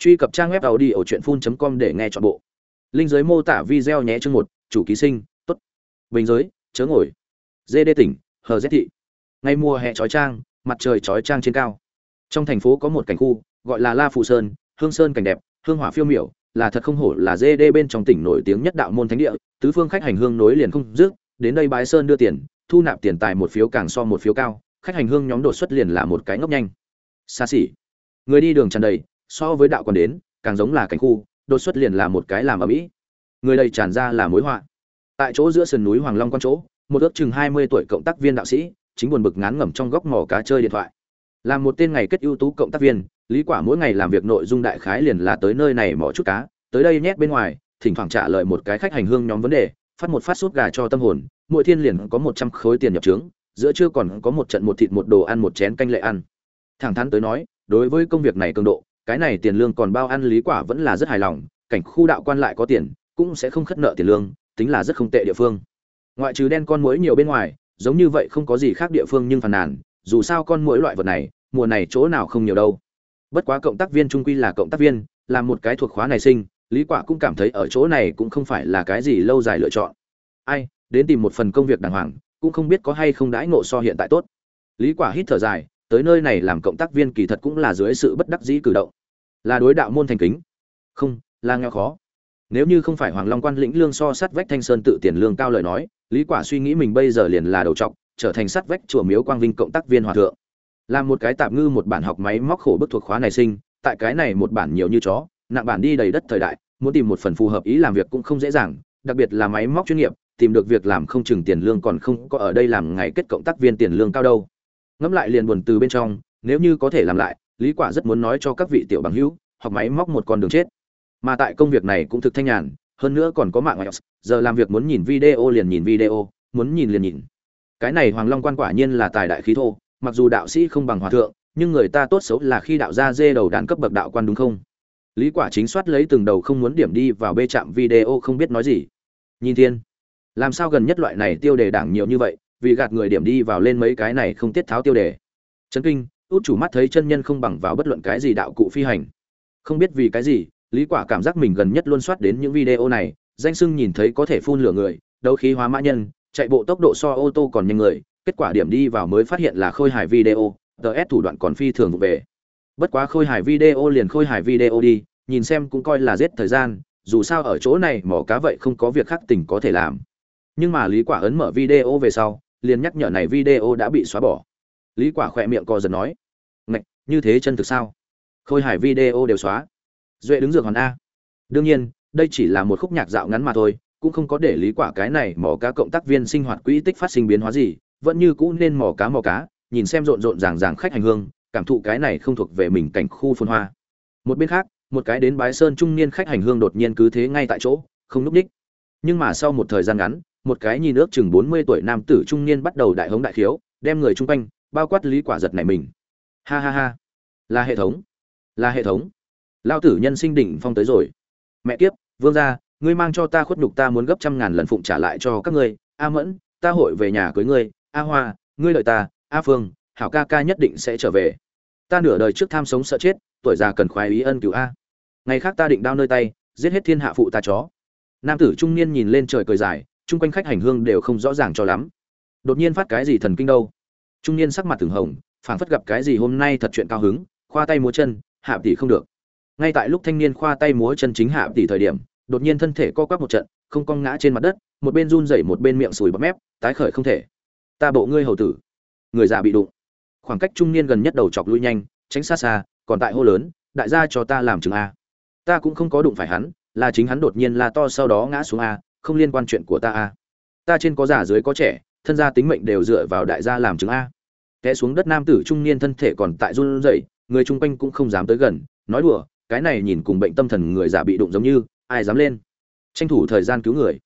truy cập trang web tàu đi ở truyện phun com để nghe chọn bộ. Linh giới mô tả video nhé chương một, chủ ký sinh, tốt. Bình giới, chớ ngồi. Dê đê tỉnh hờ rét thị. Ngay mùa hè trói trang, mặt trời trói trang trên cao. Trong thành phố có một cảnh khu, gọi là la phù sơn, hương sơn cảnh đẹp, hương hỏa phiêu miểu, là thật không hổ là dê đê bên trong tỉnh nổi tiếng nhất đạo môn thánh địa, tứ phương khách hành hương nối liền không dứt, đến đây bái sơn đưa tiền, thu nạp tiền tài một phiếu càng so một phiếu cao, khách hành hương nhóm đột xuất liền là một cái ngốc nhanh. Xa xỉ. Người đi đường tràn đầy so với đạo còn đến, càng giống là cảnh khu, đột xuất liền là một cái làm ở mỹ người đầy tràn ra là mối họa. Tại chỗ giữa sườn núi hoàng long quan chỗ, một ước chừng hai mươi tuổi cộng tác viên đạo sĩ, chính buồn bực ngán ngẩm trong góc mỏ cá chơi điện thoại. Là một tên ngày kết ưu tú cộng tác viên, lý quả mỗi ngày làm việc nội dung đại khái liền là tới nơi này mỏ chút cá, tới đây nhét bên ngoài, thỉnh thoảng trả lời một cái khách hành hương nhóm vấn đề, phát một phát sút gà cho tâm hồn, mỗi thiên liền có một trăm khối tiền nhập trướng, giữa trưa còn có một trận một thịt một đồ ăn một chén canh lệ ăn. Thẳng thắn tới nói, đối với công việc này cường độ cái này tiền lương còn bao ăn lý quả vẫn là rất hài lòng, cảnh khu đạo quan lại có tiền, cũng sẽ không khất nợ tiền lương, tính là rất không tệ địa phương. Ngoại trừ đen con muỗi nhiều bên ngoài, giống như vậy không có gì khác địa phương nhưng phàn nàn, dù sao con muỗi loại vật này, mùa này chỗ nào không nhiều đâu. Bất quá cộng tác viên trung quy là cộng tác viên làm một cái thuộc khóa này sinh, lý quả cũng cảm thấy ở chỗ này cũng không phải là cái gì lâu dài lựa chọn. Ai, đến tìm một phần công việc đàng hoàng, cũng không biết có hay không đãi ngộ so hiện tại tốt. Lý quả hít thở dài tới nơi này làm cộng tác viên kỳ thật cũng là dưới sự bất đắc dĩ cử động. Là đối đạo môn thành kính. Không, là nghèo khó. Nếu như không phải hoàng long quan lĩnh lương so sát vách thanh sơn tự tiền lương cao lời nói, lý quả suy nghĩ mình bây giờ liền là đầu trọc, trở thành sát vách chùa miếu quang vinh cộng tác viên hòa thượng. Làm một cái tạm ngư một bản học máy móc khổ bức thuộc khóa này sinh, tại cái này một bản nhiều như chó, nặng bản đi đầy đất thời đại, muốn tìm một phần phù hợp ý làm việc cũng không dễ dàng, đặc biệt là máy móc chuyên nghiệp, tìm được việc làm không chừng tiền lương còn không có ở đây làm ngày kết cộng tác viên tiền lương cao đâu ngẫm lại liền buồn từ bên trong, nếu như có thể làm lại, lý quả rất muốn nói cho các vị tiểu bằng hữu, học máy móc một con đường chết. Mà tại công việc này cũng thực thanh nhàn, hơn nữa còn có mạng ios, giờ làm việc muốn nhìn video liền nhìn video, muốn nhìn liền nhìn. Cái này hoàng long quan quả nhiên là tài đại khí thô, mặc dù đạo sĩ không bằng hòa thượng, nhưng người ta tốt xấu là khi đạo gia dê đầu đàn cấp bậc đạo quan đúng không? Lý quả chính soát lấy từng đầu không muốn điểm đi vào bê chạm video không biết nói gì. Nhìn thiên, làm sao gần nhất loại này tiêu đề đảng nhiều như vậy vì gạt người điểm đi vào lên mấy cái này không tiết tháo tiêu đề. Chấn kinh, út chủ mắt thấy chân nhân không bằng vào bất luận cái gì đạo cụ phi hành. Không biết vì cái gì, lý quả cảm giác mình gần nhất luôn soát đến những video này, danh sưng nhìn thấy có thể phun lửa người, đấu khí hóa mã nhân, chạy bộ tốc độ so ô tô còn nhanh người, kết quả điểm đi vào mới phát hiện là khôi hài video ts thủ đoạn còn phi thường về. Bất quá khôi hài video liền khôi hài video đi, nhìn xem cũng coi là giết thời gian, dù sao ở chỗ này mỏ cá vậy không có việc khác tình có thể làm. Nhưng mà lý quả ấn mở video về sau liền nhắc nhở này video đã bị xóa bỏ. Lý quả khỏe miệng co giật nói, ngạch, như thế chân thực sao? Khôi hải video đều xóa. Duệ đứng dược hòn a. Đương nhiên, đây chỉ là một khúc nhạc dạo ngắn mà thôi, cũng không có để lý quả cái này mỏ cá cộng tác viên sinh hoạt quỹ tích phát sinh biến hóa gì, vẫn như cũ nên mỏ cá mỏ cá, nhìn xem rộn rộn ràng ràng khách hành hương, cảm thụ cái này không thuộc về mình cảnh khu phồn hoa. Một bên khác, một cái đến bái sơn trung niên khách hành hương đột nhiên cứ thế ngay tại chỗ, không núp đích. Nhưng mà sau một thời gian ngắn một cái nhìn ước chừng 40 tuổi nam tử trung niên bắt đầu đại hống đại khiếu, đem người chung quanh bao quát lý quả giật này mình. Ha ha ha. Là hệ thống. Là hệ thống. Lao tử nhân sinh đỉnh phong tới rồi. Mẹ kiếp, vương gia, ngươi mang cho ta khuất nhục ta muốn gấp trăm ngàn lần phụng trả lại cho các ngươi. A mẫn, ta hội về nhà cưới ngươi. A hoa, ngươi lợi ta. A phương, hảo ca ca nhất định sẽ trở về. Ta nửa đời trước tham sống sợ chết, tuổi già cần khoái ý ân cứu a. Ngày khác ta định đao nơi tay, giết hết thiên hạ phụ ta chó. Nam tử trung niên nhìn lên trời cười dài chung quanh khách hành hương đều không rõ ràng cho lắm. Đột nhiên phát cái gì thần kinh đâu? Trung niên sắc mặt từng hồng, phảng phất gặp cái gì hôm nay thật chuyện cao hứng, khoa tay múa chân, hạ tỷ không được. Ngay tại lúc thanh niên khoa tay múa chân chính hạ tỷ thời điểm, đột nhiên thân thể co quắp một trận, không cong ngã trên mặt đất, một bên run rẩy một bên miệng sùi bọt mép, tái khởi không thể. Ta bộ ngươi hầu tử. Người già bị đụng. Khoảng cách trung niên gần nhất đầu chọc lui nhanh, tránh xa xa, còn tại hô lớn, đại gia cho ta làm chứng a. Ta cũng không có đụng phải hắn, là chính hắn đột nhiên la to sau đó ngã xuống a không liên quan chuyện của ta a ta trên có già dưới có trẻ, thân gia tính mệnh đều dựa vào đại gia làm chứng a. Té xuống đất nam tử trung niên thân thể còn tại run rẩy, người chung quanh cũng không dám tới gần, nói đùa, cái này nhìn cùng bệnh tâm thần người già bị đụng giống như, ai dám lên? Tranh thủ thời gian cứu người.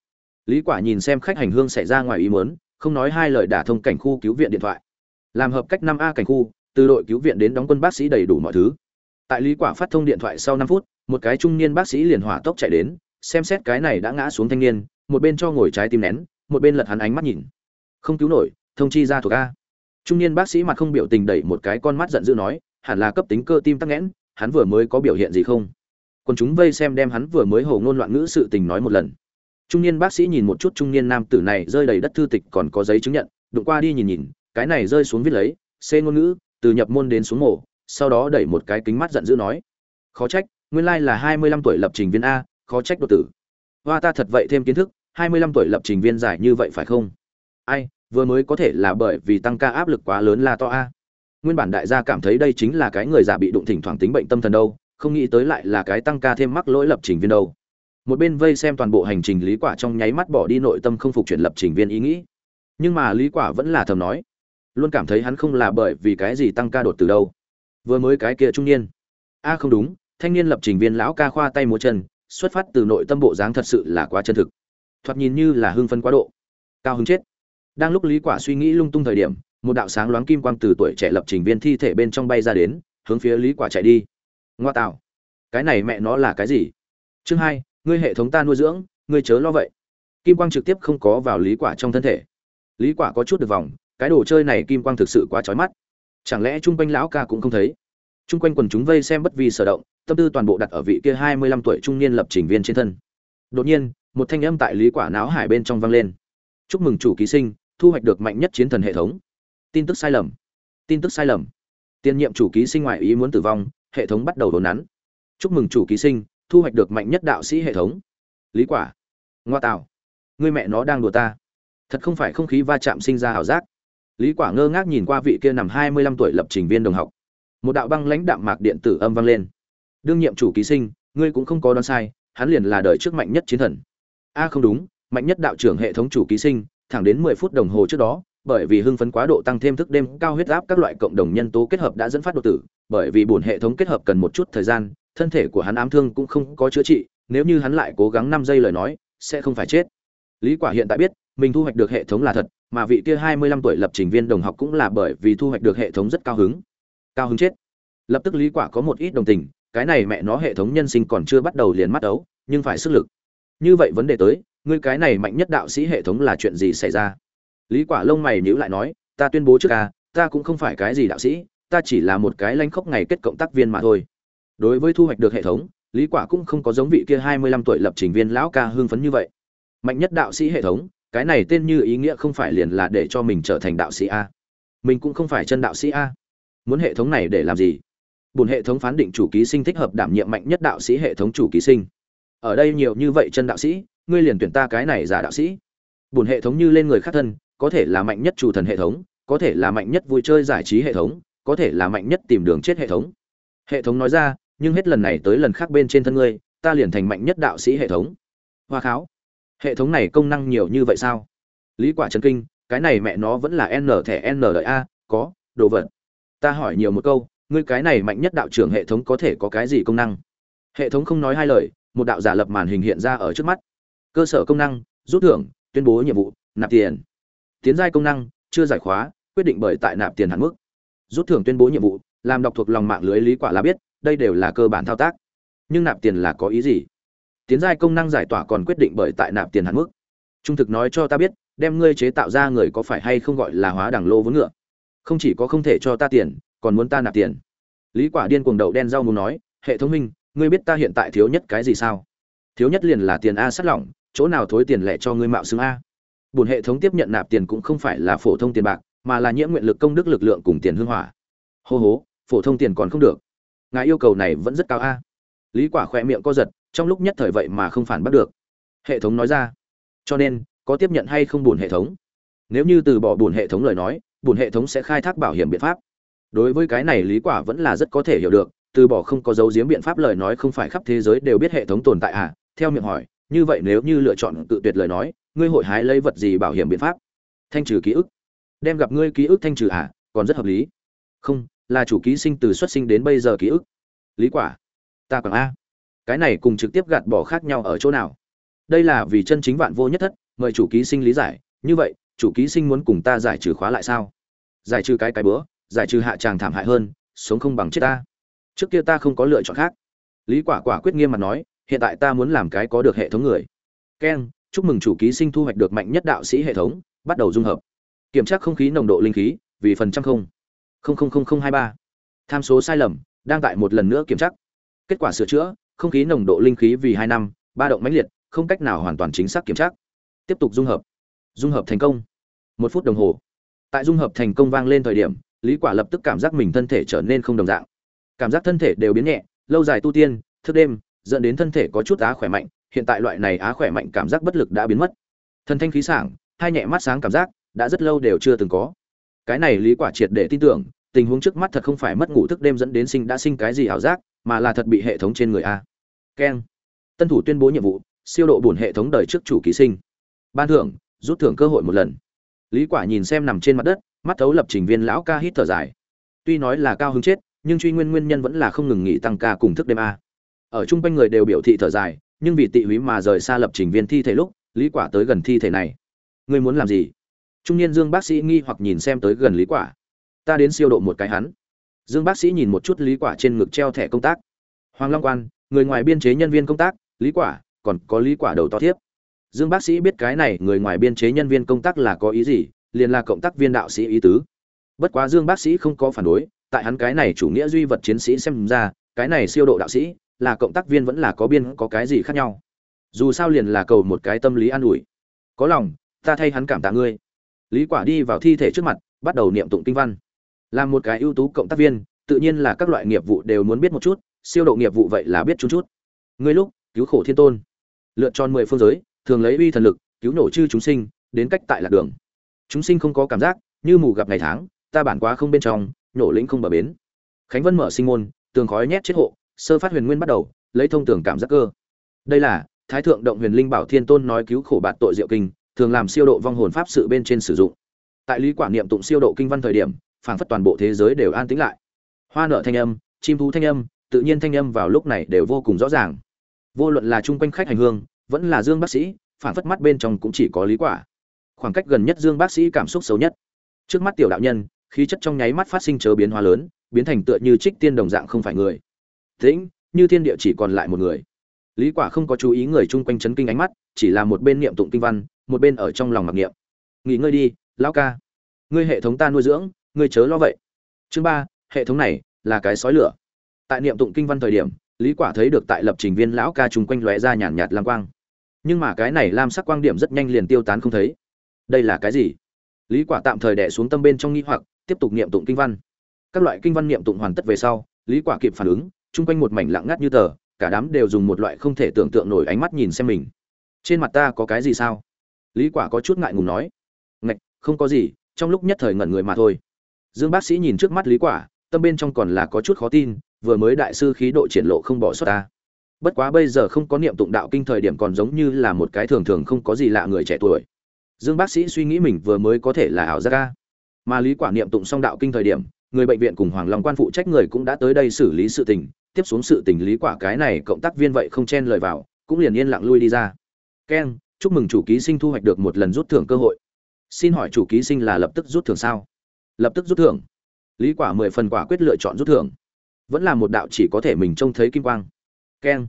Lý quả nhìn xem khách hành hương xảy ra ngoài ý muốn, không nói hai lời đả thông cảnh khu cứu viện điện thoại. Làm hợp cách năm a cảnh khu, từ đội cứu viện đến đóng quân bác sĩ đầy đủ mọi thứ. Tại lý quả phát thông điện thoại sau 5 phút, một cái trung niên bác sĩ liền hỏa tốc chạy đến xem xét cái này đã ngã xuống thanh niên, một bên cho ngồi trái tim nén, một bên lật hắn ánh mắt nhìn. Không cứu nổi, thông chi ra thuộc a. Trung niên bác sĩ mặt không biểu tình đẩy một cái con mắt giận dữ nói, hẳn là cấp tính cơ tim tắc nghẽn, hắn vừa mới có biểu hiện gì không? Còn chúng vây xem đem hắn vừa mới hồ ngôn loạn ngữ sự tình nói một lần. Trung niên bác sĩ nhìn một chút trung niên nam tử này rơi đầy đất thư tịch còn có giấy chứng nhận, đụng qua đi nhìn nhìn, cái này rơi xuống viết lấy xê ngôn ngữ, từ nhập môn đến xuống mổ, sau đó đẩy một cái kính mắt giận dữ nói, khó trách, nguyên lai là hai mươi lăm tuổi lập trình viên a khó trách đột tử. Hoa ta thật vậy thêm kiến thức, hai mươi lăm tuổi lập trình viên giải như vậy phải không? Ai, vừa mới có thể là bởi vì tăng ca áp lực quá lớn là to a. Nguyên bản đại gia cảm thấy đây chính là cái người già bị đụng thỉnh thoảng tính bệnh tâm thần đâu, không nghĩ tới lại là cái tăng ca thêm mắc lỗi lập trình viên đâu. Một bên vây xem toàn bộ hành trình lý quả trong nháy mắt bỏ đi nội tâm không phục chuyển lập trình viên ý nghĩ. Nhưng mà lý quả vẫn là thầm nói, luôn cảm thấy hắn không là bởi vì cái gì tăng ca đột từ đâu. Vừa mới cái kia trung niên. A, không đúng, thanh niên lập trình viên lão ca khoa tay múa chân xuất phát từ nội tâm bộ dáng thật sự là quá chân thực. Thoạt nhìn như là hưng phân quá độ. Cao hứng chết. Đang lúc lý quả suy nghĩ lung tung thời điểm, một đạo sáng loáng kim quang từ tuổi trẻ lập trình viên thi thể bên trong bay ra đến, hướng phía lý quả chạy đi. Ngoa tạo. Cái này mẹ nó là cái gì? Chương hai, ngươi hệ thống ta nuôi dưỡng, ngươi chớ lo vậy. Kim quang trực tiếp không có vào lý quả trong thân thể. Lý quả có chút được vòng, cái đồ chơi này kim quang thực sự quá chói mắt. Chẳng lẽ trung quanh lão ca cũng không thấy? Trung quanh quần chúng vây xem bất vi sở động tâm tư toàn bộ đặt ở vị kia 25 tuổi trung niên lập trình viên trên thân. Đột nhiên, một thanh âm tại lý quả não hải bên trong vang lên. Chúc mừng chủ ký sinh, thu hoạch được mạnh nhất chiến thần hệ thống. Tin tức sai lầm. Tin tức sai lầm. Tiên nhiệm chủ ký sinh ngoại ý muốn tử vong, hệ thống bắt đầu đồn nắn. Chúc mừng chủ ký sinh, thu hoạch được mạnh nhất đạo sĩ hệ thống. Lý quả. Ngoa tạo người mẹ nó đang đùa ta. Thật không phải không khí va chạm sinh ra hào giác. Lý quả ngơ ngác nhìn qua vị kia nằm 25 tuổi lập trình viên đồng học. Một đạo băng lãnh đạm mạc điện tử âm vang lên đương nhiệm chủ ký sinh, ngươi cũng không có đoán sai, hắn liền là đời trước mạnh nhất chiến thần. A, không đúng, mạnh nhất đạo trưởng hệ thống chủ ký sinh, thẳng đến 10 phút đồng hồ trước đó, bởi vì hưng phấn quá độ tăng thêm thức đêm, cao huyết áp các loại cộng đồng nhân tố kết hợp đã dẫn phát đột tử, bởi vì bổn hệ thống kết hợp cần một chút thời gian, thân thể của hắn ám thương cũng không có chữa trị, nếu như hắn lại cố gắng năm giây lời nói, sẽ không phải chết. Lý quả hiện tại biết, mình thu hoạch được hệ thống là thật, mà vị kia 25 tuổi lập trình viên đồng học cũng là bởi vì thu hoạch được hệ thống rất cao hứng. Cao hứng chết. Lập tức lý quả có một ít đồng tình cái này mẹ nó hệ thống nhân sinh còn chưa bắt đầu liền mắt ấu, nhưng phải sức lực. Như vậy vấn đề tới, ngươi cái này mạnh nhất đạo sĩ hệ thống là chuyện gì xảy ra? Lý quả lông mày nhíu lại nói, ta tuyên bố trước a ta cũng không phải cái gì đạo sĩ, ta chỉ là một cái lanh khốc ngày kết cộng tác viên mà thôi. Đối với thu hoạch được hệ thống, lý quả cũng không có giống vị kia 25 tuổi lập trình viên lão ca hưng phấn như vậy. Mạnh nhất đạo sĩ hệ thống, cái này tên như ý nghĩa không phải liền là để cho mình trở thành đạo sĩ a. Mình cũng không phải chân đạo sĩ a. Muốn hệ thống này để làm gì? Bổn hệ thống phán định chủ ký sinh thích hợp đảm nhiệm mạnh nhất đạo sĩ hệ thống chủ ký sinh. Ở đây nhiều như vậy chân đạo sĩ, ngươi liền tuyển ta cái này giả đạo sĩ. Bổn hệ thống như lên người khác thân, có thể là mạnh nhất chủ thần hệ thống, có thể là mạnh nhất vui chơi giải trí hệ thống, có thể là mạnh nhất tìm đường chết hệ thống. Hệ thống nói ra, nhưng hết lần này tới lần khác bên trên thân ngươi, ta liền thành mạnh nhất đạo sĩ hệ thống. Hoa kháo. Hệ thống này công năng nhiều như vậy sao? Lý quả trần kinh, cái này mẹ nó vẫn là n thẻ n đợi a, có, đồ vật. Ta hỏi nhiều một câu ngươi cái này mạnh nhất đạo trưởng hệ thống có thể có cái gì công năng? Hệ thống không nói hai lời, một đạo giả lập màn hình hiện ra ở trước mắt. Cơ sở công năng, rút thưởng, tuyên bố nhiệm vụ, nạp tiền. Tiến giai công năng, chưa giải khóa, quyết định bởi tại nạp tiền hạn mức. Rút thưởng tuyên bố nhiệm vụ, làm đọc thuộc lòng mạng lưới lý quả là biết, đây đều là cơ bản thao tác. Nhưng nạp tiền là có ý gì? Tiến giai công năng giải tỏa còn quyết định bởi tại nạp tiền hạn mức. Trung thực nói cho ta biết, đem ngươi chế tạo ra người có phải hay không gọi là hóa đẳng lô vốn ngựa? Không chỉ có không thể cho ta tiền còn muốn ta nạp tiền. Lý quả điên cuồng đầu đen rau muốn nói, hệ thống minh ngươi biết ta hiện tại thiếu nhất cái gì sao? Thiếu nhất liền là tiền a sắt lỏng, chỗ nào thối tiền lẻ cho ngươi mạo xứng a. Buồn hệ thống tiếp nhận nạp tiền cũng không phải là phổ thông tiền bạc, mà là nhiễm nguyện lực công đức lực lượng cùng tiền hương hỏa. Hô hố phổ thông tiền còn không được. Ngài yêu cầu này vẫn rất cao a. Lý quả khỏe miệng co giật, trong lúc nhất thời vậy mà không phản bắt được. Hệ thống nói ra. Cho nên, có tiếp nhận hay không buồn hệ thống? Nếu như từ bỏ buồn hệ thống lời nói buồn hệ thống sẽ khai thác bảo hiểm biện pháp đối với cái này lý quả vẫn là rất có thể hiểu được, từ bỏ không có dấu giếm biện pháp lời nói không phải khắp thế giới đều biết hệ thống tồn tại à? Theo miệng hỏi, như vậy nếu như lựa chọn tự tuyệt lời nói, ngươi hội hái lấy vật gì bảo hiểm biện pháp? Thanh trừ ký ức. Đem gặp ngươi ký ức thanh trừ à? Còn rất hợp lý. Không, là chủ ký sinh từ xuất sinh đến bây giờ ký ức. Lý quả, ta còn a. Cái này cùng trực tiếp gạt bỏ khác nhau ở chỗ nào? Đây là vì chân chính vạn vô nhất thất, mời chủ ký sinh lý giải. Như vậy, chủ ký sinh muốn cùng ta giải trừ khóa lại sao? Giải trừ cái cái bữa giải trừ hạ tràng thảm hại hơn, sống không bằng chết ta. Trước kia ta không có lựa chọn khác. Lý quả quả quyết nghiêm mặt nói, hiện tại ta muốn làm cái có được hệ thống người. Keng chúc mừng chủ ký sinh thu hoạch được mạnh nhất đạo sĩ hệ thống, bắt đầu dung hợp. Kiểm tra không khí nồng độ linh khí, vì phần trăm không. Không không không không hai ba. Tham số sai lầm, đang tại một lần nữa kiểm tra. Kết quả sửa chữa, không khí nồng độ linh khí vì hai năm, ba động mãnh liệt, không cách nào hoàn toàn chính xác kiểm tra. Tiếp tục dung hợp. Dung hợp thành công. Một phút đồng hồ. Tại dung hợp thành công vang lên thời điểm lý quả lập tức cảm giác mình thân thể trở nên không đồng dạng. Cảm giác thân thể đều biến nhẹ, lâu dài tu tiên, thức đêm, dẫn đến thân thể có chút á khỏe mạnh, hiện tại loại này á khỏe mạnh cảm giác bất lực đã biến mất. Thân thanh khí sảng, hai nhẹ mắt sáng cảm giác, đã rất lâu đều chưa từng có. Cái này lý quả triệt để tin tưởng, tình huống trước mắt thật không phải mất ngủ thức đêm dẫn đến sinh đã sinh cái gì ảo giác, mà là thật bị hệ thống trên người a. Keng. Tân thủ tuyên bố nhiệm vụ, siêu độ bổn hệ thống đời trước chủ ký sinh. Ban thưởng, rút thưởng cơ hội một lần. Lý quả nhìn xem nằm trên mặt đất mắt thấu lập trình viên lão ca hít thở dài. Tuy nói là cao hứng chết, nhưng truy nguyên nguyên nhân vẫn là không ngừng nghỉ tăng ca cùng thức đêm a. Ở chung quanh người đều biểu thị thở dài, nhưng vì tị húy mà rời xa lập trình viên thi thể lúc, lý quả tới gần thi thể này. Ngươi muốn làm gì? Trung niên dương bác sĩ nghi hoặc nhìn xem tới gần lý quả. Ta đến siêu độ một cái hắn. Dương bác sĩ nhìn một chút lý quả trên ngực treo thẻ công tác. Hoàng long quan, người ngoài biên chế nhân viên công tác, lý quả, còn có lý quả đầu to thiếp. Dương bác sĩ biết cái này, người ngoài biên chế nhân viên công tác là có ý gì? Liền là cộng tác viên đạo sĩ ý tứ. Bất quá dương bác sĩ không có phản đối, tại hắn cái này chủ nghĩa duy vật chiến sĩ xem ra, cái này siêu độ đạo sĩ, là cộng tác viên vẫn là có biên, có cái gì khác nhau. Dù sao liền là cầu một cái tâm lý an ủi. Có lòng, ta thay hắn cảm tạ ngươi. Lý quả đi vào thi thể trước mặt, bắt đầu niệm tụng kinh văn. Làm một cái ưu tú cộng tác viên, tự nhiên là các loại nghiệp vụ đều muốn biết một chút, siêu độ nghiệp vụ vậy là biết chút chút. Ngươi lúc, cứu khổ thiên tôn. Lựa chọn mười phương giới, thường lấy uy thần lực, cứu nổ chư chúng sinh, đến cách tại lạc đường chúng sinh không có cảm giác, như mù gặp ngày tháng, ta bản quá không bên trong, nhổ lĩnh không bờ bến. Khánh vân mở sinh môn, tường khói nhét chết hộ, sơ phát huyền nguyên bắt đầu, lấy thông tường cảm giác cơ. Đây là, thái thượng động huyền linh bảo thiên tôn nói cứu khổ bạt tội diệu kinh, thường làm siêu độ vong hồn pháp sự bên trên sử dụng. Tại lý quả niệm tụng siêu độ kinh văn thời điểm, phảng phất toàn bộ thế giới đều an tĩnh lại. Hoa nợ thanh âm, chim thú thanh âm, tự nhiên thanh âm vào lúc này đều vô cùng rõ ràng. Vô luận là chung quanh khách hành hương, vẫn là dương bác sĩ, phảng phất mắt bên trong cũng chỉ có lý quả khoảng cách gần nhất dương bác sĩ cảm xúc xấu nhất. Trước mắt tiểu đạo nhân, khí chất trong nháy mắt phát sinh chớ biến hóa lớn, biến thành tựa như trích tiên đồng dạng không phải người. Tĩnh, như thiên địa chỉ còn lại một người. Lý quả không có chú ý người chung quanh chấn kinh ánh mắt, chỉ là một bên niệm tụng kinh văn, một bên ở trong lòng mặc niệm. Nghỉ ngơi đi, lão ca. Ngươi hệ thống ta nuôi dưỡng, ngươi chớ lo vậy. Chương ba, hệ thống này là cái sói lửa. Tại niệm tụng kinh văn thời điểm, lý quả thấy được tại lập trình viên lão ca chung quanh lóe ra nhàn nhạt lam quang. Nhưng mà cái này lam sắc quang điểm rất nhanh liền tiêu tán không thấy đây là cái gì? Lý quả tạm thời đè xuống tâm bên trong nghi hoặc, tiếp tục niệm tụng kinh văn. Các loại kinh văn niệm tụng hoàn tất về sau, lý quả kịp phản ứng, chung quanh một mảnh lặng ngắt như tờ, cả đám đều dùng một loại không thể tưởng tượng nổi ánh mắt nhìn xem mình. Trên mặt ta có cái gì sao? Lý quả có chút ngại ngùng nói. Ngạch, không có gì, trong lúc nhất thời ngẩn người mà thôi. Dương bác sĩ nhìn trước mắt lý quả, tâm bên trong còn là có chút khó tin, vừa mới đại sư khí độ triển lộ không bỏ sót ta. Bất quá bây giờ không có niệm tụng đạo kinh thời điểm còn giống như là một cái thường thường không có gì lạ người trẻ tuổi dương bác sĩ suy nghĩ mình vừa mới có thể là ảo giác ca mà lý quả niệm tụng xong đạo kinh thời điểm, người bệnh viện cùng hoàng long quan phụ trách người cũng đã tới đây xử lý sự tình. Tiếp xuống sự tình lý quả cái này cộng tác viên vậy không chen lời vào, cũng liền yên lặng lui đi ra. Keng chúc mừng chủ ký sinh thu hoạch được một lần rút thưởng cơ hội. Xin hỏi chủ ký sinh là lập tức rút thưởng sao? Lập tức rút thưởng. Lý quả mười phần quả quyết lựa chọn rút thưởng. Vẫn là một đạo chỉ có thể mình trông thấy kim quang. Keng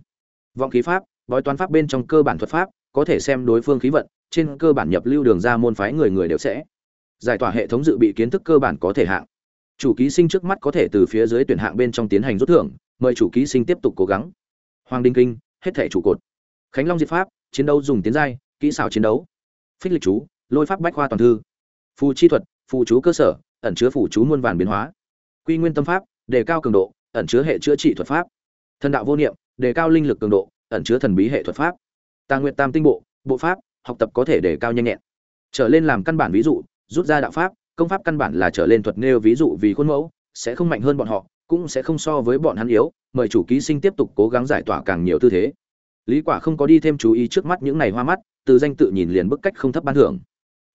vọng khí pháp, bói toán pháp bên trong cơ bản thuật pháp có thể xem đối phương khí vận, trên cơ bản nhập lưu đường ra môn phái người người đều sẽ giải tỏa hệ thống dự bị kiến thức cơ bản có thể hạng. Chủ ký sinh trước mắt có thể từ phía dưới tuyển hạng bên trong tiến hành rút thưởng, mời chủ ký sinh tiếp tục cố gắng. Hoàng đinh kinh, hết thể trụ cột. Khánh long diệt pháp, chiến đấu dùng tiến giai, kỹ xảo chiến đấu. Phích lịch chú, lôi pháp bách khoa toàn thư. Phù chi thuật, phù chú cơ sở, ẩn chứa phù chú muôn vàn biến hóa. Quy nguyên tâm pháp, đề cao cường độ, ẩn chứa hệ chữa trị thuật pháp. Thần đạo vô niệm, đề cao linh lực cường độ, ẩn chứa thần bí hệ thuật pháp tà nguyện tam tinh bộ bộ pháp, học tập có thể để cao nhanh nhẹn. Trở lên làm căn bản ví dụ, rút ra đạo pháp, công pháp căn bản là trở lên thuật nêu ví dụ vì khuôn mẫu, sẽ không mạnh hơn bọn họ, cũng sẽ không so với bọn hắn yếu, mời chủ ký sinh tiếp tục cố gắng giải tỏa càng nhiều tư thế. Lý quả không có đi thêm chú ý trước mắt những này hoa mắt, từ danh tự nhìn liền bức cách không thấp ban thưởng.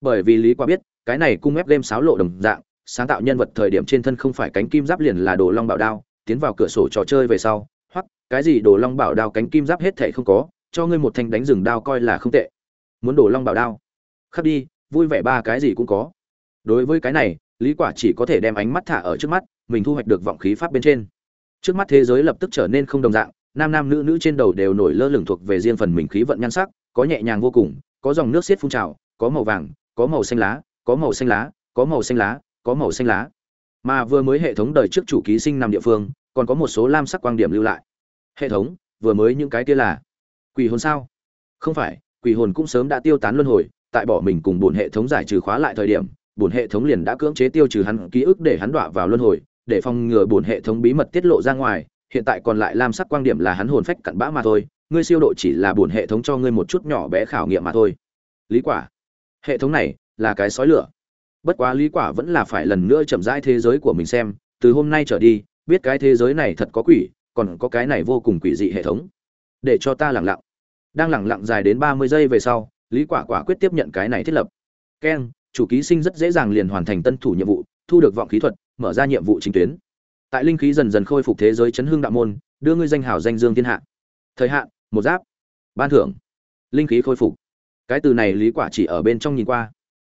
Bởi vì lý quả biết, cái này cung ép game sáo lộ đồng dạng, sáng tạo nhân vật thời điểm trên thân không phải cánh kim giáp liền là đồ long bảo đao, tiến vào cửa sổ trò chơi về sau, hoặc, cái gì đồ long bảo đao cánh kim giáp hết thảy không có cho ngươi một thanh đánh rừng đao coi là không tệ. Muốn đổ long bảo đao. Khắc đi, vui vẻ ba cái gì cũng có. Đối với cái này, lý quả chỉ có thể đem ánh mắt thả ở trước mắt, mình thu hoạch được vọng khí pháp bên trên. Trước mắt thế giới lập tức trở nên không đồng dạng, nam nam nữ nữ trên đầu đều nổi lơ lửng thuộc về riêng phần mình khí vận nhan sắc, có nhẹ nhàng vô cùng, có dòng nước xiết phun trào, có màu vàng, có màu xanh lá, có màu xanh lá, có màu xanh lá, có màu xanh lá. Mà vừa mới hệ thống đời trước chủ ký sinh nằm địa phương, còn có một số lam sắc quang điểm lưu lại. Hệ thống, vừa mới những cái kia là quỷ hồn sao? Không phải, quỷ hồn cũng sớm đã tiêu tán luân hồi, tại bỏ mình cùng bổn hệ thống giải trừ khóa lại thời điểm, bổn hệ thống liền đã cưỡng chế tiêu trừ hắn ký ức để hắn đọa vào luân hồi, để phòng ngừa bổn hệ thống bí mật tiết lộ ra ngoài, hiện tại còn lại lam sắc quang điểm là hắn hồn phách cặn bã mà thôi, ngươi siêu độ chỉ là bổn hệ thống cho ngươi một chút nhỏ bé khảo nghiệm mà thôi. Lý quả, hệ thống này là cái sói lửa. Bất quá lý quả vẫn là phải lần nữa chậm rãi thế giới của mình xem, từ hôm nay trở đi, biết cái thế giới này thật có quỷ, còn có cái này vô cùng quỷ dị hệ thống. Để cho ta lặng lặng đang lẳng lặng dài đến 30 giây về sau, lý quả quả quyết tiếp nhận cái này thiết lập. Keng, chủ ký sinh rất dễ dàng liền hoàn thành tân thủ nhiệm vụ, thu được vọng khí thuật, mở ra nhiệm vụ chính tuyến. Tại linh khí dần dần khôi phục thế giới chấn hương đạo môn, đưa ngươi danh hảo danh dương thiên hạ. Thời hạn, một giáp. Ban thưởng. Linh khí khôi phục. Cái từ này lý quả chỉ ở bên trong nhìn qua.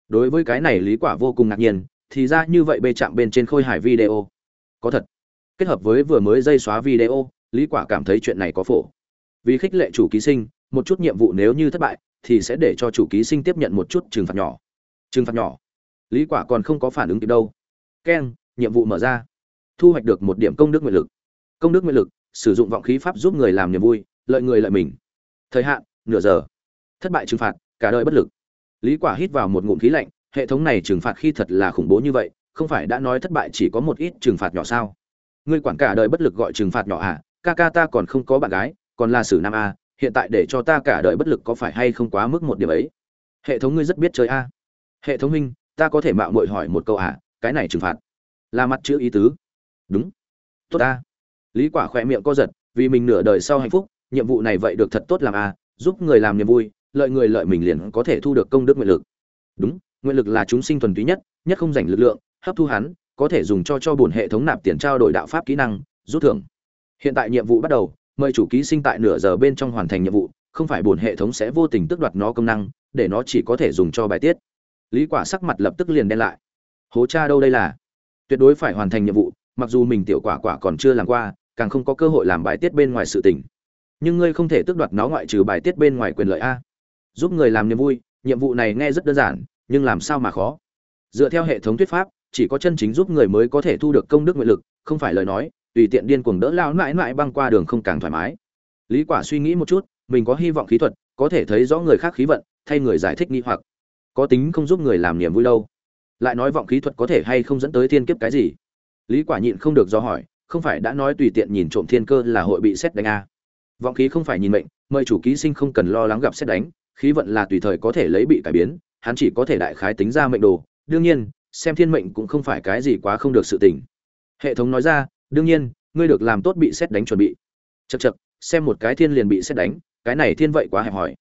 Đối với cái này lý quả vô cùng ngạc nhiên, thì ra như vậy bê chạm bên trên khôi hải video. Có thật. Kết hợp với vừa mới dây xóa video, lý quả cảm thấy chuyện này có phổ. Vì khích lệ chủ ký sinh một chút nhiệm vụ nếu như thất bại, thì sẽ để cho chủ ký sinh tiếp nhận một chút trừng phạt nhỏ. Trừng phạt nhỏ? Lý quả còn không có phản ứng kịp đâu. Keng, nhiệm vụ mở ra. Thu hoạch được một điểm công đức nguyện lực. Công đức nguyện lực, sử dụng vọng khí pháp giúp người làm niềm vui, lợi người lợi mình. Thời hạn, nửa giờ. Thất bại trừng phạt, cả đời bất lực. Lý quả hít vào một ngụm khí lạnh, hệ thống này trừng phạt khi thật là khủng bố như vậy, không phải đã nói thất bại chỉ có một ít trừng phạt nhỏ sao? Ngươi quản cả đời bất lực gọi trừng phạt nhỏ à? Ca ca ta còn không có bạn gái, còn là sử nam a hiện tại để cho ta cả đời bất lực có phải hay không quá mức một điểm ấy? Hệ thống ngươi rất biết chơi a. Hệ thống minh ta có thể mạo muội hỏi một câu à cái này trừng phạt. Là mặt chữ ý tứ. Đúng. Tốt ta. Lý quả khỏe miệng co giật, vì mình nửa đời sau hạnh phúc, nhiệm vụ này vậy được thật tốt làm à giúp người làm niềm vui, lợi người lợi mình liền có thể thu được công đức nguyện lực. Đúng, nguyện lực là chúng sinh thuần túy nhất nhất không dành lực lượng, hấp thu hắn, có thể dùng cho cho bổn hệ thống nạp tiền trao đổi đạo pháp kỹ năng, rút thưởng. Hiện tại nhiệm vụ bắt đầu mời chủ ký sinh tại nửa giờ bên trong hoàn thành nhiệm vụ, không phải bổn hệ thống sẽ vô tình tước đoạt nó công năng, để nó chỉ có thể dùng cho bài tiết. Lý quả sắc mặt lập tức liền đen lại. Hố cha đâu đây là? Tuyệt đối phải hoàn thành nhiệm vụ, mặc dù mình tiểu quả quả còn chưa làm qua, càng không có cơ hội làm bài tiết bên ngoài sự tình. Nhưng ngươi không thể tước đoạt nó ngoại trừ bài tiết bên ngoài quyền lợi a. Giúp người làm niềm vui, nhiệm vụ này nghe rất đơn giản, nhưng làm sao mà khó? Dựa theo hệ thống thuyết pháp, chỉ có chân chính giúp người mới có thể thu được công đức nguyện lực, không phải lời nói tùy tiện điên cuồng đỡ lao mãi mãi băng qua đường không càng thoải mái. Lý quả suy nghĩ một chút, mình có hy vọng khí thuật, có thể thấy rõ người khác khí vận, thay người giải thích nghi hoặc. Có tính không giúp người làm niềm vui đâu. Lại nói vọng khí thuật có thể hay không dẫn tới thiên kiếp cái gì? Lý quả nhịn không được do hỏi, không phải đã nói tùy tiện nhìn trộm thiên cơ là hội bị xét đánh à. vọng khí không phải nhìn mệnh, mời chủ ký sinh không cần lo lắng gặp xét đánh, khí vận là tùy thời có thể lấy bị cải biến, hắn chỉ có thể đại khái tính ra mệnh đồ. Đương nhiên, xem thiên mệnh cũng không phải cái gì quá không được sự tình. Hệ thống nói ra đương nhiên, ngươi được làm tốt bị xét đánh chuẩn bị. Chật chật xem một cái thiên liền bị xét đánh, cái này thiên vậy quá hẹp hòi.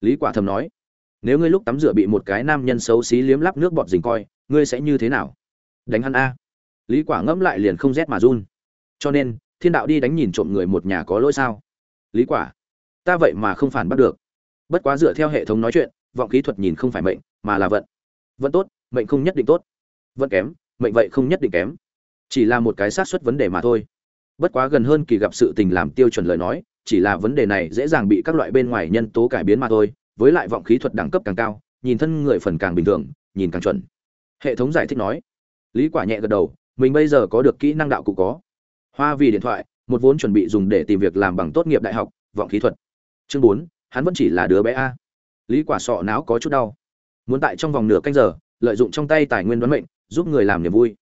Lý quả thầm nói, nếu ngươi lúc tắm rửa bị một cái nam nhân xấu xí liếm lắp nước bọt dình coi, ngươi sẽ như thế nào? Đánh hắn a. Lý quả ngẫm lại liền không rét mà run. Cho nên, thiên đạo đi đánh nhìn trộm người một nhà có lỗi sao? Lý quả, ta vậy mà không phản bắt được. Bất quá dựa theo hệ thống nói chuyện, vọng kỹ thuật nhìn không phải mệnh, mà là vận. Vận tốt, mệnh không nhất định tốt. Vận kém, mệnh vậy không nhất định kém chỉ là một cái xác suất vấn đề mà thôi. Bất quá gần hơn kỳ gặp sự tình làm tiêu chuẩn lời nói chỉ là vấn đề này dễ dàng bị các loại bên ngoài nhân tố cải biến mà thôi với lại vọng khí thuật đẳng cấp càng cao nhìn thân người phần càng bình thường nhìn càng chuẩn. Hệ thống giải thích nói. Lý quả nhẹ gật đầu mình bây giờ có được kỹ năng đạo cụ có. Hoa vì điện thoại một vốn chuẩn bị dùng để tìm việc làm bằng tốt nghiệp đại học vọng khí thuật. Chương 4, hắn vẫn chỉ là đứa bé a. Lý quả sọ não có chút đau. Muốn tại trong vòng nửa canh giờ lợi dụng trong tay tài nguyên đoán mệnh giúp người làm niềm vui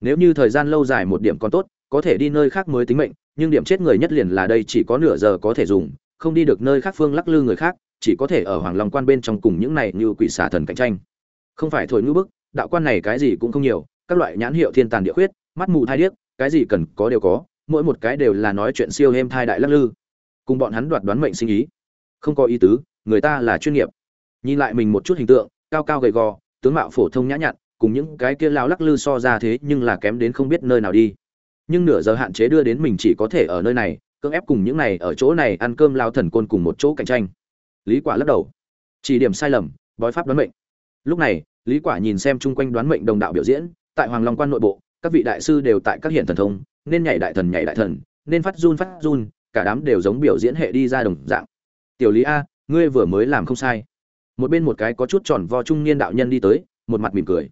nếu như thời gian lâu dài một điểm còn tốt, có thể đi nơi khác mới tính mệnh, nhưng điểm chết người nhất liền là đây, chỉ có nửa giờ có thể dùng, không đi được nơi khác phương lắc lư người khác, chỉ có thể ở hoàng long quan bên trong cùng những này như quỷ xà thần cạnh tranh. Không phải thổi ngữ bức, đạo quan này cái gì cũng không nhiều, các loại nhãn hiệu thiên tàn địa khuyết, mắt mù thai điếc, cái gì cần có đều có, mỗi một cái đều là nói chuyện siêu êm thai đại lắc lư. Cùng bọn hắn đoạt đoán mệnh sinh ý. Không có ý tứ, người ta là chuyên nghiệp. Nhìn lại mình một chút hình tượng, cao cao gầy gò, tướng mạo phổ thông nhã nhặn cùng những cái kia lao lắc lư so ra thế nhưng là kém đến không biết nơi nào đi. Nhưng nửa giờ hạn chế đưa đến mình chỉ có thể ở nơi này, cưỡng ép cùng những này ở chỗ này ăn cơm lao thần côn cùng một chỗ cạnh tranh. Lý quả lắc đầu. Chỉ điểm sai lầm, bói pháp đoán mệnh. Lúc này, lý quả nhìn xem chung quanh đoán mệnh đồng đạo biểu diễn, tại hoàng long quan nội bộ, các vị đại sư đều tại các hiện thần thông, nên nhảy đại thần nhảy đại thần, nên phát run phát run, cả đám đều giống biểu diễn hệ đi ra đồng dạng. Tiểu lý a, ngươi vừa mới làm không sai. Một bên một cái có chút tròn vo trung niên đạo nhân đi tới, một mặt mỉm cười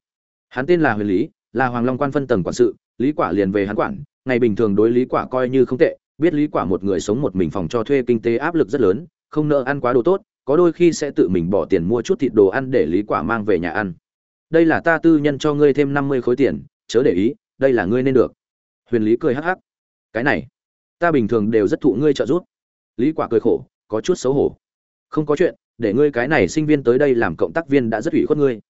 hắn tên là huyền lý, là hoàng long quan phân tầng quản sự, lý quả liền về hắn quản, ngày bình thường đối lý quả coi như không tệ, biết lý quả một người sống một mình phòng cho thuê kinh tế áp lực rất lớn, không nợ ăn quá đồ tốt, có đôi khi sẽ tự mình bỏ tiền mua chút thịt đồ ăn để lý quả mang về nhà ăn. Đây là ta tư nhân cho ngươi thêm 50 khối tiền, chớ để ý, đây là ngươi nên được. Huyền lý cười hắc hắc. Cái này, ta bình thường đều rất thụ ngươi trợ giúp. Lý quả cười khổ, có chút xấu hổ. Không có chuyện, để ngươi cái này sinh viên tới đây làm cộng tác viên đã rất ủy khuất ngươi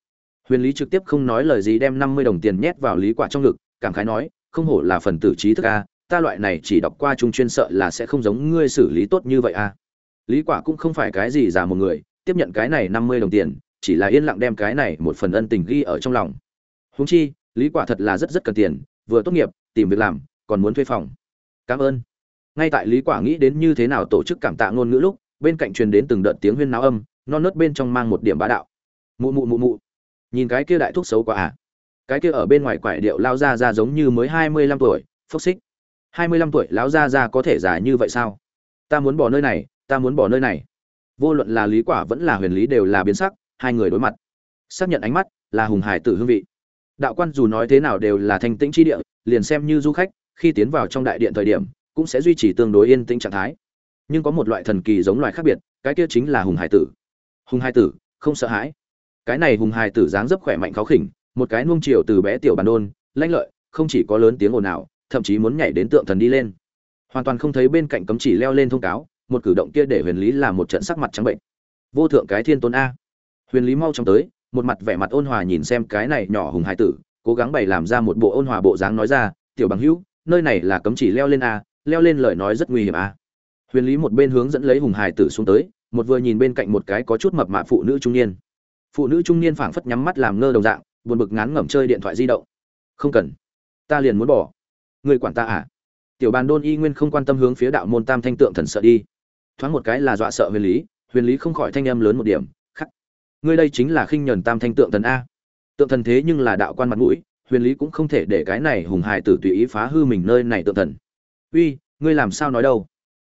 huyền lý trực tiếp không nói lời gì đem 50 đồng tiền nhét vào lý quả trong ngực, cảm khái nói, không hổ là phần tử trí thức a, ta loại này chỉ đọc qua trung chuyên sợ là sẽ không giống ngươi xử lý tốt như vậy a. Lý quả cũng không phải cái gì già một người, tiếp nhận cái này 50 đồng tiền, chỉ là yên lặng đem cái này một phần ân tình ghi ở trong lòng. Huống chi, lý quả thật là rất rất cần tiền, vừa tốt nghiệp, tìm việc làm, còn muốn thuê phòng. Cảm ơn. Ngay tại lý quả nghĩ đến như thế nào tổ chức cảm tạ ngôn ngữ lúc, bên cạnh truyền đến từng đợt tiếng huyên náo âm, non nớt bên trong mang một điểm bá đạo. Mụ mụ mụ mụ nhìn cái kia đại thúc xấu quá à. Cái kia ở bên ngoài quải điệu lao ra ra giống như mới 25 tuổi, phốc xích. 25 tuổi lão ra ra có thể già như vậy sao? Ta muốn bỏ nơi này, ta muốn bỏ nơi này. Vô luận là lý quả vẫn là huyền lý đều là biến sắc, hai người đối mặt. Xác nhận ánh mắt, là hùng hải tử hương vị. Đạo quan dù nói thế nào đều là thanh tĩnh chi địa, liền xem như du khách, khi tiến vào trong đại điện thời điểm, cũng sẽ duy trì tương đối yên tĩnh trạng thái. Nhưng có một loại thần kỳ giống loài khác biệt, cái kia chính là hùng hải tử. Hùng hải tử, không sợ hãi cái này hùng hài tử dáng dấp khỏe mạnh khó khỉnh, một cái nuông chiều từ bé tiểu bàn đôn, lanh lợi, không chỉ có lớn tiếng ồn ào, thậm chí muốn nhảy đến tượng thần đi lên. Hoàn toàn không thấy bên cạnh cấm chỉ leo lên thông cáo, một cử động kia để huyền lý làm một trận sắc mặt trắng bệnh. Vô thượng cái thiên tôn a. Huyền lý mau chóng tới, một mặt vẻ mặt ôn hòa nhìn xem cái này nhỏ hùng hài tử, cố gắng bày làm ra một bộ ôn hòa bộ dáng nói ra, tiểu bằng hữu, nơi này là cấm chỉ leo lên a, leo lên lời nói rất nguy hiểm a. Huyền lý một bên hướng dẫn lấy hùng hài tử xuống tới, một vừa nhìn bên cạnh một cái có chút mập mạ phụ nữ trung niên phụ nữ trung niên phảng phất nhắm mắt làm ngơ đồng dạng, buồn bực ngán ngẩm chơi điện thoại di động. Không cần. Ta liền muốn bỏ. Người quản ta à? Tiểu bàn đôn y nguyên không quan tâm hướng phía đạo môn tam thanh tượng thần sợ đi. Thoáng một cái là dọa sợ huyền lý huyền lý không khỏi thanh âm lớn một điểm, khắc. Ngươi đây chính là khinh nhẫn tam thanh tượng thần a. Tượng thần thế nhưng là đạo quan mặt mũi, huyền lý cũng không thể để cái này hùng hài tử tùy ý phá hư mình nơi này tượng thần. Uy, ngươi làm sao nói đâu?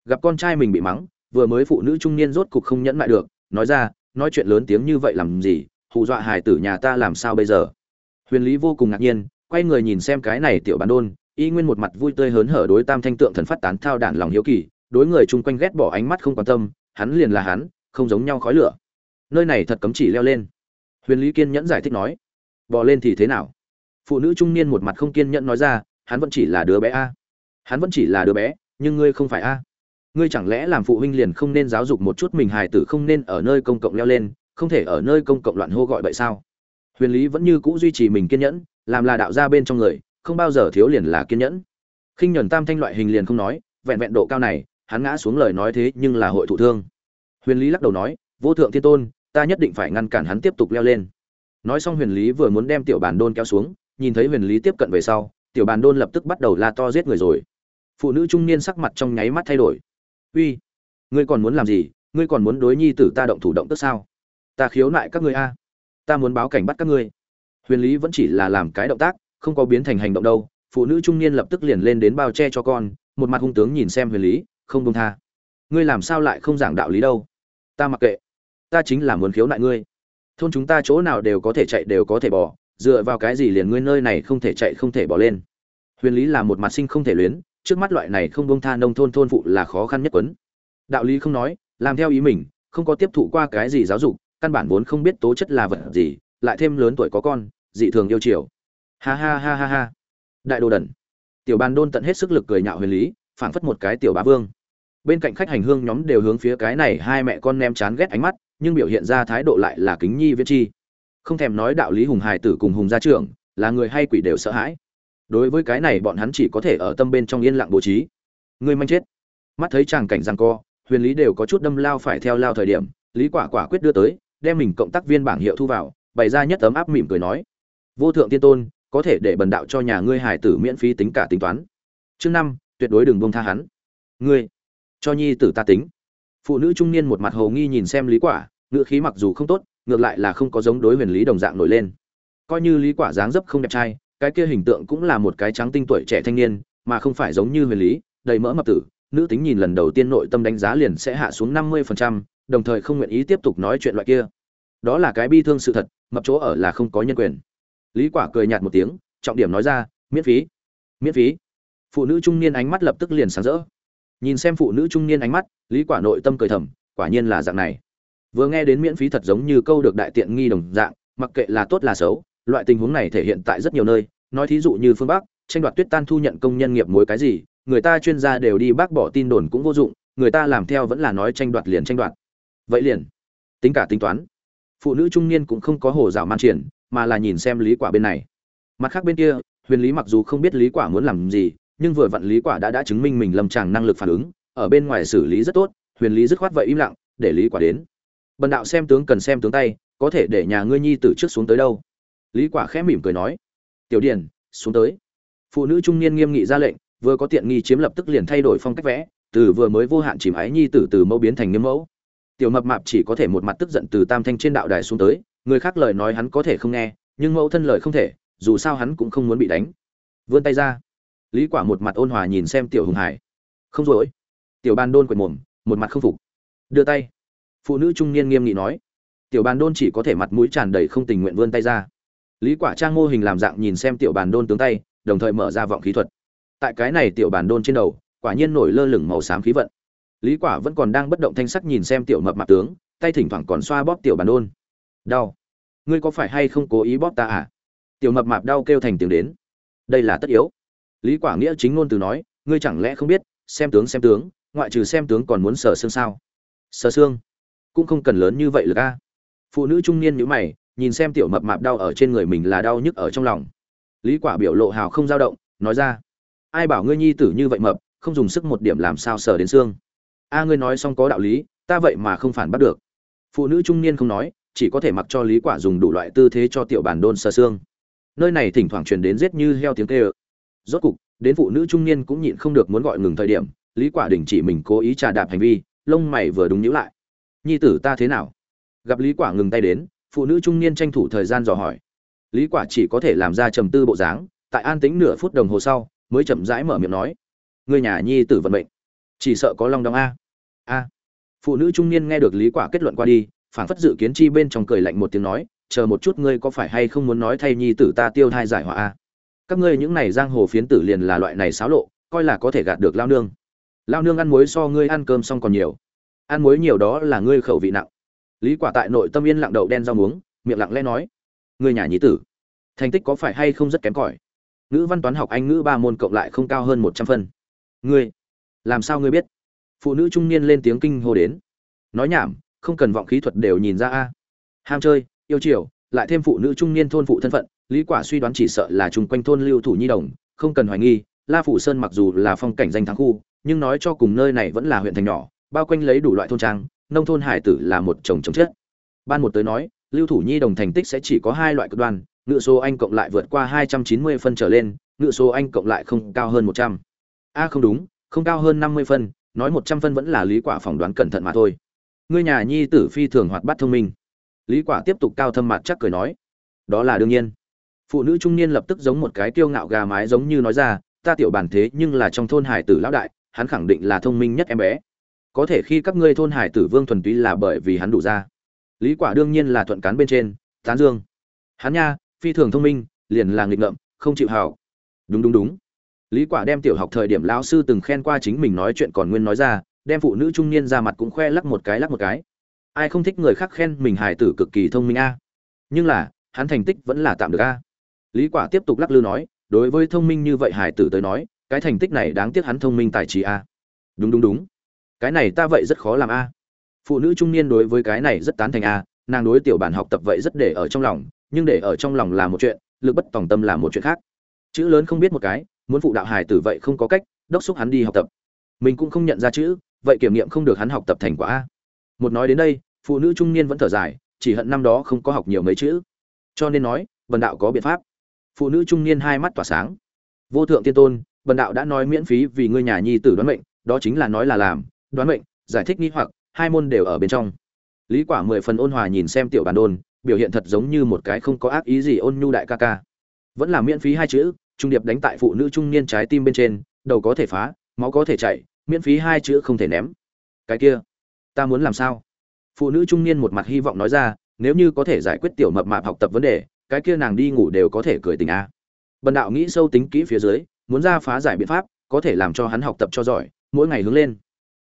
Gặp con trai mình bị mắng, vừa mới phụ nữ trung niên rốt cục không nhẫn lại được, nói ra nói chuyện lớn tiếng như vậy làm gì, hù dọa Hải tử nhà ta làm sao bây giờ? Huyền lý vô cùng ngạc nhiên, quay người nhìn xem cái này tiểu bàn đôn, y nguyên một mặt vui tươi hớn hở đối tam thanh tượng thần phát tán thao đản lòng hiếu kỳ, đối người chung quanh ghét bỏ ánh mắt không quan tâm, hắn liền là hắn, không giống nhau khói lửa. Nơi này thật cấm chỉ leo lên. Huyền lý kiên nhẫn giải thích nói bỏ lên thì thế nào? Phụ nữ trung niên một mặt không kiên nhẫn nói ra, hắn vẫn chỉ là đứa bé a. Hắn vẫn chỉ là đứa bé, nhưng ngươi không phải a ngươi chẳng lẽ làm phụ huynh liền không nên giáo dục một chút mình hài tử không nên ở nơi công cộng leo lên, không thể ở nơi công cộng loạn hô gọi vậy sao? Huyền lý vẫn như cũ duy trì mình kiên nhẫn, làm là đạo gia bên trong người, không bao giờ thiếu liền là kiên nhẫn. Khinh nhuần tam thanh loại hình liền không nói, vẹn vẹn độ cao này, hắn ngã xuống lời nói thế nhưng là hội thụ thương. Huyền lý lắc đầu nói, vô thượng thiên tôn, ta nhất định phải ngăn cản hắn tiếp tục leo lên. Nói xong huyền lý vừa muốn đem tiểu bàn đôn kéo xuống, nhìn thấy huyền lý tiếp cận về sau, tiểu bàn đôn lập tức bắt đầu la to giết người rồi. Phụ nữ trung niên sắc mặt trong nháy mắt thay đổi uy, ngươi còn muốn làm gì? Ngươi còn muốn đối nhi tử ta động thủ động tức sao? Ta khiếu nại các ngươi a. Ta muốn báo cảnh bắt các ngươi. Huyền lý vẫn chỉ là làm cái động tác, không có biến thành hành động đâu. Phụ nữ trung niên lập tức liền lên đến bao che cho con, một mặt hung tướng nhìn xem huyền lý, không công tha. Ngươi làm sao lại không giảng đạo lý đâu? Ta mặc kệ. Ta chính là muốn khiếu nại ngươi. Thôn chúng ta chỗ nào đều có thể chạy đều có thể bỏ, dựa vào cái gì liền ngươi nơi này không thể chạy không thể bỏ lên? Huyền lý là một mặt sinh không thể luyến trước mắt loại này không bông tha nông thôn thôn phụ là khó khăn nhất quấn. Đạo lý không nói, làm theo ý mình, không có tiếp thụ qua cái gì giáo dục, căn bản vốn không biết tố chất là vật gì, lại thêm lớn tuổi có con, dị thường yêu chiều. Ha ha ha ha ha. Đại đồ đần. Tiểu bàn đôn tận hết sức lực cười nhạo huyền lý, phảng phất một cái tiểu bá vương. Bên cạnh khách hành hương nhóm đều hướng phía cái này hai mẹ con nem chán ghét ánh mắt, nhưng biểu hiện ra thái độ lại là kính nhi viết chi. Không thèm nói đạo lý hùng hài tử cùng hùng gia trưởng, là người hay quỷ đều sợ hãi đối với cái này bọn hắn chỉ có thể ở tâm bên trong yên lặng bố trí. Người manh chết. Mắt thấy chàng cảnh rằng co, huyền lý đều có chút đâm lao phải theo lao thời điểm, lý quả quả quyết đưa tới, đem mình cộng tác viên bảng hiệu thu vào, bày ra nhất tấm áp mỉm cười nói, vô thượng tiên tôn, có thể để bần đạo cho nhà ngươi hải tử miễn phí tính cả tính toán. Chương năm, tuyệt đối đừng buông tha hắn. Ngươi, cho nhi tử ta tính. Phụ nữ trung niên một mặt hồ nghi nhìn xem lý quả ngựa khí mặc dù không tốt, ngược lại là không có giống đối huyền lý đồng dạng nổi lên. Coi như lý quả dáng dấp không đẹp trai cái kia hình tượng cũng là một cái trắng tinh tuổi trẻ thanh niên mà không phải giống như huyền lý đầy mỡ mập tử nữ tính nhìn lần đầu tiên nội tâm đánh giá liền sẽ hạ xuống 50%, đồng thời không nguyện ý tiếp tục nói chuyện loại kia. Đó là cái bi thương sự thật mập chỗ ở là không có nhân quyền. Lý quả cười nhạt một tiếng trọng điểm nói ra miễn phí miễn phí. Phụ nữ trung niên ánh mắt lập tức liền sáng rỡ. Nhìn xem phụ nữ trung niên ánh mắt lý quả nội tâm cười thầm quả nhiên là dạng này. Vừa nghe đến miễn phí thật giống như câu được đại tiện nghi đồng dạng mặc kệ là tốt là xấu loại tình huống này thể hiện tại rất nhiều nơi nói thí dụ như phương bắc, tranh đoạt tuyết tan thu nhận công nhân nghiệp mối cái gì, người ta chuyên gia đều đi bác bỏ tin đồn cũng vô dụng, người ta làm theo vẫn là nói tranh đoạt liền tranh đoạt. Vậy liền, tính cả tính toán, phụ nữ trung niên cũng không có hồ dạo man triển, mà là nhìn xem lý quả bên này. Mặt khác bên kia, huyền lý mặc dù không biết lý quả muốn làm gì, nhưng vừa vặn lý quả đã đã chứng minh mình lâm tràng năng lực phản ứng, ở bên ngoài xử lý rất tốt, huyền lý dứt khoát vậy im lặng, để lý quả đến. Bần đạo xem tướng cần xem tướng tay, có thể để nhà ngươi nhi tử trước xuống tới đâu. Lý quả khẽ mỉm cười nói tiểu điển xuống tới. Phụ nữ trung niên nghiêm nghị ra lệnh, vừa có tiện nghi chiếm lập tức liền thay đổi phong cách vẽ, từ vừa mới vô hạn chìm ái nhi tử từ mẫu biến thành nghiêm mẫu. Tiểu mập mạp chỉ có thể một mặt tức giận từ tam thanh trên đạo đài xuống tới, người khác lời nói hắn có thể không nghe, nhưng mẫu thân lời không thể, dù sao hắn cũng không muốn bị đánh. Vươn tay ra. Lý quả một mặt ôn hòa nhìn xem tiểu hùng hải. Không rồi tiểu ban đôn quệt mồm, một mặt không phục. Đưa tay. Phụ nữ trung niên nghiêm nghị nói. Tiểu bàn đôn chỉ có thể mặt mũi tràn đầy không tình nguyện vươn tay ra lý quả trang mô hình làm dạng nhìn xem tiểu bàn đôn tướng tay, đồng thời mở ra vọng khí thuật. Tại cái này tiểu bàn đôn trên đầu, quả nhiên nổi lơ lửng màu xám khí vận. Lý quả vẫn còn đang bất động thanh sắc nhìn xem tiểu mập mạp tướng, tay thỉnh thoảng còn xoa bóp tiểu bàn đôn. Đau. Ngươi có phải hay không cố ý bóp ta à? Tiểu mập mạp đau kêu thành tiếng đến. Đây là tất yếu. Lý quả nghĩa chính ngôn từ nói, ngươi chẳng lẽ không biết, xem tướng xem tướng, ngoại trừ xem tướng còn muốn sờ xương sao? Sờ xương? Cũng không cần lớn như vậy lực a. Phụ nữ trung niên nhíu mày nhìn xem tiểu mập mạp đau ở trên người mình là đau nhức ở trong lòng. Lý quả biểu lộ hào không dao động, nói ra, ai bảo ngươi nhi tử như vậy mập, không dùng sức một điểm làm sao sờ đến xương? A, ngươi nói xong có đạo lý, ta vậy mà không phản bắt được. Phụ nữ trung niên không nói, chỉ có thể mặc cho lý quả dùng đủ loại tư thế cho tiểu bản đôn sờ xương. Nơi này thỉnh thoảng truyền đến giết như heo tiếng kêu. Rốt cục, đến phụ nữ trung niên cũng nhịn không được muốn gọi ngừng thời điểm, lý quả đình chỉ mình cố ý trà đạp hành vi, lông mày vừa đúng nhíu lại. Nhi tử ta thế nào? Gặp lý quả ngừng tay đến phụ nữ trung niên tranh thủ thời gian dò hỏi. Lý quả chỉ có thể làm ra trầm tư bộ dáng, tại an tĩnh nửa phút đồng hồ sau, mới chậm rãi mở miệng nói. Người nhà nhi tử vận mệnh. Chỉ sợ có long đong a. A. Phụ nữ trung niên nghe được lý quả kết luận qua đi phản phất dự kiến chi bên trong cười lạnh một tiếng nói, chờ một chút ngươi có phải hay không muốn nói thay nhi tử ta tiêu thai giải hòa a? Các ngươi những này giang hồ phiến tử liền là loại này xáo lộ, coi là có thể gạt được lao nương. Lao nương ăn muối so ngươi ăn cơm xong còn nhiều. Ăn muối nhiều đó là ngươi khẩu vị nặng lý quả tại nội tâm yên lặng đậu đen rau muống, miệng lặng lẽ nói, ngươi nhà nhí tử, thành tích có phải hay không rất kém cỏi? Ngữ văn toán học anh ngữ ba môn cộng lại không cao hơn một trăm phân. Ngươi, làm sao ngươi biết? Phụ nữ trung niên lên tiếng kinh hô đến. Nói nhảm, không cần vọng khí thuật đều nhìn ra a. Ham chơi, yêu chiều, lại thêm phụ nữ trung niên thôn phụ thân phận, lý quả suy đoán chỉ sợ là chung quanh thôn lưu thủ nhi đồng, không cần hoài nghi, la phủ sơn mặc dù là phong cảnh danh thắng khu, nhưng nói cho cùng nơi này vẫn là huyện thành nhỏ, bao quanh lấy đủ loại thôn trang nông thôn hải tử là một chồng chồng chết. Ban một tới nói, lưu thủ nhi đồng thành tích sẽ chỉ có hai loại cực đoan, ngựa số anh cộng lại vượt qua hai trăm chín mươi phân trở lên, ngựa số anh cộng lại không cao hơn một trăm. A, không đúng, không cao hơn năm mươi phân, nói một trăm phân vẫn là lý quả phỏng đoán cẩn thận mà thôi. Ngươi nhà nhi tử phi thường hoạt bát thông minh. Lý quả tiếp tục cao thâm mặt chắc cười nói, đó là đương nhiên. Phụ nữ trung niên lập tức giống một cái kiêu ngạo gà mái giống như nói ra, ta tiểu bản thế nhưng là trong thôn hải tử lão đại, hắn khẳng định là thông minh nhất em bé có thể khi các ngươi thôn hải tử vương thuần túy là bởi vì hắn đủ ra. Lý quả đương nhiên là thuận cán bên trên, tán dương. Hắn nha, phi thường thông minh, liền là nghịch ngợm, không chịu hảo đúng đúng đúng. Lý quả đem tiểu học thời điểm lão sư từng khen qua chính mình nói chuyện còn nguyên nói ra, đem phụ nữ trung niên ra mặt cũng khoe lắc một cái, lắc một cái. Ai không thích người khác khen mình hải tử cực kỳ thông minh a? Nhưng là, hắn thành tích vẫn là tạm được a. Lý quả tiếp tục lắc lư nói, đối với thông minh như vậy hải tử tới nói, cái thành tích này đáng tiếc hắn thông minh tài trí a. Đúng đúng đúng cái này ta vậy rất khó làm a. Phụ nữ trung niên đối với cái này rất tán thành a, nàng đối tiểu bản học tập vậy rất để ở trong lòng, nhưng để ở trong lòng là một chuyện, lực bất tòng tâm là một chuyện khác. Chữ lớn không biết một cái, muốn phụ đạo hài tử vậy không có cách, đốc xúc hắn đi học tập. Mình cũng không nhận ra chữ, vậy kiểm nghiệm không được hắn học tập thành quả a. Một nói đến đây, phụ nữ trung niên vẫn thở dài, chỉ hận năm đó không có học nhiều mấy chữ. Cho nên nói vần đạo có biện pháp. Phụ nữ trung niên hai mắt tỏa sáng. Vô thượng tiên tôn vần đạo đã nói miễn phí vì ngươi nhà nhi tử đoán mệnh, đó chính là nói là làm đoán mệnh, giải thích nghi hoặc, hai môn đều ở bên trong. Lý quả mười phần ôn hòa nhìn xem tiểu bản đôn, biểu hiện thật giống như một cái không có ác ý gì ôn nhu đại ca ca. Vẫn là miễn phí hai chữ, trung điệp đánh tại phụ nữ trung niên trái tim bên trên, đầu có thể phá, máu có thể chảy, miễn phí hai chữ không thể ném. Cái kia, ta muốn làm sao? Phụ nữ trung niên một mặt hy vọng nói ra, nếu như có thể giải quyết tiểu mập mạp học tập vấn đề, cái kia nàng đi ngủ đều có thể cười tình a. Bần đạo nghĩ sâu tính kỹ phía dưới, muốn ra phá giải biện pháp, có thể làm cho hắn học tập cho giỏi, mỗi ngày hướng lên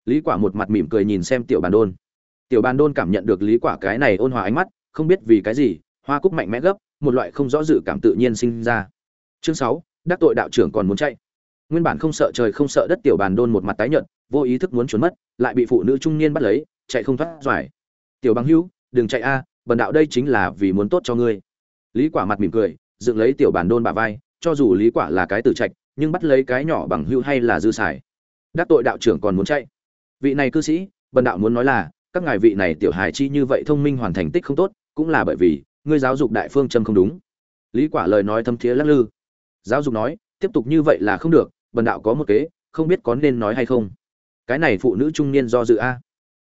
lý quả một mặt mỉm cười nhìn xem tiểu bàn đôn. Tiểu bàn đôn cảm nhận được lý quả cái này ôn hòa ánh mắt không biết vì cái gì hoa cúc mạnh mẽ gấp một loại không rõ dự cảm tự nhiên sinh ra. Chương 6, đắc tội đạo trưởng còn muốn chạy. Nguyên bản không sợ trời không sợ đất tiểu bàn đôn một mặt tái nhợt vô ý thức muốn trốn mất lại bị phụ nữ trung niên bắt lấy chạy không thoát doài tiểu bằng hữu đừng chạy a à, bần đạo đây chính là vì muốn tốt cho ngươi. Lý quả mặt mỉm cười dựng lấy tiểu bàn đôn bả vai cho dù lý quả là cái tử trạch nhưng bắt lấy cái nhỏ bằng hữu hay là dư xài. Đắc tội đạo trưởng còn muốn chạy vị này cư sĩ, bần đạo muốn nói là, các ngài vị này tiểu hài chi như vậy thông minh hoàn thành tích không tốt, cũng là bởi vì, ngươi giáo dục đại phương châm không đúng. Lý quả lời nói thâm thiế lắc lư. Giáo dục nói, tiếp tục như vậy là không được, bần đạo có một kế, không biết có nên nói hay không. Cái này phụ nữ trung niên do dự a.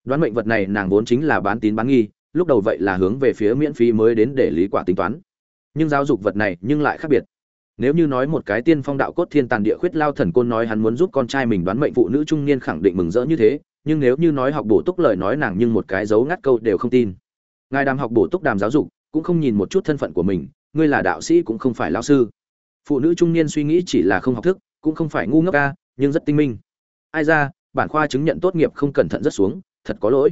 Đoán mệnh vật này nàng vốn chính là bán tín bán nghi, lúc đầu vậy là hướng về phía miễn phí mới đến để lý quả tính toán. Nhưng giáo dục vật này nhưng lại khác biệt nếu như nói một cái tiên phong đạo cốt thiên tàn địa khuyết lao thần côn nói hắn muốn giúp con trai mình đoán mệnh phụ nữ trung niên khẳng định mừng rỡ như thế, nhưng nếu như nói học bổ túc lời nói nàng nhưng một cái dấu ngắt câu đều không tin. Ngài đàm học bổ túc đàm giáo dục, cũng không nhìn một chút thân phận của mình, ngươi là đạo sĩ cũng không phải lao sư. Phụ nữ trung niên suy nghĩ chỉ là không học thức, cũng không phải ngu ngốc ca, nhưng rất tinh minh. Ai ra, bản khoa chứng nhận tốt nghiệp không cẩn thận rất xuống, thật có lỗi.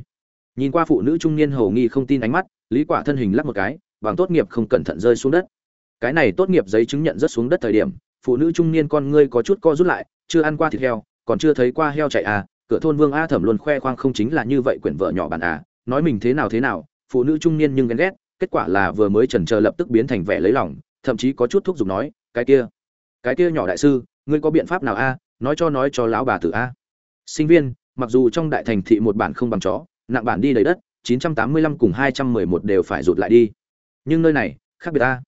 Nhìn qua phụ nữ trung niên hầu nghi không tin ánh mắt, lý quả thân hình lắc một cái, bằng tốt nghiệp không cẩn thận rơi xuống đất cái này tốt nghiệp giấy chứng nhận rất xuống đất thời điểm, phụ nữ trung niên con ngươi có chút co rút lại, chưa ăn qua thịt heo, còn chưa thấy qua heo chạy à cửa thôn vương a thẩm luôn khoe khoang không chính là như vậy quyển vợ nhỏ bản à nói mình thế nào thế nào, phụ nữ trung niên nhưng ghen ghét, kết quả là vừa mới trần chờ lập tức biến thành vẻ lấy lòng, thậm chí có chút thúc giục nói, cái kia cái kia nhỏ đại sư, ngươi có biện pháp nào a nói cho nói cho lão bà tử a sinh viên, mặc dù trong đại thành thị một bản không bằng chó, nặng bản đi đầy đất 985 cùng 211 đều phải rụt lại đi. Nhưng nơi này, khác biệt a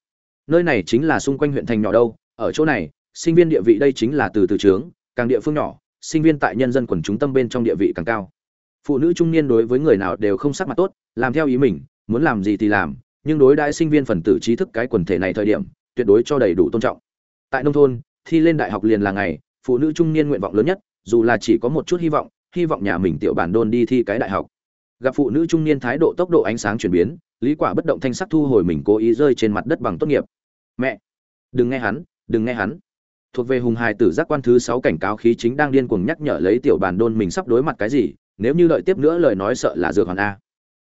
nơi này chính là xung quanh huyện thành nhỏ đâu, ở chỗ này, sinh viên địa vị đây chính là từ từ trướng, càng địa phương nhỏ, sinh viên tại nhân dân quần chúng tâm bên trong địa vị càng cao. Phụ nữ trung niên đối với người nào đều không sắc mặt tốt, làm theo ý mình, muốn làm gì thì làm, nhưng đối đãi sinh viên phần tử trí thức cái quần thể này thời điểm, tuyệt đối cho đầy đủ tôn trọng. Tại nông thôn, thi lên đại học liền là ngày, phụ nữ trung niên nguyện vọng lớn nhất, dù là chỉ có một chút hy vọng hy vọng nhà mình tiểu bản đôn đi thi cái đại học. Gặp phụ nữ trung niên thái độ tốc độ ánh sáng chuyển biến, lý quả bất động thanh sắc thu hồi mình cố ý rơi trên mặt đất bằng tốt nghiệp mẹ! Đừng nghe hắn, đừng nghe hắn. Thuộc về hùng hài tử giác quan thứ sáu cảnh cáo khí chính đang điên cuồng nhắc nhở lấy tiểu bàn đôn mình sắp đối mặt cái gì, nếu như đợi tiếp nữa lời nói sợ là dược hoàn a.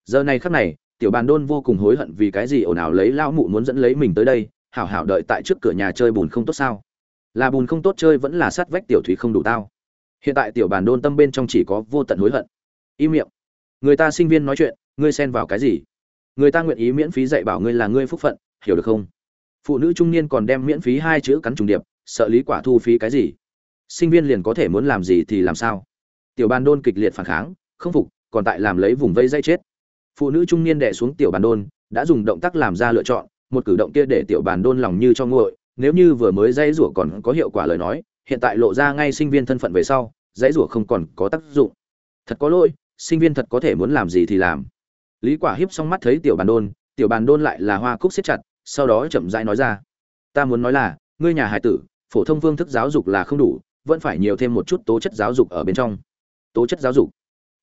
Giờ này khắc này, tiểu bàn đôn vô cùng hối hận vì cái gì ồn ào lấy lao mụ muốn dẫn lấy mình tới đây, hảo hảo đợi tại trước cửa nhà chơi bùn không tốt sao? Là bùn không tốt chơi vẫn là sát vách tiểu thủy không đủ tao. Hiện tại tiểu bàn đôn tâm bên trong chỉ có vô tận hối hận. Im miệng. Người ta sinh viên nói chuyện, ngươi xen vào cái gì? Người ta nguyện ý miễn phí dạy bảo ngươi là ngươi phúc phận, hiểu được không? Phụ nữ trung niên còn đem miễn phí hai chữ cắn trùng điệp, sợ lý quả thu phí cái gì? Sinh viên liền có thể muốn làm gì thì làm sao? Tiểu bàn đôn kịch liệt phản kháng, không phục, còn tại làm lấy vùng vây dây chết. Phụ nữ trung niên đè xuống tiểu bàn đôn, đã dùng động tác làm ra lựa chọn, một cử động kia để tiểu bàn đôn lòng như cho nguội, nếu như vừa mới dây rủa còn có hiệu quả lời nói, hiện tại lộ ra ngay sinh viên thân phận về sau, dãy rủa không còn có tác dụng. Thật có lỗi, sinh viên thật có thể muốn làm gì thì làm. Lý quả hiếp xong mắt thấy tiểu bàn đôn, tiểu bàn đôn lại là hoa cúc siết chặt sau đó chậm rãi nói ra. Ta muốn nói là, ngươi nhà hải tử, phổ thông phương thức giáo dục là không đủ, vẫn phải nhiều thêm một chút tố chất giáo dục ở bên trong. Tố chất giáo dục.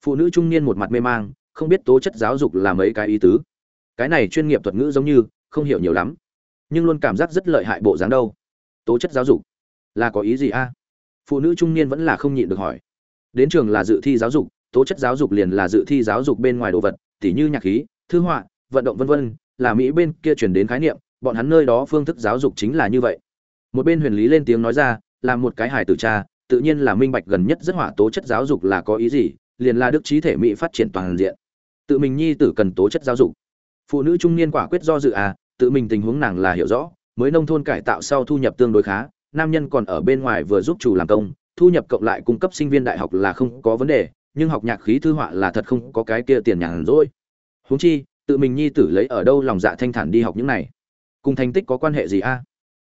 Phụ nữ trung niên một mặt mê mang, không biết tố chất giáo dục là mấy cái ý tứ. Cái này chuyên nghiệp thuật ngữ giống như, không hiểu nhiều lắm, nhưng luôn cảm giác rất lợi hại bộ dáng đâu. Tố chất giáo dục. Là có ý gì a? Phụ nữ trung niên vẫn là không nhịn được hỏi. Đến trường là dự thi giáo dục, tố chất giáo dục liền là dự thi giáo dục bên ngoài đồ vật, tỉ như nhạc khí, thư họa, vận động vân vân là mỹ bên kia chuyển đến khái niệm, bọn hắn nơi đó phương thức giáo dục chính là như vậy. Một bên huyền lý lên tiếng nói ra, là một cái hài tử cha, tự nhiên là minh bạch gần nhất rất hỏa tố chất giáo dục là có ý gì, liền là đức trí thể mỹ phát triển toàn diện. Tự mình nhi tử cần tố chất giáo dục. Phụ nữ trung niên quả quyết do dự à tự mình tình huống nàng là hiểu rõ, mới nông thôn cải tạo sau thu nhập tương đối khá, nam nhân còn ở bên ngoài vừa giúp chủ làm công, thu nhập cộng lại cung cấp sinh viên đại học là không có vấn đề, nhưng học nhạc khí thư họa là thật không có cái kia tiền nhàn rỗi. Huống chi tự mình nhi tử lấy ở đâu lòng dạ thanh thản đi học những này? Cùng thành tích có quan hệ gì a?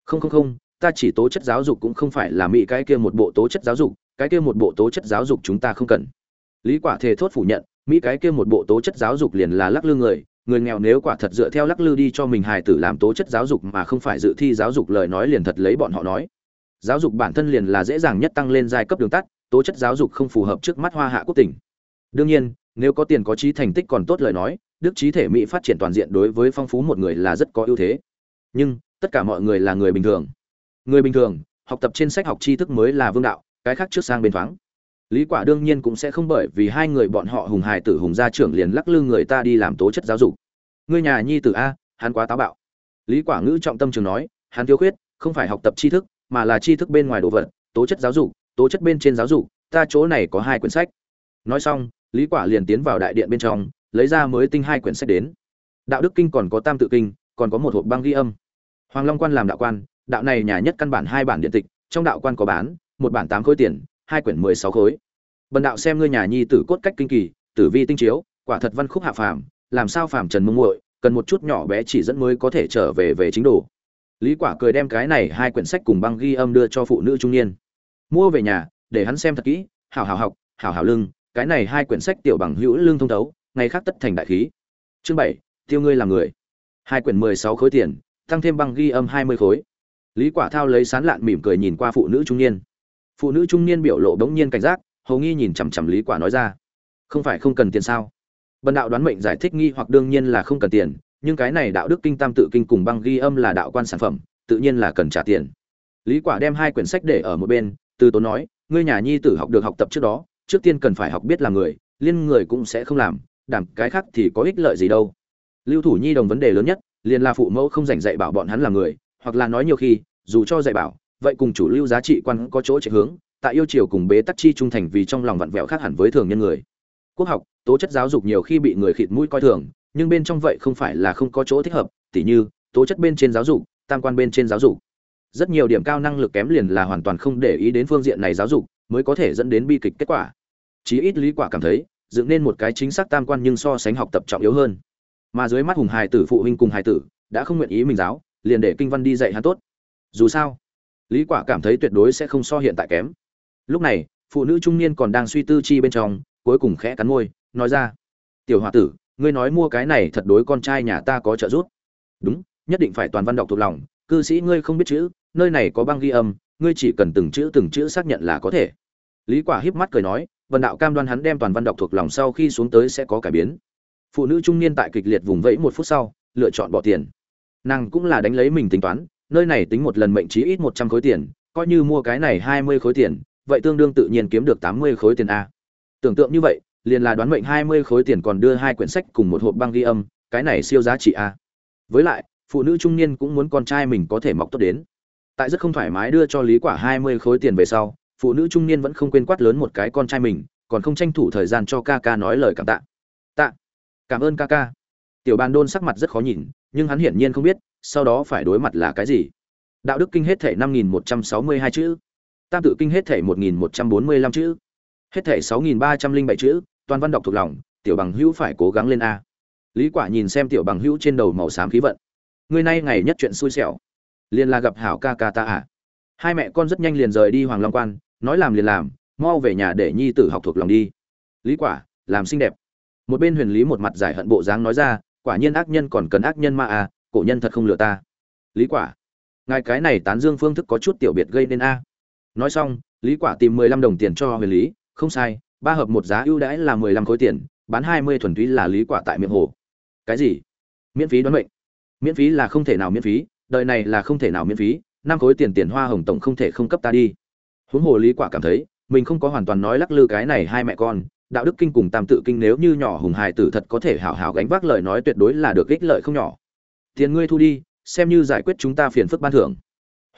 Không không không, ta chỉ tố chất giáo dục cũng không phải là mỹ cái kia một bộ tố chất giáo dục, cái kia một bộ tố chất giáo dục chúng ta không cần. Lý quả thề thốt phủ nhận mỹ cái kia một bộ tố chất giáo dục liền là lắc lư người người nghèo nếu quả thật dựa theo lắc lư đi cho mình hài tử làm tố chất giáo dục mà không phải dự thi giáo dục lời nói liền thật lấy bọn họ nói. Giáo dục bản thân liền là dễ dàng nhất tăng lên giai cấp đường tắt, tố chất giáo dục không phù hợp trước mắt hoa hạ quốc tỉnh. Đương nhiên, nếu có tiền có trí thành tích còn tốt lời nói đức trí thể mỹ phát triển toàn diện đối với phong phú một người là rất có ưu thế. Nhưng, tất cả mọi người là người bình thường. Người bình thường, học tập trên sách học tri thức mới là vương đạo, cái khác trước sang bên thoáng. Lý quả đương nhiên cũng sẽ không bởi vì hai người bọn họ hùng hài tử hùng gia trưởng liền lắc lư người ta đi làm tố chất giáo dục. Ngươi nhà nhi tử a, hắn quá táo bạo. Lý quả ngữ trọng tâm trường nói, hắn thiếu khuyết, không phải học tập tri thức, mà là tri thức bên ngoài đồ vật, tố chất giáo dục, tố chất bên trên giáo dục, ta chỗ này có hai quyển sách. Nói xong, lý quả liền tiến vào đại điện bên trong lấy ra mới tinh hai quyển sách đến. Đạo đức kinh còn có tam tự kinh, còn có một hộp băng ghi âm. Hoàng long quan làm đạo quan, đạo này nhà nhất căn bản hai bản điện tịch, trong đạo quan có bán, một bản tám khối tiền, hai quyển mười sáu khối. Bần đạo xem ngươi nhà nhi tử cốt cách kinh kỳ, tử vi tinh chiếu, quả thật văn khúc hạ phàm, làm sao phàm trần mông muội, cần một chút nhỏ bé chỉ dẫn mới có thể trở về về chính đồ. Lý quả cười đem cái này hai quyển sách cùng băng ghi âm đưa cho phụ nữ trung niên. Mua về nhà, để hắn xem thật kỹ, hảo hảo học, hảo hảo lưng, cái này hai quyển sách tiểu bằng hữu lương thông thấu ngày khác tất thành đại khí. Chương bảy, tiêu ngươi làm người. Hai quyển mười sáu khối tiền, tăng thêm băng ghi âm hai mươi khối. Lý quả thao lấy sán lạn mỉm cười nhìn qua phụ nữ trung niên. Phụ nữ trung niên biểu lộ bỗng nhiên cảnh giác, hầu nghi nhìn chằm chằm lý quả nói ra. Không phải không cần tiền sao? Bần đạo đoán mệnh giải thích nghi hoặc đương nhiên là không cần tiền, nhưng cái này đạo đức kinh tam tự kinh cùng băng ghi âm là đạo quan sản phẩm, tự nhiên là cần trả tiền. Lý quả đem hai quyển sách để ở một bên, từ tốn nói, ngươi nhà nhi tử học được học tập trước đó, trước tiên cần phải học biết làm người, liên người cũng sẽ không làm đảm cái khác thì có ích lợi gì đâu. Lưu thủ nhi đồng vấn đề lớn nhất, liền là phụ mẫu không dành dạy bảo bọn hắn làm người, hoặc là nói nhiều khi, dù cho dạy bảo, vậy cùng chủ lưu giá trị quan có chỗ chạy hướng, tại yêu chiều cùng bế tắc chi trung thành vì trong lòng vặn vẹo khác hẳn với thường nhân người. Quốc học, tố chất giáo dục nhiều khi bị người khịt mũi coi thường, nhưng bên trong vậy không phải là không có chỗ thích hợp, tỉ như, tố chất bên trên giáo dục, tam quan bên trên giáo dục. Rất nhiều điểm cao năng lực kém liền là hoàn toàn không để ý đến phương diện này giáo dục, mới có thể dẫn đến bi kịch kết quả. Chí ít lý quả cảm thấy dựng nên một cái chính xác tam quan nhưng so sánh học tập trọng yếu hơn. Mà dưới mắt hùng hài tử phụ huynh cùng hài tử đã không nguyện ý mình giáo, liền để kinh văn đi dạy hắn tốt. Dù sao, lý quả cảm thấy tuyệt đối sẽ không so hiện tại kém. Lúc này, phụ nữ trung niên còn đang suy tư chi bên trong, cuối cùng khẽ cắn môi, nói ra, tiểu hòa tử, ngươi nói mua cái này thật đối con trai nhà ta có trợ giúp. Đúng, nhất định phải toàn văn đọc thuộc lòng, cư sĩ ngươi không biết chữ, nơi này có băng ghi âm, ngươi chỉ cần từng chữ từng chữ xác nhận là có thể. Lý quả híp mắt cười nói vần đạo cam đoan hắn đem toàn văn đọc thuộc lòng sau khi xuống tới sẽ có cải biến. Phụ nữ trung niên tại kịch liệt vùng vẫy một phút sau, lựa chọn bỏ tiền. Nàng cũng là đánh lấy mình tính toán, nơi này tính một lần mệnh chí ít một trăm khối tiền, coi như mua cái này hai mươi khối tiền, vậy tương đương tự nhiên kiếm được tám mươi khối tiền a. Tưởng tượng như vậy, liền là đoán mệnh hai mươi khối tiền còn đưa hai quyển sách cùng một hộp băng ghi âm, cái này siêu giá trị a. Với lại, phụ nữ trung niên cũng muốn con trai mình có thể mọc tốt đến. Tại rất không thoải mái đưa cho lý quả hai mươi khối tiền về sau phụ nữ trung niên vẫn không quên quát lớn một cái con trai mình, còn không tranh thủ thời gian cho ca ca nói lời cảm tạ. Tạ, cảm ơn ca ca. Tiểu bàn đôn sắc mặt rất khó nhìn, nhưng hắn hiển nhiên không biết, sau đó phải đối mặt là cái gì. Đạo đức kinh hết thể năm nghìn một trăm sáu mươi hai chữ. Tam tự kinh hết thể một nghìn một trăm bốn mươi lăm chữ. Hết thể sáu nghìn ba trăm linh bảy chữ, toàn văn đọc thuộc lòng, tiểu bằng hữu phải cố gắng lên a. Lý quả nhìn xem tiểu bằng hữu trên đầu màu xám khí vận. Người nay ngày nhất chuyện xui xẻo. Liền là gặp hảo ca ca ta à. Hai mẹ con rất nhanh liền rời đi hoàng long quan nói làm liền làm, mau về nhà để nhi tử học thuộc lòng đi. Lý quả, làm xinh đẹp. Một bên huyền lý một mặt giải hận bộ dáng nói ra, quả nhiên ác nhân còn cần ác nhân ma à cổ nhân thật không lừa ta. Lý quả, ngài cái này tán dương phương thức có chút tiểu biệt gây nên a. Nói xong, lý quả tìm 15 đồng tiền cho huyền lý, không sai, ba hợp một giá ưu đãi là 15 khối tiền, bán 20 thuần túy là lý quả tại miệng hồ. Cái gì? Miễn phí đoán mệnh. Miễn phí là không thể nào miễn phí, đời này là không thể nào miễn phí, năm khối tiền tiền hoa hồng tổng không thể không cấp ta đi huống hồ lý quả cảm thấy, mình không có hoàn toàn nói lắc lư cái này hai mẹ con, đạo đức kinh cùng tam tự kinh nếu như nhỏ hùng hài tử thật có thể hảo hảo gánh vác lời nói tuyệt đối là được ích lợi không nhỏ. Tiền ngươi thu đi, xem như giải quyết chúng ta phiền phức ban thưởng.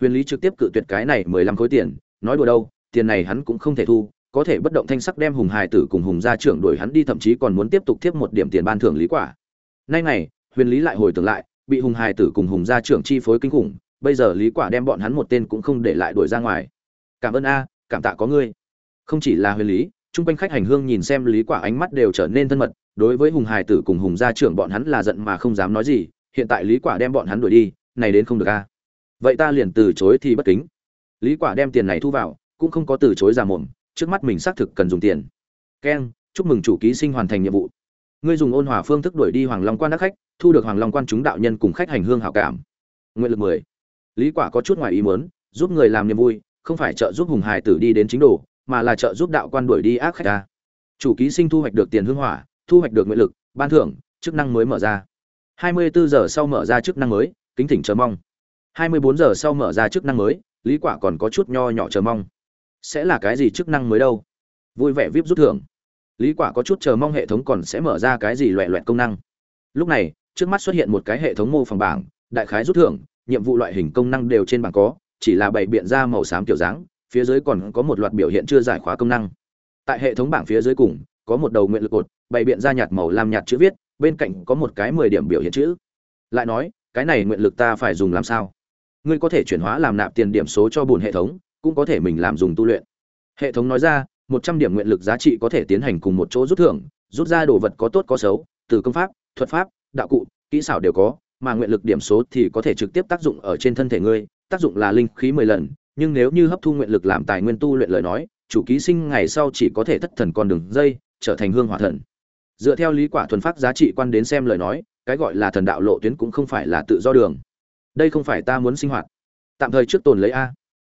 Huyền lý trực tiếp cự tuyệt cái này mười lăm khối tiền, nói đùa đâu, tiền này hắn cũng không thể thu, có thể bất động thanh sắc đem hùng hài tử cùng hùng gia trưởng đuổi hắn đi thậm chí còn muốn tiếp tục tiếp một điểm tiền ban thưởng lý quả. Nay này huyền lý lại hồi tưởng lại, bị hùng hài tử cùng hùng gia trưởng chi phối kinh khủng, bây giờ lý quả đem bọn hắn một tên cũng không để lại đuổi ra ngoài cảm ơn a, cảm tạ có ngươi. Không chỉ là huyền lý, chung quanh khách hành hương nhìn xem lý quả ánh mắt đều trở nên thân mật, đối với hùng hải tử cùng hùng gia trưởng bọn hắn là giận mà không dám nói gì, hiện tại lý quả đem bọn hắn đuổi đi, này đến không được a. Vậy ta liền từ chối thì bất kính. Lý quả đem tiền này thu vào, cũng không có từ chối ra mồm, trước mắt mình xác thực cần dùng tiền. Keng chúc mừng chủ ký sinh hoàn thành nhiệm vụ. Ngươi dùng ôn hòa phương thức đuổi đi hoàng long quan đắc khách, thu được hoàng long quan chúng đạo nhân cùng khách hành hương hảo cảm. Nguyện lực mười. Lý quả có chút ngoài ý muốn, giúp người làm niềm vui không phải trợ giúp hùng hài tử đi đến chính đồ, mà là trợ giúp đạo quan đuổi đi ác khách ta. Chủ ký sinh thu hoạch được tiền hương hỏa, thu hoạch được nguyện lực, ban thưởng, chức năng mới mở ra. 24 giờ sau mở ra chức năng mới, kính thỉnh chờ mong. 24 giờ sau mở ra chức năng mới, lý quả còn có chút nho nhỏ chờ mong. Sẽ là cái gì chức năng mới đâu? Vui vẻ vip rút thưởng. Lý quả có chút chờ mong hệ thống còn sẽ mở ra cái gì loẹ loẹt công năng. Lúc này, trước mắt xuất hiện một cái hệ thống mô phỏng bảng, đại khái rút thưởng, nhiệm vụ loại hình công năng đều trên bảng có chỉ là bày biện ra màu xám kiểu dáng, phía dưới còn có một loạt biểu hiện chưa giải khóa công năng. Tại hệ thống bảng phía dưới cùng, có một đầu nguyện lực cột bày biện ra nhạt màu làm nhạt chữ viết, bên cạnh có một cái 10 điểm biểu hiện chữ. Lại nói, cái này nguyện lực ta phải dùng làm sao? Ngươi có thể chuyển hóa làm nạp tiền điểm số cho bùn hệ thống, cũng có thể mình làm dùng tu luyện. Hệ thống nói ra, một trăm điểm nguyện lực giá trị có thể tiến hành cùng một chỗ rút thưởng, rút ra đồ vật có tốt có xấu, từ công pháp, thuật pháp, đạo cụ, kỹ xảo đều có, mà nguyện lực điểm số thì có thể trực tiếp tác dụng ở trên thân thể ngươi tác dụng là linh khí mười lần, nhưng nếu như hấp thu nguyện lực làm tài nguyên tu luyện lời nói, chủ ký sinh ngày sau chỉ có thể thất thần con đường dây, trở thành hương hỏa thần. Dựa theo lý quả thuần phát giá trị quan đến xem lời nói, cái gọi là thần đạo lộ tuyến cũng không phải là tự do đường. Đây không phải ta muốn sinh hoạt. Tạm thời trước tồn lấy a.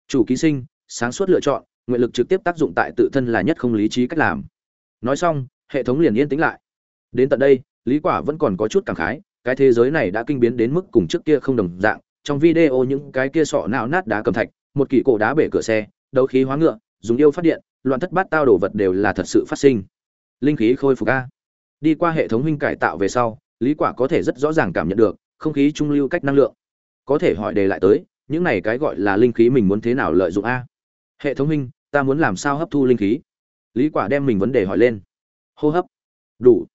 Chủ ký sinh, sáng suốt lựa chọn, nguyện lực trực tiếp tác dụng tại tự thân là nhất không lý trí cách làm. Nói xong, hệ thống liền yên tĩnh lại. Đến tận đây, lý quả vẫn còn có chút cảm khái, cái thế giới này đã kinh biến đến mức cùng trước kia không đồng dạng trong video những cái kia sọ não nát đá cầm thạch, một kỳ cổ đá bể cửa xe, đấu khí hóa ngựa, dùng yêu phát điện, loạn thất bát tao đổ vật đều là thật sự phát sinh. Linh khí khôi phục a. Đi qua hệ thống huynh cải tạo về sau, lý quả có thể rất rõ ràng cảm nhận được, không khí trung lưu cách năng lượng. Có thể hỏi đề lại tới, những này cái gọi là linh khí mình muốn thế nào lợi dụng a? Hệ thống huynh, ta muốn làm sao hấp thu linh khí? Lý quả đem mình vấn đề hỏi lên. Hô hấp. Đủ.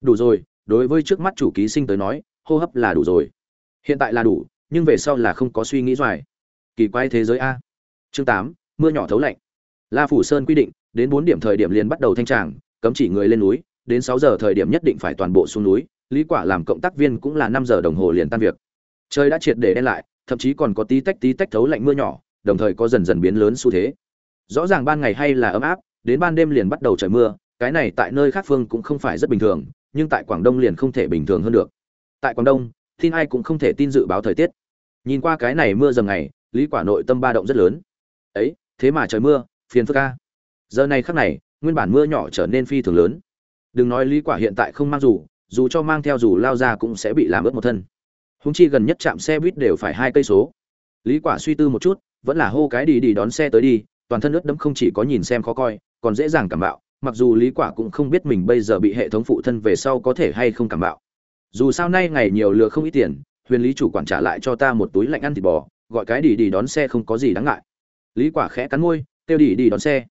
Đủ rồi, đối với trước mắt chủ ký sinh tới nói, hô hấp là đủ rồi. Hiện tại là đủ nhưng về sau là không có suy nghĩ doài. Kỳ quái thế giới a. Chương 8, mưa nhỏ thấu lạnh. La phủ sơn quy định đến 4 điểm thời điểm liền bắt đầu thanh tràng cấm chỉ người lên núi đến 6 giờ thời điểm nhất định phải toàn bộ xuống núi lý quả làm cộng tác viên cũng là 5 giờ đồng hồ liền tan việc. Trời đã triệt để đen lại thậm chí còn có tí tách tí tách thấu lạnh mưa nhỏ đồng thời có dần dần biến lớn xu thế. Rõ ràng ban ngày hay là ấm áp đến ban đêm liền bắt đầu trời mưa cái này tại nơi khác phương cũng không phải rất bình thường nhưng tại quảng đông liền không thể bình thường hơn được. Tại quảng đông tin ai cũng không thể tin dự báo thời tiết nhìn qua cái này mưa dầm ngày, lý quả nội tâm ba động rất lớn. Ấy, thế mà trời mưa, phiền phức ca giờ này khắc này, nguyên bản mưa nhỏ trở nên phi thường lớn. Đừng nói lý quả hiện tại không mang dù dù cho mang theo dù lao ra cũng sẽ bị làm ướt một thân. Húng chi gần nhất chạm xe buýt đều phải hai cây số. Lý quả suy tư một chút, vẫn là hô cái đi đi đón xe tới đi, toàn thân ướt đẫm không chỉ có nhìn xem khó coi, còn dễ dàng cảm bạo, mặc dù lý quả cũng không biết mình bây giờ bị hệ thống phụ thân về sau có thể hay không cảm bạo. Dù sao nay ngày nhiều lừa không ít tiền huyền lý chủ quản trả lại cho ta một túi lạnh ăn thịt bò, gọi cái đi đi đón xe không có gì đáng ngại. Lý quả khẽ cắn môi tiêu đi đi đón xe.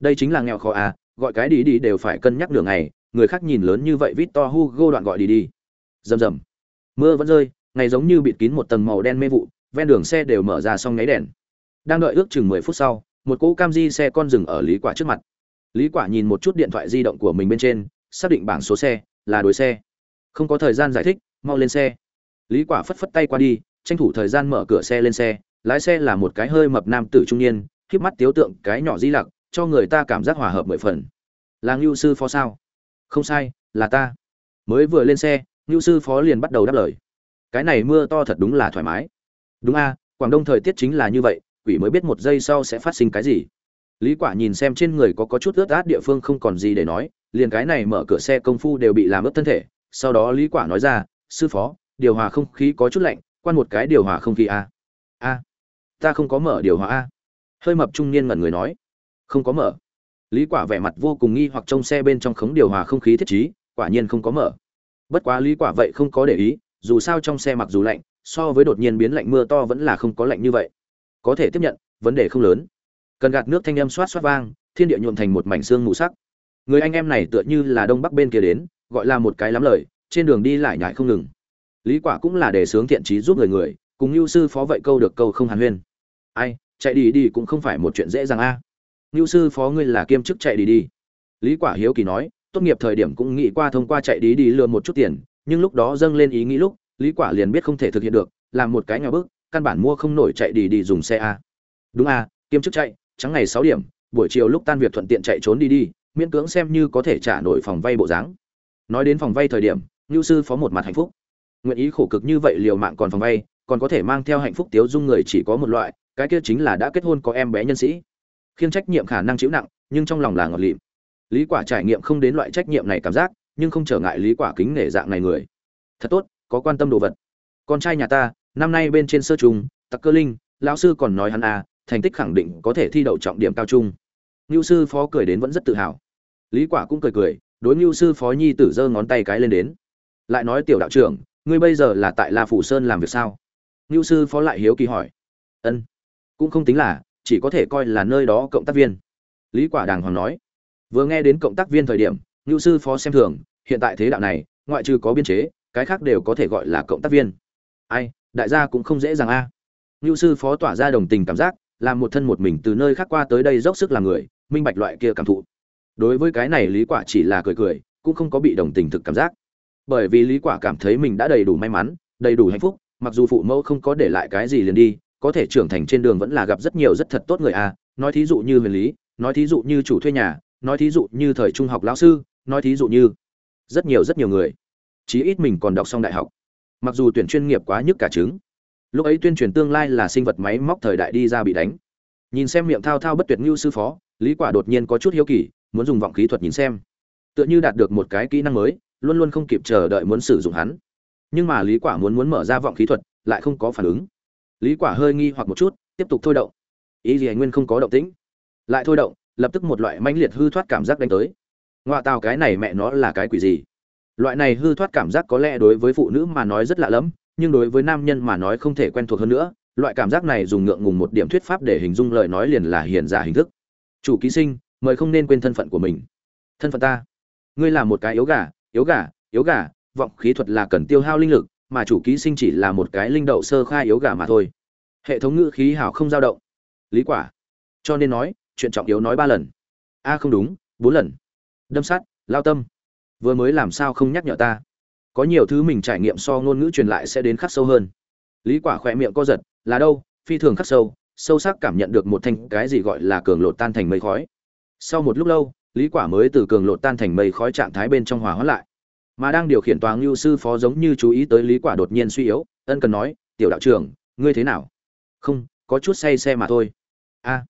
Đây chính là nghèo khó à gọi cái đi đi đều phải cân nhắc đường ngày, người khác nhìn lớn như vậy Victor Hugo đoạn gọi đi đi rầm rầm. Mưa vẫn rơi, ngày giống như bịt kín một tầng màu đen mê vụ, ven đường xe đều mở ra xong nháy đèn. Đang đợi ước chừng mười phút sau, một cỗ cam di xe con dừng ở lý quả trước mặt. Lý quả nhìn một chút điện thoại di động của mình bên trên, xác định bảng số xe là đối xe. Không có thời gian giải thích, mau lên xe lý quả phất phất tay qua đi, tranh thủ thời gian mở cửa xe lên xe, lái xe là một cái hơi mập nam tử trung niên khiếp mắt tiếu tượng cái nhỏ di lặc, cho người ta cảm giác hòa hợp mười phần. Là ngưu sư phó sao? Không sai, là ta. Mới vừa lên xe, ngưu sư phó liền bắt đầu đáp lời. Cái này mưa to thật đúng là thoải mái. Đúng a, quảng đông thời tiết chính là như vậy, quỷ mới biết một giây sau sẽ phát sinh cái gì. Lý quả nhìn xem trên người có có chút ướt át địa phương không còn gì để nói, liền cái này mở cửa xe công phu đều bị làm ướt thân thể. Sau đó lý quả nói ra, sư phó điều hòa không khí có chút lạnh, quan một cái điều hòa không khí a a ta không có mở điều hòa a hơi mập trung niên ngẩn người nói. Không có mở. Lý quả vẻ mặt vô cùng nghi hoặc trong xe bên trong khống điều hòa không khí thiết trí, quả nhiên không có mở. Bất quá lý quả vậy không có để ý, dù sao trong xe mặc dù lạnh, so với đột nhiên biến lạnh mưa to vẫn là không có lạnh như vậy. Có thể tiếp nhận, vấn đề không lớn. Cần gạt nước thanh âm xoát xoát vang, thiên địa nhuộm thành một mảnh xương mù sắc. Người anh em này tựa như là đông bắc bên kia đến, gọi là một cái lắm lời, trên đường đi lại nhại không ngừng lý quả cũng là để sướng thiện trí giúp người người, cùng lưu sư phó vậy câu được câu không hàn huyên. Ai, chạy đi đi cũng không phải một chuyện dễ dàng a. Lưu sư phó ngươi là kiêm chức chạy đi đi. Lý quả hiếu kỳ nói, tốt nghiệp thời điểm cũng nghĩ qua thông qua chạy đi đi lừa một chút tiền, nhưng lúc đó dâng lên ý nghĩ lúc, lý quả liền biết không thể thực hiện được, làm một cái nhỏ bước, căn bản mua không nổi chạy đi đi dùng xe a. Đúng a, kiêm chức chạy, trắng ngày 6 điểm, buổi chiều lúc tan việc thuận tiện chạy trốn đi đi, miễn cưỡng xem như có thể trả nổi phòng vay bộ dáng. Nói đến phòng vay thời điểm lưu sư phó một mặt hạnh phúc nguyện ý khổ cực như vậy liều mạng còn phòng vay, còn có thể mang theo hạnh phúc tiếu dung người chỉ có một loại, cái kia chính là đã kết hôn có em bé nhân sĩ. Khiêng trách nhiệm khả năng chịu nặng, nhưng trong lòng là ngọt lịm. Lý quả trải nghiệm không đến loại trách nhiệm này cảm giác, nhưng không trở ngại lý quả kính nể dạng này người. Thật tốt, có quan tâm đồ vật. Con trai nhà ta, năm nay bên trên sơ trung, tặc cơ linh, lão sư còn nói hắn à thành tích khẳng định có thể thi đậu trọng điểm cao trung. Ngưu sư phó cười đến vẫn rất tự hào. Lý quả cũng cười cười, đối ngưu sư phó nhi tử giơ ngón tay cái lên đến. Lại nói tiểu đạo trưởng ngươi bây giờ là tại la phủ sơn làm việc sao? Ngưu sư phó lại hiếu kỳ hỏi. Ân, cũng không tính là, chỉ có thể coi là nơi đó cộng tác viên. Lý quả đàng hoàng nói. Vừa nghe đến cộng tác viên thời điểm, ngưu sư phó xem thường, hiện tại thế đạo này, ngoại trừ có biên chế, cái khác đều có thể gọi là cộng tác viên. Ai, đại gia cũng không dễ dàng a. Ngưu sư phó tỏa ra đồng tình cảm giác, làm một thân một mình từ nơi khác qua tới đây dốc sức làm người, minh bạch loại kia cảm thụ. Đối với cái này lý quả chỉ là cười cười, cũng không có bị đồng tình thực cảm giác bởi vì lý quả cảm thấy mình đã đầy đủ may mắn, đầy đủ hạnh phúc, mặc dù phụ mẫu không có để lại cái gì liền đi, có thể trưởng thành trên đường vẫn là gặp rất nhiều rất thật tốt người a. Nói thí dụ như huyền lý, nói thí dụ như chủ thuê nhà, nói thí dụ như thời trung học lão sư, nói thí dụ như rất nhiều rất nhiều người. Chí ít mình còn đọc xong đại học. Mặc dù tuyển chuyên nghiệp quá nhức cả trứng. Lúc ấy tuyên truyền tương lai là sinh vật máy móc thời đại đi ra bị đánh. Nhìn xem miệng thao thao bất tuyệt như sư phó, lý quả đột nhiên có chút hiếu kỳ, muốn dùng vọng khí thuật nhìn xem. Tựa như đạt được một cái kỹ năng mới luôn luôn không kịp chờ đợi muốn sử dụng hắn. Nhưng mà lý quả muốn muốn mở ra vọng khí thuật, lại không có phản ứng. Lý quả hơi nghi hoặc một chút, tiếp tục thôi động. Ý gì nguyên không có động tĩnh. Lại thôi động, lập tức một loại mãnh liệt hư thoát cảm giác đánh tới. Ngoại tào, cái này mẹ nó là cái quỷ gì? Loại này hư thoát cảm giác có lẽ đối với phụ nữ mà nói rất lạ lẫm, nhưng đối với nam nhân mà nói không thể quen thuộc hơn nữa. Loại cảm giác này dùng ngượng ngùng một điểm thuyết pháp để hình dung lời nói liền là hiền giả hình thức. Chủ ký sinh, mời không nên quên thân phận của mình. Thân phận ta. Ngươi là một cái yếu gà yếu gà yếu gà, vọng khí thuật là cần tiêu hao linh lực, mà chủ ký sinh chỉ là một cái linh đậu sơ khai yếu gà mà thôi. Hệ thống ngữ khí hảo không dao động. Lý quả. Cho nên nói, chuyện trọng yếu nói ba lần. A, không đúng, bốn lần. Đâm sát, lao tâm. Vừa mới làm sao không nhắc nhở ta? Có nhiều thứ mình trải nghiệm so ngôn ngữ truyền lại sẽ đến khắc sâu hơn. Lý quả khỏe miệng co giật, là đâu? Phi thường khắc sâu sâu sắc cảm nhận được một thanh cái gì gọi là cường lột tan thành mây khói. Sau một lúc lâu lý quả mới từ cường lột tan thành mây khói trạng thái bên trong hòa hóa lại. Mà đang điều khiển toàn lưu sư phó giống như chú ý tới lý quả đột nhiên suy yếu ân cần nói tiểu đạo trưởng ngươi thế nào? Không có chút say xe mà thôi. A. À,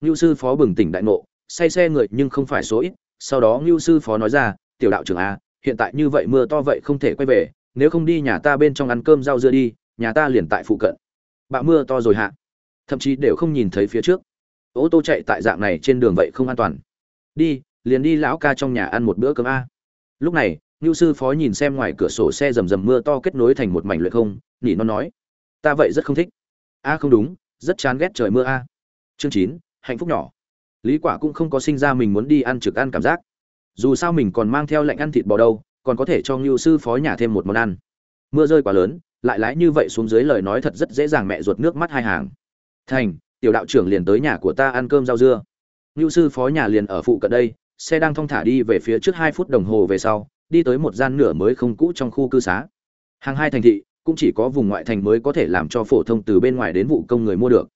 lưu sư phó bừng tỉnh đại ngộ say xe người nhưng không phải số ít. Sau đó lưu sư phó nói ra tiểu đạo trưởng a hiện tại như vậy mưa to vậy không thể quay về nếu không đi nhà ta bên trong ăn cơm rau dưa đi nhà ta liền tại phụ cận. Bạ mưa to rồi hạ thậm chí đều không nhìn thấy phía trước. Ô tô chạy tại dạng này trên đường vậy không an toàn. Đi liền đi lão ca trong nhà ăn một bữa cơm a. Lúc này ngưu sư phó nhìn xem ngoài cửa sổ xe rầm rầm mưa to kết nối thành một mảnh luyện không nhỉ nó nói, ta vậy rất không thích. A, không đúng, rất chán ghét trời mưa a. Chương chín, hạnh phúc nhỏ. Lý quả cũng không có sinh ra mình muốn đi ăn trực ăn cảm giác. Dù sao mình còn mang theo lệnh ăn thịt bò đâu, còn có thể cho ngưu sư phó nhà thêm một món ăn. Mưa rơi quá lớn, lại lái như vậy xuống dưới lời nói thật rất dễ dàng mẹ ruột nước mắt hai hàng. Thành, tiểu đạo trưởng liền tới nhà của ta ăn cơm rau dưa. Ngưu sư phó nhà liền ở phụ cận đây xe đang thong thả đi về phía trước hai phút đồng hồ về sau, đi tới một gian nửa mới không cũ trong khu cư xá. Hàng hai thành thị cũng chỉ có vùng ngoại thành mới có thể làm cho phổ thông từ bên ngoài đến vụ công người mua được.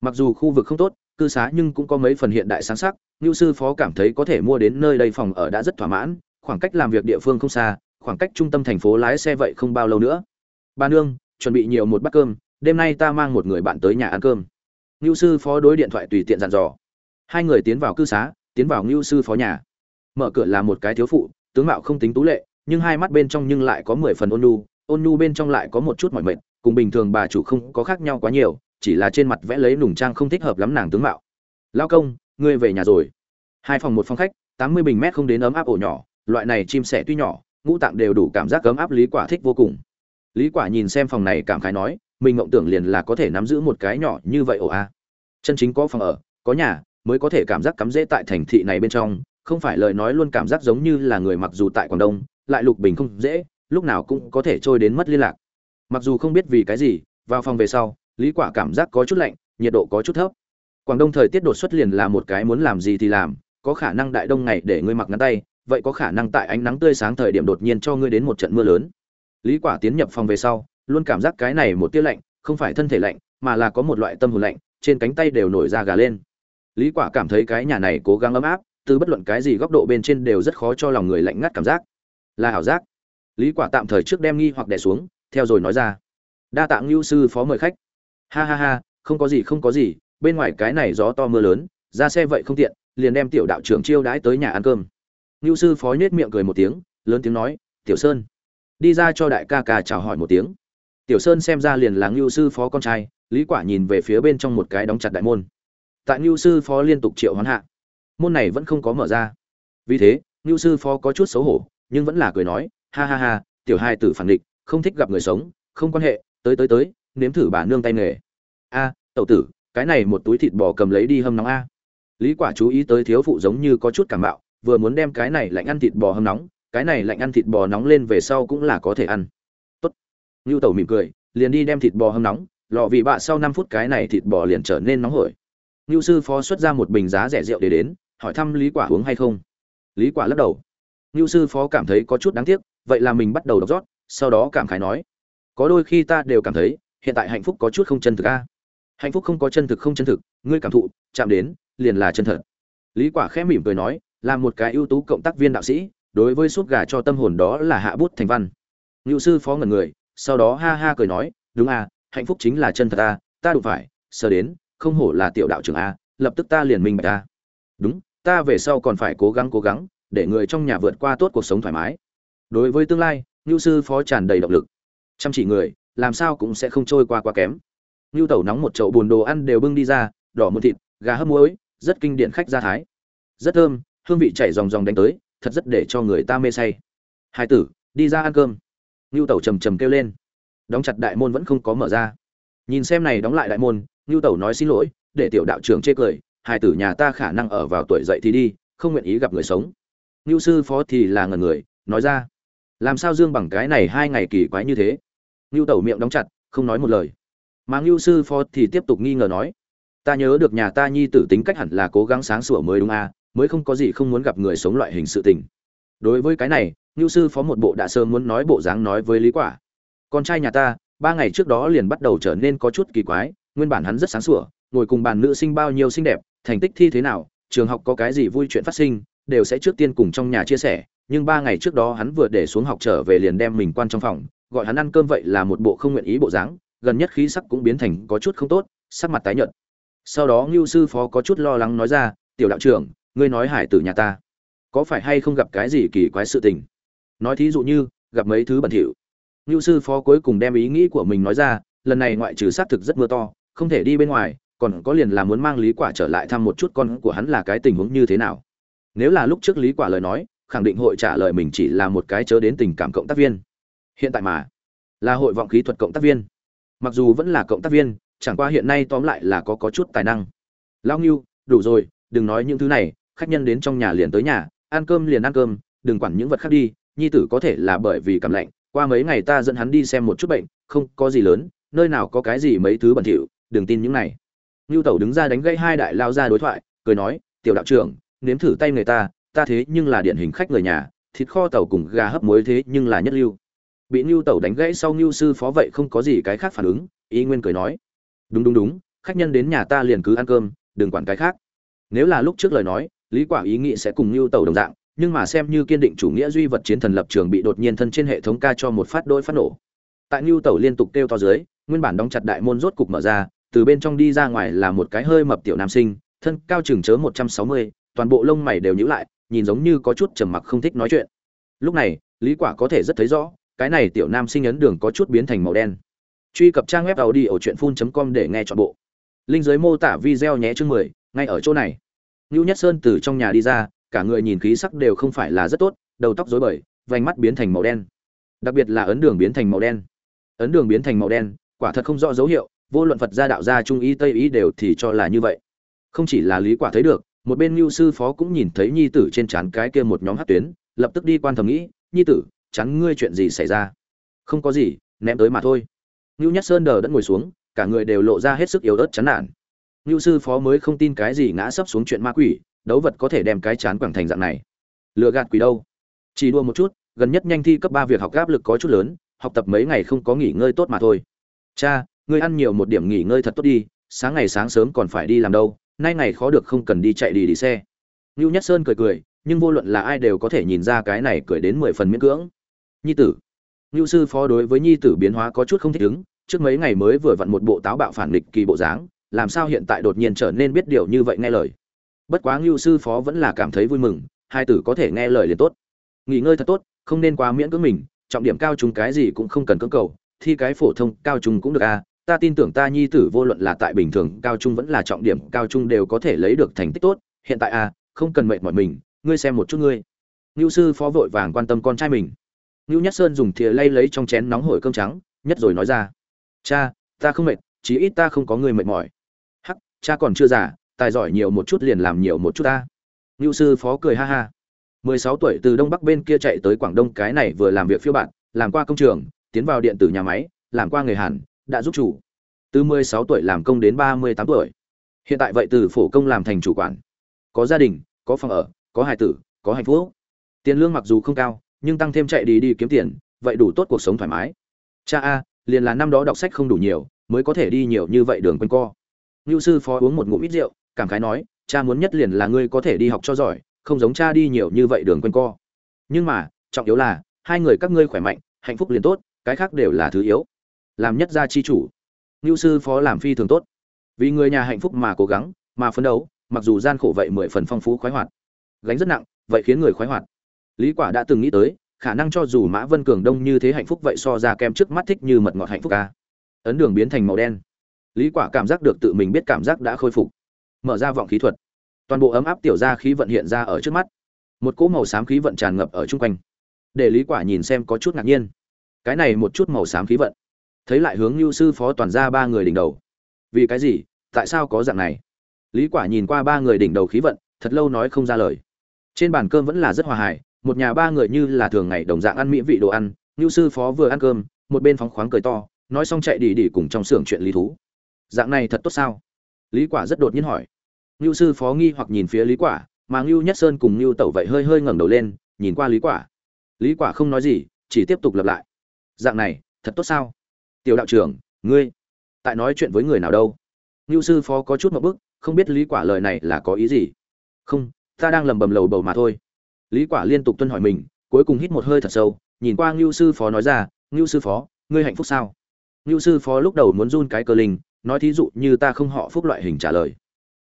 Mặc dù khu vực không tốt, cư xá nhưng cũng có mấy phần hiện đại sáng sắc ngưu sư phó cảm thấy có thể mua đến nơi đây phòng ở đã rất thỏa mãn, khoảng cách làm việc địa phương không xa, khoảng cách trung tâm thành phố lái xe vậy không bao lâu nữa. Ba nương, chuẩn bị nhiều một bát cơm, đêm nay ta mang một người bạn tới nhà ăn cơm. Ngưu sư phó đối điện thoại tùy tiện dặn dò. Hai người tiến vào cư xá tiến vào ngưu sư phó nhà. Mở cửa là một cái thiếu phụ, tướng mạo không tính tú lệ, nhưng hai mắt bên trong nhưng lại có mười phần ôn nhu ôn nhu bên trong lại có một chút mỏi mệt, cùng bình thường bà chủ không có khác nhau quá nhiều, chỉ là trên mặt vẽ lấy nùng trang không thích hợp lắm nàng tướng mạo. Lao công, ngươi về nhà rồi. Hai phòng một phòng khách, tám mươi bình mét không đến ấm áp ổ nhỏ, loại này chim sẻ tuy nhỏ, ngũ tạng đều đủ cảm giác ấm áp lý quả thích vô cùng. Lý quả nhìn xem phòng này cảm khái nói, mình mộng tưởng liền là có thể nắm giữ một cái nhỏ như vậy ổ a. Chân chính có phòng ở, có nhà mới có thể cảm giác cắm dễ tại thành thị này bên trong, không phải lời nói luôn cảm giác giống như là người mặc dù tại quảng đông, lại lục bình không dễ, lúc nào cũng có thể trôi đến mất liên lạc. Mặc dù không biết vì cái gì, vào phòng về sau, lý quả cảm giác có chút lạnh, nhiệt độ có chút thấp. Quảng đông thời tiết đột xuất liền là một cái muốn làm gì thì làm, có khả năng đại đông ngày để ngươi mặc ngắn tay, vậy có khả năng tại ánh nắng tươi sáng thời điểm đột nhiên cho ngươi đến một trận mưa lớn. Lý quả tiến nhập phòng về sau, luôn cảm giác cái này một tia lạnh, không phải thân thể lạnh, mà là có một loại tâm hồn lạnh, trên cánh tay đều nổi da gà lên lý quả cảm thấy cái nhà này cố gắng ấm áp, từ bất luận cái gì góc độ bên trên đều rất khó cho lòng người lạnh ngắt cảm giác. Là hảo giác. Lý quả tạm thời trước đem nghi hoặc đè xuống, theo rồi nói ra. Đa tạng lưu sư phó mời khách. Ha ha ha, không có gì, không có gì, bên ngoài cái này gió to mưa lớn, ra xe vậy không tiện, liền đem tiểu đạo trưởng chiêu đãi tới nhà ăn cơm. Lưu sư phó nhếch miệng cười một tiếng, lớn tiếng nói, tiểu sơn. Đi ra cho đại ca ca chào hỏi một tiếng. Tiểu sơn xem ra liền là ngưu sư phó con trai, lý quả nhìn về phía bên trong một cái đóng chặt đại môn tại lưu sư phó liên tục triệu hoán hạ. Môn này vẫn không có mở ra. Vì thế ngưu sư phó có chút xấu hổ nhưng vẫn là cười nói ha ha ha tiểu hai tử phản địch không thích gặp người sống không quan hệ tới tới tới nếm thử bà nương tay nghề. A à, tẩu tử cái này một túi thịt bò cầm lấy đi hâm nóng a. Lý quả chú ý tới thiếu phụ giống như có chút cảm bạo vừa muốn đem cái này lạnh ăn thịt bò hâm nóng cái này lạnh ăn thịt bò nóng lên về sau cũng là có thể ăn. Tốt. Ngưu tẩu mỉm cười liền đi đem thịt bò hâm nóng lọ vị bạ sau 5 phút cái này thịt bò liền trở nên nóng hổi ngưu sư phó xuất ra một bình giá rẻ rượu để đến, hỏi thăm lý quả uống hay không. Lý quả lắc đầu. Ngưu sư phó cảm thấy có chút đáng tiếc, vậy là mình bắt đầu đọc rót, sau đó cảm khái nói, có đôi khi ta đều cảm thấy, hiện tại hạnh phúc có chút không chân thực a. Hạnh phúc không có chân thực không chân thực, ngươi cảm thụ, chạm đến, liền là chân thật. Lý quả khẽ mỉm cười nói, là một cái ưu tú cộng tác viên đạo sĩ, đối với suốt gà cho tâm hồn đó là hạ bút thành văn. Ngưu sư phó ngẩn người, sau đó ha ha cười nói, đúng à hạnh phúc chính là chân thật à, ta ta đủ phải, sờ đến không hổ là tiểu đạo trưởng a, lập tức ta liền minh bạch ta đúng, ta về sau còn phải cố gắng cố gắng, để người trong nhà vượt qua tốt cuộc sống thoải mái. Đối với tương lai ngưu sư phó tràn đầy động lực. Chăm chỉ người, làm sao cũng sẽ không trôi qua quá kém. Ngưu tẩu nóng một chậu bùn đồ ăn đều bưng đi ra, đỏ một thịt, gà hấp muối, rất kinh điển khách gia thái. Rất thơm, hương vị chảy ròng ròng đánh tới, thật rất để cho người ta mê say. Hai tử, đi ra ăn cơm. Ngưu tẩu trầm trầm kêu lên. Đóng chặt đại môn vẫn không có mở ra. Nhìn xem này đóng lại đại môn ngưu tẩu nói xin lỗi, để tiểu đạo trưởng chê cười, hai tử nhà ta khả năng ở vào tuổi dậy thì đi, không nguyện ý gặp người sống. Ngưu sư phó thì là ngần người, nói ra, làm sao dương bằng cái này hai ngày kỳ quái như thế? Ngưu tẩu miệng đóng chặt, không nói một lời. Mà ngưu sư phó thì tiếp tục nghi ngờ nói, ta nhớ được nhà ta nhi tử tính cách hẳn là cố gắng sáng sủa mới đúng à mới không có gì không muốn gặp người sống loại hình sự tình. Đối với cái này, ngưu sư phó một bộ đã sớm muốn nói bộ dáng nói với lý quả. Con trai nhà ta, ba ngày trước đó liền bắt đầu trở nên có chút kỳ quái nguyên bản hắn rất sáng sủa, ngồi cùng bàn nữ sinh bao nhiêu xinh đẹp, thành tích thi thế nào, trường học có cái gì vui chuyện phát sinh, đều sẽ trước tiên cùng trong nhà chia sẻ, nhưng ba ngày trước đó hắn vừa để xuống học trở về liền đem mình quan trong phòng, gọi hắn ăn cơm vậy là một bộ không nguyện ý bộ dáng, gần nhất khí sắc cũng biến thành có chút không tốt, sắc mặt tái nhợt. Sau đó ngưu sư phó có chút lo lắng nói ra, tiểu đạo trưởng, ngươi nói hải tử nhà ta, có phải hay không gặp cái gì kỳ quái sự tình? Nói thí dụ như, gặp mấy thứ bẩn thỉu. Ngưu sư phó cuối cùng đem ý nghĩ của mình nói ra, lần này ngoại trừ xác thực rất mưa to không thể đi bên ngoài, còn có liền là muốn mang lý quả trở lại thăm một chút con của hắn là cái tình huống như thế nào. Nếu là lúc trước lý quả lời nói, khẳng định hội trả lời mình chỉ là một cái chớ đến tình cảm cộng tác viên. Hiện tại mà, là hội vọng khí thuật cộng tác viên. Mặc dù vẫn là cộng tác viên, chẳng qua hiện nay tóm lại là có có chút tài năng. Lao nghiêu đủ rồi, đừng nói những thứ này, khách nhân đến trong nhà liền tới nhà, ăn cơm liền ăn cơm, đừng quản những vật khác đi, nhi tử có thể là bởi vì cảm lạnh, qua mấy ngày ta dẫn hắn đi xem một chút bệnh, không có gì lớn, nơi nào có cái gì mấy thứ bẩn thỉu đừng tin những này. Ngưu tẩu đứng ra đánh gãy hai đại lao ra đối thoại, cười nói, tiểu đạo trưởng, nếm thử tay người ta ta thế nhưng là điển hình khách người nhà, thịt kho tàu cùng gà hấp muối thế nhưng là nhất lưu. Bị ngưu tẩu đánh gãy sau ngưu sư phó vậy không có gì cái khác phản ứng ý nguyên cười nói, đúng đúng đúng, khách nhân đến nhà ta liền cứ ăn cơm, đừng quản cái khác. Nếu là lúc trước lời nói, lý quả ý nghĩ sẽ cùng ngưu tẩu đồng dạng, nhưng mà xem như kiên định chủ nghĩa duy vật chiến thần lập trường bị đột nhiên thân trên hệ thống ca cho một phát đôi phát nổ. Tại ngưu tẩu liên tục kêu to dưới, nguyên bản đóng chặt đại môn rốt cục mở ra từ bên trong đi ra ngoài là một cái hơi mập tiểu nam sinh thân cao chừng chớ 160, toàn bộ lông mày đều nhíu lại nhìn giống như có chút trầm mặc không thích nói chuyện lúc này lý quả có thể rất thấy rõ cái này tiểu nam sinh ấn đường có chút biến thành màu đen truy cập trang web tàu đi ở truyện com để nghe chọn bộ linh dưới mô tả video nhé chương 10, ngay ở chỗ này Nưu Nhất Sơn từ trong nhà đi ra, cả người nhìn khí sắc đều không phải là rất tốt, đầu tóc rối bời, vành mắt biến thành màu đen. Đặc biệt là ấn đường biến thành màu đen. Ấn đường biến thành màu đen, quả thật không rõ dấu hiệu, vô luận Phật gia đạo gia trung ý tây ý đều thì cho là như vậy. Không chỉ là Lý Quả thấy được, một bên Lưu sư phó cũng nhìn thấy nhi tử trên chán cái kia một nhóm hát tuyến, lập tức đi quan thầm nghĩ, "Nhi tử, chán ngươi chuyện gì xảy ra?" "Không có gì, ném tới mà thôi." Lưu Nhất Sơn đờ đẫn ngồi xuống, cả người đều lộ ra hết sức yếu ớt chán nản. Lưu sư phó mới không tin cái gì ngã sấp xuống chuyện ma quỷ, đấu vật có thể đem cái chán quẳng thành dạng này. Lừa gạt quỷ đâu? Chỉ đua một chút, gần nhất nhanh thi cấp ba việc học áp lực có chút lớn, học tập mấy ngày không có nghỉ ngơi tốt mà thôi. Cha, ngươi ăn nhiều một điểm nghỉ ngơi thật tốt đi, sáng ngày sáng sớm còn phải đi làm đâu, nay ngày khó được không cần đi chạy đi đi xe. ngưu Nhất Sơn cười cười, nhưng vô luận là ai đều có thể nhìn ra cái này cười đến mười phần miễn cưỡng. Nhi tử. ngưu sư phó đối với nhi tử biến hóa có chút không thích ứng, trước mấy ngày mới vừa vặn một bộ táo bạo phản nghịch kỳ bộ dáng, làm sao hiện tại đột nhiên trở nên biết điều như vậy nghe lời bất quá ngưu sư phó vẫn là cảm thấy vui mừng hai tử có thể nghe lời liền tốt nghỉ ngơi thật tốt không nên quá miễn cưỡng mình trọng điểm cao trung cái gì cũng không cần cưỡng cầu thi cái phổ thông cao trung cũng được a ta tin tưởng ta nhi tử vô luận là tại bình thường, cao trung vẫn là trọng điểm, cao trung đều có thể lấy được thành tích tốt. Hiện tại à không cần mệt mỏi mình, ngươi xem một chút ngươi. Ngưu sư phó vội vàng quan tâm con trai mình. Ngưu nhất sơn dùng thìa lay lấy trong chén nóng hổi cơm trắng, nhất rồi nói ra. Cha, ta không mệt, chí ít ta không có người mệt mỏi. Hắc, cha còn chưa già, tài giỏi nhiều một chút liền làm nhiều một chút ta. Ngưu sư phó cười ha ha. Mười sáu tuổi từ đông bắc bên kia chạy tới quảng đông, cái này vừa làm việc phiêu bạn, làm qua công trường, tiến vào điện tử nhà máy, làm qua người hàn đã giúp chủ. Từ mười sáu tuổi làm công đến ba mươi tám tuổi. Hiện tại vậy từ phổ công làm thành chủ quản. Có gia đình, có phòng ở, có hài tử, có hạnh phúc. Tiền lương mặc dù không cao, nhưng tăng thêm chạy đi đi kiếm tiền, vậy đủ tốt cuộc sống thoải mái. Cha a, liền là năm đó đọc sách không đủ nhiều, mới có thể đi nhiều như vậy đường quanh co. Ngưu sư phó uống một ngụm ít rượu, cảm khái nói, cha muốn nhất liền là ngươi có thể đi học cho giỏi, không giống cha đi nhiều như vậy đường quanh co. Nhưng mà, trọng yếu là, hai người các ngươi khỏe mạnh, hạnh phúc liền tốt, cái khác đều là thứ yếu làm nhất gia chi chủ. Ngưu sư phó làm phi thường tốt. Vì người nhà hạnh phúc mà cố gắng, mà phấn đấu, mặc dù gian khổ vậy mười phần phong phú khoái hoạt. Gánh rất nặng, vậy khiến người khoái hoạt. Lý quả đã từng nghĩ tới, khả năng cho dù mã vân cường đông như thế hạnh phúc vậy so ra kem trước mắt thích như mật ngọt hạnh phúc ca. Ấn đường biến thành màu đen. Lý quả cảm giác được tự mình biết cảm giác đã khôi phục. Mở ra vọng khí thuật. Toàn bộ ấm áp tiểu ra khí vận hiện ra ở trước mắt. Một cỗ màu xám khí vận tràn ngập ở chung quanh. Để lý quả nhìn xem có chút ngạc nhiên. Cái này một chút màu xám khí vận thấy lại hướng lưu sư phó toàn ra ba người đỉnh đầu. Vì cái gì? Tại sao có dạng này? Lý quả nhìn qua ba người đỉnh đầu khí vận, thật lâu nói không ra lời. Trên bàn cơm vẫn là rất hòa hài, một nhà ba người như là thường ngày đồng dạng ăn mỹ vị đồ ăn lưu sư phó vừa ăn cơm, một bên phóng khoáng cười to, nói xong chạy đi đi cùng trong xưởng chuyện lý thú. Dạng này thật tốt sao? Lý quả rất đột nhiên hỏi. Lưu sư phó nghi hoặc nhìn phía lý quả, mà lưu nhất sơn cùng lưu tẩu vậy hơi hơi ngẩng đầu lên, nhìn qua lý quả. Lý quả không nói gì, chỉ tiếp tục lặp lại. Dạng này, thật tốt sao? Tiểu đạo trưởng, ngươi, tại nói chuyện với người nào đâu? Lưu sư phó có chút một bức, không biết lý quả lời này là có ý gì? Không, ta đang lầm bầm lầu bầu mà thôi. Lý quả liên tục tuân hỏi mình, cuối cùng hít một hơi thật sâu, nhìn qua lưu sư phó nói ra lưu sư phó, ngươi hạnh phúc sao? Lưu sư phó lúc đầu muốn run cái cơ linh, nói thí dụ như ta không họ phúc loại hình trả lời.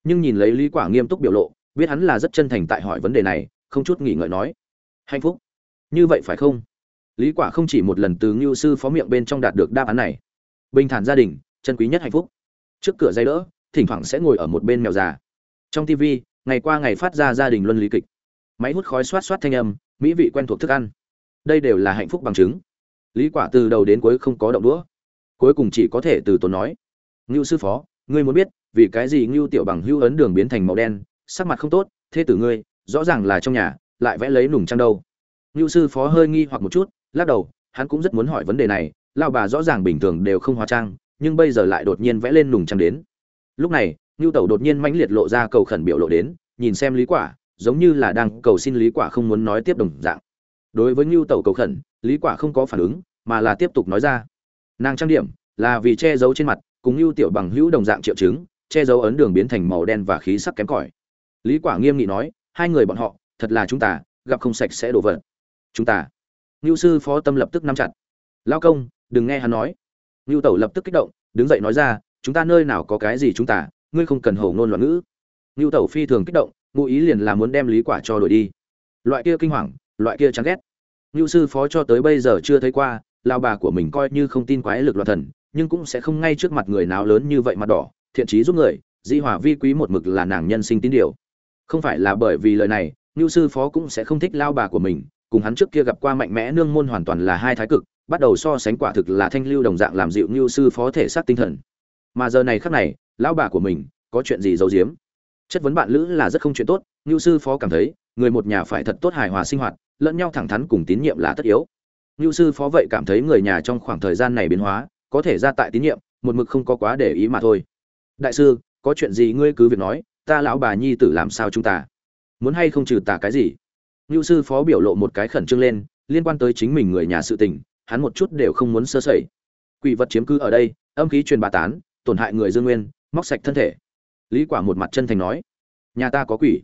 Nhưng nhìn lấy lý quả nghiêm túc biểu lộ, biết hắn là rất chân thành tại hỏi vấn đề này, không chút nghỉ ngợi nói, hạnh phúc? Như vậy phải không? Lý quả không chỉ một lần từ ngưu sư phó miệng bên trong đạt được đáp án này. Bình thản gia đình, chân quý nhất hạnh phúc. Trước cửa dây đỡ, thỉnh thoảng sẽ ngồi ở một bên mèo già. Trong tv ngày qua ngày phát ra gia đình luân lý kịch. Máy hút khói xoát xoát thanh âm, mỹ vị quen thuộc thức ăn. Đây đều là hạnh phúc bằng chứng. Lý quả từ đầu đến cuối không có động đũa. Cuối cùng chỉ có thể từ tốn nói. Ngưu sư phó, ngươi muốn biết, vì cái gì ngưu tiểu bằng hưu ấn đường biến thành màu đen, sắc mặt không tốt, thế tử ngươi, rõ ràng là trong nhà, lại vẽ lấy nùng trăng đâu. Ngưu sư phó hơi nghi hoặc một chút lắc đầu, hắn cũng rất muốn hỏi vấn đề này lao bà rõ ràng bình thường đều không hóa trang, nhưng bây giờ lại đột nhiên vẽ lên nùng trăng đến. Lúc này ngưu tẩu đột nhiên mãnh liệt lộ ra cầu khẩn biểu lộ đến, nhìn xem lý quả, giống như là đang cầu xin lý quả không muốn nói tiếp đồng dạng. Đối với ngưu tẩu cầu khẩn, lý quả không có phản ứng, mà là tiếp tục nói ra. Nàng trang điểm, là vì che giấu trên mặt, cùng ngưu tiểu bằng hữu đồng dạng triệu chứng, che giấu ấn đường biến thành màu đen và khí sắc kém cỏi. Lý quả nghiêm nghị nói, hai người bọn họ, thật là chúng ta, gặp không sạch sẽ đổ vỡ chúng ta? Ngưu sư phó tâm lập tức nắm chặt. Lao công, đừng nghe hắn nói. Ngưu tẩu lập tức kích động, đứng dậy nói ra, chúng ta nơi nào có cái gì chúng ta, ngươi không cần hổ ngôn loạn ngữ. Ngưu tẩu phi thường kích động, ngụ ý liền là muốn đem lý quả cho đổi đi. Loại kia kinh hoàng, loại kia chán ghét. Ngưu sư phó cho tới bây giờ chưa thấy qua, lao bà của mình coi như không tin quái lực loạn thần, nhưng cũng sẽ không ngay trước mặt người nào lớn như vậy mặt đỏ, thiện trí giúp người di hòa vi quý một mực là nàng nhân sinh tín điều. Không phải là bởi vì lời này, ngưu sư phó cũng sẽ không thích lao bà của mình cùng hắn trước kia gặp qua mạnh mẽ nương môn hoàn toàn là hai thái cực, bắt đầu so sánh quả thực là thanh lưu đồng dạng làm dịu như sư phó thể xác tinh thần. Mà giờ này khắc này, lão bà của mình, có chuyện gì giấu giếm? Chất vấn bạn lữ là rất không chuyện tốt, như sư phó cảm thấy, người một nhà phải thật tốt hài hòa sinh hoạt, lẫn nhau thẳng thắn cùng tín nhiệm là tất yếu. Như sư phó vậy cảm thấy người nhà trong khoảng thời gian này biến hóa, có thể ra tại tín nhiệm, một mực không có quá để ý mà thôi. Đại sư, có chuyện gì ngươi cứ việc nói, ta lão bà nhi tử làm sao chúng ta? Muốn hay không trừ tà cái gì? Nưu sư phó biểu lộ một cái khẩn trương lên, liên quan tới chính mình người nhà sự tình, hắn một chút đều không muốn sơ sẩy. Quỷ vật chiếm cư ở đây, âm khí truyền bá tán, tổn hại người dương nguyên, móc sạch thân thể. Lý quả một mặt chân thành nói, nhà ta có quỷ.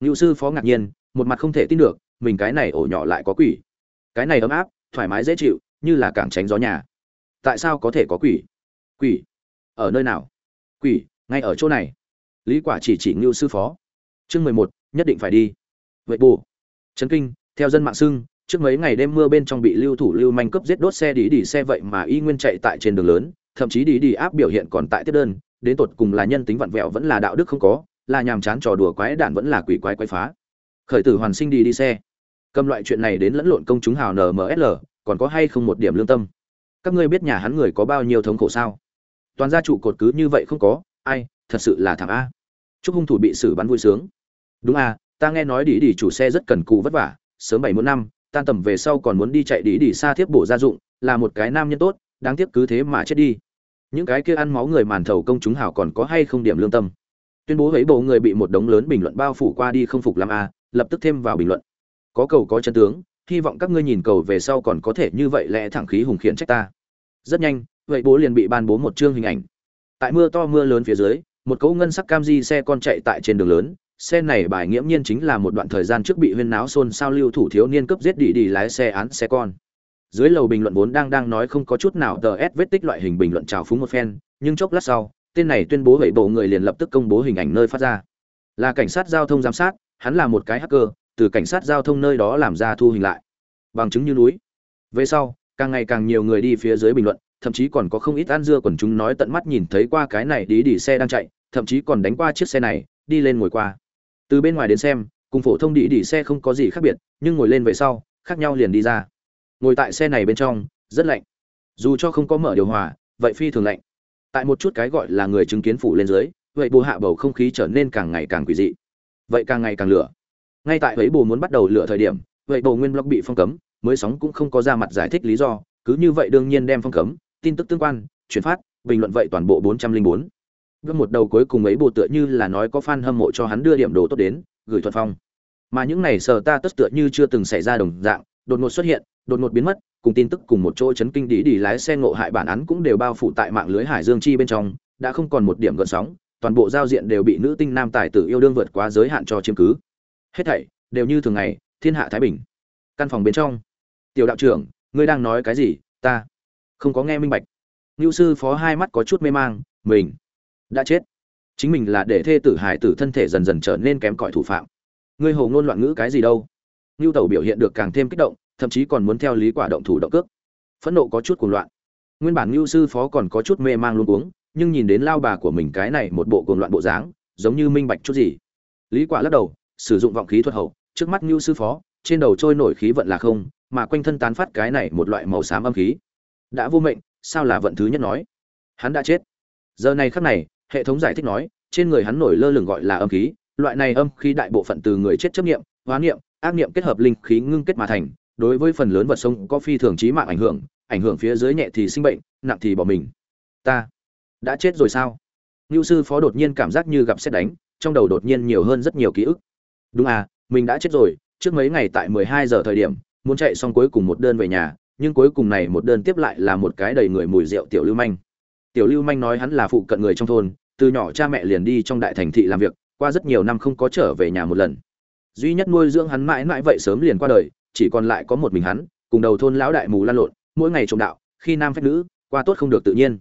Nưu sư phó ngạc nhiên, một mặt không thể tin được, mình cái này ổ nhỏ lại có quỷ. Cái này ấm áp, thoải mái dễ chịu, như là cảng tránh gió nhà. Tại sao có thể có quỷ? Quỷ? Ở nơi nào? Quỷ, ngay ở chỗ này. Lý quả chỉ chỉ Nưu sư phó. Chương mười một, nhất định phải đi. Vậy bù chấn kinh, theo dân mạng xưng, trước mấy ngày đêm mưa bên trong bị lưu thủ lưu manh cướp giết đốt xe đi đi xe vậy mà y nguyên chạy tại trên đường lớn, thậm chí đi đi áp biểu hiện còn tại tiếp đơn, đến tột cùng là nhân tính vặn vẹo vẫn là đạo đức không có, là nhàm chán trò đùa quái đản vẫn là quỷ quái quái phá. Khởi tử hoàn sinh đi đi xe. Cầm loại chuyện này đến lẫn lộn công chúng hào nmsl còn có hay không một điểm lương tâm? Các ngươi biết nhà hắn người có bao nhiêu thống khổ sao? Toàn gia trụ cột cứ như vậy không có, ai, thật sự là thằng a. Chúc hung thủ bị xử bắn vui sướng. Đúng a ta nghe nói đi đi chủ xe rất cần cù vất vả, sớm bảy muốn năm, tan tầm về sau còn muốn đi chạy đi đi xa thiếp bổ gia dụng, là một cái nam nhân tốt, đáng tiếc cứ thế mà chết đi. Những cái kia ăn máu người màn thầu công chúng hảo còn có hay không điểm lương tâm. Tuyên bố ấy bộ người bị một đống lớn bình luận bao phủ qua đi không phục làm a à, lập tức thêm vào bình luận. Có cầu có chân tướng, hy vọng các ngươi nhìn cầu về sau còn có thể như vậy lẽ thẳng khí hùng khiển trách ta. Rất nhanh, vậy bố liền bị ban bố một chương hình ảnh. Tại mưa to mưa lớn phía dưới, một cỗ ngân sắc cam di xe con chạy tại trên đường lớn xe này bài nghiễm nhiên chính là một đoạn thời gian trước bị huyên náo xôn xao lưu thủ thiếu niên cấp giết đi đi lái xe án xe con. Dưới lầu bình luận vốn đang đang nói không có chút nào tờ ép vết tích loại hình bình luận trào phúng một phen, nhưng chốc lát sau, tên này tuyên bố vậy bộ người liền lập tức công bố hình ảnh nơi phát ra. Là cảnh sát giao thông giám sát, hắn là một cái hacker, từ cảnh sát giao thông nơi đó làm ra thu hình lại. Bằng chứng như núi. Về sau, càng ngày càng nhiều người đi phía dưới bình luận, thậm chí còn có không ít ăn dưa còn chúng nói tận mắt nhìn thấy qua cái này đi đi xe đang chạy, thậm chí còn đánh qua chiếc xe này, đi lên ngồi qua từ bên ngoài đến xem, cùng phổ thông đi đi xe không có gì khác biệt, nhưng ngồi lên về sau, khác nhau liền đi ra. Ngồi tại xe này bên trong, rất lạnh. Dù cho không có mở điều hòa, vậy phi thường lạnh. Tại một chút cái gọi là người chứng kiến phủ lên dưới, vậy bù hạ bầu không khí trở nên càng ngày càng quỷ dị. Vậy càng ngày càng lửa. Ngay tại ấy bù muốn bắt đầu lửa thời điểm, vậy bồ nguyên blog bị phong cấm, mới sóng cũng không có ra mặt giải thích lý do, cứ như vậy đương nhiên đem phong cấm, tin tức tương quan, chuyển phát, bình luận vậy toàn bộ 404. Bước một đầu cuối cùng ấy bộ tựa như là nói có fan hâm mộ cho hắn đưa điểm đồ tốt đến, gửi thuận phong. Mà những này sờ ta tất tựa như chưa từng xảy ra đồng dạng, đột ngột xuất hiện, đột ngột biến mất, cùng tin tức cùng một chỗ chấn kinh đi đi lái xe ngộ hại bản án cũng đều bao phủ tại mạng lưới Hải Dương chi bên trong, đã không còn một điểm gợn sóng, toàn bộ giao diện đều bị nữ tinh nam tài tử yêu đương vượt quá giới hạn cho chiếm cứ. Hết thảy đều như thường ngày, thiên hạ thái bình. Căn phòng bên trong, tiểu đạo trưởng, ngươi đang nói cái gì? Ta không có nghe minh bạch. Nưu sư phó hai mắt có chút mê mang, mình đã chết. Chính mình là để thê tử hải tử thân thể dần dần trở nên kém cỏi thủ phạm. Ngươi hồ ngôn loạn ngữ cái gì đâu? ngưu tẩu biểu hiện được càng thêm kích động, thậm chí còn muốn theo lý quả động thủ động cước. Phẫn nộ có chút cuồng loạn. Nguyên bản ngưu sư phó còn có chút mê mang luống uống nhưng nhìn đến lao bà của mình cái này một bộ cuồng loạn bộ dáng, giống như minh bạch chút gì. Lý quả lắc đầu, sử dụng vọng khí thuật hậu, trước mắt ngưu sư phó, trên đầu trôi nổi khí vận là không, mà quanh thân tán phát cái này một loại màu xám âm khí. Đã vô mệnh, sao là vận thứ nhất nói? Hắn đã chết. Giờ này khắc này, hệ thống giải thích nói, trên người hắn nổi lơ lửng gọi là âm khí, loại này âm khí đại bộ phận từ người chết chấp niệm, hóa niệm, ác niệm kết hợp linh khí ngưng kết mà thành, đối với phần lớn vật sống có phi thường trí mạng ảnh hưởng, ảnh hưởng phía dưới nhẹ thì sinh bệnh, nặng thì bỏ mình. Ta đã chết rồi sao? ngưu sư phó đột nhiên cảm giác như gặp xét đánh, trong đầu đột nhiên nhiều hơn rất nhiều ký ức. Đúng à, mình đã chết rồi, trước mấy ngày tại 12 giờ thời điểm, muốn chạy xong cuối cùng một đơn về nhà, nhưng cuối cùng này một đơn tiếp lại là một cái đầy người mùi rượu tiểu lưu manh. Tiểu lưu manh nói hắn là phụ cận người trong thôn, từ nhỏ cha mẹ liền đi trong đại thành thị làm việc, qua rất nhiều năm không có trở về nhà một lần. Duy nhất nuôi dưỡng hắn mãi mãi vậy sớm liền qua đời, chỉ còn lại có một mình hắn, cùng đầu thôn lão đại mù lan lộn, mỗi ngày trộm đạo, khi nam phép nữ, qua tốt không được tự nhiên.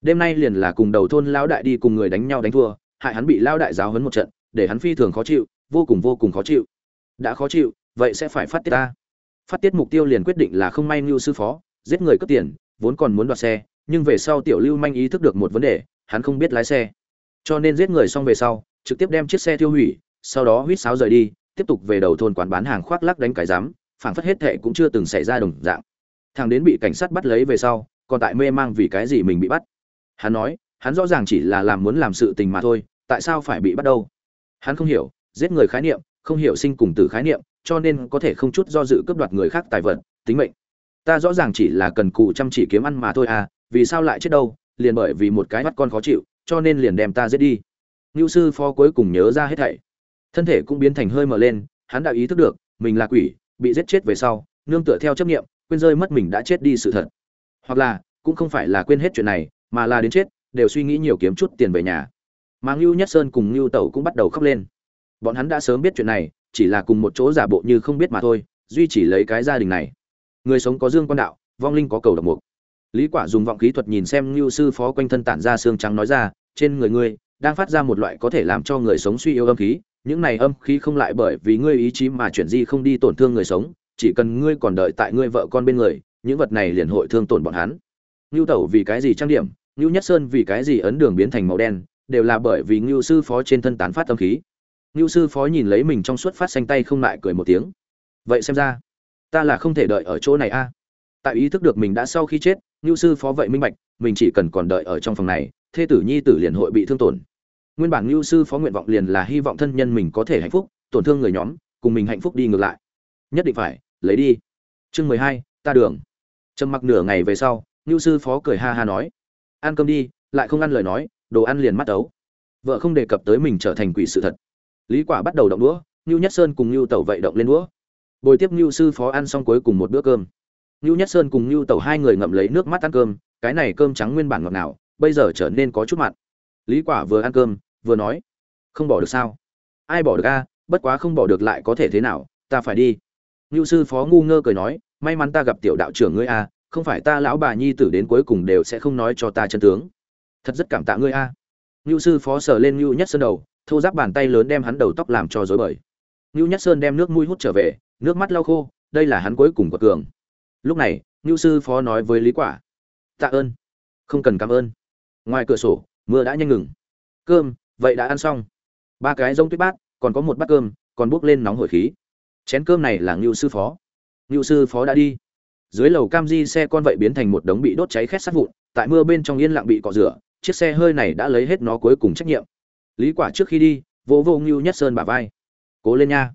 Đêm nay liền là cùng đầu thôn lão đại đi cùng người đánh nhau đánh thua, hại hắn bị lão đại giáo huấn một trận, để hắn phi thường khó chịu, vô cùng vô cùng khó chịu. Đã khó chịu, vậy sẽ phải phát tiết ta. Phát tiết mục tiêu liền quyết định là không may mưu sư phó, giết người cướp tiền, vốn còn muốn đoạt xe, nhưng về sau tiểu Lưu manh ý thức được một vấn đề, hắn không biết lái xe. Cho nên giết người xong về sau, trực tiếp đem chiếc xe tiêu hủy, sau đó huýt sáo rời đi, tiếp tục về đầu thôn quán bán hàng khoác lác đánh cái giám, phảng phất hết thệ cũng chưa từng xảy ra đồng dạng. Thằng đến bị cảnh sát bắt lấy về sau, còn tại mê mang vì cái gì mình bị bắt. Hắn nói, hắn rõ ràng chỉ là làm muốn làm sự tình mà thôi, tại sao phải bị bắt đâu? Hắn không hiểu, giết người khái niệm, không hiểu sinh cùng tử khái niệm, cho nên có thể không chút do dự cướp đoạt người khác tài vật, tính mệnh. Ta rõ ràng chỉ là cần cù chăm chỉ kiếm ăn mà thôi à, vì sao lại chết đâu? Liền bởi vì một cái mắt con khó chịu, cho nên liền đem ta giết đi. ngưu sư phó cuối cùng nhớ ra hết thảy. Thân thể cũng biến thành hơi mở lên, hắn đã ý thức được, mình là quỷ, bị giết chết về sau, nương tựa theo chấp niệm, quên rơi mất mình đã chết đi sự thật. Hoặc là, cũng không phải là quên hết chuyện này, mà là đến chết, đều suy nghĩ nhiều kiếm chút tiền về nhà. Mang ngưu Nhất Sơn cùng ngưu Tẩu cũng bắt đầu khóc lên. Bọn hắn đã sớm biết chuyện này, chỉ là cùng một chỗ giả bộ như không biết mà thôi duy chỉ lấy cái gia đình này người sống có dương quan đạo vong linh có cầu độc mục lý quả dùng vọng khí thuật nhìn xem lưu sư phó quanh thân tản ra xương trắng nói ra, trên người ngươi đang phát ra một loại có thể làm cho người sống suy yếu âm khí, những này âm khí không lại bởi vì ngươi ý chí mà chuyển di không đi tổn thương người sống, chỉ cần ngươi còn đợi tại ngươi vợ con bên người, những vật này liền hội thương tổn bọn hắn. Lưu tẩu vì cái gì trang điểm lưu nhất sơn vì cái gì ấn đường biến thành màu đen, đều là bởi vì Lưu sư phó trên thân tán phát âm khí. Lưu sư phó nhìn lấy mình trong suốt phát xanh tay không lại cười một tiếng. Vậy xem ra, ta là không thể đợi ở chỗ này a. Tại ý thức được mình đã sau khi chết ngưu sư phó vậy minh bạch, mình chỉ cần còn đợi ở trong phòng này, thê tử nhi tử liền hội bị thương tổn. Nguyên bản ngưu sư phó nguyện vọng liền là hy vọng thân nhân mình có thể hạnh phúc, tổn thương người nhóm, cùng mình hạnh phúc đi ngược lại. Nhất định phải, lấy đi. Chương mười hai, ta đường. Trầm mặc nửa ngày về sau, ngưu sư phó cười ha ha nói, ăn cơm đi, lại không ăn lời nói, đồ ăn liền mắt ấu vợ không đề cập tới mình trở thành quỷ sự thật. Lý quả bắt đầu động đũa, ngưu nhất sơn cùng ngưu tẩu vậy động lên đũa. Bồi tiếp ngưu sư phó ăn xong cuối cùng một bữa cơm. Nưu nhất sơn cùng Nưu tẩu hai người ngậm lấy nước mắt ăn cơm, cái này cơm trắng nguyên bản ngọt ngào, bây giờ trở nên có chút mặn. Lý quả vừa ăn cơm, vừa nói, không bỏ được sao? Ai bỏ được a? Bất quá không bỏ được lại có thể thế nào? Ta phải đi. Nưu sư phó ngu ngơ cười nói, may mắn ta gặp tiểu đạo trưởng ngươi a, không phải ta lão bà nhi tử đến cuối cùng đều sẽ không nói cho ta chân tướng. Thật rất cảm tạ ngươi a. Nưu sư phó sờ lên Nưu nhất sơn đầu, thô giáp bàn tay lớn đem hắn đầu tóc làm cho rối bời. Nưu nhất sơn đem nước mũi hút trở về, nước mắt lau khô, đây là hắn cuối cùng của cường lúc này, ngưu sư phó nói với lý quả, tạ ơn, không cần cảm ơn. Ngoài cửa sổ, mưa đã nhanh ngừng. Cơm, vậy đã ăn xong. Ba cái rông tuyết bát, còn có một bát cơm, còn bốc lên nóng hổi khí. Chén cơm này là ngưu sư phó. Ngưu sư phó đã đi. Dưới lầu cam di xe con vậy biến thành một đống bị đốt cháy khét sát vụn, tại mưa bên trong yên lặng bị cọ rửa, chiếc xe hơi này đã lấy hết nó cuối cùng trách nhiệm. Lý quả trước khi đi, vỗ vô ngưu nhất sơn bả vai. Cố lên nha.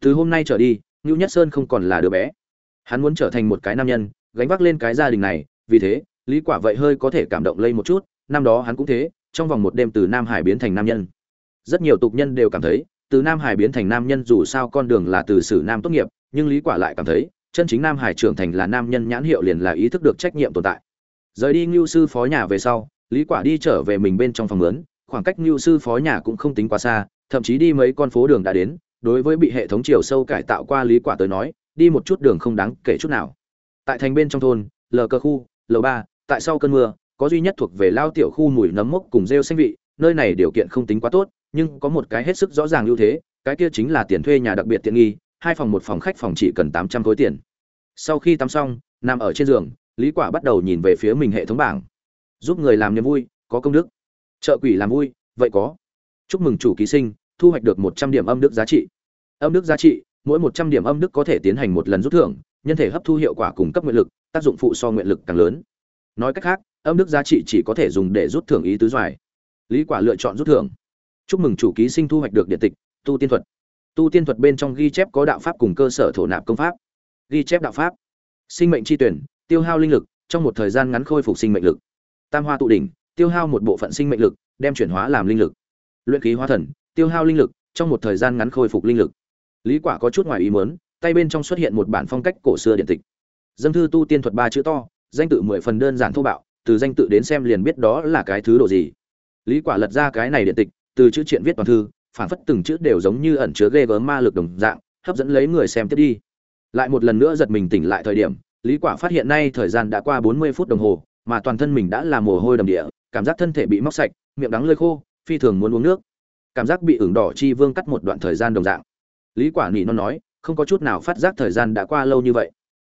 Từ hôm nay trở đi, ngưu nhất sơn không còn là đứa bé hắn muốn trở thành một cái nam nhân, gánh vác lên cái gia đình này, vì thế, lý quả vậy hơi có thể cảm động lây một chút, năm đó hắn cũng thế, trong vòng một đêm từ nam hải biến thành nam nhân. Rất nhiều tục nhân đều cảm thấy, từ nam hải biến thành nam nhân dù sao con đường là từ sử nam tốt nghiệp, nhưng lý quả lại cảm thấy, chân chính nam hải trưởng thành là nam nhân nhãn hiệu liền là ý thức được trách nhiệm tồn tại. Rời đi ngưu sư phó nhà về sau, lý quả đi trở về mình bên trong phòng lớn, khoảng cách ngưu sư phó nhà cũng không tính quá xa, thậm chí đi mấy con phố đường đã đến, đối với bị hệ thống chiều sâu cải tạo qua lý quả tới nói đi một chút đường không đáng kể chút nào. Tại thành bên trong thôn, lờ cơ khu, lầu ba, tại sau cơn mưa, có duy nhất thuộc về lao tiểu khu mùi nấm mốc cùng rêu xanh vị, nơi này điều kiện không tính quá tốt, nhưng có một cái hết sức rõ ràng ưu thế, cái kia chính là tiền thuê nhà đặc biệt tiện nghi, hai phòng một phòng khách phòng chỉ cần tám trăm khối tiền. Sau khi tắm xong, nằm ở trên giường, lý quả bắt đầu nhìn về phía mình hệ thống bảng. Giúp người làm niềm vui, có công đức. Trợ quỷ làm vui, vậy có. Chúc mừng chủ ký sinh, thu hoạch được một trăm điểm âm đức giá trị. Âm đức giá trị mỗi một trăm điểm âm đức có thể tiến hành một lần rút thưởng, nhân thể hấp thu hiệu quả cung cấp nguyện lực, tác dụng phụ so nguyện lực càng lớn. Nói cách khác, âm đức giá trị chỉ có thể dùng để rút thưởng ý tứ doài. Lý quả lựa chọn rút thưởng. Chúc mừng chủ ký sinh thu hoạch được điện tịch, tu tiên thuật. Tu tiên thuật bên trong ghi chép có đạo pháp cùng cơ sở thổ nạp công pháp. Ghi chép đạo pháp. Sinh mệnh chi tuyển, tiêu hao linh lực, trong một thời gian ngắn khôi phục sinh mệnh lực. Tam hoa tụ đỉnh, tiêu hao một bộ phận sinh mệnh lực, đem chuyển hóa làm linh lực. Luyện khí hóa thần, tiêu hao linh lực, trong một thời gian ngắn khôi phục linh lực lý quả có chút ngoài ý muốn, tay bên trong xuất hiện một bản phong cách cổ xưa điện tịch. Dân thư tu tiên thuật ba chữ to, danh tự mười phần đơn giản thô bạo, từ danh tự đến xem liền biết đó là cái thứ đồ gì. Lý quả lật ra cái này điện tịch, từ chữ truyện viết toàn thư, phản phất từng chữ đều giống như ẩn chứa ghê gớm ma lực đồng dạng, hấp dẫn lấy người xem tiếp đi. Lại một lần nữa giật mình tỉnh lại thời điểm, lý quả phát hiện nay thời gian đã qua 40 phút đồng hồ, mà toàn thân mình đã là mồ hôi đầm địa, cảm giác thân thể bị móc sạch, miệng đắng lơi khô, phi thường muốn uống nước. Cảm giác bị ửng đỏ chi vương cắt một đoạn thời gian đồng dạng lý quả nỉ non nói, không có chút nào phát giác thời gian đã qua lâu như vậy.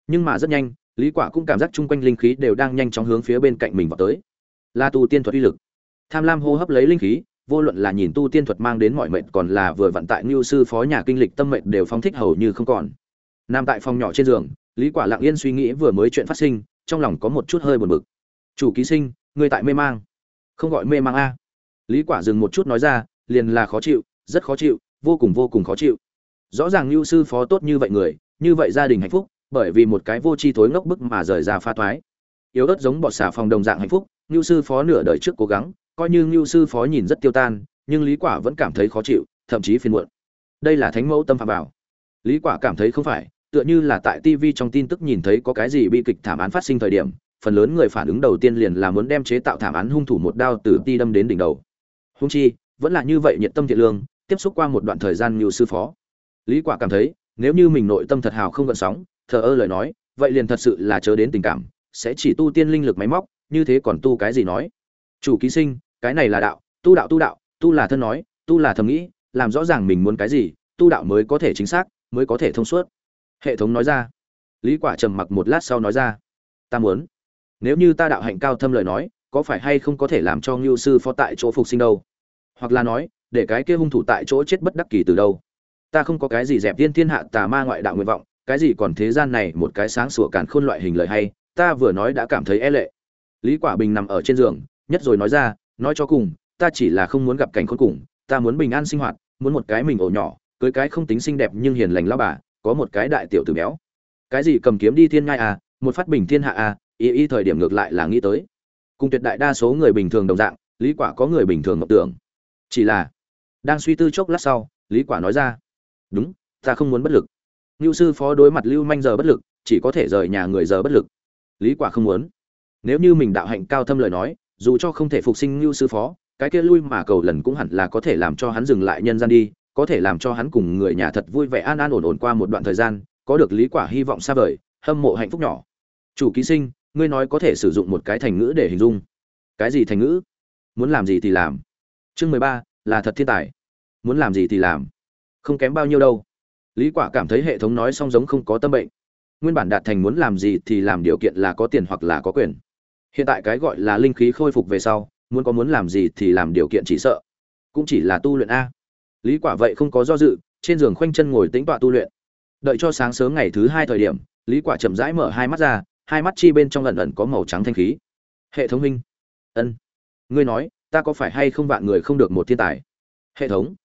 Nhưng mà rất nhanh, lý quả cũng cảm giác chung quanh linh khí đều đang nhanh chóng hướng phía bên cạnh mình vào tới. Là tu tiên thuật uy lực. Tham lam hô hấp lấy linh khí, vô luận là nhìn tu tiên thuật mang đến mọi mệnh còn là vừa vận tại ngưu sư phó nhà kinh lịch tâm mệnh đều phóng thích hầu như không còn. Nằm tại phòng nhỏ trên giường, lý quả lặng yên suy nghĩ vừa mới chuyện phát sinh, trong lòng có một chút hơi buồn bực. Chủ ký sinh người tại mê mang. Không gọi mê mang a. Lý quả dừng một chút nói ra, liền là khó chịu, rất khó chịu, vô cùng vô cùng khó chịu rõ ràng lưu sư phó tốt như vậy người như vậy gia đình hạnh phúc bởi vì một cái vô tri thối ngốc bức mà rời ra pha thoái yếu ớt giống bọt xà phòng đồng dạng hạnh phúc lưu sư phó nửa đời trước cố gắng coi như lưu sư phó nhìn rất tiêu tan nhưng lý quả vẫn cảm thấy khó chịu thậm chí phiền muộn đây là thánh mẫu tâm phạm bảo lý quả cảm thấy không phải tựa như là tại TV trong tin tức nhìn thấy có cái gì bi kịch thảm án phát sinh thời điểm, phần lớn người phản ứng đầu tiên liền là muốn đem chế tạo thảm án hung thủ một đao từ ti đâm đến đỉnh đầu. Hung chi, vẫn là như vậy nhiệt tâm thiện lương, tiếp xúc qua một đoạn thời gian nhiều sư phó. Lý Quả cảm thấy, nếu như mình nội tâm thật hào không gợn sóng, thờ ơ lời nói, vậy liền thật sự là chớ đến tình cảm, sẽ chỉ tu tiên linh lực máy móc, như thế còn tu cái gì nói? Chủ ký sinh, cái này là đạo, tu đạo tu đạo, tu là thân nói, tu là thầm nghĩ, làm rõ ràng mình muốn cái gì, tu đạo mới có thể chính xác, mới có thể thông suốt. Hệ thống nói ra. Lý quả trầm mặc một lát sau nói ra. Ta muốn. Nếu như ta đạo hạnh cao thâm lời nói có phải hay không có thể làm cho ngưu sư phó tại chỗ phục sinh đâu? Hoặc là nói để cái kia hung thủ tại chỗ chết bất đắc kỳ từ đâu? Ta không có cái gì dẹp tiên thiên hạ tà ma ngoại đạo nguyện vọng, cái gì còn thế gian này một cái sáng sủa càn khôn loại hình lời hay, ta vừa nói đã cảm thấy e lệ. Lý quả bình nằm ở trên giường, nhất rồi nói ra, nói cho cùng, ta chỉ là không muốn gặp cảnh khốn cùng, ta muốn bình an sinh hoạt, muốn một cái mình ổ nhỏ, cưới cái không tính xinh đẹp nhưng hiền lành lao bà, có một cái đại tiểu tử béo. Cái gì cầm kiếm đi thiên ngai à một phát bình thiên hạ à ý ý thời điểm ngược lại là nghĩ tới. Cùng tuyệt đại đa số người bình thường đồng dạng, lý quả có người bình thường ngọc tưởng. Chỉ là, đang suy tư chốc lát sau, lý quả nói ra đúng ta không muốn bất lực Lưu sư phó đối mặt Lưu Manh giờ bất lực, chỉ có thể rời nhà người giờ bất lực. Lý Quả không muốn. Nếu như mình đạo hạnh cao thâm lời nói, dù cho không thể phục sinh Lưu sư phó, cái kia lui mà cầu lần cũng hẳn là có thể làm cho hắn dừng lại nhân gian đi, có thể làm cho hắn cùng người nhà thật vui vẻ an an ổn ổn qua một đoạn thời gian, có được Lý Quả hy vọng xa vời, hâm mộ hạnh phúc nhỏ. Chủ ký sinh, ngươi nói có thể sử dụng một cái thành ngữ để hình dung. Cái gì thành ngữ? Muốn làm gì thì làm. Chương 13, là thật thiên tài. Muốn làm gì thì làm. Không kém bao nhiêu đâu. Lý quả cảm thấy hệ thống nói xong giống không có tâm bệnh. Nguyên bản đạt thành muốn làm gì thì làm điều kiện là có tiền hoặc là có quyền. Hiện tại cái gọi là linh khí khôi phục về sau, muốn có muốn làm gì thì làm điều kiện chỉ sợ. Cũng chỉ là tu luyện a. Lý quả vậy không có do dự, trên giường khoanh chân ngồi tĩnh tọa tu luyện. Đợi cho sáng sớm ngày thứ hai thời điểm, lý quả chậm rãi mở hai mắt ra, hai mắt chi bên trong ẩn ẩn có màu trắng thanh khí. Hệ thống minh ân. Ngươi nói, ta có phải hay không vạn người không được một thiên tài? Hệ thống.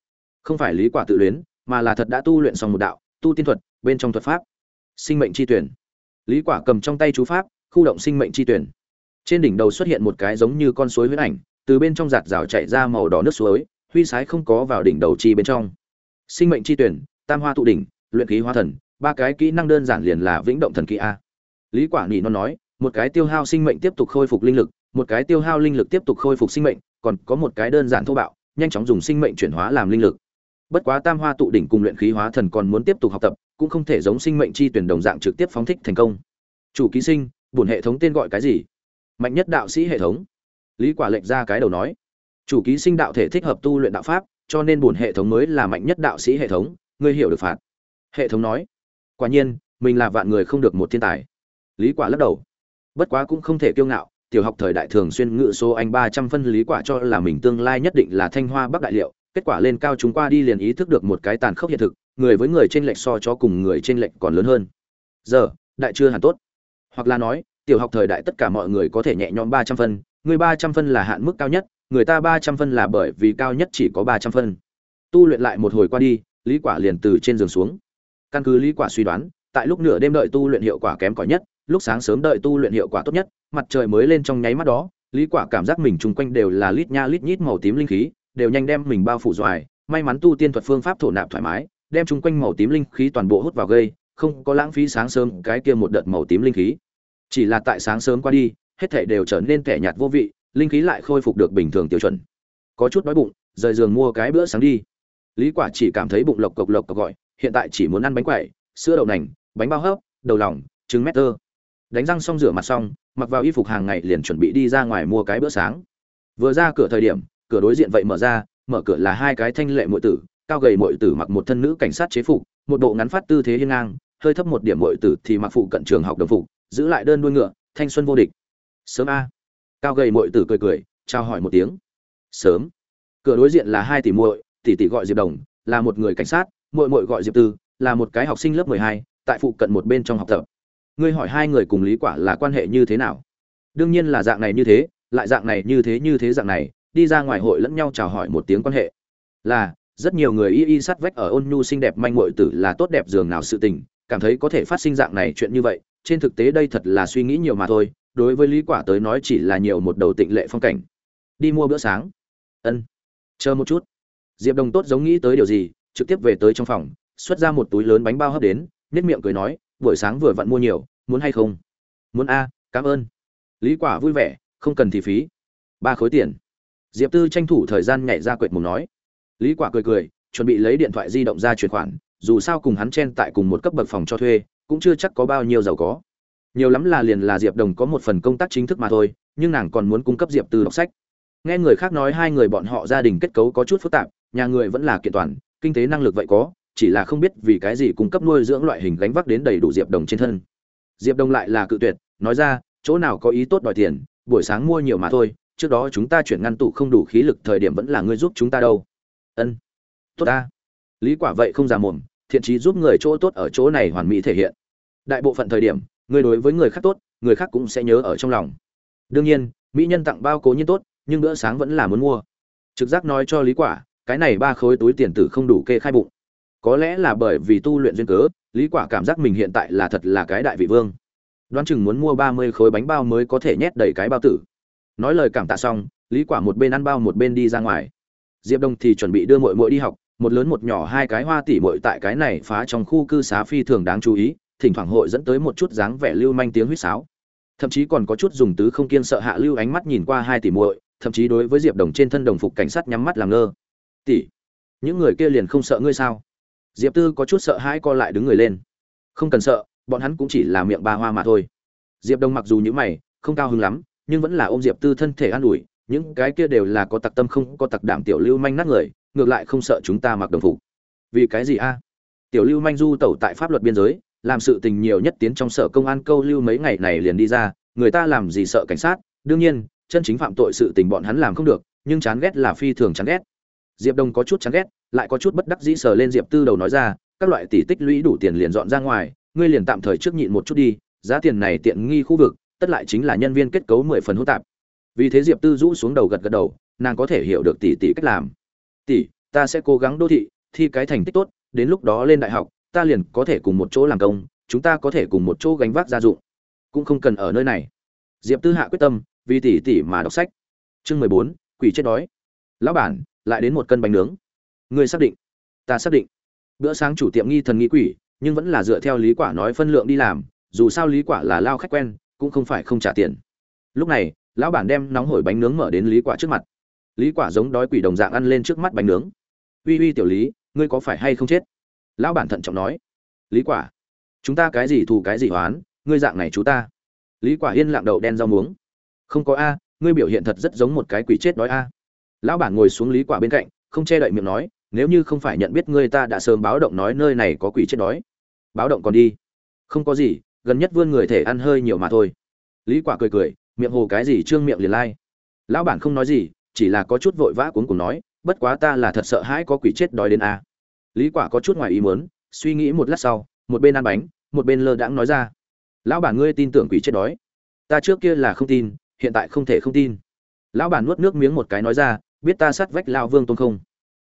Không phải lý quả tự luyến mà là thật đã tu luyện xong một đạo, tu tiên thuật, bên trong thuật pháp. Sinh mệnh chi tuyển. Lý quả cầm trong tay chú pháp, khu động sinh mệnh chi tuyển. Trên đỉnh đầu xuất hiện một cái giống như con suối huyết ảnh, từ bên trong giạt rào chạy ra màu đỏ nước suối, huy sái không có vào đỉnh đầu chi bên trong. Sinh mệnh chi tuyển, tam hoa tụ đỉnh, luyện khí hóa thần, ba cái kỹ năng đơn giản liền là vĩnh động thần kỹ a. Lý quả nhị nó nói, một cái tiêu hao sinh mệnh tiếp tục khôi phục linh lực, một cái tiêu hao linh lực tiếp tục khôi phục sinh mệnh, còn có một cái đơn giản thô bạo, nhanh chóng dùng sinh mệnh chuyển hóa làm linh lực bất quá tam hoa tụ đỉnh cùng luyện khí hóa thần còn muốn tiếp tục học tập, cũng không thể giống sinh mệnh chi tuyển đồng dạng trực tiếp phóng thích thành công. Chủ ký sinh, bổn hệ thống tên gọi cái gì? Mạnh nhất đạo sĩ hệ thống. Lý quả lệnh ra cái đầu nói. Chủ ký sinh đạo thể thích hợp tu luyện đạo pháp, cho nên bổn hệ thống mới là mạnh nhất đạo sĩ hệ thống, ngươi hiểu được phạt. Hệ thống nói. Quả nhiên, mình là vạn người không được một thiên tài. Lý quả lắc đầu. Bất quá cũng không thể kiêu ngạo, tiểu học thời đại thường xuyên ngự số anh 300 phân, lý quả cho là mình tương lai nhất định là thanh hoa bắc đại liệu kết quả lên cao chúng qua đi liền ý thức được một cái tàn khốc hiện thực, người với người trên lệch so cho cùng người trên lệch còn lớn hơn. Giờ, đại chưa hẳn tốt. Hoặc là nói, tiểu học thời đại tất cả mọi người có thể nhẹ nhõm ba trăm phân, người ba trăm phân là hạn mức cao nhất, người ta ba trăm phân là bởi vì cao nhất chỉ có ba trăm phân. Tu luyện lại một hồi qua đi, lý quả liền từ trên giường xuống. Căn cứ lý quả suy đoán, tại lúc nửa đêm đợi tu luyện hiệu quả kém cỏi nhất, lúc sáng sớm đợi tu luyện hiệu quả tốt nhất, mặt trời mới lên trong nháy mắt đó, lý quả cảm giác mình chung quanh đều là lít nha lít nhít màu tím linh khí đều nhanh đem mình bao phủ doài, may mắn tu tiên thuật phương pháp thổ nạp thoải mái, đem chung quanh màu tím linh khí toàn bộ hút vào gây, không có lãng phí sáng sớm cái kia một đợt màu tím linh khí. Chỉ là tại sáng sớm qua đi, hết thảy đều trở nên tẻ nhạt vô vị, linh khí lại khôi phục được bình thường tiêu chuẩn. Có chút đói bụng, rời giường mua cái bữa sáng đi. Lý quả chỉ cảm thấy bụng lộc cộc lộc cộc gọi, hiện tại chỉ muốn ăn bánh quẩy, sữa đậu nành, bánh bao hấp, đầu lòng, trứng mét tơ. Đánh răng xong rửa mặt xong, mặc vào y phục hàng ngày liền chuẩn bị đi ra ngoài mua cái bữa sáng. Vừa ra cửa thời điểm cửa đối diện vậy mở ra, mở cửa là hai cái thanh lệ muội tử, cao gầy muội tử mặc một thân nữ cảnh sát chế phục, một bộ ngắn phát tư thế hiên ngang, hơi thấp một điểm muội tử thì mặc phụ cận trường học đồng phục, giữ lại đơn đuôi ngựa, thanh xuân vô địch. Sớm a. Cao gầy muội tử cười cười, chào hỏi một tiếng. Sớm. Cửa đối diện là hai tỷ muội, tỷ tỷ gọi diệp đồng, là một người cảnh sát, muội muội gọi diệp tư, là một cái học sinh lớp mười hai, tại phụ cận một bên trong học tập. Ngươi hỏi hai người cùng lý quả là quan hệ như thế nào? Đương nhiên là dạng này như thế, lại dạng này như thế như thế dạng này đi ra ngoài hội lẫn nhau chào hỏi một tiếng quan hệ. Là, rất nhiều người y y sát vách ở ôn nhu xinh đẹp manh muội tử là tốt đẹp dường nào sự tình, cảm thấy có thể phát sinh dạng này chuyện như vậy, trên thực tế đây thật là suy nghĩ nhiều mà thôi, đối với lý quả tới nói chỉ là nhiều một đầu tịnh lệ phong cảnh. Đi mua bữa sáng. Ân. Chờ một chút. Diệp đồng tốt giống nghĩ tới điều gì, trực tiếp về tới trong phòng, xuất ra một túi lớn bánh bao hấp đến nét miệng cười nói, buổi sáng vừa vặn mua nhiều, muốn hay không? Muốn a, cảm ơn. Lý quả vui vẻ, không cần thì phí. Ba khối tiền diệp tư tranh thủ thời gian nhảy ra quệt mồm nói. Lý quả cười cười, chuẩn bị lấy điện thoại di động ra chuyển khoản, dù sao cùng hắn chen tại cùng một cấp bậc phòng cho thuê, cũng chưa chắc có bao nhiêu giàu có. Nhiều lắm là liền là diệp đồng có một phần công tác chính thức mà thôi, nhưng nàng còn muốn cung cấp diệp tư đọc sách. Nghe người khác nói hai người bọn họ gia đình kết cấu có chút phức tạp, nhà người vẫn là kiện toàn, kinh tế năng lực vậy có, chỉ là không biết vì cái gì cung cấp nuôi dưỡng loại hình gánh vác đến đầy đủ diệp đồng trên thân. Diệp đồng lại là cự tuyệt, nói ra, chỗ nào có ý tốt đòi tiền, buổi sáng mua nhiều mà thôi trước đó chúng ta chuyển ngăn tủ không đủ khí lực, thời điểm vẫn là ngươi giúp chúng ta đâu. Ân, tốt ta. Lý quả vậy không già mồm, thiện trí giúp người chỗ tốt ở chỗ này hoàn mỹ thể hiện. Đại bộ phận thời điểm, người đối với người khác tốt, người khác cũng sẽ nhớ ở trong lòng. Đương nhiên, mỹ nhân tặng bao cố nhiên tốt, nhưng bữa sáng vẫn là muốn mua. Trực giác nói cho lý quả, cái này ba khối túi tiền tử không đủ kê khai bụng. Có lẽ là bởi vì tu luyện duyên cớ, lý quả cảm giác mình hiện tại là thật là cái đại vị vương. Đoán chừng muốn mua 30 khối bánh bao mới có thể nhét đầy cái bao tử nói lời cảm tạ xong, lý quả một bên ăn bao một bên đi ra ngoài. Diệp đông thì chuẩn bị đưa muội muội đi học, một lớn một nhỏ hai cái hoa tỷ muội tại cái này phá trong khu cư xá phi thường đáng chú ý, thỉnh thoảng hội dẫn tới một chút dáng vẻ lưu manh tiếng huýt sáo. Thậm chí còn có chút dùng tứ không kiên sợ hạ lưu ánh mắt nhìn qua hai tỷ muội, thậm chí đối với diệp đồng trên thân đồng phục cảnh sát nhắm mắt làm ngơ. Tỷ, những người kia liền không sợ ngươi sao? Diệp tư có chút sợ hãi co lại đứng người lên. Không cần sợ, bọn hắn cũng chỉ là miệng ba hoa mà thôi. Diệp đông mặc dù những mày, không cao hứng lắm nhưng vẫn là ôm diệp tư thân thể an ủi, những cái kia đều là có tặc tâm không có tặc đảm tiểu lưu manh nát người, ngược lại không sợ chúng ta mặc đồng phục. Vì cái gì a? Tiểu lưu manh du tẩu tại pháp luật biên giới, làm sự tình nhiều nhất tiến trong sở công an câu lưu mấy ngày này liền đi ra, người ta làm gì sợ cảnh sát? Đương nhiên, chân chính phạm tội sự tình bọn hắn làm không được, nhưng chán ghét là phi thường chán ghét. Diệp đông có chút chán ghét, lại có chút bất đắc dĩ sờ lên diệp tư đầu nói ra, các loại tỷ tích lũy đủ tiền liền dọn ra ngoài, ngươi liền tạm thời trước nhịn một chút đi, giá tiền này tiện nghi khu vực tất lại chính là nhân viên kết cấu mười phần hỗn tạp. Vì thế diệp tư rũ xuống đầu gật gật đầu, nàng có thể hiểu được tỷ tỷ cách làm. Tỷ, ta sẽ cố gắng đô thị, thi cái thành tích tốt, đến lúc đó lên đại học, ta liền có thể cùng một chỗ làm công, chúng ta có thể cùng một chỗ gánh vác gia dụng. Cũng không cần ở nơi này. Diệp tư hạ quyết tâm, vì tỷ tỷ mà đọc sách. Chương mười bốn, quỷ chết đói. Lão bản, lại đến một cân bánh nướng. Người xác định? Ta xác định. Bữa sáng chủ tiệm nghi thần nghi quỷ, nhưng vẫn là dựa theo lý quả nói phân lượng đi làm, dù sao lý quả là lao khách quen cũng không phải không trả tiền. Lúc này, lão bản đem nóng hổi bánh nướng mở đến lý quả trước mặt. Lý quả giống đói quỷ đồng dạng ăn lên trước mắt bánh nướng. Uy uy tiểu lý, ngươi có phải hay không chết? Lão bản thận trọng nói. Lý quả, chúng ta cái gì thù cái gì hoán ngươi dạng này chú ta. Lý quả yên lặng đầu đen rau muống. Không có a, ngươi biểu hiện thật rất giống một cái quỷ chết đói a. Lão bản ngồi xuống lý quả bên cạnh, không che đậy miệng nói, nếu như không phải nhận biết ngươi ta đã sớm báo động nói nơi này có quỷ chết đói. Báo động còn đi. Không có gì gần nhất vươn người thể ăn hơi nhiều mà thôi. Lý quả cười cười, miệng hồ cái gì trương miệng liền lai. Lão bản không nói gì, chỉ là có chút vội vã cuống cùng nói, bất quá ta là thật sợ hãi có quỷ chết đói đến a. Lý quả có chút ngoài ý muốn, suy nghĩ một lát sau, một bên ăn bánh, một bên lơ đãng nói ra. Lão bản ngươi tin tưởng quỷ chết đói. Ta trước kia là không tin, hiện tại không thể không tin. Lão bản nuốt nước miếng một cái nói ra, biết ta sát vách lao vương tôn không?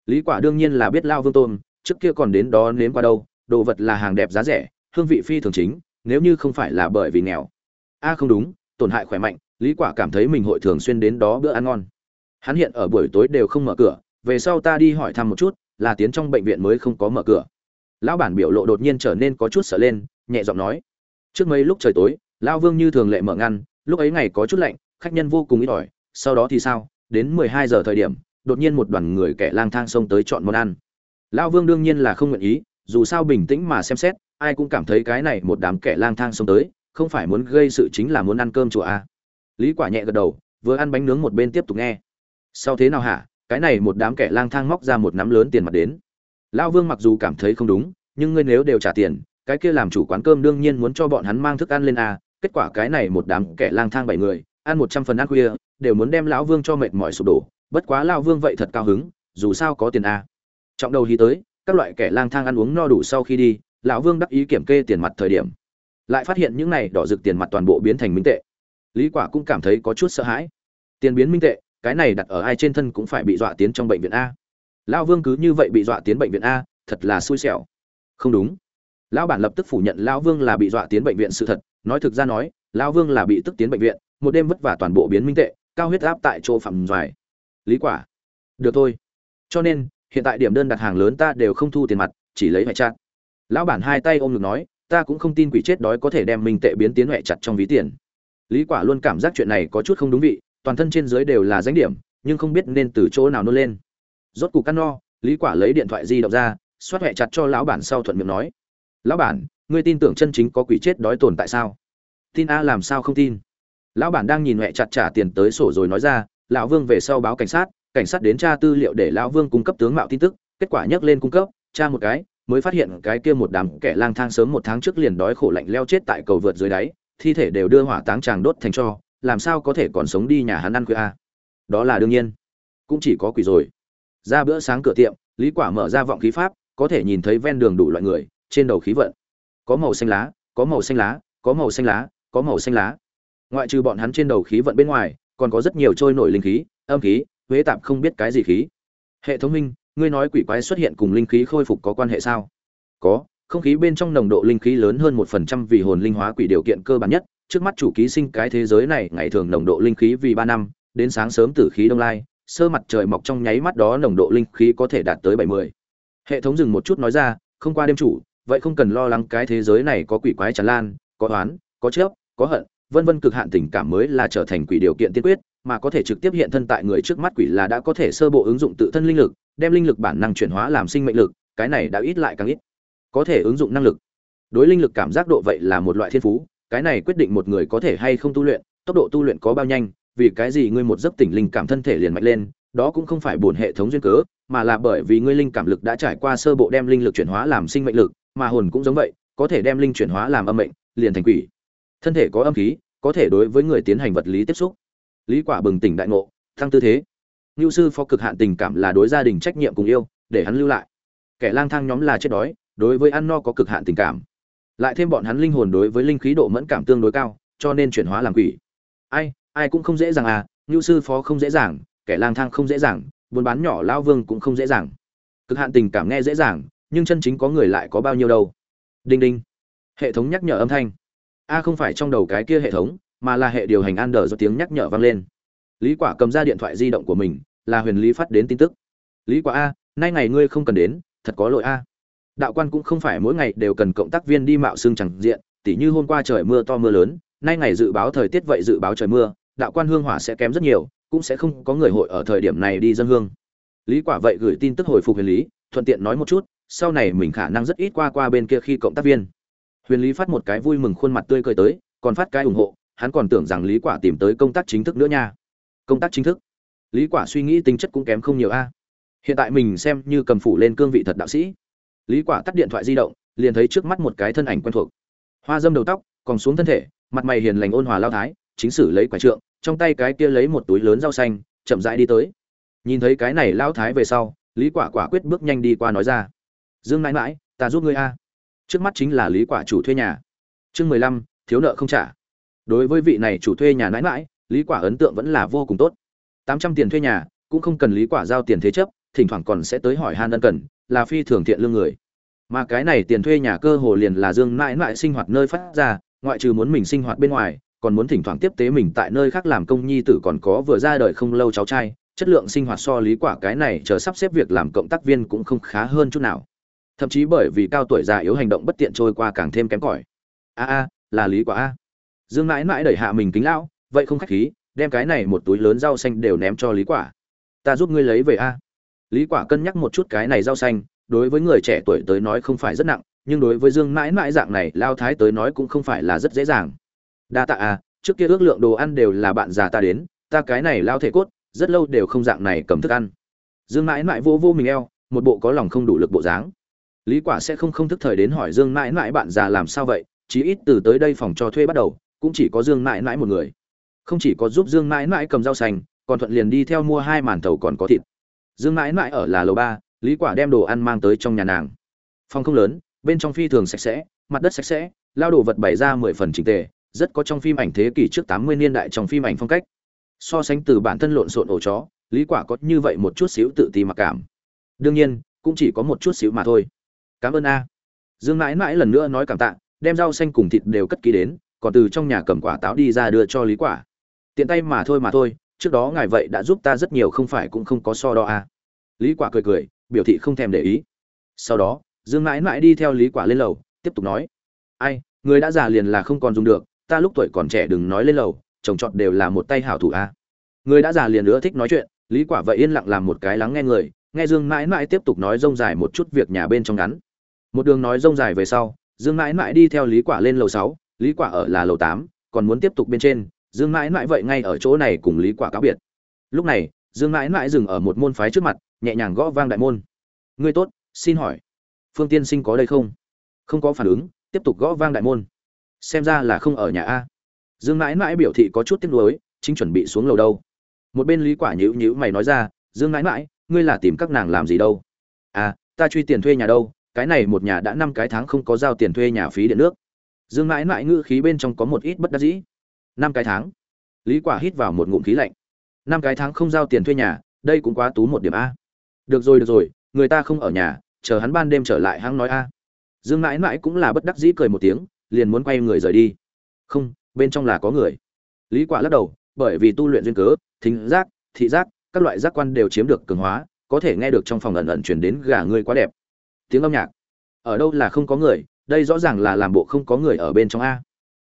Lý quả đương nhiên là biết lao vương tôn, trước kia còn đến đó nếm qua đâu, đồ vật là hàng đẹp giá rẻ, hương vị phi thường chính nếu như không phải là bởi vì nghèo. A, không đúng, tổn hại khỏe mạnh, lý quả cảm thấy mình hội thường xuyên đến đó bữa ăn ngon. Hắn hiện ở buổi tối đều không mở cửa, về sau ta đi hỏi thăm một chút, là tiến trong bệnh viện mới không có mở cửa. Lão bản biểu lộ đột nhiên trở nên có chút sợ lên, nhẹ giọng nói. Trước mấy lúc trời tối, lão vương như thường lệ mở ngăn, lúc ấy ngày có chút lạnh, khách nhân vô cùng ít ỏi, sau đó thì sao? Đến 12 giờ thời điểm, đột nhiên một đoàn người kẻ lang thang xông tới chọn món ăn. Lão vương đương nhiên là không nguyện ý, dù sao bình tĩnh mà xem xét ai cũng cảm thấy cái này một đám kẻ lang thang xông tới, không phải muốn gây sự chính là muốn ăn cơm chùa a. Lý quả nhẹ gật đầu, vừa ăn bánh nướng một bên tiếp tục nghe. Sau thế nào hả? Cái này một đám kẻ lang thang móc ra một nắm lớn tiền mặt đến. Lão vương mặc dù cảm thấy không đúng, nhưng ngươi nếu đều trả tiền, cái kia làm chủ quán cơm đương nhiên muốn cho bọn hắn mang thức ăn lên a. Kết quả cái này một đám kẻ lang thang bảy người, ăn một trăm phần ăn khuya, đều muốn đem lão vương cho mệt mỏi sụp đổ. Bất quá lão vương vậy thật cao hứng, dù sao có tiền a. Trọng đầu hí tới, các loại kẻ lang thang ăn uống no đủ sau khi đi lão vương đắc ý kiểm kê tiền mặt thời điểm. Lại phát hiện những này đỏ rực tiền mặt toàn bộ biến thành minh tệ. Lý quả cũng cảm thấy có chút sợ hãi. Tiền biến minh tệ, cái này đặt ở ai trên thân cũng phải bị dọa tiến trong bệnh viện a. Lão vương cứ như vậy bị dọa tiến bệnh viện a, thật là xui xẻo. Không đúng. Lão bản lập tức phủ nhận lão vương là bị dọa tiến bệnh viện sự thật, nói thực ra nói, lão vương là bị tức tiến bệnh viện, một đêm vất vả toàn bộ biến minh tệ, cao huyết áp tại chỗ phạm doài lý quả, được thôi. Cho nên, hiện tại điểm đơn đặt hàng lớn ta đều không thu tiền mặt, chỉ lấy vải chặt lão bản hai tay ôm ngực nói, ta cũng không tin quỷ chết đói có thể đem minh tệ biến tiến huệ chặt trong ví tiền. Lý quả luôn cảm giác chuyện này có chút không đúng vị, toàn thân trên dưới đều là danh điểm, nhưng không biết nên từ chỗ nào nôn lên. Rốt cục căn no, lý quả lấy điện thoại di động ra, xoát huệ chặt cho lão bản sau thuận miệng nói, lão bản, ngươi tin tưởng chân chính có quỷ chết đói tồn tại sao? Tin a, làm sao không tin? Lão bản đang nhìn huệ chặt trả tiền tới sổ rồi nói ra, lão vương về sau báo cảnh sát cảnh sát đến tra tư liệu để lão vương cung cấp tướng mạo tin tức, kết quả nhắc lên cung cấp, tra một cái mới phát hiện cái kia một đám kẻ lang thang sớm một tháng trước liền đói khổ lạnh leo chết tại cầu vượt dưới đáy, thi thể đều đưa hỏa táng chàng đốt thành cho, làm sao có thể còn sống đi nhà hắn ăn quê a đó là đương nhiên. Cũng chỉ có quỷ rồi. Ra bữa sáng cửa tiệm, lý quả mở ra vọng khí pháp, có thể nhìn thấy ven đường đủ loại người, trên đầu khí vận. Có màu xanh lá, có màu xanh lá, có màu xanh lá, có màu xanh lá. Ngoại trừ bọn hắn trên đầu khí vận bên ngoài, còn có rất nhiều trôi nổi linh khí, âm khí, huế tạp không biết cái gì khí. Hệ thống minh ngươi nói quỷ quái xuất hiện cùng linh khí khôi phục có quan hệ sao? Có, không khí bên trong nồng độ linh khí lớn hơn một phần trăm vì hồn linh hóa quỷ điều kiện cơ bản nhất. Trước mắt chủ ký sinh cái thế giới này, ngày thường nồng độ linh khí vì ba năm, đến sáng sớm tử khí đông lai, sơ mặt trời mọc trong nháy mắt đó nồng độ linh khí có thể đạt tới bảy mươi. Hệ thống dừng một chút nói ra, không qua đêm chủ, vậy không cần lo lắng cái thế giới này có quỷ quái tràn lan, có oán, có chớp, có hận, vân vân cực hạn tình cảm mới là trở thành quỷ điều kiện tiên quyết, mà có thể trực tiếp hiện thân tại người trước mắt quỷ là đã có thể sơ bộ ứng dụng tự thân linh lực đem linh lực bản năng chuyển hóa làm sinh mệnh lực, cái này đã ít lại càng ít. Có thể ứng dụng năng lực. Đối linh lực cảm giác độ vậy là một loại thiên phú, cái này quyết định một người có thể hay không tu luyện, tốc độ tu luyện có bao nhanh, vì cái gì ngươi một giấc tỉnh linh cảm thân thể liền mạnh lên, đó cũng không phải buồn hệ thống duyên cớ, mà là bởi vì ngươi linh cảm lực đã trải qua sơ bộ đem linh lực chuyển hóa làm sinh mệnh lực, mà hồn cũng giống vậy, có thể đem linh chuyển hóa làm âm mệnh, liền thành quỷ. Thân thể có âm khí, có thể đối với người tiến hành vật lý tiếp xúc. Lý quả bừng tỉnh đại ngộ tăng tư thế. Nưu sư phó cực hạn tình cảm là đối gia đình trách nhiệm cùng yêu, để hắn lưu lại. Kẻ lang thang nhóm là chết đói, đối với ăn no có cực hạn tình cảm. Lại thêm bọn hắn linh hồn đối với linh khí độ mẫn cảm tương đối cao, cho nên chuyển hóa làm quỷ. Ai, ai cũng không dễ dàng à, Nưu sư phó không dễ dàng, kẻ lang thang không dễ dàng, buôn bán nhỏ lão vương cũng không dễ dàng. Cực hạn tình cảm nghe dễ dàng, nhưng chân chính có người lại có bao nhiêu đâu. Đinh đinh. Hệ thống nhắc nhở âm thanh. A không phải trong đầu cái kia hệ thống, mà là hệ điều hành Android do tiếng nhắc nhở vang lên lý quả cầm ra điện thoại di động của mình là huyền lý phát đến tin tức. Lý quả a, nay ngày ngươi không cần đến, thật có lỗi a. Đạo quan cũng không phải mỗi ngày đều cần cộng tác viên đi mạo xương chẳng diện, tỉ như hôm qua trời mưa to mưa lớn, nay ngày dự báo thời tiết vậy dự báo trời mưa, đạo quan hương hỏa sẽ kém rất nhiều, cũng sẽ không có người hội ở thời điểm này đi dân hương. Lý quả vậy gửi tin tức hồi phục huyền lý, thuận tiện nói một chút, sau này mình khả năng rất ít qua qua bên kia khi cộng tác viên. Huyền lý phát một cái vui mừng khuôn mặt tươi cười tới, còn phát cái ủng hộ, hắn còn tưởng rằng lý quả tìm tới công tác chính thức nữa nha. Công tác chính thức lý quả suy nghĩ tính chất cũng kém không nhiều a. Hiện tại mình xem như cầm phủ lên cương vị thật đạo sĩ. Lý quả tắt điện thoại di động, liền thấy trước mắt một cái thân ảnh quen thuộc. Hoa dâm đầu tóc, còn xuống thân thể, mặt mày hiền lành ôn hòa lao thái, chính sử lấy quả trượng, trong tay cái kia lấy một túi lớn rau xanh, chậm rãi đi tới. Nhìn thấy cái này lao thái về sau, lý quả quả quyết bước nhanh đi qua nói ra. Dương mãi mãi, ta giúp ngươi a. Trước mắt chính là lý quả chủ thuê nhà. Chương mười lăm, thiếu nợ không trả. Đối với vị này chủ thuê nhà mãi mãi, lý quả ấn tượng vẫn là vô cùng tốt tám trăm tiền thuê nhà, cũng không cần lý quả giao tiền thế chấp, thỉnh thoảng còn sẽ tới hỏi han ân cần, là phi thường thiện lương người. Mà cái này tiền thuê nhà cơ hồ liền là dương mãi mãi sinh hoạt nơi phát ra, ngoại trừ muốn mình sinh hoạt bên ngoài, còn muốn thỉnh thoảng tiếp tế mình tại nơi khác làm công nhi tử còn có vừa ra đời không lâu cháu trai, chất lượng sinh hoạt so lý quả cái này chờ sắp xếp việc làm cộng tác viên cũng không khá hơn chút nào. Thậm chí bởi vì cao tuổi già yếu hành động bất tiện trôi qua càng thêm kém cỏi. A a, là lý quả a. Dương mãi mãi đẩy hạ mình kính lão, vậy không khách khí đem cái này một túi lớn rau xanh đều ném cho lý quả. Ta giúp ngươi lấy về a. Lý quả cân nhắc một chút cái này rau xanh, đối với người trẻ tuổi tới nói không phải rất nặng, nhưng đối với dương mãi mãi dạng này, lao thái tới nói cũng không phải là rất dễ dàng. Đa tạ a, trước kia ước lượng đồ ăn đều là bạn già ta đến, ta cái này lao thể cốt, rất lâu đều không dạng này cầm thức ăn. Dương mãi mãi vô vô mình eo, một bộ có lòng không đủ lực bộ dáng. Lý quả sẽ không không thức thời đến hỏi dương mãi mãi bạn già làm sao vậy, chí ít từ tới đây phòng cho thuê bắt đầu, cũng chỉ có dương mãi mãi một người không chỉ có giúp dương mãi mãi cầm rau xanh còn thuận liền đi theo mua hai màn thầu còn có thịt. Dương mãi mãi ở là lầu ba, lý quả đem đồ ăn mang tới trong nhà nàng. Phòng không lớn, bên trong phi thường sạch sẽ, mặt đất sạch sẽ, lao đồ vật bày ra mười phần chỉnh tề, rất có trong phim ảnh thế kỷ trước tám mươi niên đại trong phim ảnh phong cách. So sánh từ bản thân lộn xộn ổ chó, lý quả có như vậy một chút xíu tự ti mặc cảm. Đương nhiên, cũng chỉ có một chút xíu mà thôi. Cảm ơn a. Dương mãi mãi lần nữa nói cảm tạ, đem rau xanh cùng thịt đều cất kỹ đến, còn từ trong nhà cầm quả táo đi ra đưa cho lý quả tiện tay mà thôi mà thôi trước đó ngài vậy đã giúp ta rất nhiều không phải cũng không có so đo à. lý quả cười cười biểu thị không thèm để ý sau đó dương mãi mãi đi theo lý quả lên lầu tiếp tục nói ai người đã già liền là không còn dùng được ta lúc tuổi còn trẻ đừng nói lên lầu trồng trọt đều là một tay hảo thủ a à. người đã già liền nữa thích nói chuyện lý quả vậy yên lặng làm một cái lắng nghe người nghe dương mãi mãi tiếp tục nói rông dài một chút việc nhà bên trong ngắn một đường nói rông dài về sau dương mãi mãi đi theo lý quả lên lầu 6, lý quả ở là lầu 8, còn muốn tiếp tục bên trên dương mãi mãi vậy ngay ở chỗ này cùng lý quả cáo biệt. Lúc này, dương mãi mãi dừng ở một môn phái trước mặt, nhẹ nhàng gõ vang đại môn. Ngươi tốt, xin hỏi, phương tiên sinh có đây không? Không có phản ứng, tiếp tục gõ vang đại môn. Xem ra là không ở nhà a. Dương mãi mãi biểu thị có chút tiếc nuối, chính chuẩn bị xuống lầu đâu? Một bên lý quả nhíu nhíu mày nói ra, dương mãi mãi, ngươi là tìm các nàng làm gì đâu? À ta truy tiền thuê nhà đâu, cái này một nhà đã năm cái tháng không có giao tiền thuê nhà phí điện nước. Dương mãi mãi ngữ khí bên trong có một ít bất đắc dĩ năm cái tháng. Lý quả hít vào một ngụm khí lạnh. Năm cái tháng không giao tiền thuê nhà, đây cũng quá tú một điểm a. Được rồi được rồi, người ta không ở nhà, chờ hắn ban đêm trở lại hắn nói a. Dương mãi mãi cũng là bất đắc dĩ cười một tiếng, liền muốn quay người rời đi. Không, bên trong là có người. Lý quả lắc đầu, bởi vì tu luyện duyên cớ, thính giác, thị giác, các loại giác quan đều chiếm được cường hóa, có thể nghe được trong phòng ẩn ẩn truyền đến gà ngươi quá đẹp. Tiếng âm nhạc. Ở đâu là không có người, đây rõ ràng là làm bộ không có người ở bên trong a.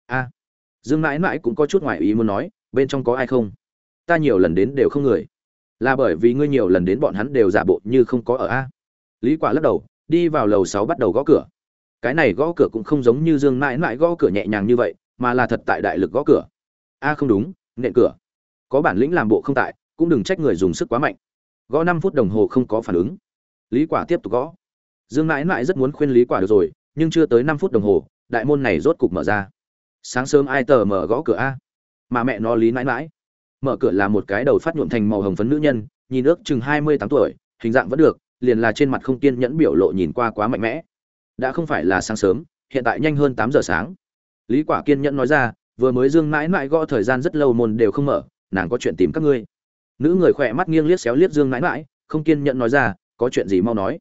A dương mãi mãi cũng có chút ngoại ý muốn nói, bên trong có ai không? Ta nhiều lần đến đều không người. Là bởi vì ngươi nhiều lần đến bọn hắn đều giả bộ như không có ở a. Lý quả lắc đầu, đi vào lầu 6 bắt đầu gõ cửa. Cái này gõ cửa cũng không giống như dương mãi mãi gõ cửa nhẹ nhàng như vậy, mà là thật tại đại lực gõ cửa. A, không đúng, nện cửa. Có bản lĩnh làm bộ không tại, cũng đừng trách người dùng sức quá mạnh. Gõ năm phút đồng hồ không có phản ứng. Lý quả tiếp tục gõ. Dương mãi mãi rất muốn khuyên lý quả được rồi, nhưng chưa tới năm phút đồng hồ, đại môn này rốt cục mở ra sáng sớm ai tờ mở gõ cửa a? Mà mẹ nó lý mãi mãi. Mở cửa là một cái đầu phát nhuộm thành màu hồng phấn nữ nhân, nhìn ước chừng hai mươi tám tuổi, hình dạng vẫn được, liền là trên mặt không kiên nhẫn biểu lộ nhìn qua quá mạnh mẽ. Đã không phải là sáng sớm, hiện tại nhanh hơn tám giờ sáng. Lý quả kiên nhẫn nói ra, vừa mới dương mãi mãi gõ thời gian rất lâu môn đều không mở, nàng có chuyện tìm các ngươi. Nữ người khỏe mắt nghiêng liếc xéo liếc dương mãi mãi, không kiên nhẫn nói ra, có chuyện gì mau nói.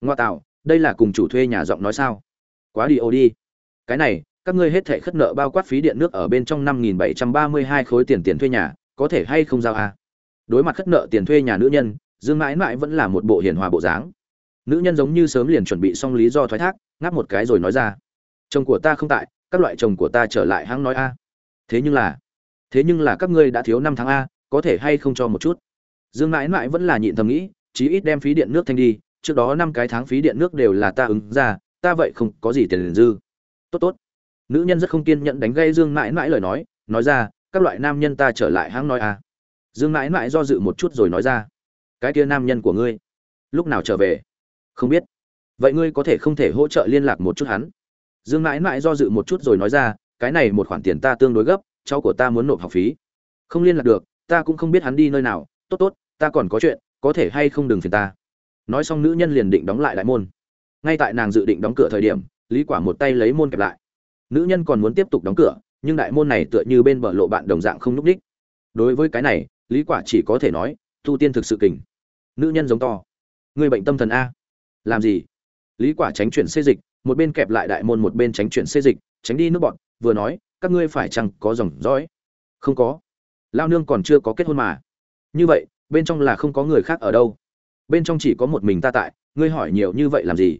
Ngoa tạo, đây là cùng chủ thuê nhà giọng nói sao? Quá đi ô đi. Cái này các ngươi hết thảy khất nợ bao quát phí điện nước ở bên trong năm nghìn bảy trăm ba mươi hai khối tiền tiền thuê nhà, có thể hay không giao à? đối mặt khất nợ tiền thuê nhà nữ nhân, dương mãi mãi vẫn là một bộ hiền hòa bộ dáng. Nữ nhân giống như sớm liền chuẩn bị xong lý do thoái thác, ngáp một cái rồi nói ra. Chồng của ta không tại, các loại chồng của ta trở lại hãng nói a. Thế nhưng là, thế nhưng là các ngươi đã thiếu năm tháng a, có thể hay không cho một chút? Dương mãi mãi vẫn là nhịn thầm nghĩ, chí ít đem phí điện nước thanh đi, trước đó năm cái tháng phí điện nước đều là ta ứng ra, ta vậy không có gì tiền dư. Tốt tốt nữ nhân rất không kiên nhẫn đánh gây dương mãi mãi lời nói nói ra, các loại nam nhân ta trở lại hãng nói à. dương mãi mãi do dự một chút rồi nói ra, cái kia nam nhân của ngươi, lúc nào trở về? Không biết. Vậy ngươi có thể không thể hỗ trợ liên lạc một chút hắn? Dương mãi mãi do dự một chút rồi nói ra, cái này một khoản tiền ta tương đối gấp, cháu của ta muốn nộp học phí. Không liên lạc được, ta cũng không biết hắn đi nơi nào. Tốt tốt, ta còn có chuyện, có thể hay không đừng phiền ta. Nói xong nữ nhân liền định đóng lại đại môn. Ngay tại nàng dự định đóng cửa thời điểm, lý quả một tay lấy môn kẹp lại nữ nhân còn muốn tiếp tục đóng cửa, nhưng đại môn này tựa như bên bờ lộ bạn đồng dạng không núp đích. Đối với cái này, lý quả chỉ có thể nói tu tiên thực sự kình. Nữ nhân giống to. Người bệnh tâm thần a. Làm gì? Lý quả tránh chuyển xê dịch, một bên kẹp lại đại môn một bên tránh chuyển xê dịch, tránh đi nước bọn, vừa nói, các ngươi phải chăng có dòng dõi? Không có. Lao nương còn chưa có kết hôn mà. Như vậy, bên trong là không có người khác ở đâu. Bên trong chỉ có một mình ta tại, ngươi hỏi nhiều như vậy làm gì?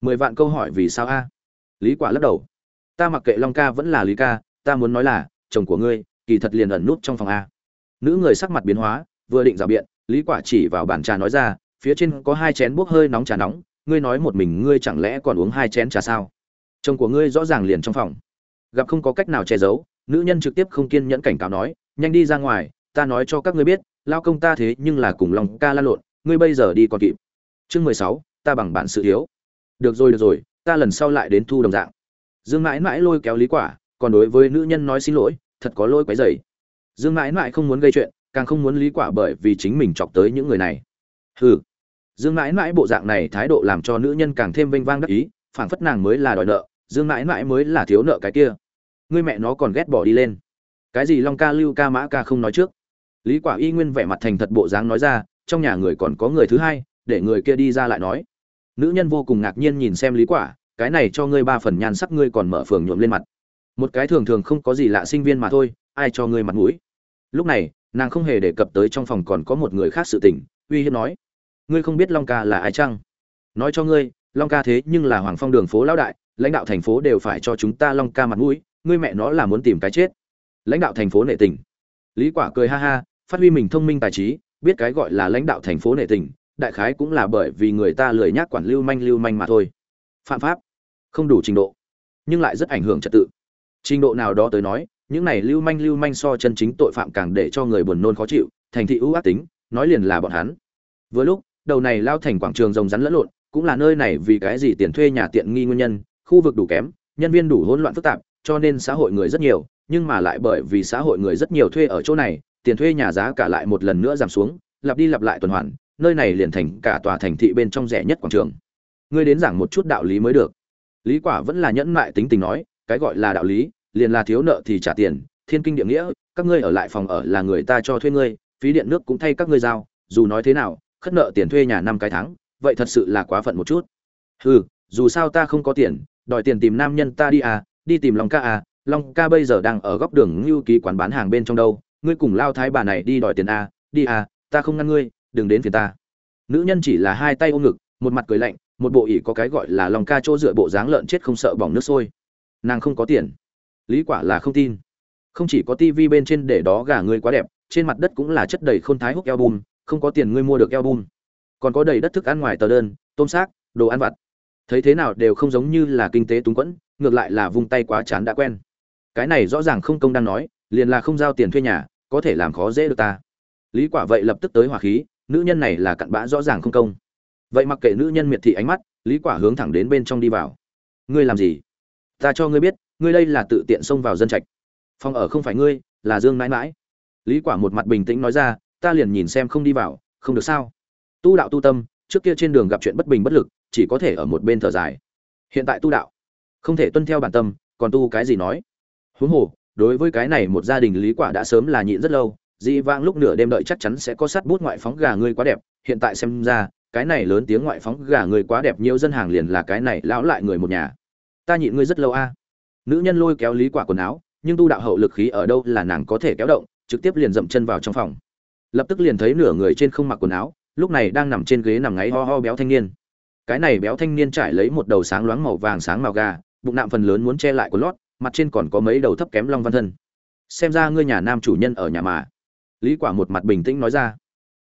Mười vạn câu hỏi vì sao a? Lý quả lắc đầu ta mặc kệ long ca vẫn là lý ca, ta muốn nói là, chồng của ngươi, kỳ thật liền ẩn nút trong phòng a. Nữ người sắc mặt biến hóa, vừa định rào biện, lý quả chỉ vào bàn trà nói ra, phía trên có hai chén bốc hơi nóng trà nóng, ngươi nói một mình ngươi chẳng lẽ còn uống hai chén trà sao? Chồng của ngươi rõ ràng liền trong phòng. Gặp không có cách nào che giấu, nữ nhân trực tiếp không kiên nhẫn cảnh cáo nói, nhanh đi ra ngoài, ta nói cho các ngươi biết, lao công ta thế nhưng là cùng lòng ca la lộn, ngươi bây giờ đi còn kịp. Chương mười sáu, ta bằng bạn sự thiếu. Được rồi được rồi, ta lần sau lại đến thu đồng dạng dương mãi mãi lôi kéo lý quả, còn đối với nữ nhân nói xin lỗi, thật có lỗi quấy rầy. Dương mãi mãi không muốn gây chuyện, càng không muốn lý quả bởi vì chính mình chọc tới những người này. Hừ. Dương mãi mãi bộ dạng này thái độ làm cho nữ nhân càng thêm vinh vang đắc ý, phảng phất nàng mới là đòi nợ, dương mãi mãi mới là thiếu nợ cái kia. Ngươi mẹ nó còn ghét bỏ đi lên. Cái gì long ca lưu ca mã ca không nói trước? Lý quả y nguyên vẻ mặt thành thật bộ dáng nói ra, trong nhà người còn có người thứ hai, để người kia đi ra lại nói. Nữ nhân vô cùng ngạc nhiên nhìn xem lý quả cái này cho ngươi ba phần nhan sắc ngươi còn mở phường nhuộm lên mặt. Một cái thường thường không có gì lạ sinh viên mà thôi, ai cho ngươi mặt mũi? Lúc này, nàng không hề đề cập tới trong phòng còn có một người khác sự tình, uy hiếp nói, ngươi không biết long ca là ai chăng? Nói cho ngươi, long ca thế nhưng là hoàng phong đường phố lão đại, lãnh đạo thành phố đều phải cho chúng ta long ca mặt mũi, ngươi mẹ nó là muốn tìm cái chết. Lãnh đạo thành phố nệ tình. Lý quả cười ha ha, phát huy mình thông minh tài trí, biết cái gọi là lãnh đạo thành phố nệ tình, đại khái cũng là bởi vì người ta lười nhác quản lưu manh lưu manh mà thôi phạm pháp, không đủ trình độ, nhưng lại rất ảnh hưởng trật tự. Trình độ nào đó tới nói, những này lưu manh lưu manh so chân chính tội phạm càng để cho người buồn nôn khó chịu, thành thị ưu ác tính, nói liền là bọn hắn. Vừa lúc, đầu này lao thành quảng trường rồng rắn lẫn lộn, cũng là nơi này vì cái gì tiền thuê nhà tiện nghi nguyên nhân, khu vực đủ kém, nhân viên đủ hỗn loạn phức tạp, cho nên xã hội người rất nhiều, nhưng mà lại bởi vì xã hội người rất nhiều thuê ở chỗ này, tiền thuê nhà giá cả lại một lần nữa giảm xuống, lặp đi lặp lại tuần hoàn, nơi này liền thành cả tòa thành thị bên trong rẻ nhất quảng trường ngươi đến giảng một chút đạo lý mới được. Lý quả vẫn là nhẫn mại tính tình nói, cái gọi là đạo lý, liền là thiếu nợ thì trả tiền, thiên kinh địa nghĩa, các ngươi ở lại phòng ở là người ta cho thuê ngươi, phí điện nước cũng thay các ngươi giao, dù nói thế nào, khất nợ tiền thuê nhà năm cái tháng, vậy thật sự là quá phận một chút. Hừ, dù sao ta không có tiền, đòi tiền tìm nam nhân ta đi à đi tìm long ca à long ca bây giờ đang ở góc đường ngưu ký quán bán hàng bên trong đâu, ngươi cùng lao thái bà này đi đòi tiền à đi à ta không ngăn ngươi, đừng đến phiền ta. Nữ nhân chỉ là hai tay ôm ngực, một mặt cười lạnh một bộ ỉ có cái gọi là lòng ca chỗ dựa bộ dáng lợn chết không sợ bỏng nước sôi. Nàng không có tiền. Lý quả là không tin. Không chỉ có tivi bên trên để đó gà ngươi quá đẹp, trên mặt đất cũng là chất đầy khôn thái húc album, không có tiền ngươi mua được album. Còn có đầy đất thức ăn ngoài tờ đơn, tôm xác, đồ ăn vặt. Thấy thế nào đều không giống như là kinh tế túng quẫn, ngược lại là vung tay quá chán đã quen. Cái này rõ ràng không công đang nói, liền là không giao tiền thuê nhà, có thể làm khó dễ được ta. Lý quả vậy lập tức tới hỏa khí, nữ nhân này là cặn bã rõ ràng không công vậy mặc kệ nữ nhân miệt thị ánh mắt, lý quả hướng thẳng đến bên trong đi vào. Ngươi làm gì? Ta cho ngươi biết, ngươi đây là tự tiện xông vào dân trạch. Phòng ở không phải ngươi, là dương mãi mãi. Lý quả một mặt bình tĩnh nói ra, ta liền nhìn xem không đi vào, không được sao? Tu đạo tu tâm, trước kia trên đường gặp chuyện bất bình bất lực, chỉ có thể ở một bên thở dài. Hiện tại tu đạo, không thể tuân theo bản tâm, còn tu cái gì nói? Huống hồ, đối với cái này một gia đình lý quả đã sớm là nhịn rất lâu dị vãng lúc nửa đêm đợi chắc chắn sẽ có sát bút ngoại phóng gà ngươi quá đẹp, hiện tại xem ra cái này lớn tiếng ngoại phóng gà người quá đẹp nhiều dân hàng liền là cái này lão lại người một nhà. Ta nhịn ngươi rất lâu a. Nữ nhân lôi kéo lý quả quần áo, nhưng tu đạo hậu lực khí ở đâu là nàng có thể kéo động, trực tiếp liền dậm chân vào trong phòng. Lập tức liền thấy nửa người trên không mặc quần áo, lúc này đang nằm trên ghế nằm ngáy ho ho béo thanh niên. Cái này béo thanh niên trải lấy một đầu sáng loáng màu vàng sáng màu gà, bụng nạm phần lớn muốn che lại quần lót, mặt trên còn có mấy đầu thấp kém long văn thân. Xem ra ngươi nhà nam chủ nhân ở nhà mà. Lý quả một mặt bình tĩnh nói ra.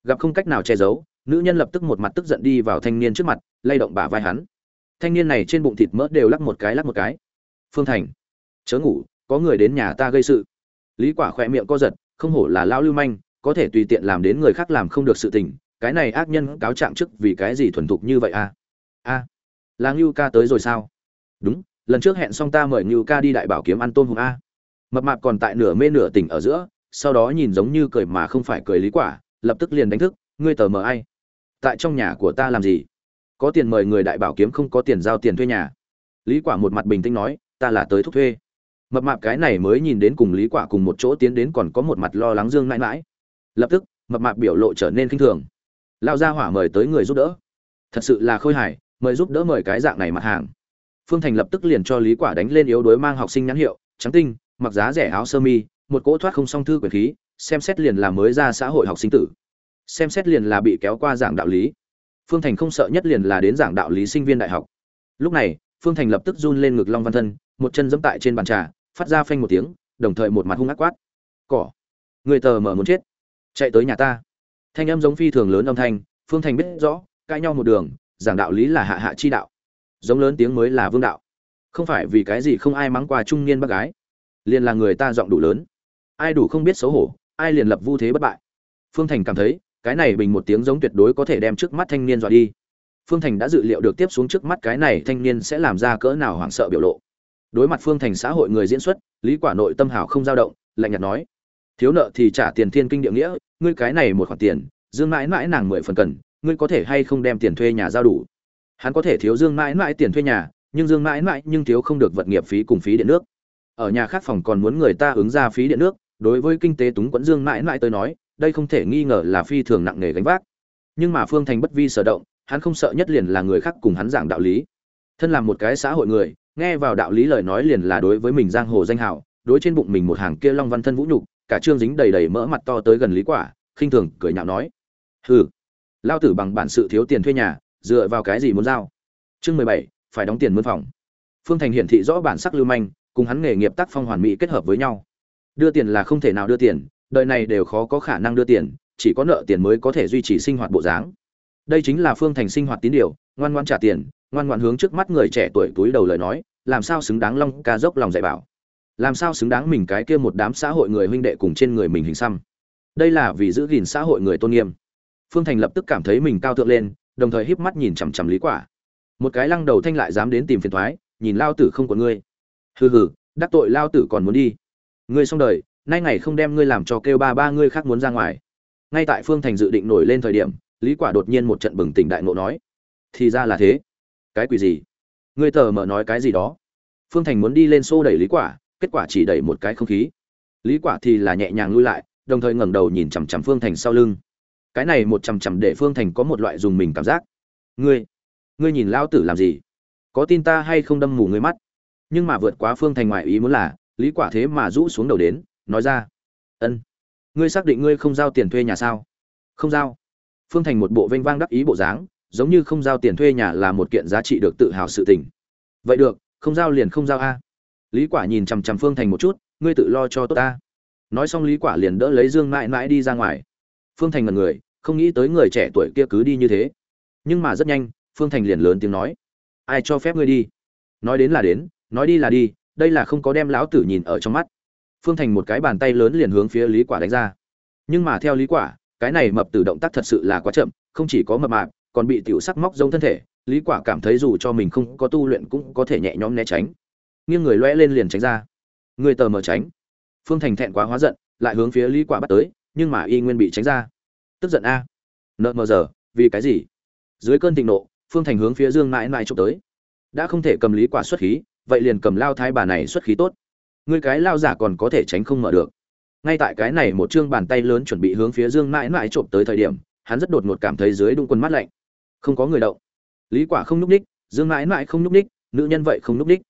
Gặp không cách nào che giấu nữ nhân lập tức một mặt tức giận đi vào thanh niên trước mặt lay động bả vai hắn. Thanh niên này trên bụng thịt mỡ đều lắc một cái lắc một cái. Phương thành chớ ngủ có người đến nhà ta gây sự. Lý quả khỏe miệng co giật không hổ là lão lưu manh có thể tùy tiện làm đến người khác làm không được sự tình cái này ác nhân cáo trạng trước vì cái gì thuần thục như vậy à? A à, là ngưu ca tới rồi sao? Đúng lần trước hẹn xong ta mời ngưu ca đi đại bảo kiếm ăn tôm hùm a. Mập mạp còn tại nửa mê nửa tỉnh ở giữa sau đó nhìn giống như cười mà không phải cười lý quả lập tức liền đánh thức ngươi tờ mờ ai? Tại trong nhà của ta làm gì? Có tiền mời người đại bảo kiếm không có tiền giao tiền thuê nhà. Lý quả một mặt bình tĩnh nói, ta là tới thúc thuê. Mập mạp cái này mới nhìn đến cùng lý quả cùng một chỗ tiến đến còn có một mặt lo lắng dương mãi mãi. Lập tức, mập mạp biểu lộ trở nên kinh thường. Lao ra hỏa mời tới người giúp đỡ. Thật sự là khôi hài, mời giúp đỡ mời cái dạng này mặt hàng. Phương thành lập tức liền cho lý quả đánh lên yếu đuối mang học sinh nhãn hiệu, trắng tinh, mặc giá rẻ áo sơ mi, một cỗ thoát không song thư quyền khí, xem xét liền là mới ra xã hội học sinh tử xem xét liền là bị kéo qua giảng đạo lý. Phương thành không sợ nhất liền là đến giảng đạo lý sinh viên đại học. Lúc này, phương thành lập tức run lên ngực long văn thân, một chân giẫm tại trên bàn trà, phát ra phanh một tiếng, đồng thời một mặt hung ác quát. Cỏ, người tờ mở muốn chết, chạy tới nhà ta. Thanh âm giống phi thường lớn âm thanh, phương thành biết rõ, cãi nhau một đường, giảng đạo lý là hạ hạ chi đạo, giống lớn tiếng mới là vương đạo. Không phải vì cái gì không ai mắng qua trung niên bác gái, liền là người ta giọng đủ lớn. Ai đủ không biết xấu hổ, ai liền lập vu thế bất bại. Phương thành cảm thấy cái này bình một tiếng giống tuyệt đối có thể đem trước mắt thanh niên dọa đi. Phương thành đã dự liệu được tiếp xuống trước mắt cái này thanh niên sẽ làm ra cỡ nào hoảng sợ biểu lộ. Đối mặt phương thành xã hội người diễn xuất, lý quả nội tâm hảo không dao động, lạnh nhạt nói, thiếu nợ thì trả tiền thiên kinh địa nghĩa, ngươi cái này một khoản tiền, dương mãi mãi nàng mười phần cần, ngươi có thể hay không đem tiền thuê nhà giao đủ? Hắn có thể thiếu dương mãi mãi tiền thuê nhà, nhưng dương mãi mãi nhưng thiếu không được vật nghiệp phí cùng phí điện nước. Ở nhà khác phòng còn muốn người ta ứng ra phí điện nước, đối với kinh tế túng quẫn dương mãi mãi tới nói đây không thể nghi ngờ là phi thường nặng nề gánh vác. Nhưng mà phương thành bất vi sở động, hắn không sợ nhất liền là người khác cùng hắn giảng đạo lý. Thân làm một cái xã hội người, nghe vào đạo lý lời nói liền là đối với mình giang hồ danh hào, đối trên bụng mình một hàng kia long văn thân vũ nhục, cả trương dính đầy đầy mỡ mặt to tới gần lý quả, khinh thường cười nhạo nói, hừ, lao tử bằng bản sự thiếu tiền thuê nhà, dựa vào cái gì muốn giao? Chương mười bảy, phải đóng tiền mướn phòng. Phương thành hiển thị rõ bản sắc lưu manh, cùng hắn nghề nghiệp tác phong hoàn mỹ kết hợp với nhau. Đưa tiền là không thể nào đưa tiền đời này đều khó có khả năng đưa tiền, chỉ có nợ tiền mới có thể duy trì sinh hoạt bộ dáng. Đây chính là phương thành sinh hoạt tín điều, ngoan ngoan trả tiền, ngoan ngoan hướng trước mắt người trẻ tuổi túi đầu lời nói, làm sao xứng đáng long ca dốc lòng dạy bảo? Làm sao xứng đáng mình cái kia một đám xã hội người huynh đệ cùng trên người mình hình xăm? Đây là vì giữ gìn xã hội người tôn nghiêm. Phương thành lập tức cảm thấy mình cao thượng lên, đồng thời híp mắt nhìn chằm chằm lý quả. Một cái lăng đầu thanh lại dám đến tìm phiền toái nhìn lao tử không của ngươi. Hừ hừ, đắc tội lao tử còn muốn đi. Ngươi xong đời nay ngày không đem ngươi làm cho kêu ba ba ngươi khác muốn ra ngoài. Ngay tại phương thành dự định nổi lên thời điểm, lý quả đột nhiên một trận bừng tỉnh đại ngộ nói, thì ra là thế. Cái quỷ gì? Ngươi tờ mở nói cái gì đó? Phương thành muốn đi lên xô đẩy lý quả, kết quả chỉ đẩy một cái không khí. Lý quả thì là nhẹ nhàng lui lại, đồng thời ngẩng đầu nhìn chằm chằm phương thành sau lưng. Cái này một chằm chằm để phương thành có một loại dùng mình cảm giác. Ngươi ngươi nhìn lao tử làm gì? Có tin ta hay không đâm mù ngươi mắt? Nhưng mà vượt quá phương thành ngoại ý muốn là, lý quả thế mà rũ xuống đầu đến nói ra. Ân, ngươi xác định ngươi không giao tiền thuê nhà sao? Không giao. Phương thành một bộ vênh vang đắc ý bộ dáng, giống như không giao tiền thuê nhà là một kiện giá trị được tự hào sự tình. Vậy được, không giao liền không giao a. Lý quả nhìn chằm chằm phương thành một chút, ngươi tự lo cho tốt ta. Nói xong lý quả liền đỡ lấy dương mãi mãi đi ra ngoài. Phương thành ngần người, không nghĩ tới người trẻ tuổi kia cứ đi như thế. Nhưng mà rất nhanh, phương thành liền lớn tiếng nói, ai cho phép ngươi đi? Nói đến là đến, nói đi là đi, đây là không có đem lão tử nhìn ở trong mắt phương thành một cái bàn tay lớn liền hướng phía lý quả đánh ra. Nhưng mà theo lý quả, cái này mập tử động tác thật sự là quá chậm, không chỉ có mập mạp, còn bị tiểu sắc móc giống thân thể. Lý quả cảm thấy dù cho mình không có tu luyện cũng có thể nhẹ nhõm né tránh. Nghiêng người lóe lên liền tránh ra. Người tờ mở tránh. Phương thành thẹn quá hóa giận, lại hướng phía lý quả bắt tới, nhưng mà y nguyên bị tránh ra. Tức giận a. Nợ mờ giờ, vì cái gì? Dưới cơn thịnh nộ, phương thành hướng phía dương mãi mãi chụp tới. Đã không thể cầm lý quả xuất khí, vậy liền cầm lao thái bà này xuất khí tốt ngươi cái lao giả còn có thể tránh không mở được. Ngay tại cái này một chương bàn tay lớn chuẩn bị hướng phía dương mãi mãi trộm tới thời điểm, hắn rất đột ngột cảm thấy dưới đung quân mắt lạnh. Không có người động. Lý quả không núp ních dương mãi mãi không núp ních nữ nhân vậy không núp ních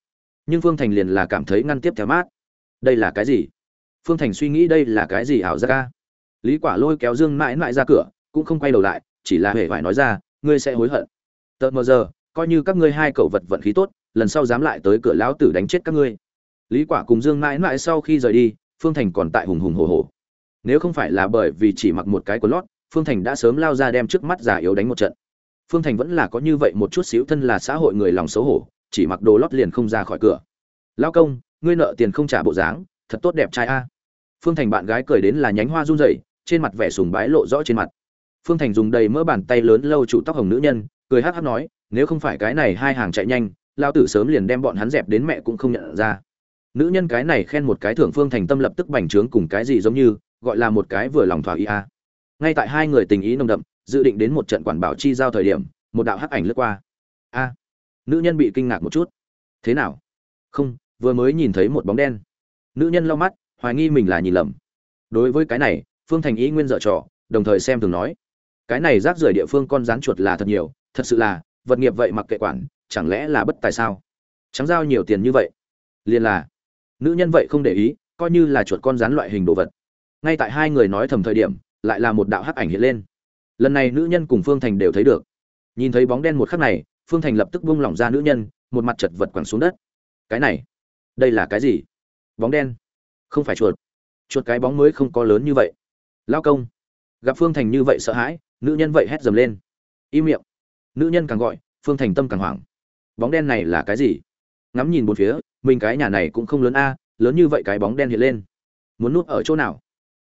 nhưng phương thành liền là cảm thấy ngăn tiếp theo mát. Đây là cái gì? Phương thành suy nghĩ đây là cái gì ảo giác? ca lý quả lôi kéo dương mãi mãi ra cửa, cũng không quay đầu lại, chỉ là hề phải nói ra, ngươi sẽ hối hận. Tợt mờ giờ, coi như các ngươi hai cậu vật vận khí tốt, lần sau dám lại tới cửa lão tử đánh chết các ngươi lý quả cùng dương mãi mãi sau khi rời đi, phương thành còn tại hùng hùng hổ hổ. Nếu không phải là bởi vì chỉ mặc một cái quần lót, phương thành đã sớm lao ra đem trước mắt giả yếu đánh một trận. Phương thành vẫn là có như vậy một chút xíu thân là xã hội người lòng xấu hổ, chỉ mặc đồ lót liền không ra khỏi cửa. Lao công, ngươi nợ tiền không trả bộ dáng, thật tốt đẹp trai a. Phương thành bạn gái cười đến là nhánh hoa run rẩy, trên mặt vẻ sùng bái lộ rõ trên mặt. Phương thành dùng đầy mỡ bàn tay lớn lâu trụ tóc hồng nữ nhân, cười hát hát nói, nếu không phải cái này hai hàng chạy nhanh lao tử sớm liền đem bọn hắn dẹp đến mẹ cũng không nhận ra nữ nhân cái này khen một cái thưởng phương thành tâm lập tức bành trướng cùng cái gì giống như, gọi là một cái vừa lòng thỏa ý a. Ngay tại hai người tình ý nồng đậm, dự định đến một trận quản bảo chi giao thời điểm, một đạo hắc ảnh lướt qua. A. Nữ nhân bị kinh ngạc một chút. Thế nào? Không, vừa mới nhìn thấy một bóng đen. Nữ nhân lau mắt, hoài nghi mình là nhìn lầm. Đối với cái này, phương thành ý nguyên dở trò, đồng thời xem thường nói. Cái này rác rưởi địa phương con rán chuột là thật nhiều, thật sự là, vật nghiệp vậy mặc kệ quản, chẳng lẽ là bất tài sao? Trắng giao nhiều tiền như vậy? Liền là nữ nhân vậy không để ý, coi như là chuột con rán loại hình đồ vật. Ngay tại hai người nói thầm thời điểm, lại là một đạo hắc ảnh hiện lên. Lần này nữ nhân cùng phương thành đều thấy được. Nhìn thấy bóng đen một khắc này, phương thành lập tức buông lỏng ra nữ nhân, một mặt chật vật quẳng xuống đất. Cái này, đây là cái gì? Bóng đen. Không phải chuột. Chuột cái bóng mới không có lớn như vậy. Lao công. Gặp phương thành như vậy sợ hãi, nữ nhân vậy hét dầm lên. Im miệng. Nữ nhân càng gọi, phương thành tâm càng hoảng. Bóng đen này là cái gì? Ngắm nhìn bốn phía, mình cái nhà này cũng không lớn a, lớn như vậy cái bóng đen hiện lên. Muốn núp ở chỗ nào?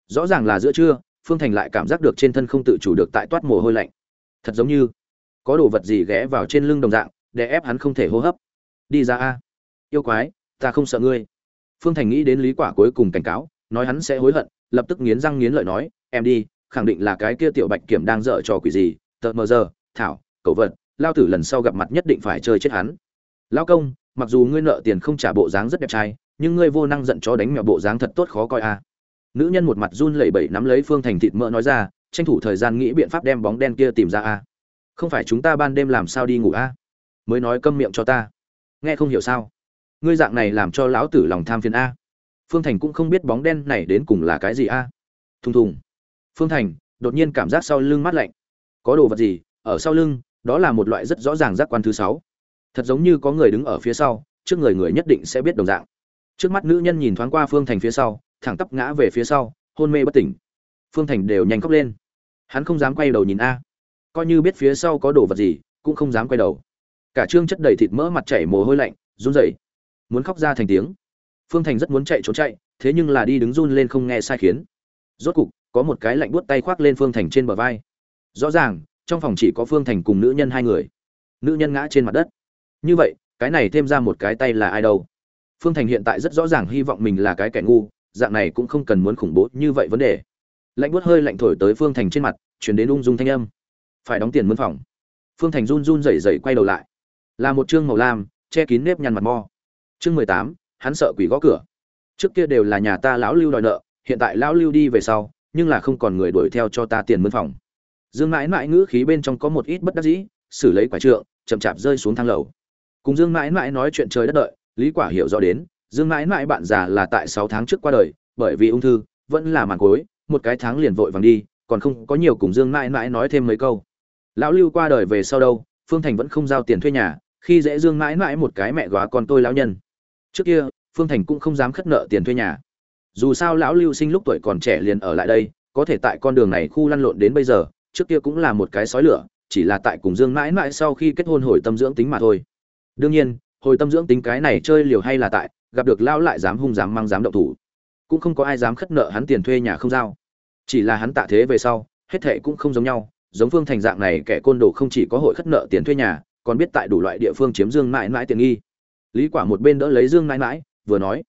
Rõ ràng là giữa trưa, phương thành lại cảm giác được trên thân không tự chủ được tại toát mồ hôi lạnh. Thật giống như có đồ vật gì ghé vào trên lưng đồng dạng, để ép hắn không thể hô hấp. Đi ra a. Yêu quái, ta không sợ ngươi. Phương thành nghĩ đến lý quả cuối cùng cảnh cáo, nói hắn sẽ hối hận, lập tức nghiến răng nghiến lợi nói, em đi, khẳng định là cái kia tiểu bạch kiểm đang dở trò quỷ gì tợ mờ giờ, thảo cậu vật, lao tử lần sau gặp mặt nhất định phải chơi chết hắn. Lao công mặc dù ngươi nợ tiền không trả bộ dáng rất đẹp trai, nhưng ngươi vô năng giận chó đánh mèo bộ dáng thật tốt khó coi a nữ nhân một mặt run lẩy bẩy nắm lấy phương thành thịt mỡ nói ra, tranh thủ thời gian nghĩ biện pháp đem bóng đen kia tìm ra a không phải chúng ta ban đêm làm sao đi ngủ a mới nói câm miệng cho ta. Nghe không hiểu sao? Ngươi dạng này làm cho lão tử lòng tham phiền a phương thành cũng không biết bóng đen này đến cùng là cái gì a thùng thùng. Phương thành, đột nhiên cảm giác sau lưng mát lạnh. Có đồ vật gì? Ở sau lưng, đó là một loại rất rõ ràng giác quan thứ sáu thật giống như có người đứng ở phía sau, trước người người nhất định sẽ biết đồng dạng. Trước mắt nữ nhân nhìn thoáng qua phương thành phía sau, thẳng tắp ngã về phía sau, hôn mê bất tỉnh. Phương thành đều nhanh khóc lên. Hắn không dám quay đầu nhìn a. Coi như biết phía sau có đồ vật gì, cũng không dám quay đầu. Cả trương chất đầy thịt mỡ mặt chảy mồ hôi lạnh, run rẩy. Muốn khóc ra thành tiếng. Phương thành rất muốn chạy trốn chạy, thế nhưng là đi đứng run lên không nghe sai khiến. Rốt cục, có một cái lạnh buốt tay khoác lên phương thành trên bờ vai. Rõ ràng, trong phòng chỉ có phương thành cùng nữ nhân hai người. Nữ nhân ngã trên mặt đất như vậy, cái này thêm ra một cái tay là ai đâu? Phương thành hiện tại rất rõ ràng hy vọng mình là cái kẻ ngu, dạng này cũng không cần muốn khủng bố như vậy vấn đề. Lạnh buốt hơi lạnh thổi tới phương thành trên mặt, chuyển đến ung dung thanh âm. Phải đóng tiền mướn phòng. Phương thành run run rẩy rẩy quay đầu lại. Là một chương màu lam, che kín nếp nhăn mặt mo. Chương mười tám, hắn sợ quỷ gõ cửa. Trước kia đều là nhà ta lão lưu đòi nợ, hiện tại lão lưu đi về sau, nhưng là không còn người đuổi theo cho ta tiền mướn phòng. Dương mãi mãi ngữ khí bên trong có một ít bất đắc dĩ, xử lấy quả trượng, chậm chạp rơi xuống thang lầu cùng dương mãi mãi nói chuyện trời đất đợi, lý quả hiểu rõ đến, dương mãi mãi bạn già là tại sáu tháng trước qua đời, bởi vì ung thư, vẫn là màn cối một cái tháng liền vội vàng đi, còn không có nhiều cùng dương mãi mãi nói thêm mấy câu. Lão lưu qua đời về sau đâu, phương thành vẫn không giao tiền thuê nhà, khi dễ dương mãi mãi một cái mẹ góa con tôi lão nhân. Trước kia, phương thành cũng không dám khất nợ tiền thuê nhà. Dù sao lão lưu sinh lúc tuổi còn trẻ liền ở lại đây, có thể tại con đường này khu lăn lộn đến bây giờ, trước kia cũng là một cái sói lửa, chỉ là tại cùng dương mãi mãi sau khi kết hôn hồi tâm dưỡng tính mà thôi đương nhiên, hồi tâm dưỡng tính cái này chơi liều hay là tại, gặp được lão lại dám hung dám mang dám động thủ. Cũng không có ai dám khất nợ hắn tiền thuê nhà không giao. Chỉ là hắn tạ thế về sau, hết thệ cũng không giống nhau, giống phương thành dạng này kẻ côn đồ không chỉ có hội khất nợ tiền thuê nhà, còn biết tại đủ loại địa phương chiếm dương mãi mãi tiền nghi. Lý quả một bên đỡ lấy dương mãi mãi, vừa nói,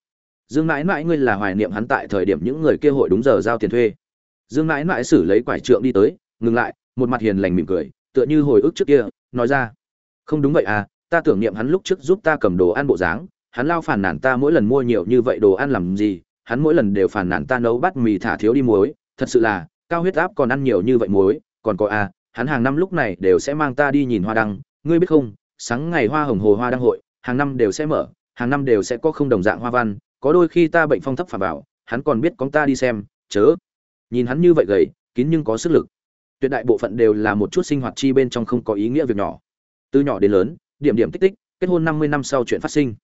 dương mãi mãi ngươi là hoài niệm hắn tại thời điểm những người kia hội đúng giờ giao tiền thuê. Dương mãi mãi xử lấy quải trượng đi tới, ngừng lại, một mặt hiền lành mỉm cười, tựa như hồi ức trước kia, nói ra, không đúng vậy à ta tưởng niệm hắn lúc trước giúp ta cầm đồ ăn bộ dáng hắn lao phản nản ta mỗi lần mua nhiều như vậy đồ ăn làm gì hắn mỗi lần đều phản nản ta nấu bát mì thả thiếu đi muối thật sự là cao huyết áp còn ăn nhiều như vậy muối còn có à hắn hàng năm lúc này đều sẽ mang ta đi nhìn hoa đăng ngươi biết không sáng ngày hoa hồng hồ hoa đăng hội hàng năm đều sẽ mở hàng năm đều sẽ có không đồng dạng hoa văn có đôi khi ta bệnh phong thấp phà bảo, hắn còn biết con ta đi xem chớ. Nhìn hắn như vậy gầy kín nhưng có sức lực. Tuyệt đại bộ phận đều là một chút sinh hoạt chi bên trong không có ý nghĩa việc nhỏ. Từ nhỏ đến lớn điểm điểm tích tích, kết hôn năm mươi năm sau chuyện phát sinh.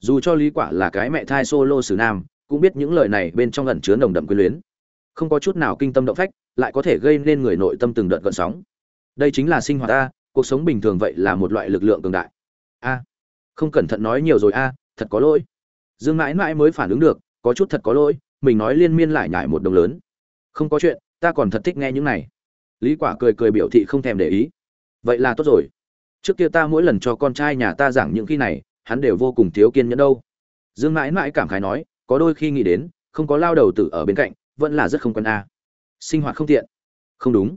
Dù cho lý quả là cái mẹ thai solo xử nam, cũng biết những lời này bên trong ẩn chứa nồng đậm quyến luyến. Không có chút nào kinh tâm động phách, lại có thể gây nên người nội tâm từng đợt gợn sóng. Đây chính là sinh hoạt a cuộc sống bình thường vậy là một loại lực lượng cường đại. A, không cẩn thận nói nhiều rồi a, thật có lỗi. Dương mãi mãi mới phản ứng được, có chút thật có lỗi, mình nói liên miên lại nhải một đồng lớn. Không có chuyện, ta còn thật thích nghe những này. Lý quả cười cười biểu thị không thèm để ý. Vậy là tốt rồi trước kia ta mỗi lần cho con trai nhà ta giảng những khi này, hắn đều vô cùng thiếu kiên nhẫn đâu. Dương mãi mãi cảm khái nói, có đôi khi nghĩ đến, không có lao đầu tử ở bên cạnh, vẫn là rất không quen a. Sinh hoạt không tiện. Không đúng.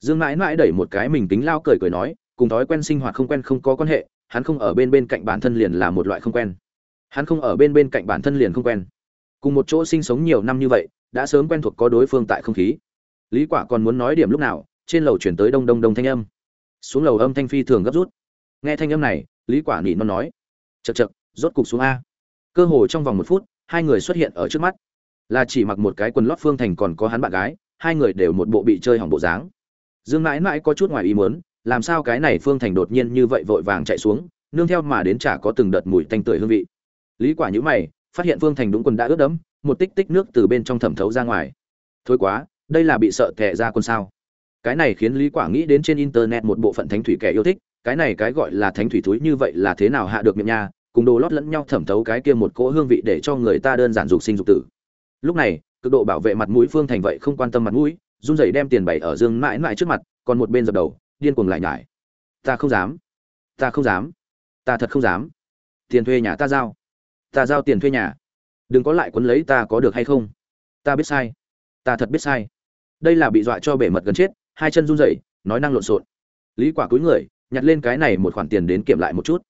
Dương mãi mãi đẩy một cái mình tính lao cười cười nói, cùng thói quen sinh hoạt không quen không có quan hệ, hắn không ở bên bên cạnh bản thân liền là một loại không quen. Hắn không ở bên bên cạnh bản thân liền không quen. Cùng một chỗ sinh sống nhiều năm như vậy, đã sớm quen thuộc có đối phương tại không khí. Lý quả còn muốn nói điểm lúc nào, trên lầu chuyển tới đông đông đông thanh âm xuống lầu âm thanh phi thường gấp rút. Nghe thanh âm này, lý quả nỉ non nói chật chật rốt cục xuống a. Cơ hồ trong vòng một phút, hai người xuất hiện ở trước mắt. Là chỉ mặc một cái quần lót phương thành còn có hắn bạn gái, hai người đều một bộ bị chơi hỏng bộ dáng. Dương mãi mãi có chút ngoài ý muốn, làm sao cái này phương thành đột nhiên như vậy vội vàng chạy xuống, nương theo mà đến chả có từng đợt mùi tanh tưởi hương vị. Lý quả nhíu mày, phát hiện phương thành đúng quần đã ướt đẫm, một tích tích nước từ bên trong thẩm thấu ra ngoài. Thôi quá, đây là bị sợ tệ ra quân sao? Cái này khiến lý quả nghĩ đến trên internet một bộ phận thánh thủy kẻ yêu thích, cái này cái gọi là thánh thủy thúi như vậy là thế nào hạ được miệng nha, cùng đồ lót lẫn nhau thẩm thấu cái kia một cỗ hương vị để cho người ta đơn giản dục sinh dục tử. Lúc này, cực độ bảo vệ mặt mũi phương thành vậy không quan tâm mặt mũi, run rẩy đem tiền bày ở dương mãi mãi trước mặt, còn một bên dập đầu, điên cuồng lại nhải. Ta không dám. Ta không dám. Ta thật không dám. Tiền thuê nhà ta giao. Ta giao tiền thuê nhà. Đừng có lại quấn lấy ta có được hay không? Ta biết sai. Ta thật biết sai. Đây là bị dọa cho bể mật gần chết hai chân run rẩy, nói năng lộn xộn. Lý quả cúi người, nhặt lên cái này một khoản tiền đến kiểm lại một chút.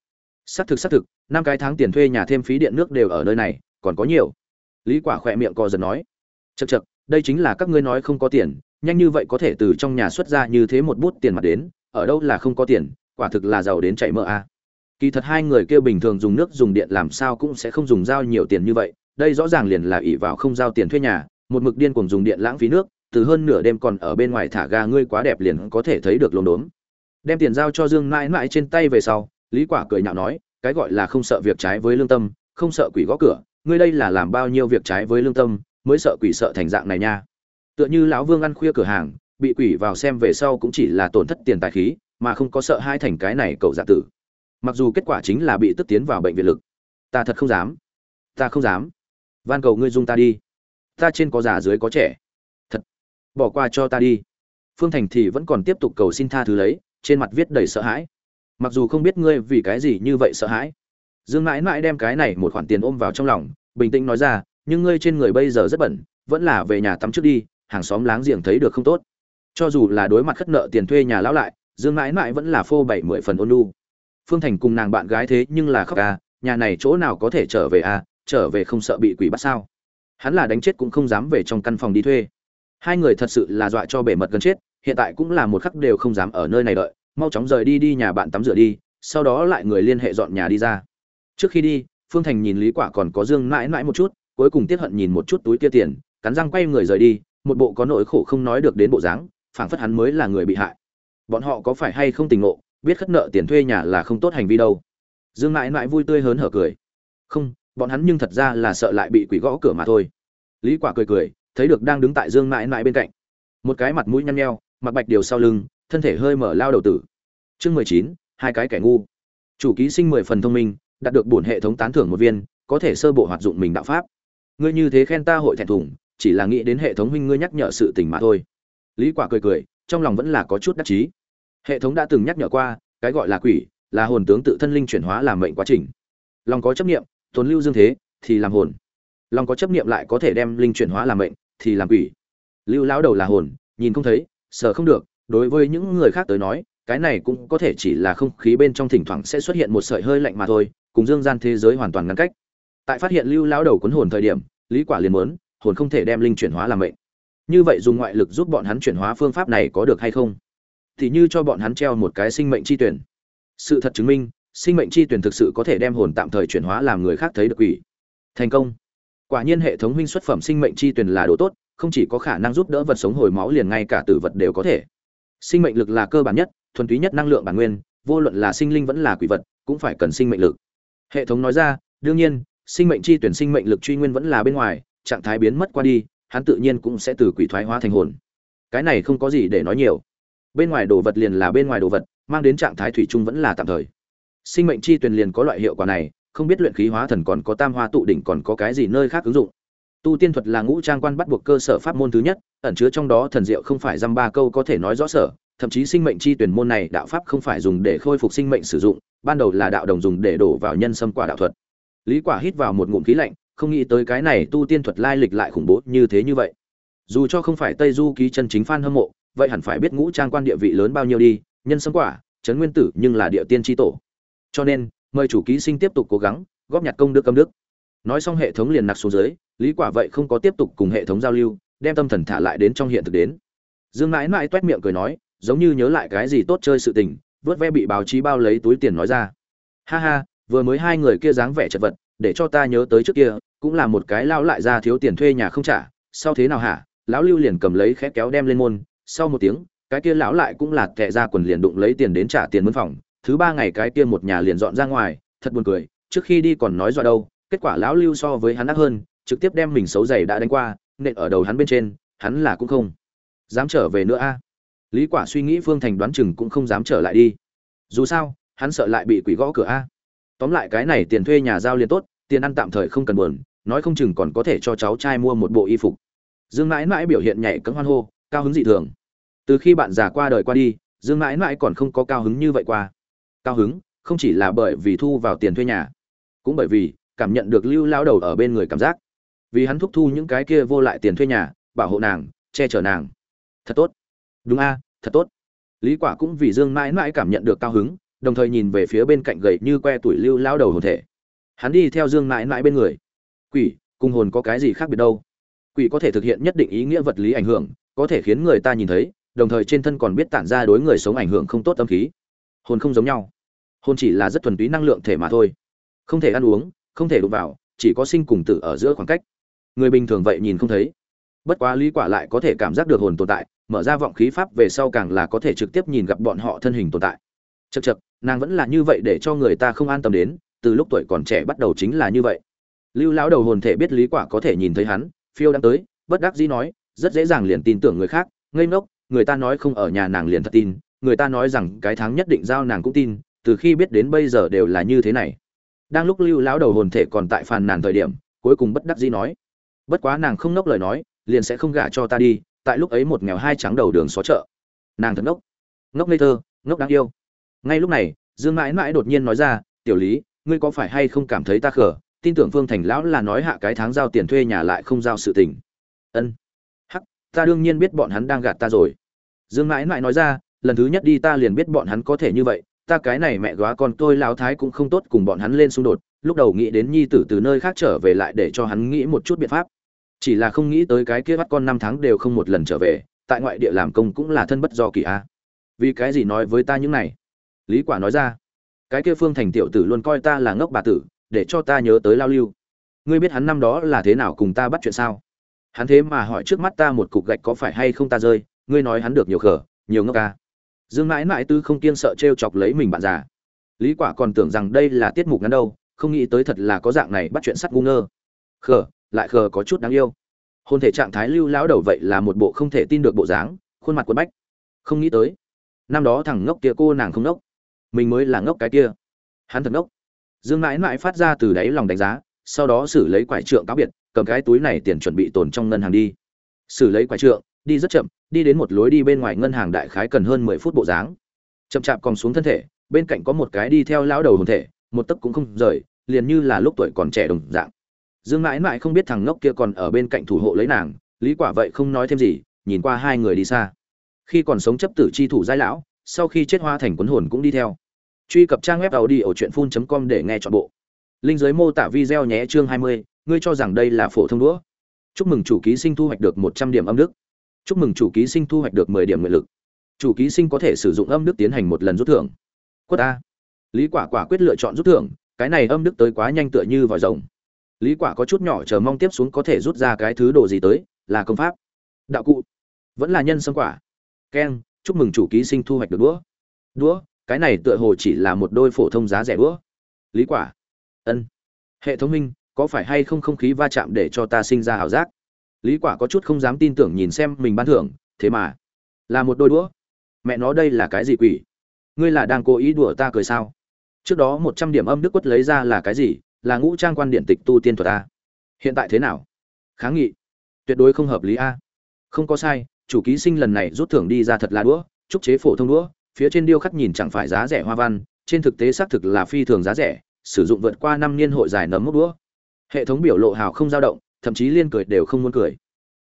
Xác thực xác thực, năm cái tháng tiền thuê nhà thêm phí điện nước đều ở nơi này, còn có nhiều. Lý quả khỏe miệng co giật nói chật chật đây chính là các ngươi nói không có tiền, nhanh như vậy có thể từ trong nhà xuất ra như thế một bút tiền mặt đến, ở đâu là không có tiền, quả thực là giàu đến chảy mỡ a. Kỳ thật hai người kia bình thường dùng nước dùng điện làm sao cũng sẽ không dùng giao nhiều tiền như vậy, đây rõ ràng liền là ỷ vào không giao tiền thuê nhà, một mực điên cuồng dùng điện lãng phí nước từ hơn nửa đêm còn ở bên ngoài thả ga ngươi quá đẹp liền có thể thấy được lồn đốm. Đem tiền giao cho dương mãi mãi trên tay về sau, lý quả cười nhạo nói, cái gọi là không sợ việc trái với lương tâm, không sợ quỷ gõ cửa, ngươi đây là làm bao nhiêu việc trái với lương tâm, mới sợ quỷ sợ thành dạng này nha. Tựa như lão vương ăn khuya cửa hàng, bị quỷ vào xem về sau cũng chỉ là tổn thất tiền tài khí, mà không có sợ hai thành cái này cậu giả tử. Mặc dù kết quả chính là bị tức tiến vào bệnh viện lực. Ta thật không dám. Ta không dám. Van cầu ngươi dung ta đi. Ta trên có già dưới có trẻ bỏ qua cho ta đi. Phương thành thì vẫn còn tiếp tục cầu xin tha thứ lấy, trên mặt viết đầy sợ hãi. Mặc dù không biết ngươi vì cái gì như vậy sợ hãi. Dương mãi mãi đem cái này một khoản tiền ôm vào trong lòng, bình tĩnh nói ra, nhưng ngươi trên người bây giờ rất bẩn, vẫn là về nhà tắm trước đi, hàng xóm láng giềng thấy được không tốt. Cho dù là đối mặt khất nợ tiền thuê nhà lão lại, dương mãi mãi vẫn là phô bảy mười phần ôn lu phương thành cùng nàng bạn gái thế nhưng là khóc à nhà này chỗ nào có thể trở về à trở về không sợ bị quỷ bắt sao. Hắn là đánh chết cũng không dám về trong căn phòng đi thuê hai người thật sự là dọa cho bể mật gần chết, hiện tại cũng là một khắc đều không dám ở nơi này đợi, mau chóng rời đi đi nhà bạn tắm rửa đi, sau đó lại người liên hệ dọn nhà đi ra. Trước khi đi, phương thành nhìn lý quả còn có dương mãi mãi một chút, cuối cùng tiết hận nhìn một chút túi kia tiền, cắn răng quay người rời đi, một bộ có nỗi khổ không nói được đến bộ dáng, phảng phất hắn mới là người bị hại. Bọn họ có phải hay không tình ngộ, biết khất nợ tiền thuê nhà là không tốt hành vi đâu. Dương mãi mãi vui tươi hớn hở cười. Không, bọn hắn nhưng thật ra là sợ lại bị quỷ gõ cửa mà thôi. Lý quả cười cười thấy được đang đứng tại dương mãi mãi bên cạnh. Một cái mặt mũi nhăn nheo mặc bạch điều sau lưng, thân thể hơi mở lao đầu tử. Chương mười chín, hai cái kẻ ngu. Chủ ký sinh mười phần thông minh, đạt được bổn hệ thống tán thưởng một viên, có thể sơ bộ hoạt dụng mình đạo pháp. Ngươi như thế khen ta hội thẹn thùng, chỉ là nghĩ đến hệ thống huynh ngươi nhắc nhở sự tình mà thôi. Lý quả cười cười, trong lòng vẫn là có chút đắc chí. Hệ thống đã từng nhắc nhở qua, cái gọi là quỷ, là hồn tướng tự thân linh chuyển hóa làm mệnh quá trình. Lòng có chấp niệm, tồn lưu dương thế, thì làm hồn. Lòng có chấp niệm lại có thể đem linh chuyển hóa làm mệnh thì làm quỷ. Lưu lão đầu là hồn, nhìn không thấy, sợ không được. Đối với những người khác tới nói, cái này cũng có thể chỉ là không khí bên trong thỉnh thoảng sẽ xuất hiện một sợi hơi lạnh mà thôi, cùng dương gian thế giới hoàn toàn ngăn cách. Tại phát hiện lưu lão đầu cuốn hồn thời điểm, lý quả liền muốn, hồn không thể đem linh chuyển hóa làm mệnh. Như vậy dùng ngoại lực giúp bọn hắn chuyển hóa phương pháp này có được hay không? Thì như cho bọn hắn treo một cái sinh mệnh chi tuyển. Sự thật chứng minh, sinh mệnh chi tuyển thực sự có thể đem hồn tạm thời chuyển hóa làm người khác thấy được quỷ. Thành công quả nhiên hệ thống huynh xuất phẩm sinh mệnh chi tuyển là đồ tốt, không chỉ có khả năng giúp đỡ vật sống hồi máu liền ngay cả tử vật đều có thể. Sinh mệnh lực là cơ bản nhất, thuần túy nhất năng lượng bản nguyên, vô luận là sinh linh vẫn là quỷ vật, cũng phải cần sinh mệnh lực. Hệ thống nói ra, đương nhiên, sinh mệnh chi tuyển sinh mệnh lực truy nguyên vẫn là bên ngoài, trạng thái biến mất qua đi, hắn tự nhiên cũng sẽ từ quỷ thoái hóa thành hồn. Cái này không có gì để nói nhiều. Bên ngoài đồ vật liền là bên ngoài đồ vật, mang đến trạng thái thủy chung vẫn là tạm thời. Sinh mệnh chi tuyển liền có loại hiệu quả này không biết luyện khí hóa thần còn có tam hoa tụ đỉnh còn có cái gì nơi khác ứng dụng. Tu tiên thuật là ngũ trang quan bắt buộc cơ sở pháp môn thứ nhất, ẩn chứa trong đó thần diệu không phải dăm ba câu có thể nói rõ sở, thậm chí sinh mệnh chi tuyển môn này đạo pháp không phải dùng để khôi phục sinh mệnh sử dụng, ban đầu là đạo đồng dùng để đổ vào nhân sâm quả đạo thuật. Lý quả hít vào một ngụm khí lạnh, không nghĩ tới cái này tu tiên thuật lai lịch lại khủng bố như thế như vậy. Dù cho không phải tây du ký chân chính fan hâm mộ, vậy hẳn phải biết ngũ trang quan địa vị lớn bao nhiêu đi, nhân sâm quả trấn nguyên tử nhưng là địa tiên tri tổ. Cho nên mời chủ ký sinh tiếp tục cố gắng, góp nhặt công đức âm đức. Nói xong hệ thống liền nặc xuống dưới, lý quả vậy không có tiếp tục cùng hệ thống giao lưu, đem tâm thần thả lại đến trong hiện thực đến. Dương mãi mãi toét miệng cười nói, giống như nhớ lại cái gì tốt chơi sự tình, vớt ve bị báo chí bao lấy túi tiền nói ra. Ha ha, vừa mới hai người kia dáng vẻ chật vật, để cho ta nhớ tới trước kia, cũng là một cái lao lại ra thiếu tiền thuê nhà không trả, sau thế nào hả? Lão lưu liền cầm lấy khép kéo đem lên môn, sau một tiếng, cái kia lão lại cũng là kệ ra quần liền đụng lấy tiền đến trả tiền mướn phòng thứ ba ngày cái kia một nhà liền dọn ra ngoài, thật buồn cười, trước khi đi còn nói dọa đâu, kết quả lão lưu so với hắn ác hơn, trực tiếp đem mình xấu giày đã đánh qua, nện ở đầu hắn bên trên, hắn là cũng không dám trở về nữa a. Lý quả suy nghĩ phương thành đoán chừng cũng không dám trở lại đi. Dù sao, hắn sợ lại bị quỷ gõ cửa a. Tóm lại cái này tiền thuê nhà giao liền tốt, tiền ăn tạm thời không cần buồn, nói không chừng còn có thể cho cháu trai mua một bộ y phục. Dương mãi mãi biểu hiện nhảy cẫng hoan hô, cao hứng dị thường. Từ khi bạn già qua đời qua đi, dương mãi mãi còn không có cao hứng như vậy qua cao hứng, không chỉ là bởi vì thu vào tiền thuê nhà, cũng bởi vì cảm nhận được lưu lao đầu ở bên người cảm giác. Vì hắn thúc thu những cái kia vô lại tiền thuê nhà, bảo hộ nàng, che chở nàng. Thật tốt. Đúng a, thật tốt. Lý quả cũng vì dương mãi mãi cảm nhận được cao hứng, đồng thời nhìn về phía bên cạnh gầy như que tuổi lưu lao đầu hồn thể. Hắn đi theo dương mãi mãi bên người. Quỷ, cùng hồn có cái gì khác biệt đâu? Quỷ có thể thực hiện nhất định ý nghĩa vật lý ảnh hưởng, có thể khiến người ta nhìn thấy, đồng thời trên thân còn biết tản ra đối người sống ảnh hưởng không tốt tâm khí. Hồn không giống nhau hồn chỉ là rất thuần túy năng lượng thể mà thôi. Không thể ăn uống, không thể đụng vào, chỉ có sinh cùng tử ở giữa khoảng cách. Người bình thường vậy nhìn không thấy. Bất quá lý quả lại có thể cảm giác được hồn tồn tại, mở ra vọng khí pháp về sau càng là có thể trực tiếp nhìn gặp bọn họ thân hình tồn tại. Chật chật nàng vẫn là như vậy để cho người ta không an tâm đến, từ lúc tuổi còn trẻ bắt đầu chính là như vậy. Lưu lão đầu hồn thể biết lý quả có thể nhìn thấy hắn, phiêu đang tới, bất đắc dĩ nói, rất dễ dàng liền tin tưởng người khác, ngây ngốc, người ta nói không ở nhà nàng liền thật tin, người ta nói rằng cái tháng nhất định giao nàng cũng tin từ khi biết đến bây giờ đều là như thế này. Đang lúc lưu lão đầu hồn thể còn tại phàn nàn thời điểm, cuối cùng bất đắc dĩ nói, bất quá nàng không nốc lời nói, liền sẽ không gả cho ta đi, tại lúc ấy một nghèo hai trắng đầu đường xó chợ. Nàng thật ngốc. Ngốc ngây thơ, ngốc đáng yêu. Ngay lúc này, dương mãi mãi đột nhiên nói ra, tiểu lý, ngươi có phải hay không cảm thấy ta khở tin tưởng phương thành lão là nói hạ cái tháng giao tiền thuê nhà lại không giao sự tình. Ân. Hắc, ta đương nhiên biết bọn hắn đang gạt ta rồi. Dương mãi mãi nói ra, lần thứ nhất đi ta liền biết bọn hắn có thể như vậy ta cái này mẹ góa con tôi lão thái cũng không tốt cùng bọn hắn lên xung đột, lúc đầu nghĩ đến nhi tử từ nơi khác trở về lại để cho hắn nghĩ một chút biện pháp. Chỉ là không nghĩ tới cái kia bắt con năm tháng đều không một lần trở về, tại ngoại địa làm công cũng là thân bất do kỳ a. Vì cái gì nói với ta những này? Lý quả nói ra. Cái kia phương thành tiểu tử luôn coi ta là ngốc bà tử, để cho ta nhớ tới lao lưu. Ngươi biết hắn năm đó là thế nào cùng ta bắt chuyện sao? Hắn thế mà hỏi trước mắt ta một cục gạch có phải hay không ta rơi, ngươi nói hắn được nhiều khở nhiều ngốc ca dương mãi mãi tư không kiên sợ t chọc lấy mình bạn già. Lý quả còn tưởng rằng đây là tiết mục ngắn đâu, không nghĩ tới thật là có dạng này bắt chuyện sắt ngu ngơ. Khờ, lại khờ có chút đáng yêu. Hôn thể trạng thái lưu lão đầu vậy là một bộ không thể tin được bộ dáng, khuôn mặt quần bách. Không nghĩ tới, năm đó thằng ngốc kia cô nàng không ngốc. Mình mới là ngốc cái kia. Hắn thật ngốc. Dương mãi mãi phát ra từ đáy lòng đánh giá, sau đó xử lấy quải trượng cáo biệt, cầm cái túi này tiền chuẩn bị tồn trong ngân hàng đi. Xử lấy quải trượng đi rất chậm đi đến một lối đi bên ngoài ngân hàng đại khái cần hơn mười phút bộ dáng. Chậm chạp còn xuống thân thể bên cạnh có một cái đi theo lão đầu hồn thể một tấc cũng không rời liền như là lúc tuổi còn trẻ đồng dạng. Dương mãi mãi không biết thằng ngốc kia còn ở bên cạnh thủ hộ lấy nàng lý quả vậy không nói thêm gì nhìn qua hai người đi xa. Khi còn sống chấp tử chi thủ giai lão sau khi chết hoa thành quấn hồn cũng đi theo. Truy cập trang web tàu đi ở truyện com để nghe chọn bộ. Linh giới mô tả video nhé chương 20, ngươi cho rằng đây là phổ thông đũa. Chúc mừng chủ ký sinh thu hoạch được 100 điểm âm đức chúc mừng chủ ký sinh thu hoạch được 10 điểm nguyện lực. Chủ ký sinh có thể sử dụng âm đức tiến hành một lần rút thưởng. Quất a. Lý quả quả quyết lựa chọn rút thưởng, cái này âm đức tới quá nhanh tựa như vòi rồng. Lý quả có chút nhỏ chờ mong tiếp xuống có thể rút ra cái thứ đồ gì tới, là công pháp. Đạo cụ. Vẫn là nhân sâm quả. Keng chúc mừng chủ ký sinh thu hoạch được đũa. Đũa, cái này tựa hồ chỉ là một đôi phổ thông giá rẻ đũa. Lý quả. Ân. Hệ thống minh có phải hay không không khí va chạm để cho ta sinh ra hào giác? Lý quả có chút không dám tin tưởng nhìn xem mình ban thưởng, thế mà là một đôi đũa. Mẹ nó đây là cái gì quỷ? Ngươi là đang cố ý đùa ta cười sao? Trước đó một trăm điểm âm đức quất lấy ra là cái gì? Là ngũ trang quan điện tịch tu tiên thuật ta hiện tại thế nào? Kháng nghị. Tuyệt đối không hợp lý a. Không có sai, chủ ký sinh lần này rút thưởng đi ra thật là đũa, trúc chế phổ thông đũa, phía trên điêu khắc nhìn chẳng phải giá rẻ hoa văn, trên thực tế xác thực là phi thường giá rẻ, sử dụng vượt qua năm niên hội dài nấm mốc đũa. Hệ thống biểu lộ hào không dao động thậm chí liên cười đều không muốn cười.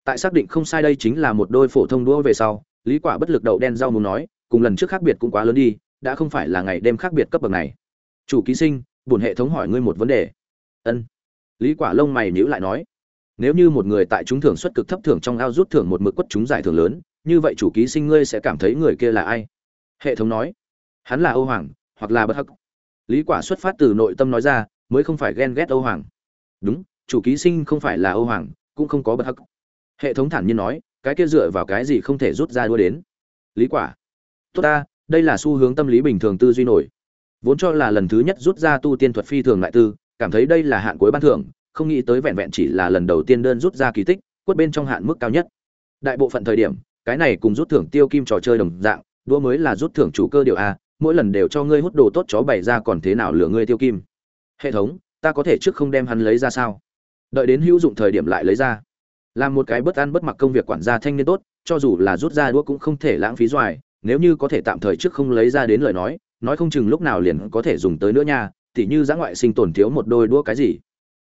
Tại xác định không sai đây chính là một đôi phổ thông đũa về sau, lý quả bất lực đậu đen rau muốn nói, cùng lần trước khác biệt cũng quá lớn đi, đã không phải là ngày đêm khác biệt cấp bậc này. Chủ ký sinh buồn hệ thống hỏi ngươi một vấn đề. Ân. Lý quả lông mày nhíu lại nói, nếu như một người tại chúng thưởng suất cực thấp thưởng trong ao rút thưởng một mực quất chúng giải thưởng lớn, như vậy chủ ký sinh ngươi sẽ cảm thấy người kia là ai? Hệ thống nói, hắn là âu hoàng, hoặc là bất hắc. Lý quả xuất phát từ nội tâm nói ra, mới không phải ghen ghét âu hoàng. Đúng chủ ký sinh không phải là âu hoàng, cũng không có bất hắc. Hệ thống thản nhiên nói, cái kia dựa vào cái gì không thể rút ra đua đến? Lý quả. Tốt ta, đây là xu hướng tâm lý bình thường tư duy nổi. Vốn cho là lần thứ nhất rút ra tu tiên thuật phi thường lại tư, cảm thấy đây là hạn cuối ban thưởng, không nghĩ tới vẹn vẹn chỉ là lần đầu tiên đơn rút ra kỳ tích, quất bên trong hạn mức cao nhất. Đại bộ phận thời điểm, cái này cùng rút thưởng tiêu kim trò chơi đồng dạng, đua mới là rút thưởng chủ cơ điều a, mỗi lần đều cho ngươi hút đồ tốt chó bày ra còn thế nào lừa ngươi tiêu kim. Hệ thống, ta có thể trước không đem hắn lấy ra sao? Đợi đến hữu dụng thời điểm lại lấy ra. Làm một cái bất ăn bất mặc công việc quản gia thanh niên tốt, cho dù là rút ra đũa cũng không thể lãng phí doài, nếu như có thể tạm thời trước không lấy ra đến lời nói nói không chừng lúc nào liền có thể dùng tới nữa nha, tỉ như giã ngoại sinh tổn thiếu một đôi đũa cái gì.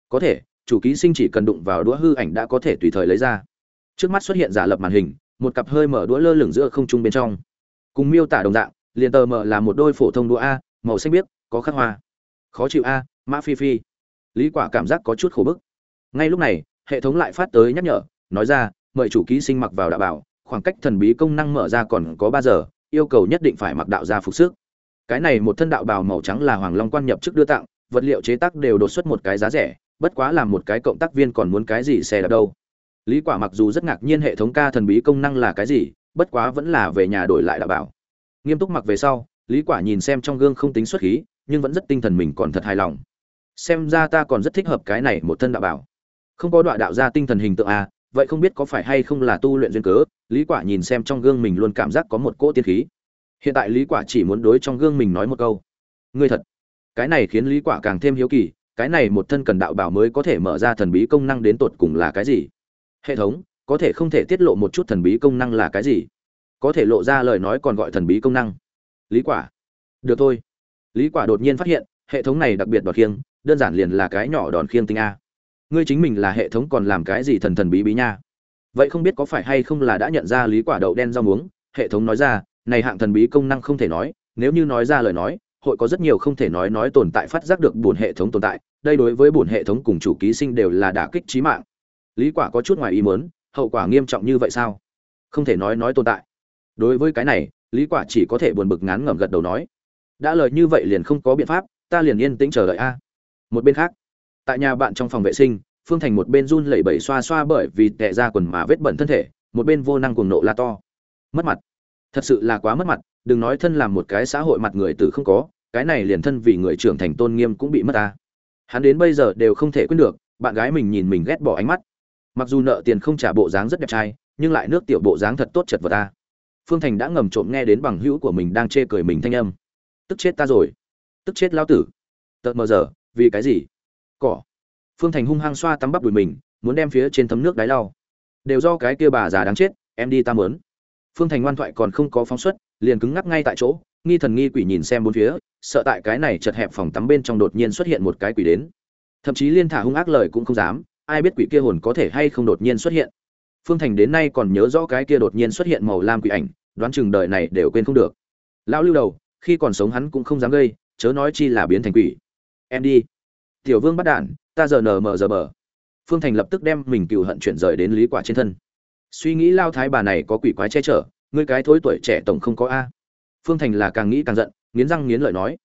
Có thể, chủ ký sinh chỉ cần đụng vào đũa hư ảnh đã có thể tùy thời lấy ra. Trước mắt xuất hiện giả lập màn hình, một cặp hơi mở đũa lơ lửng giữa không trung bên trong. Cùng miêu tả đồng dạng, liền tờ mở là một đôi phổ thông đũa a, màu xanh biếc, có khắc hoa. Khó chịu a, mã phi phi. Lý quả cảm giác có chút khổ bức ngay lúc này, hệ thống lại phát tới nhắc nhở, nói ra, mời chủ ký sinh mặc vào đạo bảo, khoảng cách thần bí công năng mở ra còn có ba giờ, yêu cầu nhất định phải mặc đạo gia phục sức. Cái này một thân đạo bào màu trắng là hoàng long quan nhập chức đưa tặng, vật liệu chế tác đều đột xuất một cái giá rẻ, bất quá là một cái cộng tác viên còn muốn cái gì xe đạp đâu. Lý quả mặc dù rất ngạc nhiên hệ thống ca thần bí công năng là cái gì, bất quá vẫn là về nhà đổi lại đạo bảo. Nghiêm túc mặc về sau, lý quả nhìn xem trong gương không tính xuất khí, nhưng vẫn rất tinh thần mình còn thật hài lòng. Xem ra ta còn rất thích hợp cái này một thân đạo bảo không có đoạn đạo ra tinh thần hình tượng à vậy không biết có phải hay không là tu luyện duyên cớ, lý quả nhìn xem trong gương mình luôn cảm giác có một cỗ tiên khí. Hiện tại lý quả chỉ muốn đối trong gương mình nói một câu. Ngươi thật. Cái này khiến lý quả càng thêm hiếu kỳ, cái này một thân cần đạo bảo mới có thể mở ra thần bí công năng đến tột cùng là cái gì? Hệ thống, có thể không thể tiết lộ một chút thần bí công năng là cái gì? Có thể lộ ra lời nói còn gọi thần bí công năng. Lý quả. Được thôi. Lý quả đột nhiên phát hiện, hệ thống này đặc biệt đoạt kiêng đơn giản liền là cái nhỏ đòn khiêng tinh a ngươi chính mình là hệ thống còn làm cái gì thần thần bí bí nha? Vậy không biết có phải hay không là đã nhận ra lý quả đậu đen rau muống? Hệ thống nói ra, này hạng thần bí công năng không thể nói, nếu như nói ra lời nói, hội có rất nhiều không thể nói nói tồn tại phát giác được buồn hệ thống tồn tại, đây đối với buồn hệ thống cùng chủ ký sinh đều là đả kích chí mạng. Lý quả có chút ngoài ý muốn, hậu quả nghiêm trọng như vậy sao? Không thể nói nói tồn tại. Đối với cái này, lý quả chỉ có thể buồn bực ngán ngẩm gật đầu nói, đã lời như vậy liền không có biện pháp, ta liền yên tĩnh chờ đợi a. Một bên khác tại nhà bạn trong phòng vệ sinh, phương thành một bên run lẩy bẩy xoa xoa bởi vì tệ ra quần mà vết bẩn thân thể, một bên vô năng cuồng nộ la to. Mất mặt. Thật sự là quá mất mặt, đừng nói thân làm một cái xã hội mặt người tử không có, cái này liền thân vì người trưởng thành tôn nghiêm cũng bị mất ta. Hắn đến bây giờ đều không thể quên được, bạn gái mình nhìn mình ghét bỏ ánh mắt. Mặc dù nợ tiền không trả bộ dáng rất đẹp trai, nhưng lại nước tiểu bộ dáng thật tốt chật vào ta. Phương thành đã ngầm trộm nghe đến bằng hữu của mình đang chê cười mình thanh âm. Tức chết ta rồi. Tức chết lao tử. Tợt mờ giờ, vì cái gì? Cỏ. Phương thành hung hăng xoa tắm bắp đùi mình, muốn đem phía trên thấm nước đáy lau. Đều do cái kia bà già đáng chết, em đi ta mớn. Phương thành ngoan thoại còn không có phóng xuất, liền cứng ngắc ngay tại chỗ, nghi thần nghi quỷ nhìn xem bốn phía, sợ tại cái này chật hẹp phòng tắm bên trong đột nhiên xuất hiện một cái quỷ đến. Thậm chí liên thả hung ác lời cũng không dám, ai biết quỷ kia hồn có thể hay không đột nhiên xuất hiện. Phương thành đến nay còn nhớ rõ cái kia đột nhiên xuất hiện màu lam quỷ ảnh, đoán chừng đời này đều quên không được. Lão lưu đầu, khi còn sống hắn cũng không dám gây, chớ nói chi là biến thành quỷ. Em đi tiểu vương bắt đản ta giờ nờ mờ giờ bờ. Phương thành lập tức đem mình cựu hận chuyển rời đến lý quả trên thân. Suy nghĩ lao thái bà này có quỷ quái che chở, ngươi cái thối tuổi trẻ tổng không có a. Phương thành là càng nghĩ càng giận, nghiến răng nghiến lợi nói.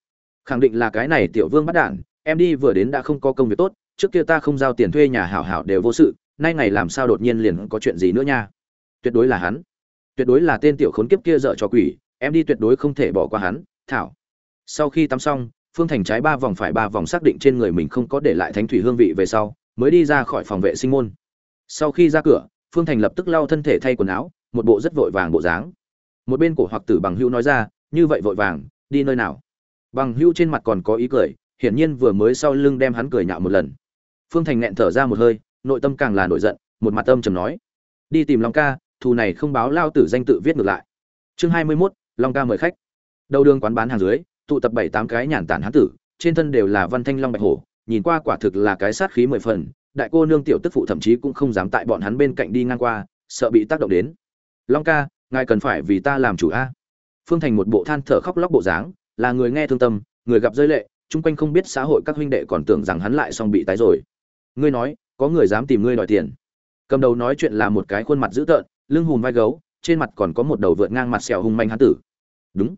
Khẳng định là cái này tiểu vương bắt đản em đi vừa đến đã không có công việc tốt, trước kia ta không giao tiền thuê nhà hảo hảo đều vô sự, nay ngày làm sao đột nhiên liền có chuyện gì nữa nha. Tuyệt đối là hắn. Tuyệt đối là tên tiểu khốn kiếp kia dở cho quỷ, em đi tuyệt đối không thể bỏ qua hắn. Thảo. Sau khi tắm xong phương thành trái ba vòng phải ba vòng xác định trên người mình không có để lại thánh thủy hương vị về sau, mới đi ra khỏi phòng vệ sinh môn. Sau khi ra cửa, phương thành lập tức lau thân thể thay quần áo, một bộ rất vội vàng bộ dáng. Một bên cổ hoặc tử bằng hưu nói ra, như vậy vội vàng, đi nơi nào? Bằng hưu trên mặt còn có ý cười, hiển nhiên vừa mới sau lưng đem hắn cười nhạo một lần. Phương thành nghẹn thở ra một hơi, nội tâm càng là nổi giận, một mặt tâm trầm nói, đi tìm long ca, thù này không báo lao tử danh tự viết ngược lại. Chương hai mươi mốt, long ca mời khách. Đầu đường quán bán hàng dưới tụ tập bảy tám cái nhàn tản hán tử, trên thân đều là văn thanh long bạch hổ, nhìn qua quả thực là cái sát khí mười phần, đại cô nương tiểu tức phụ thậm chí cũng không dám tại bọn hắn bên cạnh đi ngang qua, sợ bị tác động đến. Long ca, ngài cần phải vì ta làm chủ a. Phương thành một bộ than thở khóc lóc bộ dáng, là người nghe thương tâm, người gặp rơi lệ, chung quanh không biết xã hội các huynh đệ còn tưởng rằng hắn lại xong bị tái rồi. Ngươi nói, có người dám tìm ngươi đòi tiền. Cầm đầu nói chuyện là một cái khuôn mặt dữ tợn, lưng hùm vai gấu, trên mặt còn có một đầu vượt ngang mặt sẹo hung manh hán tử. Đúng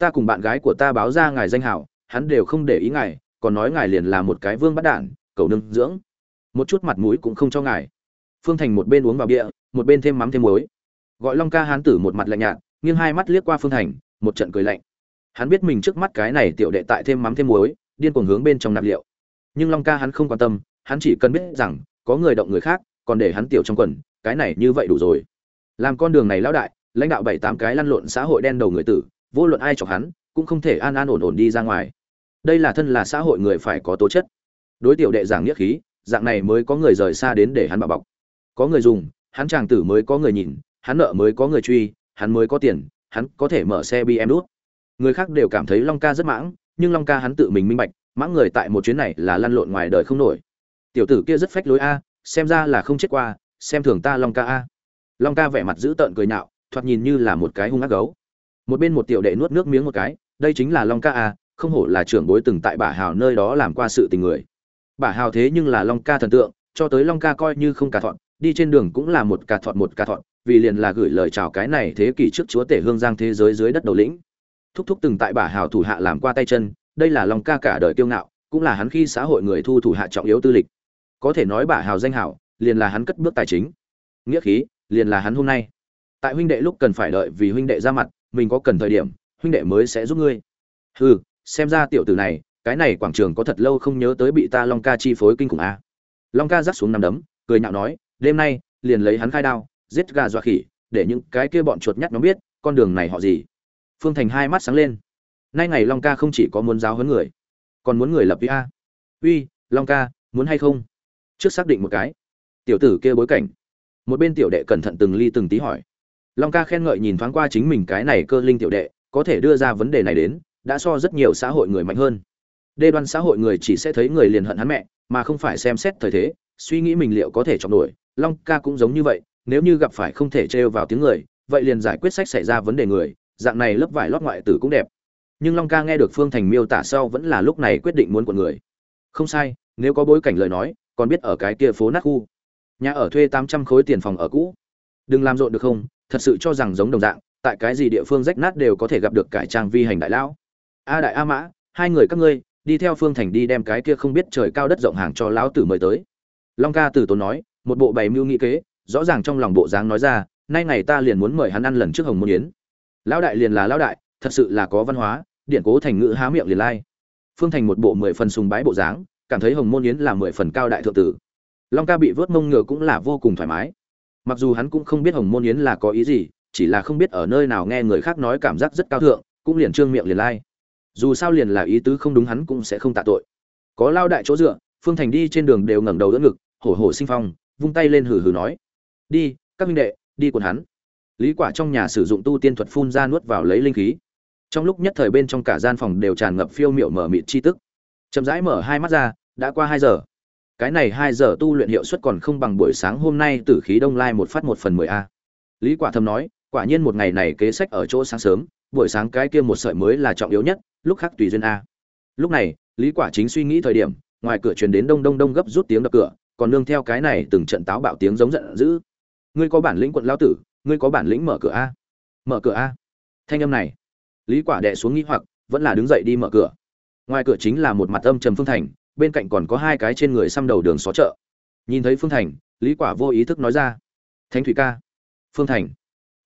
ta cùng bạn gái của ta báo ra ngài danh hảo, hắn đều không để ý ngài, còn nói ngài liền là một cái vương bắt đản, cầu nương dưỡng. Một chút mặt mũi cũng không cho ngài. Phương thành một bên uống vào bia, một bên thêm mắm thêm muối. Gọi long ca hán tử một mặt lạnh nhạt, nghiêng hai mắt liếc qua phương thành, một trận cười lạnh. Hắn biết mình trước mắt cái này tiểu đệ tại thêm mắm thêm muối, điên cuồng hướng bên trong nạp liệu. Nhưng long ca hắn không quan tâm, hắn chỉ cần biết rằng, có người động người khác, còn để hắn tiểu trong quần, cái này như vậy đủ rồi. Làm con đường này lão đại, lãnh đạo bảy tám cái lăn lộn xã hội đen đầu người tử vô luận ai chọc hắn, cũng không thể an an ổn ổn đi ra ngoài. Đây là thân là xã hội người phải có tố chất. Đối tiểu đệ giảng nghĩa khí, dạng này mới có người rời xa đến để hắn bạo bọc. Có người dùng, hắn chàng tử mới có người nhìn, hắn nợ mới có người truy, hắn mới có tiền, hắn có thể mở xe bm đút người khác đều cảm thấy long ca rất mãng, nhưng long ca hắn tự mình minh bạch, mãng người tại một chuyến này là lăn lộn ngoài đời không nổi. Tiểu tử kia rất phách lối a, xem ra là không chết qua, xem thường ta long ca a. Long ca vẻ mặt dữ tợn cười nhạo, thoạt nhìn như là một cái hung ác gấu một bên một tiểu đệ nuốt nước miếng một cái, đây chính là long ca a không hổ là trưởng bối từng tại bả hào nơi đó làm qua sự tình người. Bả hào thế nhưng là long ca thần tượng, cho tới long ca coi như không cà thọn đi trên đường cũng là một cà thọn một cà thọn vì liền là gửi lời chào cái này thế kỷ trước chúa tể hương giang thế giới dưới đất đầu lĩnh. Thúc thúc từng tại bả hào thủ hạ làm qua tay chân, đây là long ca cả đời kiêu ngạo, cũng là hắn khi xã hội người thu thủ hạ trọng yếu tư lịch. Có thể nói bả hào danh hảo, liền là hắn cất bước tài chính. Nghĩa khí, liền là hắn hôm nay tại huynh đệ lúc cần phải đợi vì huynh đệ ra mặt, mình có cần thời điểm, huynh đệ mới sẽ giúp ngươi. Hừ, xem ra tiểu tử này, cái này quảng trường có thật lâu không nhớ tới bị ta long ca chi phối kinh khủng a. Long ca rắc xuống nằm đấm, cười nhạo nói, đêm nay, liền lấy hắn khai đao, giết gà dọa khỉ, để những cái kia bọn chuột nhắt nó biết, con đường này họ gì. Phương thành hai mắt sáng lên. Nay ngày long ca không chỉ có muốn giáo huấn người, còn muốn người lập vi a. Uy, long ca, muốn hay không? Trước xác định một cái. Tiểu tử kia bối cảnh. Một bên tiểu đệ cẩn thận từng ly từng tí hỏi long ca khen ngợi nhìn thoáng qua chính mình cái này cơ linh tiểu đệ, có thể đưa ra vấn đề này đến, đã so rất nhiều xã hội người mạnh hơn. Đê đoan xã hội người chỉ sẽ thấy người liền hận hắn mẹ, mà không phải xem xét thời thế, suy nghĩ mình liệu có thể chọn nổi long ca cũng giống như vậy, nếu như gặp phải không thể trêu vào tiếng người, vậy liền giải quyết sách xảy ra vấn đề người, dạng này lớp vải lót ngoại tử cũng đẹp. Nhưng long ca nghe được phương thành miêu tả sau vẫn là lúc này quyết định muốn của người. Không sai, nếu có bối cảnh lời nói, còn biết ở cái kia phố nát khu. Nhà ở thuê tám trăm khối tiền phòng ở cũ. Đừng làm rộn được không? Thật sự cho rằng giống đồng dạng, tại cái gì địa phương rách nát đều có thể gặp được cải trang vi hành đại lão. A đại a mã, hai người các ngươi, đi theo phương thành đi đem cái kia không biết trời cao đất rộng hàng cho lão tử mời tới. Long ca từ tốn nói, một bộ bày mưu nghĩ kế, rõ ràng trong lòng bộ dáng nói ra, nay ngày ta liền muốn mời hắn ăn lần trước hồng môn yến. Lão đại liền là lão đại, thật sự là có văn hóa, điện cố thành ngữ há miệng liền lai. Phương thành một bộ mười phần sùng bái bộ dáng, cảm thấy hồng môn yến là mười phần cao đại thượng tử. Long ca bị vớt mông ngựa cũng là vô cùng thoải mái mặc dù hắn cũng không biết hồng môn yến là có ý gì, chỉ là không biết ở nơi nào nghe người khác nói cảm giác rất cao thượng, cũng liền trương miệng liền lai. Dù sao liền là ý tứ không đúng hắn cũng sẽ không tạ tội. Có lao đại chỗ dựa, phương thành đi trên đường đều ngẩng đầu đỡ ngực, hổ hổ sinh phong, vung tay lên hừ hừ nói. Đi, các minh đệ, đi quần hắn. Lý quả trong nhà sử dụng tu tiên thuật phun ra nuốt vào lấy linh khí. Trong lúc nhất thời bên trong cả gian phòng đều tràn ngập phiêu miệu mở mịt chi tức. Chậm rãi mở hai mắt ra, đã qua hai giờ cái này hai giờ tu luyện hiệu suất còn không bằng buổi sáng hôm nay tử khí đông lai một phát một phần mười a. Lý quả thầm nói, quả nhiên một ngày này kế sách ở chỗ sáng sớm, buổi sáng cái kia một sợi mới là trọng yếu nhất, lúc khác tùy duyên a. Lúc này, lý quả chính suy nghĩ thời điểm, ngoài cửa truyền đến đông đông đông gấp rút tiếng đập cửa, còn nương theo cái này từng trận táo bạo tiếng giống giận dữ. Ngươi có bản lĩnh quận lão tử, ngươi có bản lĩnh mở cửa a. Mở cửa a. Thanh âm này, lý quả đè xuống nghĩ hoặc, vẫn là đứng dậy đi mở cửa. Ngoài cửa chính là một mặt âm trầm phương thành bên cạnh còn có hai cái trên người xăm đầu đường xó chợ. Nhìn thấy phương thành, lý quả vô ý thức nói ra, thánh thủy ca. Phương thành,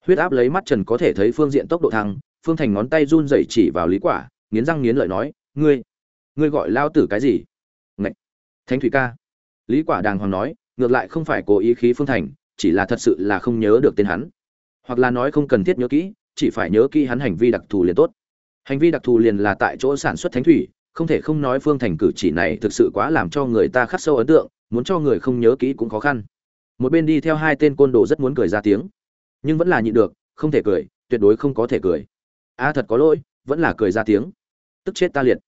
huyết áp lấy mắt trần có thể thấy phương diện tốc độ thăng, phương thành ngón tay run rẩy chỉ vào lý quả, nghiến răng nghiến lợi nói, ngươi ngươi gọi lao tử cái gì? Ngậy! thánh thủy ca. Lý quả đàng hoàng nói, ngược lại không phải cố ý khí phương thành, chỉ là thật sự là không nhớ được tên hắn. Hoặc là nói không cần thiết nhớ kỹ, chỉ phải nhớ kỹ hắn hành vi đặc thù liền tốt. Hành vi đặc thù liền là tại chỗ sản xuất thánh thủy không thể không nói phương thành cử chỉ này thực sự quá làm cho người ta khắc sâu ấn tượng, muốn cho người không nhớ kỹ cũng khó khăn. Một bên đi theo hai tên côn đồ rất muốn cười ra tiếng, nhưng vẫn là nhịn được, không thể cười, tuyệt đối không có thể cười. A thật có lỗi, vẫn là cười ra tiếng. Tức chết ta liệt.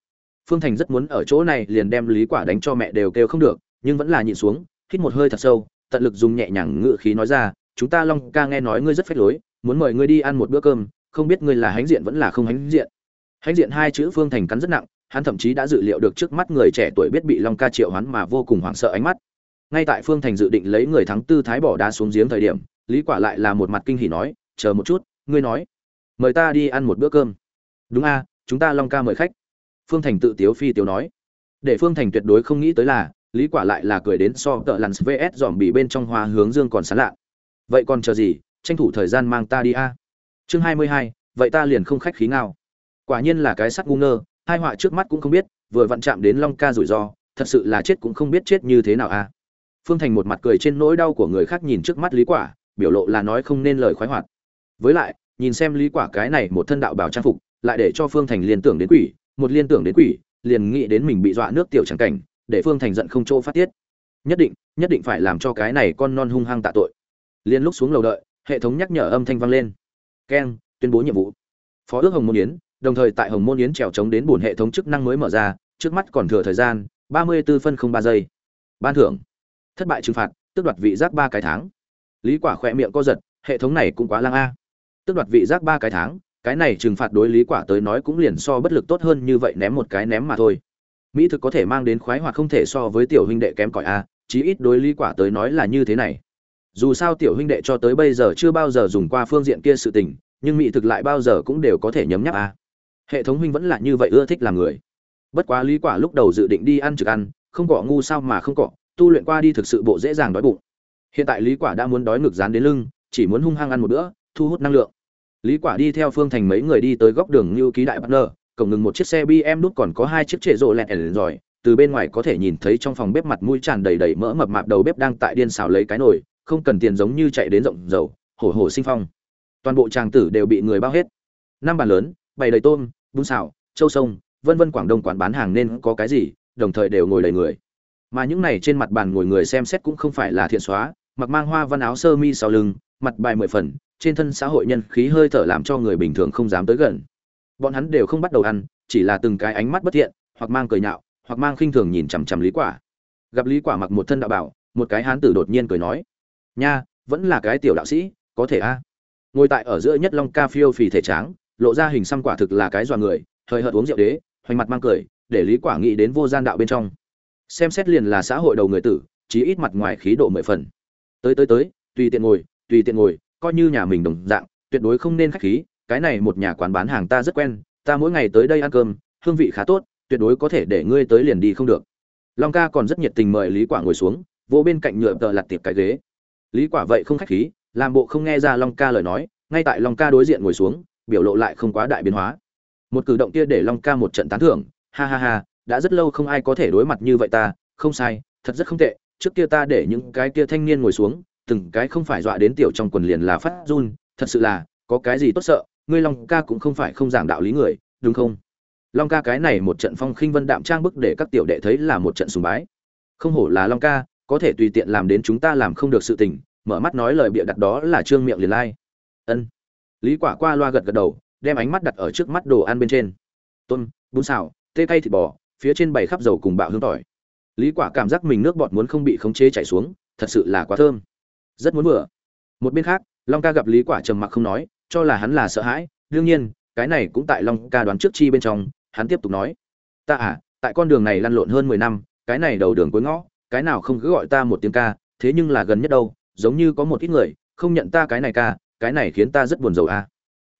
Phương thành rất muốn ở chỗ này liền đem lý quả đánh cho mẹ đều kêu không được, nhưng vẫn là nhịn xuống, hít một hơi thật sâu, tận lực dùng nhẹ nhàng ngựa khí nói ra, chúng ta long ca nghe nói ngươi rất phách lối, muốn mời ngươi đi ăn một bữa cơm, không biết ngươi là hánh diện vẫn là không hánh diện. Hánh diện hai chữ phương thành cắn rất nặng hắn thậm chí đã dự liệu được trước mắt người trẻ tuổi biết bị long ca triệu hắn mà vô cùng hoảng sợ ánh mắt. Ngay tại phương thành dự định lấy người thắng tư thái bỏ đá xuống giếng thời điểm lý quả lại là một mặt kinh hỉ nói chờ một chút ngươi nói. Mời ta đi ăn một bữa cơm. Đúng a chúng ta long ca mời khách. Phương thành tự tiếu phi tiếu nói. Để phương thành tuyệt đối không nghĩ tới là lý quả lại là cười đến so tợ lằn vs dòm bị bên trong hoa hướng dương còn sán lạ. Vậy còn chờ gì? Tranh thủ thời gian mang ta đi a. Chương 22, vậy ta liền không khách khí nào quả nhiên là cái sắt ngu ngơ hai họa trước mắt cũng không biết, vừa vặn chạm đến long ca rủi ro, thật sự là chết cũng không biết chết như thế nào a phương thành một mặt cười trên nỗi đau của người khác nhìn trước mắt lý quả, biểu lộ là nói không nên lời khoái hoạt. Với lại, nhìn xem lý quả cái này một thân đạo bảo trang phục, lại để cho phương thành liên tưởng đến quỷ, một liên tưởng đến quỷ, liền nghĩ đến mình bị dọa nước tiểu chẳng cảnh, để phương thành giận không chỗ phát tiết. Nhất định nhất định phải làm cho cái này con non hung hăng tạ tội. Liên lúc xuống lầu đợi, hệ thống nhắc nhở âm thanh vang lên. Keng, tuyên bố nhiệm vụ. Phó ước hồng môn yến đồng thời tại hồng môn yến trèo chống đến buồn hệ thống chức năng mới mở ra, trước mắt còn thừa thời gian, ba mươi 34 phân không ba giây. Ban thưởng. Thất bại trừng phạt, tước đoạt vị giác ba cái tháng. Lý quả khỏe miệng co giật, hệ thống này cũng quá lang a. Tước đoạt vị giác ba cái tháng, cái này trừng phạt đối lý quả tới nói cũng liền so bất lực tốt hơn như vậy ném một cái ném mà thôi. Mỹ thực có thể mang đến khoái hoặc không thể so với tiểu huynh đệ kém cỏi a, chí ít đối lý quả tới nói là như thế này. Dù sao tiểu huynh đệ cho tới bây giờ chưa bao giờ dùng qua phương diện kia sự tình, nhưng mỹ thực lại bao giờ cũng đều có thể nhấm nháp a hệ thống huynh vẫn là như vậy ưa thích làm người. Bất quá lý quả lúc đầu dự định đi ăn trực ăn không cọ ngu sao mà không cọ tu luyện qua đi thực sự bộ dễ dàng đói bụng. Hiện tại lý quả đã muốn đói ngực dán đến lưng chỉ muốn hung hăng ăn một bữa thu hút năng lượng. Lý quả đi theo phương thành mấy người đi tới góc đường Lưu ký đại bất ngờ, cổng ngừng một chiếc xe bm đút còn có hai chiếc trệ rộ lẹn rồi. Từ bên ngoài có thể nhìn thấy trong phòng bếp mặt mũi tràn đầy đầy mỡ mập mạp đầu bếp đang tại điên xào lấy cái nồi không cần tiền giống như chạy đến rộng dầu hổ hổ sinh phong. Toàn bộ tràng tử đều bị người bao hết. Năm bàn lớn bày đầy tôm bún xào, châu sông, vân vân quảng đông quán bán hàng nên có cái gì, đồng thời đều ngồi đầy người. Mà những này trên mặt bàn ngồi người xem xét cũng không phải là thiện xóa, mặc mang hoa văn áo sơ mi sau lưng, mặt bài mười phần, trên thân xã hội nhân khí hơi thở làm cho người bình thường không dám tới gần. Bọn hắn đều không bắt đầu ăn, chỉ là từng cái ánh mắt bất thiện, hoặc mang cười nhạo, hoặc mang khinh thường nhìn chằm chằm lý quả. Gặp lý quả mặc một thân đạo bảo, một cái hán tử đột nhiên cười nói, nha, vẫn là cái tiểu đạo sĩ, có thể a. Ngồi tại ở giữa nhất long ca phiêu phì thể tráng lộ ra hình xăm quả thực là cái dọa người thời hợt uống rượu đế, hoành mặt mang cười, để lý quả nghĩ đến vô gian đạo bên trong. Xem xét liền là xã hội đầu người tử, chí ít mặt ngoài khí độ mười phần. Tới tới tới, tùy tiện ngồi, tùy tiện ngồi, coi như nhà mình đồng dạng, tuyệt đối không nên khách khí, cái này một nhà quán bán hàng ta rất quen, ta mỗi ngày tới đây ăn cơm, hương vị khá tốt, tuyệt đối có thể để ngươi tới liền đi không được. Long ca còn rất nhiệt tình mời lý quả ngồi xuống vỗ bên cạnh nhựa tờ lặt tiệp cái ghế. Lý quả vậy không khách khí, làm bộ không nghe ra long ca lời nói, ngay tại long ca đối diện ngồi xuống biểu lộ lại không quá đại biến hóa. Một cử động kia để long ca một trận tán thưởng, ha ha ha, đã rất lâu không ai có thể đối mặt như vậy ta, không sai, thật rất không tệ, trước kia ta để những cái kia thanh niên ngồi xuống, từng cái không phải dọa đến tiểu trong quần liền là phát run, thật sự là, có cái gì tốt sợ, ngươi long ca cũng không phải không giảng đạo lý người, đúng không? Long ca cái này một trận phong khinh vân đạm trang bức để các tiểu đệ thấy là một trận sùng bái. Không hổ là long ca, có thể tùy tiện làm đến chúng ta làm không được sự tình, mở mắt nói lời bịa đặt đó là trương miệng liền lai. Ân lý quả qua loa gật gật đầu, đem ánh mắt đặt ở trước mắt đồ ăn bên trên. Tôm, bún xào, tê cay thịt bò, phía trên bày khắp dầu cùng bạo hương tỏi. Lý quả cảm giác mình nước bọt muốn không bị khống chế chảy xuống, thật sự là quá thơm. Rất muốn vừa. Một bên khác, long ca gặp lý quả trầm mặc không nói, cho là hắn là sợ hãi, đương nhiên, cái này cũng tại long ca đoán trước chi bên trong, hắn tiếp tục nói. Ta à tại con đường này lăn lộn hơn 10 năm, cái này đầu đường cuối ngõ, cái nào không cứ gọi ta một tiếng ca, thế nhưng là gần nhất đâu, giống như có một ít người, không nhận ta cái này ca cái này khiến ta rất buồn rầu a à.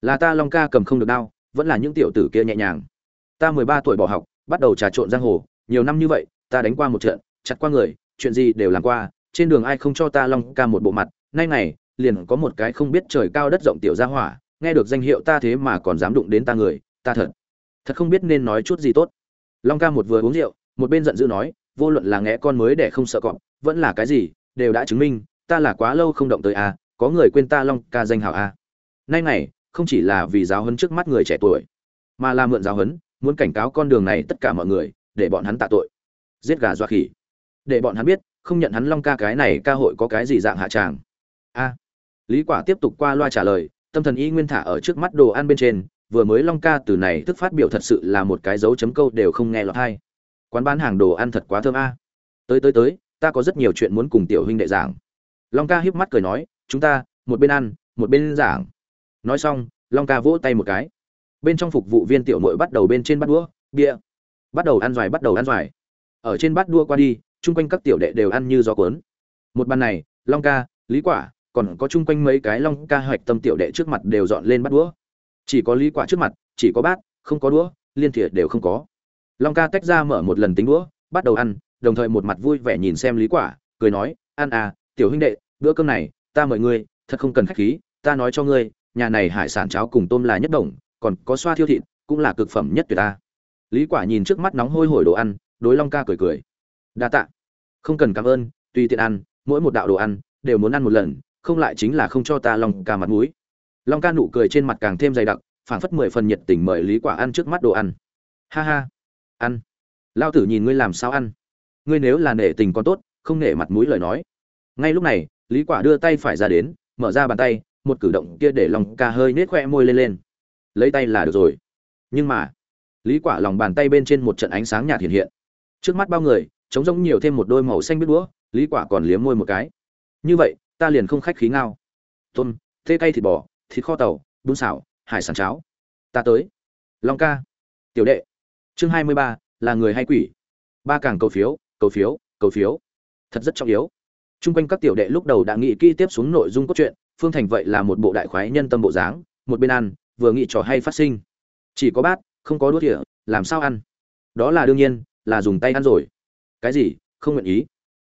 là ta long ca cầm không được đau vẫn là những tiểu tử kia nhẹ nhàng ta 13 tuổi bỏ học, bắt đầu trà trộn giang hồ, nhiều năm như vậy, ta đánh qua một trận, chặt qua người, chuyện gì đều làm qua, trên đường ai không cho ta long ca một bộ mặt, nay này liền có một cái không biết trời cao đất rộng tiểu gia hỏa, nghe được danh hiệu ta thế mà còn dám đụng đến ta người, ta thật thật không biết nên nói chút gì tốt long ca một vừa uống rượu, một bên giận dữ nói, vô luận là nghe con mới để không sợ cọp, vẫn là cái gì, đều đã chứng minh, ta là quá lâu không động tới a có người quên ta long ca danh hào a. Nay này không chỉ là vì giáo huấn trước mắt người trẻ tuổi, mà là mượn giáo huấn, muốn cảnh cáo con đường này tất cả mọi người, để bọn hắn tạ tội. Giết gà dọa khỉ. Để bọn hắn biết, không nhận hắn long ca cái này ca hội có cái gì dạng hạ tràng. A. Lý quả tiếp tục qua loa trả lời, tâm thần y nguyên thả ở trước mắt đồ ăn bên trên, vừa mới long ca từ này tức phát biểu thật sự là một cái dấu chấm câu đều không nghe lọt hay quán bán hàng đồ ăn thật quá thơm a. Tới tới tới, ta có rất nhiều chuyện muốn cùng tiểu huynh đệ giảng. Long ca híp mắt cười nói chúng ta, một bên ăn, một bên giảng. Nói xong, long ca vỗ tay một cái. Bên trong phục vụ viên tiểu mội bắt đầu bên trên bắt đũa, bia. Bắt đầu ăn xoài, bắt đầu ăn xoài. Ở trên bát đua qua đi, chung quanh các tiểu đệ đều ăn như gió cuốn. Một bàn này, long ca, lý quả, còn có chung quanh mấy cái long ca hoạch tâm tiểu đệ trước mặt đều dọn lên bắt đũa. Chỉ có lý quả trước mặt, chỉ có bát, không có đũa, liên thiệt đều không có. Long ca tách ra mở một lần tính đũa, bắt đầu ăn, đồng thời một mặt vui vẻ nhìn xem lý quả, cười nói, ăn à tiểu huynh đệ, bữa cơm này ta mời ngươi, thật không cần khách khí, ta nói cho ngươi, nhà này hải sản cháo cùng tôm là nhất đồng, còn có xoa thiêu thịt, cũng là cực phẩm nhất tuyệt ta. Lý quả nhìn trước mắt nóng hôi hổi đồ ăn, đối long ca cười cười. Đa tạ. Không cần cảm ơn, tùy tiện ăn, mỗi một đạo đồ ăn, đều muốn ăn một lần, không lại chính là không cho ta long ca mặt mũi. Long ca nụ cười trên mặt càng thêm dày đặc, phảng phất mười phần nhiệt tình mời lý quả ăn trước mắt đồ ăn. Ha ha. Ăn. Lao tử nhìn ngươi làm sao ăn? Ngươi nếu là nể tình còn tốt, không nể mặt mũi lời nói. Ngay lúc này lý quả đưa tay phải ra đến mở ra bàn tay một cử động kia để long ca hơi nết khoe môi lên lên. Lấy tay là được rồi. Nhưng mà lý quả lòng bàn tay bên trên một trận ánh sáng nhạt hiện hiện. Trước mắt bao người trống rỗng nhiều thêm một đôi màu xanh biết đũa lý quả còn liếm môi một cái. Như vậy ta liền không khách khí ngao. Tôm thê cay thịt bò thịt kho tàu bún xào hải sản cháo. Ta tới. Long ca. Tiểu đệ. Chương 23, là người hay quỷ? Ba càng cầu phiếu cầu phiếu cầu phiếu. Thật rất trọng yếu. Trung quanh các tiểu đệ lúc đầu đã nghĩ kỹ tiếp xuống nội dung cốt truyện, Phương Thành vậy là một bộ đại khoái nhân tâm bộ dáng, một bên ăn, vừa nghĩ trò hay phát sinh. Chỉ có bát, không có đũa thìa, làm sao ăn? Đó là đương nhiên, là dùng tay ăn rồi. Cái gì? Không nguyện ý.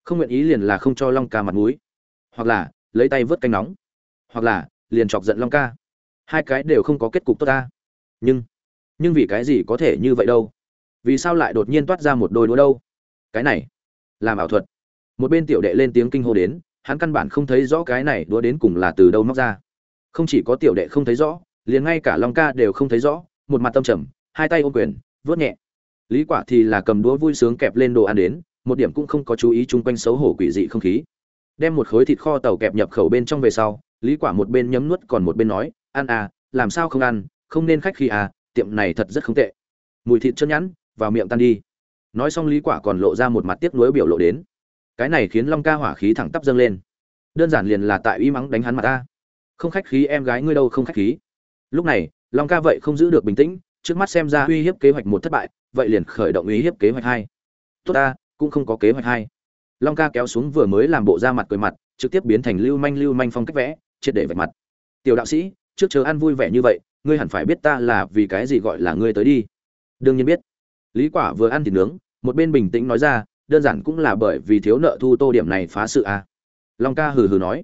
Không nguyện ý liền là không cho long ca mặt mũi. Hoặc là lấy tay vớt canh nóng. Hoặc là liền chọc giận long ca. Hai cái đều không có kết cục tốt ta. Nhưng nhưng vì cái gì có thể như vậy đâu? Vì sao lại đột nhiên toát ra một đôi đũa đâu? Cái này làm ảo thuật một bên tiểu đệ lên tiếng kinh hô đến, hắn căn bản không thấy rõ cái này đũa đến cùng là từ đâu móc ra. Không chỉ có tiểu đệ không thấy rõ, liền ngay cả long ca đều không thấy rõ, một mặt tâm trầm, hai tay ôm quyền vớt nhẹ. Lý quả thì là cầm đũa vui sướng kẹp lên đồ ăn đến, một điểm cũng không có chú ý chung quanh xấu hổ quỷ dị không khí. Đem một khối thịt kho tàu kẹp nhập khẩu bên trong về sau, lý quả một bên nhấm nuốt còn một bên nói, ăn à làm sao không ăn, không nên khách khi à tiệm này thật rất không tệ. Mùi thịt chân nhẵn, vào miệng tan đi. Nói xong lý quả còn lộ ra một mặt tiếc nuối biểu lộ đến cái này khiến long ca hỏa khí thẳng tắp dâng lên. Đơn giản liền là tại uy mắng đánh hắn mặt ta. Không khách khí em gái ngươi đâu không khách khí. Lúc này, long ca vậy không giữ được bình tĩnh, trước mắt xem ra uy hiếp kế hoạch một thất bại, vậy liền khởi động uy hiếp kế hoạch hai. Tốt ta, cũng không có kế hoạch hai. Long ca kéo xuống vừa mới làm bộ ra mặt cười mặt, trực tiếp biến thành lưu manh lưu manh phong cách vẽ, triệt để vạch mặt. Tiểu đạo sĩ, trước chờ ăn vui vẻ như vậy, ngươi hẳn phải biết ta là vì cái gì gọi là ngươi tới đi. Đương nhiên biết. Lý quả vừa ăn thịt nướng, một bên bình tĩnh nói ra đơn giản cũng là bởi vì thiếu nợ thu tô điểm này phá sự a à. long ca hừ hừ nói,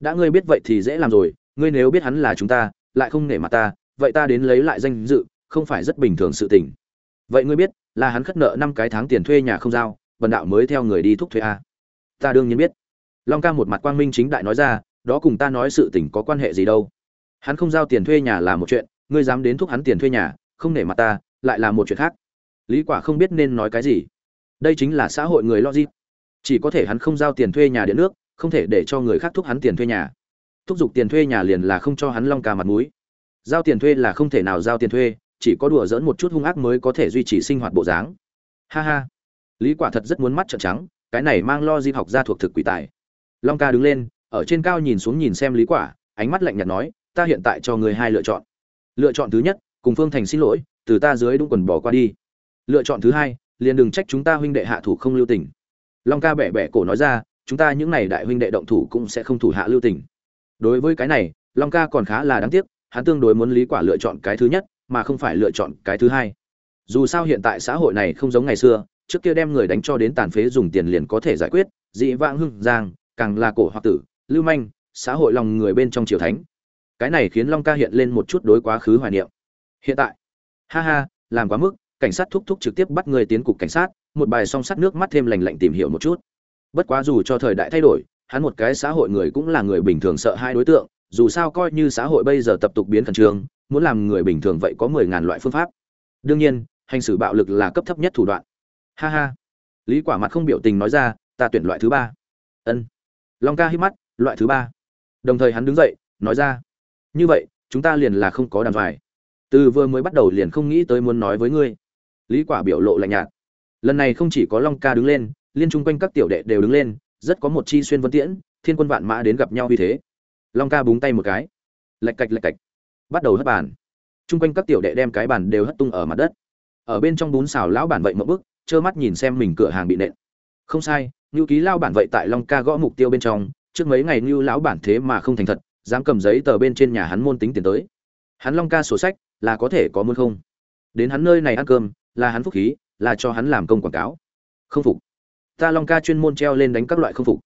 đã ngươi biết vậy thì dễ làm rồi, ngươi nếu biết hắn là chúng ta, lại không nể mặt ta, vậy ta đến lấy lại danh dự, không phải rất bình thường sự tình. Vậy ngươi biết, là hắn khất nợ năm cái tháng tiền thuê nhà không giao, bần đạo mới theo người đi thúc thuê a à. ta đương nhiên biết. Long ca một mặt quang minh chính đại nói ra, đó cùng ta nói sự tình có quan hệ gì đâu. Hắn không giao tiền thuê nhà là một chuyện, ngươi dám đến thúc hắn tiền thuê nhà, không nể mặt ta, lại là một chuyện khác. Lý quả không biết nên nói cái gì đây chính là xã hội người logic. Chỉ có thể hắn không giao tiền thuê nhà điện nước, không thể để cho người khác thúc hắn tiền thuê nhà. Thúc giục tiền thuê nhà liền là không cho hắn long ca mặt mũi. Giao tiền thuê là không thể nào giao tiền thuê, chỉ có đùa dỡn một chút hung ác mới có thể duy trì sinh hoạt bộ dáng. Ha ha. Lý quả thật rất muốn mắt trợn trắng, cái này mang lo di học ra thuộc thực quỷ tài. Long ca đứng lên, ở trên cao nhìn xuống nhìn xem lý quả, ánh mắt lạnh nhạt nói, ta hiện tại cho người hai lựa chọn. Lựa chọn thứ nhất, cùng phương thành xin lỗi, từ ta dưới đúng quần bỏ qua đi. Lựa chọn thứ hai liền đừng trách chúng ta huynh đệ hạ thủ không lưu tình. Long ca bẻ bẻ cổ nói ra, chúng ta những này đại huynh đệ động thủ cũng sẽ không thủ hạ lưu tình. Đối với cái này, long ca còn khá là đáng tiếc, hắn tương đối muốn lý quả lựa chọn cái thứ nhất, mà không phải lựa chọn cái thứ hai. Dù sao hiện tại xã hội này không giống ngày xưa, trước kia đem người đánh cho đến tàn phế dùng tiền liền có thể giải quyết, dị vãng hưng giang, càng là cổ hoặc tử, lưu manh, xã hội lòng người bên trong triều thánh. Cái này khiến long ca hiện lên một chút đối quá khứ hoài niệm. Hiện tại, ha ha, làm quá mức cảnh sát thúc thúc trực tiếp bắt người tiến cục cảnh sát, một bài song sắt nước mắt thêm lành lạnh tìm hiểu một chút. Bất quá dù cho thời đại thay đổi, hắn một cái xã hội người cũng là người bình thường sợ hai đối tượng, dù sao coi như xã hội bây giờ tập tục biến khẩn trương, muốn làm người bình thường vậy có mười ngàn loại phương pháp. Đương nhiên, hành xử bạo lực là cấp thấp nhất thủ đoạn. Ha ha. Lý quả mặt không biểu tình nói ra, ta tuyển loại thứ ba. Ân. Long ca hít mắt, loại thứ ba. Đồng thời hắn đứng dậy, nói ra, như vậy, chúng ta liền là không có đàm vải. từ vừa mới bắt đầu liền không nghĩ tới muốn nói với ngươi lý quả biểu lộ lạnh nhạt. Lần này không chỉ có long ca đứng lên, liên trung quanh các tiểu đệ đều đứng lên, rất có một chi xuyên vân tiễn, thiên quân vạn mã đến gặp nhau như thế. Long ca búng tay một cái. Lạch cạch lạch cạch. Bắt đầu hất bàn. Trung quanh các tiểu đệ đem cái bàn đều hất tung ở mặt đất. Ở bên trong bún xào lão bản vậy một bức, trơ mắt nhìn xem mình cửa hàng bị nện. Không sai ngưu ký lao bản vậy tại long ca gõ mục tiêu bên trong, trước mấy ngày ngưu lão bản thế mà không thành thật, dám cầm giấy tờ bên trên nhà hắn môn tính tiền tới. Hắn long ca sổ sách, là có thể có muốn không? Đến hắn nơi này ăn cơm là hắn phúc khí, là cho hắn làm công quảng cáo. Không phục. Ta long ca chuyên môn treo lên đánh các loại không phục.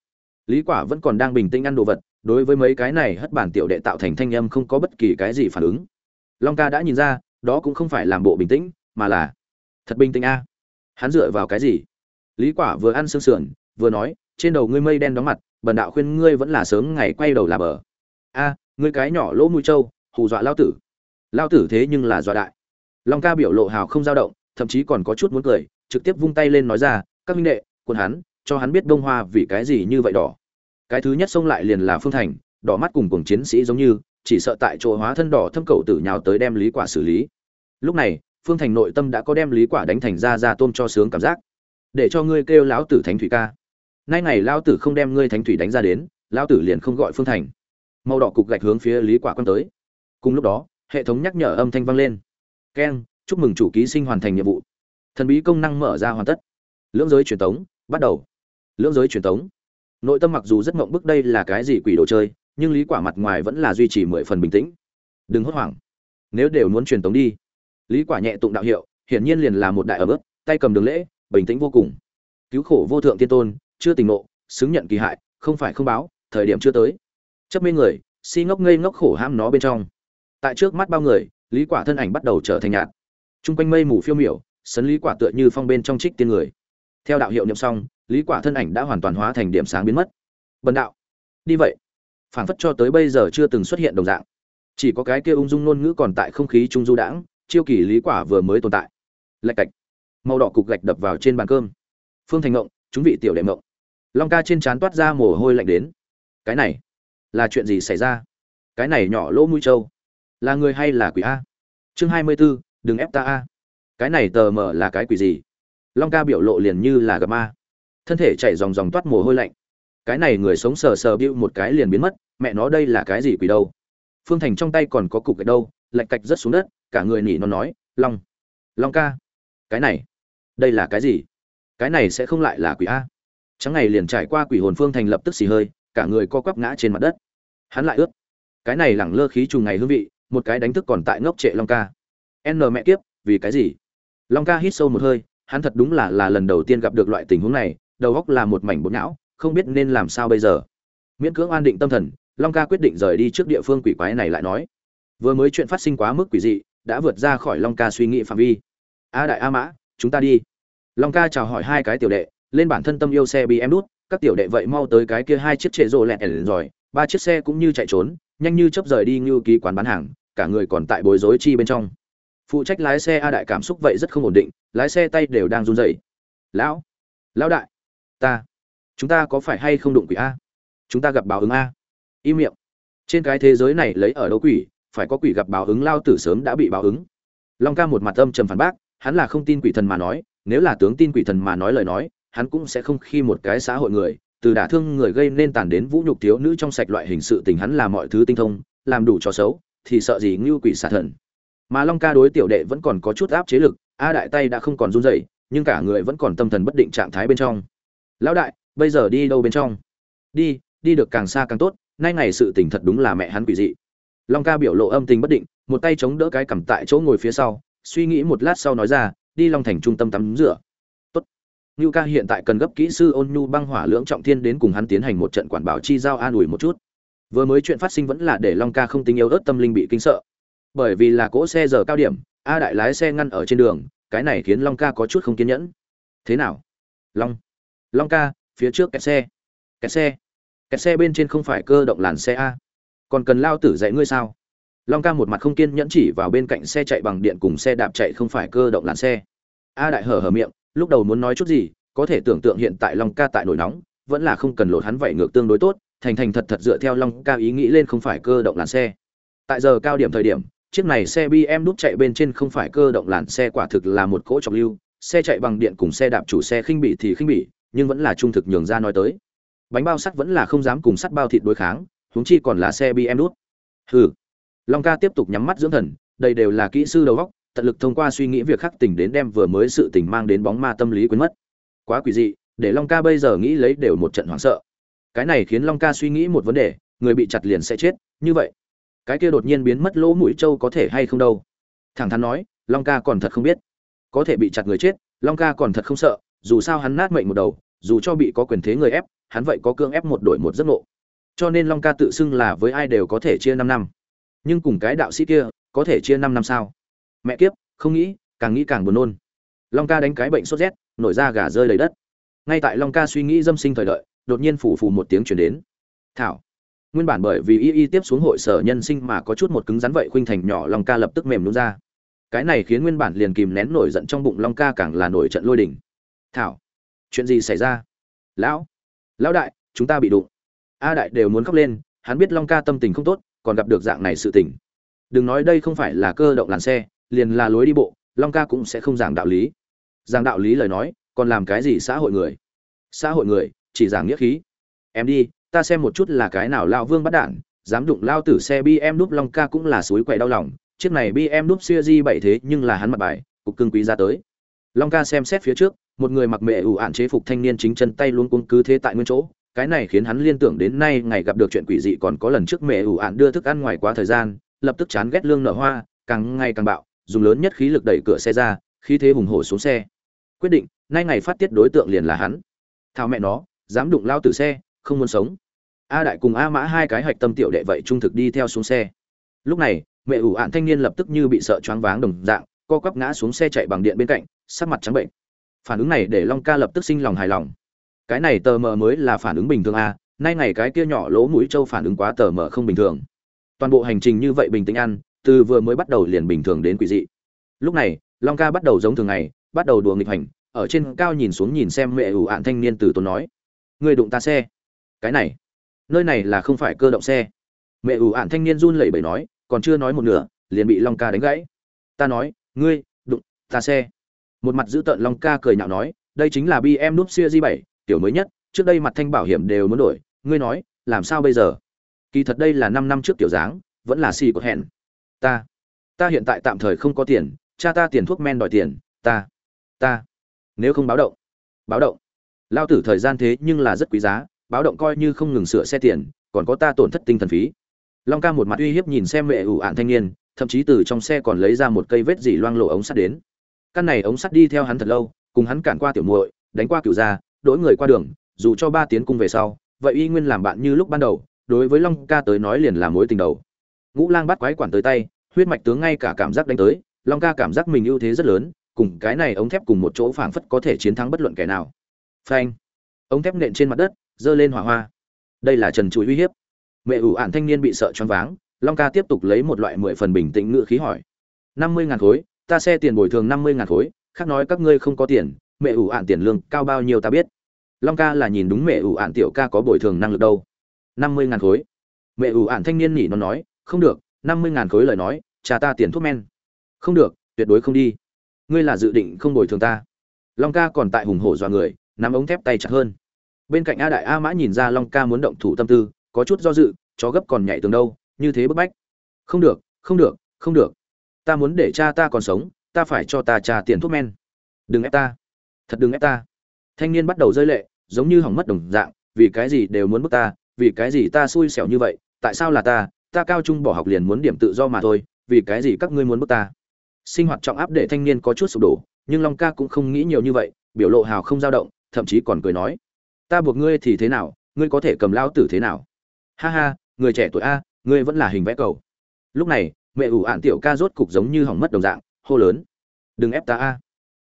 Lý quả vẫn còn đang bình tĩnh ăn đồ vật, đối với mấy cái này hất bản tiểu đệ tạo thành thanh âm không có bất kỳ cái gì phản ứng. Long ca đã nhìn ra, đó cũng không phải làm bộ bình tĩnh, mà là thật bình tĩnh a. Hắn dựa vào cái gì? Lý quả vừa ăn sương sườn, vừa nói, trên đầu ngươi mây đen đóng mặt, bần đạo khuyên ngươi vẫn là sớm ngày quay đầu là bờ. A, ngươi cái nhỏ lỗ mũi trâu, hù dọa lao tử. Lao tử thế nhưng là dọa đại. Long ca biểu lộ hào không dao động thậm chí còn có chút muốn cười, trực tiếp vung tay lên nói ra, các minh đệ quân hắn, cho hắn biết đông hoa vì cái gì như vậy đỏ. Cái thứ nhất xông lại liền là phương thành, đỏ mắt cùng cùng chiến sĩ giống như, chỉ sợ tại chỗ hóa thân đỏ thâm cầu tử nhào tới đem lý quả xử lý. Lúc này, phương thành nội tâm đã có đem lý quả đánh thành ra ra tôm cho sướng cảm giác. Để cho ngươi kêu lão tử thánh thủy ca. Nay ngày lão tử không đem ngươi thánh thủy đánh ra đến, lão tử liền không gọi phương thành. Màu đỏ cục gạch hướng phía lý quả quan tới. Cùng lúc đó, hệ thống nhắc nhở âm thanh vang lên. Keng chúc mừng chủ ký sinh hoàn thành nhiệm vụ. Thần bí công năng mở ra hoàn tất. Lưỡng giới truyền tống, bắt đầu. Lưỡng giới truyền tống. Nội tâm mặc dù rất mộng bức đây là cái gì quỷ đồ chơi, nhưng lý quả mặt ngoài vẫn là duy trì mười phần bình tĩnh. Đừng hốt hoảng. Nếu đều muốn truyền tống đi, lý quả nhẹ tụng đạo hiệu, hiển nhiên liền là một đại ở bước tay cầm đường lễ, bình tĩnh vô cùng. Cứu khổ vô thượng tiên tôn, chưa tình nộ xứng nhận kỳ hại, không phải không báo, thời điểm chưa tới. Chấp mê người, si ngốc ngây ngốc khổ ham nó bên trong. Tại trước mắt bao người, lý quả thân ảnh bắt đầu trở thành nhạt trung quanh mây mù phiêu miểu sấn lý quả tựa như phong bên trong trích tiên người. Theo đạo hiệu niệm xong lý quả thân ảnh đã hoàn toàn hóa thành điểm sáng biến mất. Bần đạo. Đi vậy. Phảng phất cho tới bây giờ chưa từng xuất hiện đồng dạng. Chỉ có cái kia ung dung ngôn ngữ còn tại không khí trung du đãng chiêu kỳ lý quả vừa mới tồn tại. Lạch cạch. Màu đỏ cục gạch đập vào trên bàn cơm. Phương thành ngộng chúng vị tiểu đệ ngộng. Long ca trên trán toát ra mồ hôi lạnh đến. Cái này là chuyện gì xảy ra? Cái này nhỏ lỗ mũi trâu. Là người hay là quỷ a? Chương hai mươi 24, đừng ép ta a. Cái này tờ mờ là cái quỷ gì? Long ca biểu lộ liền như là gặp ma. Thân thể chạy dòng dòng toát mồ hôi lạnh. Cái này người sống sờ sờ bịu một cái liền biến mất, mẹ nó đây là cái gì quỷ đâu? Phương thành trong tay còn có cục gạch đâu, lạch cạch rất xuống đất, cả người nỉ nó nói, long long ca, cái này, đây là cái gì? Cái này sẽ không lại là quỷ a. Trắng ngày liền trải qua quỷ hồn phương thành lập tức xì hơi, cả người co quắp ngã trên mặt đất. Hắn lại ướt. Cái này lẳng lơ khí trùng ngày hương vị, một cái đánh thức còn tại ngốc trệ long ca n mẹ kiếp, vì cái gì? Long ca hít sâu một hơi, hắn thật đúng là là lần đầu tiên gặp được loại tình huống này, đầu óc là một mảnh bột não không biết nên làm sao bây giờ. Miễn cưỡng an định tâm thần, long ca quyết định rời đi trước địa phương quỷ quái này lại nói. Vừa mới chuyện phát sinh quá mức quỷ dị, đã vượt ra khỏi long ca suy nghĩ phạm vi. A đại a mã, chúng ta đi. Long ca chào hỏi hai cái tiểu đệ, lên bản thân tâm yêu xe bị em đút, các tiểu đệ vậy mau tới cái kia hai chiếc trệ rộ lẹn ẻn rồi, ba chiếc xe cũng như chạy trốn, nhanh như chấp rời đi như ký quán bán hàng, cả người còn tại bối rối chi bên trong phụ trách lái xe a đại cảm xúc vậy rất không ổn định, lái xe tay đều đang run rẩy. Lão lão đại, ta, chúng ta có phải hay không đụng quỷ a? Chúng ta gặp báo ứng a. Im miệng. Trên cái thế giới này lấy ở đâu quỷ, phải có quỷ gặp báo ứng lao tử sớm đã bị báo ứng. Long ca một mặt âm trầm phản bác, hắn là không tin quỷ thần mà nói, nếu là tướng tin quỷ thần mà nói lời nói, hắn cũng sẽ không khi một cái xã hội người, từ đả thương người gây nên tàn đến vũ nhục thiếu nữ trong sạch loại hình sự tình hắn là mọi thứ tinh thông, làm đủ cho xấu, thì sợ gì ngưu quỷ xả thần mà long ca đối tiểu đệ vẫn còn có chút áp chế lực, a đại tay đã không còn run rẩy, nhưng cả người vẫn còn tâm thần bất định trạng thái bên trong. Lão đại, bây giờ đi đâu bên trong? Đi đi được càng xa càng tốt, nay ngày sự tình thật đúng là mẹ hắn quỷ dị. Long ca biểu lộ âm tình bất định, một tay chống đỡ cái cằm tại chỗ ngồi phía sau, suy nghĩ một lát sau nói ra, đi long thành trung tâm tắm rửa. Tốt. Ngưu ca hiện tại cần gấp kỹ sư ôn nhu băng hỏa lưỡng trọng thiên đến cùng hắn tiến hành một trận quản bảo chi giao an ủi một chút. Vừa mới chuyện phát sinh vẫn là để long ca không tình yêu ớt tâm linh bị kinh sợ bởi vì là cỗ xe giờ cao điểm, a đại lái xe ngăn ở trên đường, cái này khiến long ca có chút không kiên nhẫn. Thế nào? Long. Long ca, phía trước kẹt xe. Kẹt xe. Kẹt xe bên trên không phải cơ động làn xe a. Còn cần lao tử dạy ngươi sao? Long ca một mặt không kiên nhẫn chỉ vào bên cạnh xe chạy bằng điện cùng xe đạp chạy không phải cơ động làn xe. A đại hở hở miệng, lúc đầu muốn nói chút gì, có thể tưởng tượng hiện tại long ca tại nổi nóng, vẫn là không cần lột hắn vẩy ngược tương đối tốt, thành thành thật thật dựa theo long ca ý nghĩ lên không phải cơ động làn xe. Tại giờ cao điểm thời điểm chiếc này xe bm đút chạy bên trên không phải cơ động làn xe quả thực là một cỗ trọng lưu, xe chạy bằng điện cùng xe đạp chủ xe khinh bỉ thì khinh bỉ, nhưng vẫn là trung thực nhường ra nói tới. Bánh bao sắt vẫn là không dám cùng sắt bao thịt đối kháng, huống chi còn là xe bm đút. Hừ. Long ca tiếp tục nhắm mắt dưỡng thần, đây đều là kỹ sư đầu góc tận lực thông qua suy nghĩ việc khắc tình đến đem vừa mới sự tình mang đến bóng ma tâm lý quên mất. Quá quỷ dị, để long ca bây giờ nghĩ lấy đều một trận hoảng sợ. Cái này khiến long ca suy nghĩ một vấn đề, người bị chặt liền sẽ chết, như vậy cái kia đột nhiên biến mất lỗ mũi trâu có thể hay không đâu? Thẳng thắn nói, long ca còn thật không biết. Có thể bị chặt người chết, long ca còn thật không sợ, dù sao hắn nát mệnh một đầu, dù cho bị có quyền thế người ép, hắn vậy có cương ép một đổi một giấc ngộ. Cho nên long ca tự xưng là với ai đều có thể chia năm năm. Nhưng cùng cái đạo sĩ kia, có thể chia năm năm sao? Mẹ kiếp, không nghĩ, càng nghĩ càng buồn nôn. Long ca đánh cái bệnh sốt rét, nổi ra gà rơi đầy đất. Ngay tại long ca suy nghĩ dâm sinh thời đợi, đột nhiên phủ phù một tiếng chuyển đến. Thảo nguyên bản bởi vì y y tiếp xuống hội sở nhân sinh mà có chút một cứng rắn vậy khuynh thành nhỏ long ca lập tức mềm nhún ra. Cái này khiến nguyên bản liền kìm nén nổi giận trong bụng long ca càng là nổi trận lôi đỉnh thảo, chuyện gì xảy ra? Lão lão đại, chúng ta bị đụng. A đại đều muốn khóc lên, hắn biết long ca tâm tình không tốt, còn gặp được dạng này sự tình. Đừng nói đây không phải là cơ động làn xe, liền là lối đi bộ, long ca cũng sẽ không giảng đạo lý. Giảng đạo lý lời nói, còn làm cái gì xã hội người? Xã hội người, chỉ giảng nghĩa khí. Em đi ta xem một chút là cái nào lao vương bắt đạn, dám đụng lao tử xe bm đúp long ca cũng là suối quậy đau lòng, chiếc này bm đúp xuya di bảy thế nhưng là hắn mặt bài, cục cưng quý ra tới. Long ca xem xét phía trước, một người mặc mệ ủ ạn chế phục thanh niên chính chân tay luôn cuống cứ thế tại nguyên chỗ, cái này khiến hắn liên tưởng đến nay ngày gặp được chuyện quỷ dị còn có lần trước mẹ ủ ạn đưa thức ăn ngoài quá thời gian, lập tức chán ghét lương nở hoa, càng ngày càng bạo, dùng lớn nhất khí lực đẩy cửa xe ra khi thế hùng hổ xuống xe. Quyết định, nay ngày phát tiết đối tượng liền là hắn. Thao mẹ nó, dám đụng lao tử xe không muốn sống. A đại cùng a mã hai cái hạch tâm tiểu đệ vậy trung thực đi theo xuống xe. Lúc này, mẹ ủ ạn thanh niên lập tức như bị sợ choáng váng đồng dạng, co quắp ngã xuống xe chạy bằng điện bên cạnh, sắc mặt trắng bệnh. Phản ứng này để long ca lập tức sinh lòng hài lòng. Cái này tờ mờ mới là phản ứng bình thường a, nay ngày cái kia nhỏ lỗ mũi trâu phản ứng quá tờ mờ không bình thường. Toàn bộ hành trình như vậy bình tĩnh ăn, từ vừa mới bắt đầu liền bình thường đến quỷ dị. Lúc này, long ca bắt đầu giống thường ngày, bắt đầu đùa nghịch hành, ở trên cao nhìn xuống nhìn xem mẹ ủ ạn thanh niên từ tốn nói người đụng ta xe cái này, nơi này là không phải cơ động xe. Mẹ ủ ạn thanh niên run lẩy bẩy nói, còn chưa nói một nửa, liền bị long ca đánh gãy. Ta nói, ngươi, đụng, ta xe. Một mặt giữ tợn long ca cười nhạo nói, đây chính là bm núp series 7 tiểu mới nhất, trước đây mặt thanh bảo hiểm đều muốn đổi. Ngươi nói, làm sao bây giờ? Kỳ thật đây là năm năm trước tiểu dáng, vẫn là xì của hẹn. Ta ta hiện tại tạm thời không có tiền, cha ta tiền thuốc men đòi tiền, ta ta. Nếu không báo động báo động. Lao tử thời gian thế nhưng là rất quý giá báo động coi như không ngừng sửa xe tiền, còn có ta tổn thất tinh thần phí. Long ca một mặt uy hiếp nhìn xem mẹ ủ ạn thanh niên, thậm chí từ trong xe còn lấy ra một cây vết dỉ loang lộ ống sắt đến. Căn này ống sắt đi theo hắn thật lâu, cùng hắn cản qua tiểu muội, đánh qua cựu gia đỗi người qua đường, dù cho ba tiến cung về sau, vậy y nguyên làm bạn như lúc ban đầu, đối với long ca tới nói liền là mối tình đầu. Ngũ lang bắt quái quản tới tay, huyết mạch tướng ngay cả cảm giác đánh tới, long ca cảm giác mình ưu thế rất lớn, cùng cái này ống thép cùng một chỗ phảng phất có thể chiến thắng bất luận kẻ nào. Phanh. Ống thép nện trên mặt đất giơ lên hỏa hoa. Đây là trần chuối uy hiếp. Mẹ ủ ạn thanh niên bị sợ choáng váng, long ca tiếp tục lấy một loại mười phần bình tĩnh ngựa khí hỏi. Năm mươi ngàn khối, ta xe tiền bồi thường năm mươi ngàn khối, khác nói các ngươi không có tiền, mẹ ủ ạn tiền lương cao bao nhiêu ta biết. Long ca là nhìn đúng mẹ ủ ạn tiểu ca có bồi thường năng lực đâu. Năm mươi ngàn khối. Mẹ ủ ạn thanh niên nhỉ nó nói, không được, năm mươi ngàn khối lời nói cha ta tiền thuốc men. Không được, tuyệt đối không đi. Ngươi là dự định không bồi thường ta. Long ca còn tại hùng hổ dọa người, nắm ống thép tay chặt hơn bên cạnh a đại a mã nhìn ra long ca muốn động thủ tâm tư, có chút do dự, chó gấp còn nhảy tường đâu, như thế bức bách. Không được không được không được. Ta muốn để cha ta còn sống, ta phải cho ta trả tiền thuốc men. Đừng ép ta. Thật đừng ép ta. Thanh niên bắt đầu rơi lệ, giống như hỏng mất đồng dạng, vì cái gì đều muốn bức ta, vì cái gì ta xui xẻo như vậy, tại sao là ta? Ta cao trung bỏ học liền muốn điểm tự do mà thôi, vì cái gì các ngươi muốn bức ta? Sinh hoạt trọng áp để thanh niên có chút sụp đổ, nhưng long ca cũng không nghĩ nhiều như vậy, biểu lộ hào không dao động, thậm chí còn cười nói ta buộc ngươi thì thế nào, ngươi có thể cầm lao tử thế nào? Ha ha, người trẻ tuổi a, ngươi vẫn là hình vẽ cầu. Lúc này, mẹ ủ ạn tiểu ca rốt cục giống như hỏng mất đồng dạng, hô lớn. Đừng ép ta a.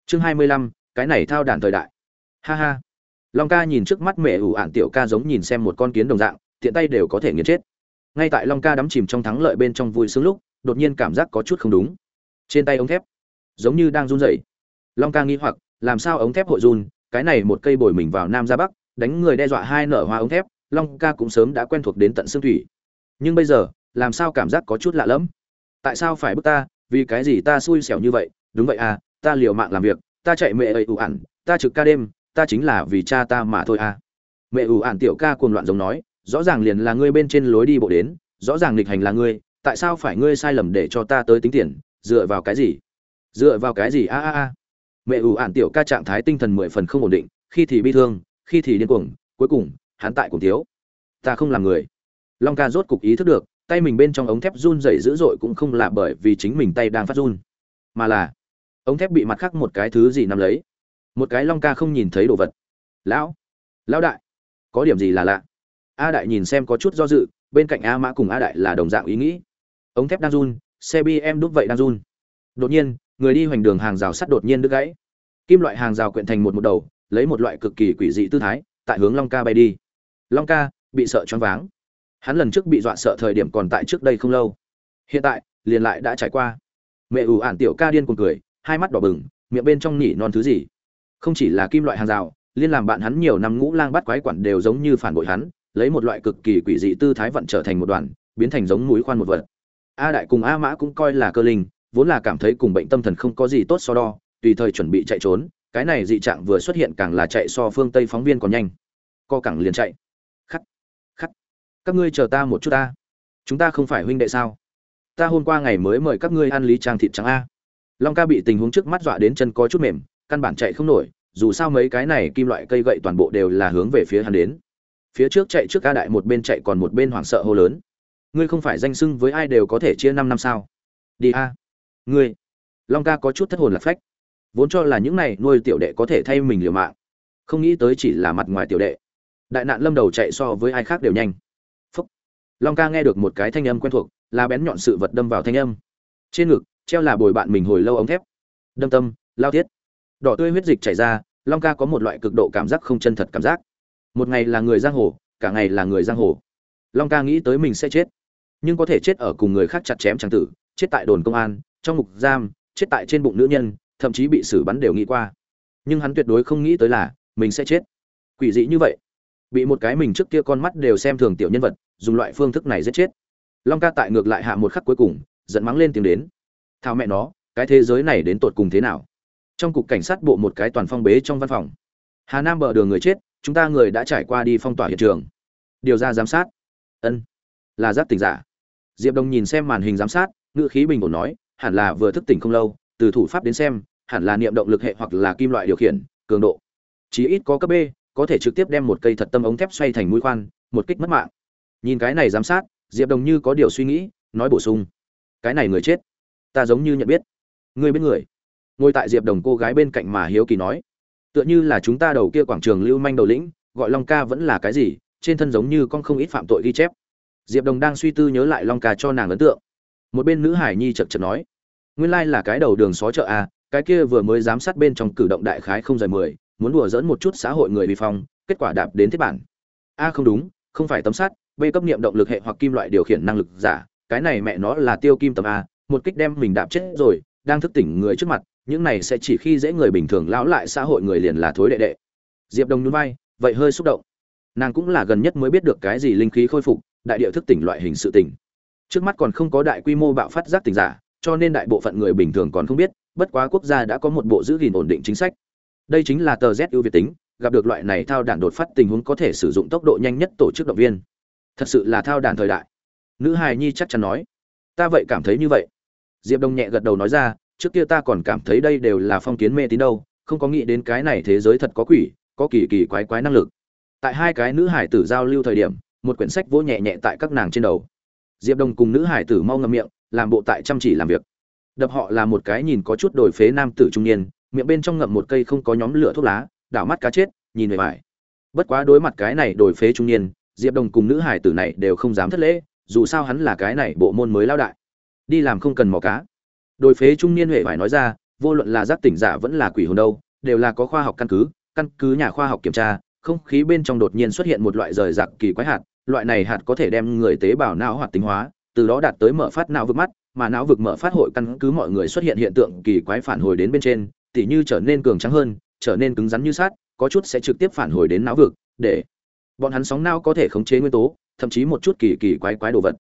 Chương hai mươi lăm, cái này thao đàn thời đại. Ha ha. Long ca nhìn trước mắt mẹ ủ ạn tiểu ca giống nhìn xem một con kiến đồng dạng, tiện tay đều có thể nghiền chết. Ngay tại long ca đắm chìm trong thắng lợi bên trong vui sướng lúc, đột nhiên cảm giác có chút không đúng. Trên tay ống thép, giống như đang run rẩy. Long ca nghĩ hoặc, làm sao ống thép hội run, cái này một cây bồi mình vào nam ra bắc đánh người đe dọa hai nở hoa ống thép, long ca cũng sớm đã quen thuộc đến tận xương thủy. Nhưng bây giờ, làm sao cảm giác có chút lạ lẫm? Tại sao phải bức ta? Vì cái gì ta xui xẻo như vậy? Đúng vậy à ta liều mạng làm việc, ta chạy mẹ ấy ủ ẩn ta trực ca đêm, ta chính là vì cha ta mà thôi à. Mẹ ủ ẩn tiểu ca cuồng loạn giống nói, rõ ràng liền là ngươi bên trên lối đi bộ đến, rõ ràng nghịch hành là ngươi, tại sao phải ngươi sai lầm để cho ta tới tính tiền, dựa vào cái gì? Dựa vào cái gì? A a a. Mẹ ủ ản tiểu ca trạng thái tinh thần mười phần không ổn định, khi thì bi thương khi thì điên cuồng, cuối cùng, hắn tại cùng thiếu. Ta không làm người. Long ca rốt cục ý thức được, tay mình bên trong ống thép run dày dữ dội cũng không là bởi vì chính mình tay đang phát run, mà là ống thép bị mặt khác một cái thứ gì nằm lấy. Một cái long ca không nhìn thấy đồ vật. Lão lão đại, có điểm gì là lạ? A đại nhìn xem có chút do dự, bên cạnh a mã cùng a đại là đồng dạng ý nghĩ. Ống thép đang run, xe bm đúc vậy đang run. Đột nhiên, người đi hoành đường hàng rào sắt đột nhiên đứt gãy. Kim loại hàng rào quyện thành một một đầu lấy một loại cực kỳ quỷ dị tư thái, tại hướng long ca bay đi. Long ca, bị sợ choáng váng. Hắn lần trước bị dọa sợ thời điểm còn tại trước đây không lâu. Hiện tại, liền lại đã trải qua. Mẹ ủ ản tiểu ca điên cuồng cười, hai mắt đỏ bừng, miệng bên trong nỉ non thứ gì. Không chỉ là kim loại hàng rào, liên làm bạn hắn nhiều năm ngũ lang bắt quái quản đều giống như phản bội hắn, lấy một loại cực kỳ quỷ dị tư thái vận trở thành một đoàn, biến thành giống mũi khoan một vật. A đại cùng a mã cũng coi là cơ linh, vốn là cảm thấy cùng bệnh tâm thần không có gì tốt so đo, tùy thời chuẩn bị chạy trốn cái này dị trạng vừa xuất hiện càng là chạy so phương tây phóng viên còn nhanh. Co cẳng liền chạy. Khắc khắc. Các ngươi chờ ta một chút ta. Chúng ta không phải huynh đệ sao? Ta hôm qua ngày mới mời các ngươi ăn lý trang thịt trắng a. Long ca bị tình huống trước mắt dọa đến chân có chút mềm, căn bản chạy không nổi, dù sao mấy cái này kim loại cây gậy toàn bộ đều là hướng về phía hắn đến. Phía trước chạy trước ca đại một bên chạy còn một bên hoảng sợ hô lớn. Ngươi không phải danh sưng với ai đều có thể chia năm năm sao? Đi a. Ngươi. Long ca có chút thất hồn lạc phách vốn cho là những này nuôi tiểu đệ có thể thay mình liều mạng. Không nghĩ tới chỉ là mặt ngoài tiểu đệ. Đại nạn lâm đầu chạy so với ai khác đều nhanh. Phúc. Long ca nghe được một cái thanh âm quen thuộc, là bén nhọn sự vật đâm vào thanh âm. Trên ngực, treo là bồi bạn mình hồi lâu ống thép. Đâm tâm, lao thiết. Đỏ tươi huyết dịch chảy ra, long ca có một loại cực độ cảm giác không chân thật cảm giác. Một ngày là người giang hồ, cả ngày là người giang hồ. Long ca nghĩ tới mình sẽ chết. Nhưng có thể chết ở cùng người khác chặt chém tràng tử, chết tại đồn công an, trong ngục giam, chết tại trên bụng nữ nhân thậm chí bị xử bắn đều nghĩ qua. Nhưng hắn tuyệt đối không nghĩ tới là, mình sẽ chết. Quỷ dị như vậy. Bị một cái mình trước kia con mắt đều xem thường tiểu nhân vật, dùng loại phương thức này giết chết. Long ca tại ngược lại hạ một khắc cuối cùng, giận mắng lên tiếng đến. Thao mẹ nó, cái thế giới này đến tột cùng thế nào? Trong cục cảnh sát bộ một cái toàn phong bế trong văn phòng. Hà nam bờ đường người chết, chúng ta người đã trải qua đi phong tỏa hiện trường. Điều ra giám sát. Ân. Là giáp tỉnh giả. Diệp đồng nhìn xem màn hình giám sát, ngữ khí bình ổn nói, hẳn là vừa thức tỉnh không lâu, từ thủ pháp đến xem hẳn là niệm động lực hệ hoặc là kim loại điều khiển, cường độ. Chí ít có cấp b, có thể trực tiếp đem một cây thật tâm ống thép xoay thành mũi khoan, một kích mất mạng. Nhìn cái này giám sát, diệp đồng như có điều suy nghĩ, nói bổ sung. Cái này người chết. Ta giống như nhận biết. Người biết người. Ngồi tại diệp đồng cô gái bên cạnh mà hiếu kỳ nói. Tựa như là chúng ta đầu kia quảng trường lưu manh đầu lĩnh, gọi long ca vẫn là cái gì, trên thân giống như con không ít phạm tội ghi chép. Diệp đồng đang suy tư nhớ lại long ca cho nàng ấn tượng. Một bên nữ hải nhi chợt chợt nói. Nguyên lai là cái đầu đường xó chợ à cái kia vừa mới giám sát bên trong cử động đại khái không rời mười, muốn đùa dỡn một chút xã hội người vi phong, kết quả đạp đến thiết bản. A, không đúng, không phải tấm sắt, b cấp nghiệm động lực hệ hoặc kim loại điều khiển năng lực giả, cái này mẹ nó là tiêu kim tầm a, một kích đem mình đạp chết rồi, đang thức tỉnh người trước mặt, những này sẽ chỉ khi dễ người bình thường lão lại xã hội người liền là thối đệ đệ. Diệp đồng nhún vai, vậy hơi xúc động. Nàng cũng là gần nhất mới biết được cái gì linh khí khôi phục, đại địa thức tỉnh loại hình sự tỉnh. Trước mắt còn không có đại quy mô bạo phát giác tỉnh giả, cho nên đại bộ phận người bình thường còn không biết bất quá quốc gia đã có một bộ giữ gìn ổn định chính sách. Đây chính là tờ z ưu việt tính, gặp được loại này thao đản đột phát tình huống có thể sử dụng tốc độ nhanh nhất tổ chức động viên. Thật sự là thao đản thời đại. Nữ hài nhi chắc chắn nói, ta vậy cảm thấy như vậy. Diệp đông nhẹ gật đầu nói ra, trước kia ta còn cảm thấy đây đều là phong kiến mê tín đâu, không có nghĩ đến cái này thế giới thật có quỷ, có kỳ kỳ quái quái năng lực. Tại hai cái nữ hải tử giao lưu thời điểm, một quyển sách vỗ nhẹ nhẹ tại các nàng trên đầu. Diệp đông cùng nữ hải tử mau ngậm miệng, làm bộ tại chăm chỉ làm việc đập họ là một cái nhìn có chút đổi phế nam tử trung niên, miệng bên trong ngậm một cây không có nhóm lửa thuốc lá, đảo mắt cá chết, nhìn về vải. Bất quá đối mặt cái này đổi phế trung niên, diệp đồng cùng nữ hải tử này đều không dám thất lễ, dù sao hắn là cái này bộ môn mới lao đại. Đi làm không cần mò cá. Đổi phế trung niên huệ phải nói ra, vô luận là giác tỉnh giả vẫn là quỷ hồn đâu, đều là có khoa học căn cứ căn cứ nhà khoa học kiểm tra, không khí bên trong đột nhiên xuất hiện một loại rời rạc kỳ quái hạt, loại này hạt có thể đem người tế bào não hoạt tính hóa, từ đó đạt tới mở phát não vực mắt mà não vực mở phát hội căn cứ mọi người xuất hiện hiện tượng kỳ quái phản hồi đến bên trên tỉ như trở nên cường trắng hơn trở nên cứng rắn như sắt, có chút sẽ trực tiếp phản hồi đến não vực để bọn hắn sóng não có thể khống chế nguyên tố thậm chí một chút kỳ kỳ quái quái đồ vật.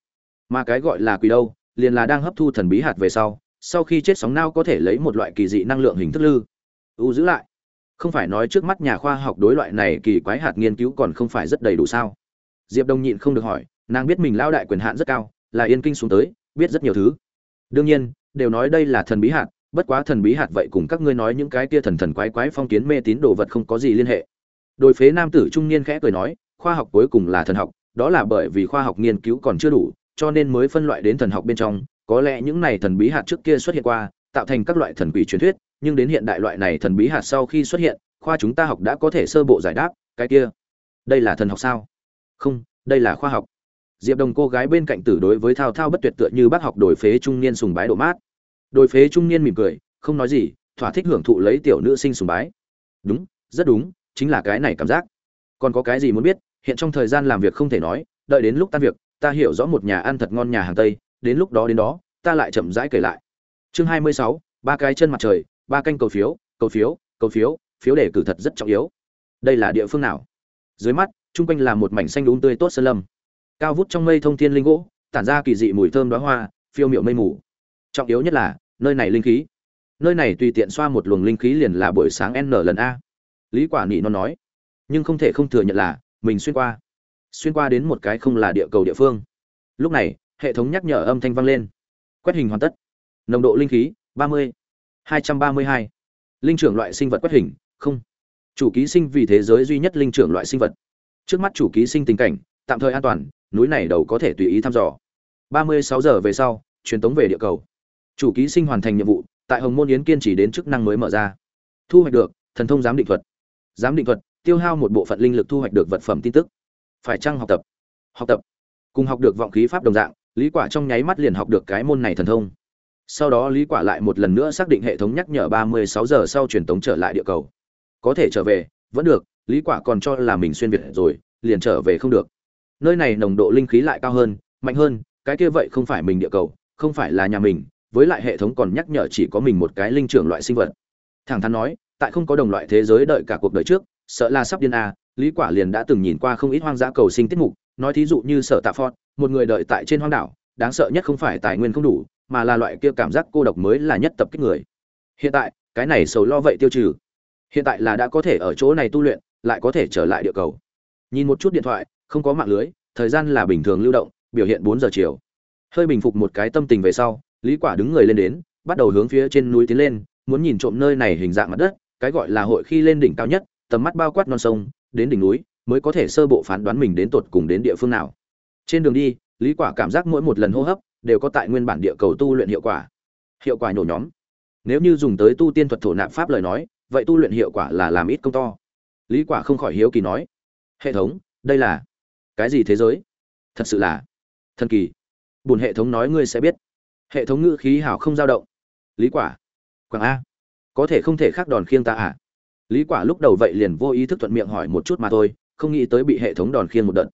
Mà cái gọi là quỷ đâu liền là đang hấp thu thần bí hạt về sau sau khi chết sóng não có thể lấy một loại kỳ dị năng lượng hình thức lư u giữ lại. Không phải nói trước mắt nhà khoa học đối loại này kỳ quái hạt nghiên cứu còn không phải rất đầy đủ sao? Diệp đông nhịn không được hỏi nàng biết mình lao đại quyền hạn rất cao là yên kinh xuống tới biết rất nhiều thứ đương nhiên, đều nói đây là thần bí hạt, bất quá thần bí hạt vậy cùng các ngươi nói những cái kia thần thần quái quái phong kiến mê tín đồ vật không có gì liên hệ. Đôi phế nam tử trung niên khẽ cười nói, khoa học cuối cùng là thần học, đó là bởi vì khoa học nghiên cứu còn chưa đủ, cho nên mới phân loại đến thần học bên trong. Có lẽ những này thần bí hạt trước kia xuất hiện qua, tạo thành các loại thần quỷ truyền thuyết, nhưng đến hiện đại loại này thần bí hạt sau khi xuất hiện, khoa chúng ta học đã có thể sơ bộ giải đáp, cái kia, đây là thần học sao? Không, đây là khoa học diệp đồng cô gái bên cạnh tử đối với thao thao bất tuyệt tựa như bác học đổi phế trung niên sùng bái độ mát. Đổi phế trung niên mỉm cười, không nói gì, thỏa thích hưởng thụ lấy tiểu nữ sinh sùng bái. Đúng, rất đúng, chính là cái này cảm giác. Còn có cái gì muốn biết, hiện trong thời gian làm việc không thể nói, đợi đến lúc tan việc, ta hiểu rõ một nhà ăn thật ngon nhà hàng tây, đến lúc đó đến đó, ta lại chậm rãi kể lại. Chương hai mươi sáu, ba cái chân mặt trời, ba canh cầu phiếu cầu phiếu cầu phiếu phiếu đề cử thật rất trọng yếu. Đây là địa phương nào? Dưới mắt, chung quanh là một mảnh xanh đúng tươi tốt sơn lâm cao vút trong mây thông thiên linh gỗ, tản ra kỳ dị mùi thơm đoá hoa, phiêu miệu mây mù. Trọng yếu nhất là, nơi này linh khí. Nơi này tùy tiện xoa một luồng linh khí liền là buổi sáng n lần a. Lý quả nị nó nói. Nhưng không thể không thừa nhận là, mình xuyên qua. Xuyên qua đến một cái không là địa cầu địa phương. Lúc này, hệ thống nhắc nhở âm thanh vang lên. Quét hình hoàn tất. Nồng độ linh khí, ba mươi, hai trăm ba mươi hai. Linh trưởng loại sinh vật quét hình, không. Chủ ký sinh vì thế giới duy nhất linh trưởng loại sinh vật. Trước mắt chủ ký sinh tình cảnh, tạm thời an toàn núi này đầu có thể tùy ý thăm dò. Ba mươi sáu giờ về sau, truyền tống về địa cầu. Chủ ký sinh hoàn thành nhiệm vụ, tại hồng môn yến kiên trì đến chức năng mới mở ra. Thu hoạch được, thần thông giám định thuật. Giám định thuật, tiêu hao một bộ phận linh lực thu hoạch được vật phẩm tin tức. Phải chăng học tập? Học tập. Cùng học được vọng khí pháp đồng dạng, lý quả trong nháy mắt liền học được cái môn này thần thông. Sau đó lý quả lại một lần nữa xác định hệ thống nhắc nhở 36 giờ sau truyền tống trở lại địa cầu. Có thể trở về, vẫn được, lý quả còn cho là mình xuyên việt rồi, liền trở về không được nơi này nồng độ linh khí lại cao hơn, mạnh hơn, cái kia vậy không phải mình địa cầu, không phải là nhà mình, với lại hệ thống còn nhắc nhở chỉ có mình một cái linh trưởng loại sinh vật. Thẳng thắn nói, tại không có đồng loại thế giới đợi cả cuộc đời trước, sợ là sắp điên a lý quả liền đã từng nhìn qua không ít hoang dã cầu sinh tiết mục, nói thí dụ như sở tạ phật một người đợi tại trên hoang đảo, đáng sợ nhất không phải tài nguyên không đủ, mà là loại kia cảm giác cô độc mới là nhất tập kích người. Hiện tại, cái này sầu lo vậy tiêu trừ. Hiện tại là đã có thể ở chỗ này tu luyện, lại có thể trở lại địa cầu. Nhìn một chút điện thoại không có mạng lưới, thời gian là bình thường lưu động, biểu hiện bốn giờ chiều. Hơi bình phục một cái tâm tình về sau, lý quả đứng người lên đến, bắt đầu hướng phía trên núi tiến lên, muốn nhìn trộm nơi này hình dạng mặt đất, cái gọi là hội khi lên đỉnh cao nhất, tầm mắt bao quát non sông, đến đỉnh núi, mới có thể sơ bộ phán đoán mình đến tột cùng đến địa phương nào. Trên đường đi, lý quả cảm giác mỗi một lần hô hấp, đều có tại nguyên bản địa cầu tu luyện hiệu quả. Hiệu quả nhổ nhóm. Nếu như dùng tới tu tiên thuật thổ nạp pháp lời nói, vậy tu luyện hiệu quả là làm ít công to. Lý quả không khỏi hiếu kỳ nói, hệ thống, đây là cái gì thế giới? Thật sự là thần kỳ. Buồn hệ thống nói ngươi sẽ biết. Hệ thống ngữ khí hảo không dao động. Lý quả. Quảng a. Có thể không thể khác đòn khiêng ta à? Lý quả lúc đầu vậy liền vô ý thức thuận miệng hỏi một chút mà thôi, không nghĩ tới bị hệ thống đòn khiêng một đợt.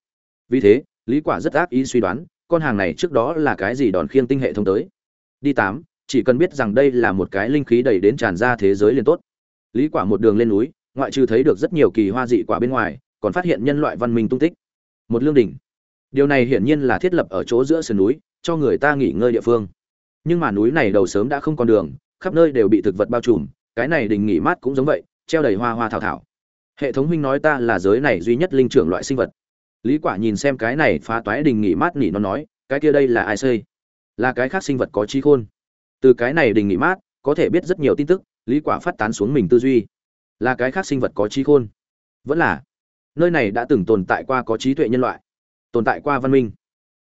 Vì thế, lý quả rất ác ý suy đoán, con hàng này trước đó là cái gì đòn khiêng tinh hệ thống tới? Đi tám, chỉ cần biết rằng đây là một cái linh khí đầy đến tràn ra thế giới liền tốt. Lý quả một đường lên núi, ngoại trừ thấy được rất nhiều kỳ hoa dị quả bên ngoài, còn phát hiện nhân loại văn minh tung tích một lương đỉnh. Điều này hiển nhiên là thiết lập ở chỗ giữa sườn núi, cho người ta nghỉ ngơi địa phương. Nhưng mà núi này đầu sớm đã không còn đường, khắp nơi đều bị thực vật bao trùm, cái này đình nghỉ mát cũng giống vậy, treo đầy hoa hoa thảo thảo. Hệ thống huynh nói ta là giới này duy nhất linh trưởng loại sinh vật. Lý quả nhìn xem cái này phá toái đình nghỉ mát nỉ nó nói, cái kia đây là ai xây là cái khác sinh vật có trí khôn. Từ cái này đình nghỉ mát, có thể biết rất nhiều tin tức, lý quả phát tán xuống mình tư duy. Là cái khác sinh vật có trí khôn. Vẫn là nơi này đã từng tồn tại qua có trí tuệ nhân loại tồn tại qua văn minh.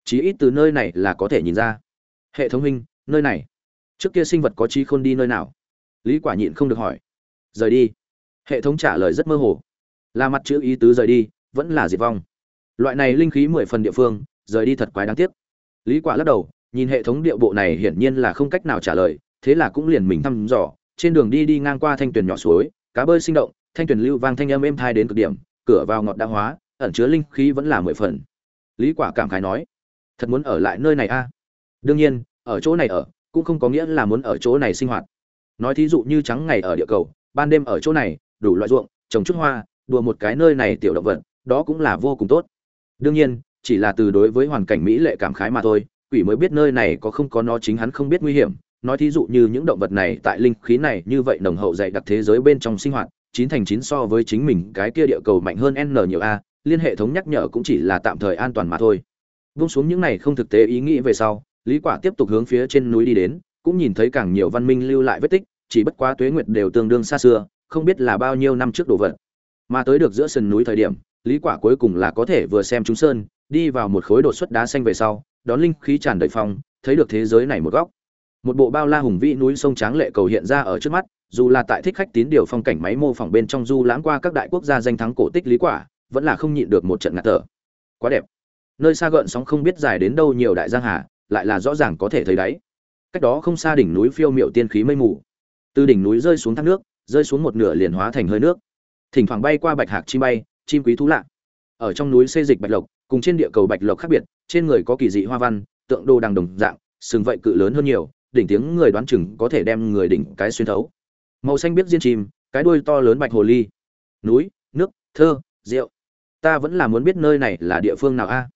Chí ít từ nơi này là có thể nhìn ra. Hệ thống minh, nơi này. Trước kia sinh vật có trí khôn đi nơi nào? Lý quả nhịn không được hỏi. Rời đi. Hệ thống trả lời rất mơ hồ. Là mặt chữ ý tứ rời đi vẫn là diệt vong. Loại này linh khí mười phần địa phương rời đi thật quái đáng tiếc. Lý quả lắc đầu nhìn hệ thống điệu bộ này hiển nhiên là không cách nào trả lời thế là cũng liền mình thăm dò. Trên đường đi đi ngang qua thanh tuyền nhỏ suối cá bơi sinh động thanh tuyền lưu vang thanh âm êm thai đến cực điểm cửa vào ngọt đã hóa, ẩn chứa linh khí vẫn là mười phần. Lý quả cảm khái nói, thật muốn ở lại nơi này a? Đương nhiên, ở chỗ này ở, cũng không có nghĩa là muốn ở chỗ này sinh hoạt. Nói thí dụ như trắng ngày ở địa cầu, ban đêm ở chỗ này, đủ loại ruộng, trồng chút hoa, đùa một cái nơi này tiểu động vật, đó cũng là vô cùng tốt. Đương nhiên, chỉ là từ đối với hoàn cảnh mỹ lệ cảm khái mà thôi, quỷ mới biết nơi này có không có nó chính hắn không biết nguy hiểm. Nói thí dụ như những động vật này tại linh khí này như vậy nồng hậu dày đặc thế giới bên trong sinh hoạt chín thành chín so với chính mình, cái kia địa cầu mạnh hơn n nhiều a, liên hệ thống nhắc nhở cũng chỉ là tạm thời an toàn mà thôi. Vung xuống những này không thực tế ý nghĩ về sau, lý quả tiếp tục hướng phía trên núi đi đến, cũng nhìn thấy càng nhiều văn minh lưu lại vết tích, chỉ bất quá tuế nguyệt đều tương đương xa xưa, không biết là bao nhiêu năm trước đồ vật. Mà tới được giữa sườn núi thời điểm, lý quả cuối cùng là có thể vừa xem chúng sơn, đi vào một khối đột xuất đá xanh về sau, đón linh khí tràn đầy phong, thấy được thế giới này một góc một bộ bao la hùng vĩ núi sông tráng lệ cầu hiện ra ở trước mắt, dù là tại thích khách tín điều phong cảnh máy mô phỏng bên trong du lãng qua các đại quốc gia danh thắng cổ tích lý quả, vẫn là không nhịn được một trận ngạt thở. Quá đẹp. Nơi xa gợn sóng không biết dài đến đâu nhiều đại giang hà, lại là rõ ràng có thể thấy đáy. Cách đó không xa đỉnh núi phiêu miệu tiên khí mây mù. Từ đỉnh núi rơi xuống thác nước, rơi xuống một nửa liền hóa thành hơi nước. Thỉnh thoảng bay qua bạch hạc chim bay, chim quý thú lạ. Ở trong núi xây dịch bạch lộc, cùng trên địa cầu bạch lộc khác biệt, trên người có kỳ dị hoa văn, tượng đồ đằng đồng dạng, sừng vậy cự lớn hơn nhiều đỉnh tiếng người đoán chừng có thể đem người đỉnh cái xuyên thấu. Màu xanh biết diên chim cái đuôi to lớn bạch hồ ly. Núi, nước, thơ, rượu. Ta vẫn là muốn biết nơi này là địa phương nào a?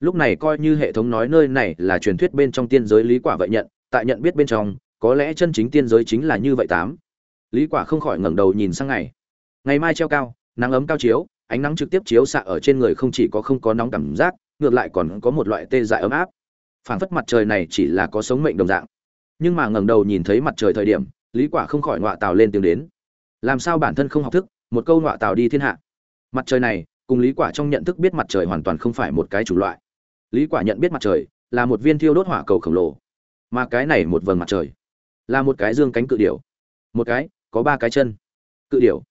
Lúc này coi như hệ thống nói nơi này là truyền thuyết bên trong tiên giới lý quả vậy nhận, tại nhận biết bên trong, có lẽ chân chính tiên giới chính là như vậy tám. Lý quả không khỏi ngẩng đầu nhìn sang ngày. Ngày mai treo cao, nắng ấm cao chiếu, ánh nắng trực tiếp chiếu xạ ở trên người không chỉ có không có nóng cảm giác, ngược lại còn có một loại tê dại ấm áp. Phảng phất mặt trời này chỉ là có sống mệnh đồng dạng nhưng mà ngẩng đầu nhìn thấy mặt trời thời điểm, lý quả không khỏi ngọa tào lên tiếng đến. Làm sao bản thân không học thức, một câu ngọa tào đi thiên hạ. Mặt trời này, cùng lý quả trong nhận thức biết mặt trời hoàn toàn không phải một cái chủ loại. Lý quả nhận biết mặt trời là một viên thiêu đốt hỏa cầu khổng lồ. Mà cái này một vầng mặt trời là một cái dương cánh cự điểu. Một cái, có ba cái chân. Cự điểu.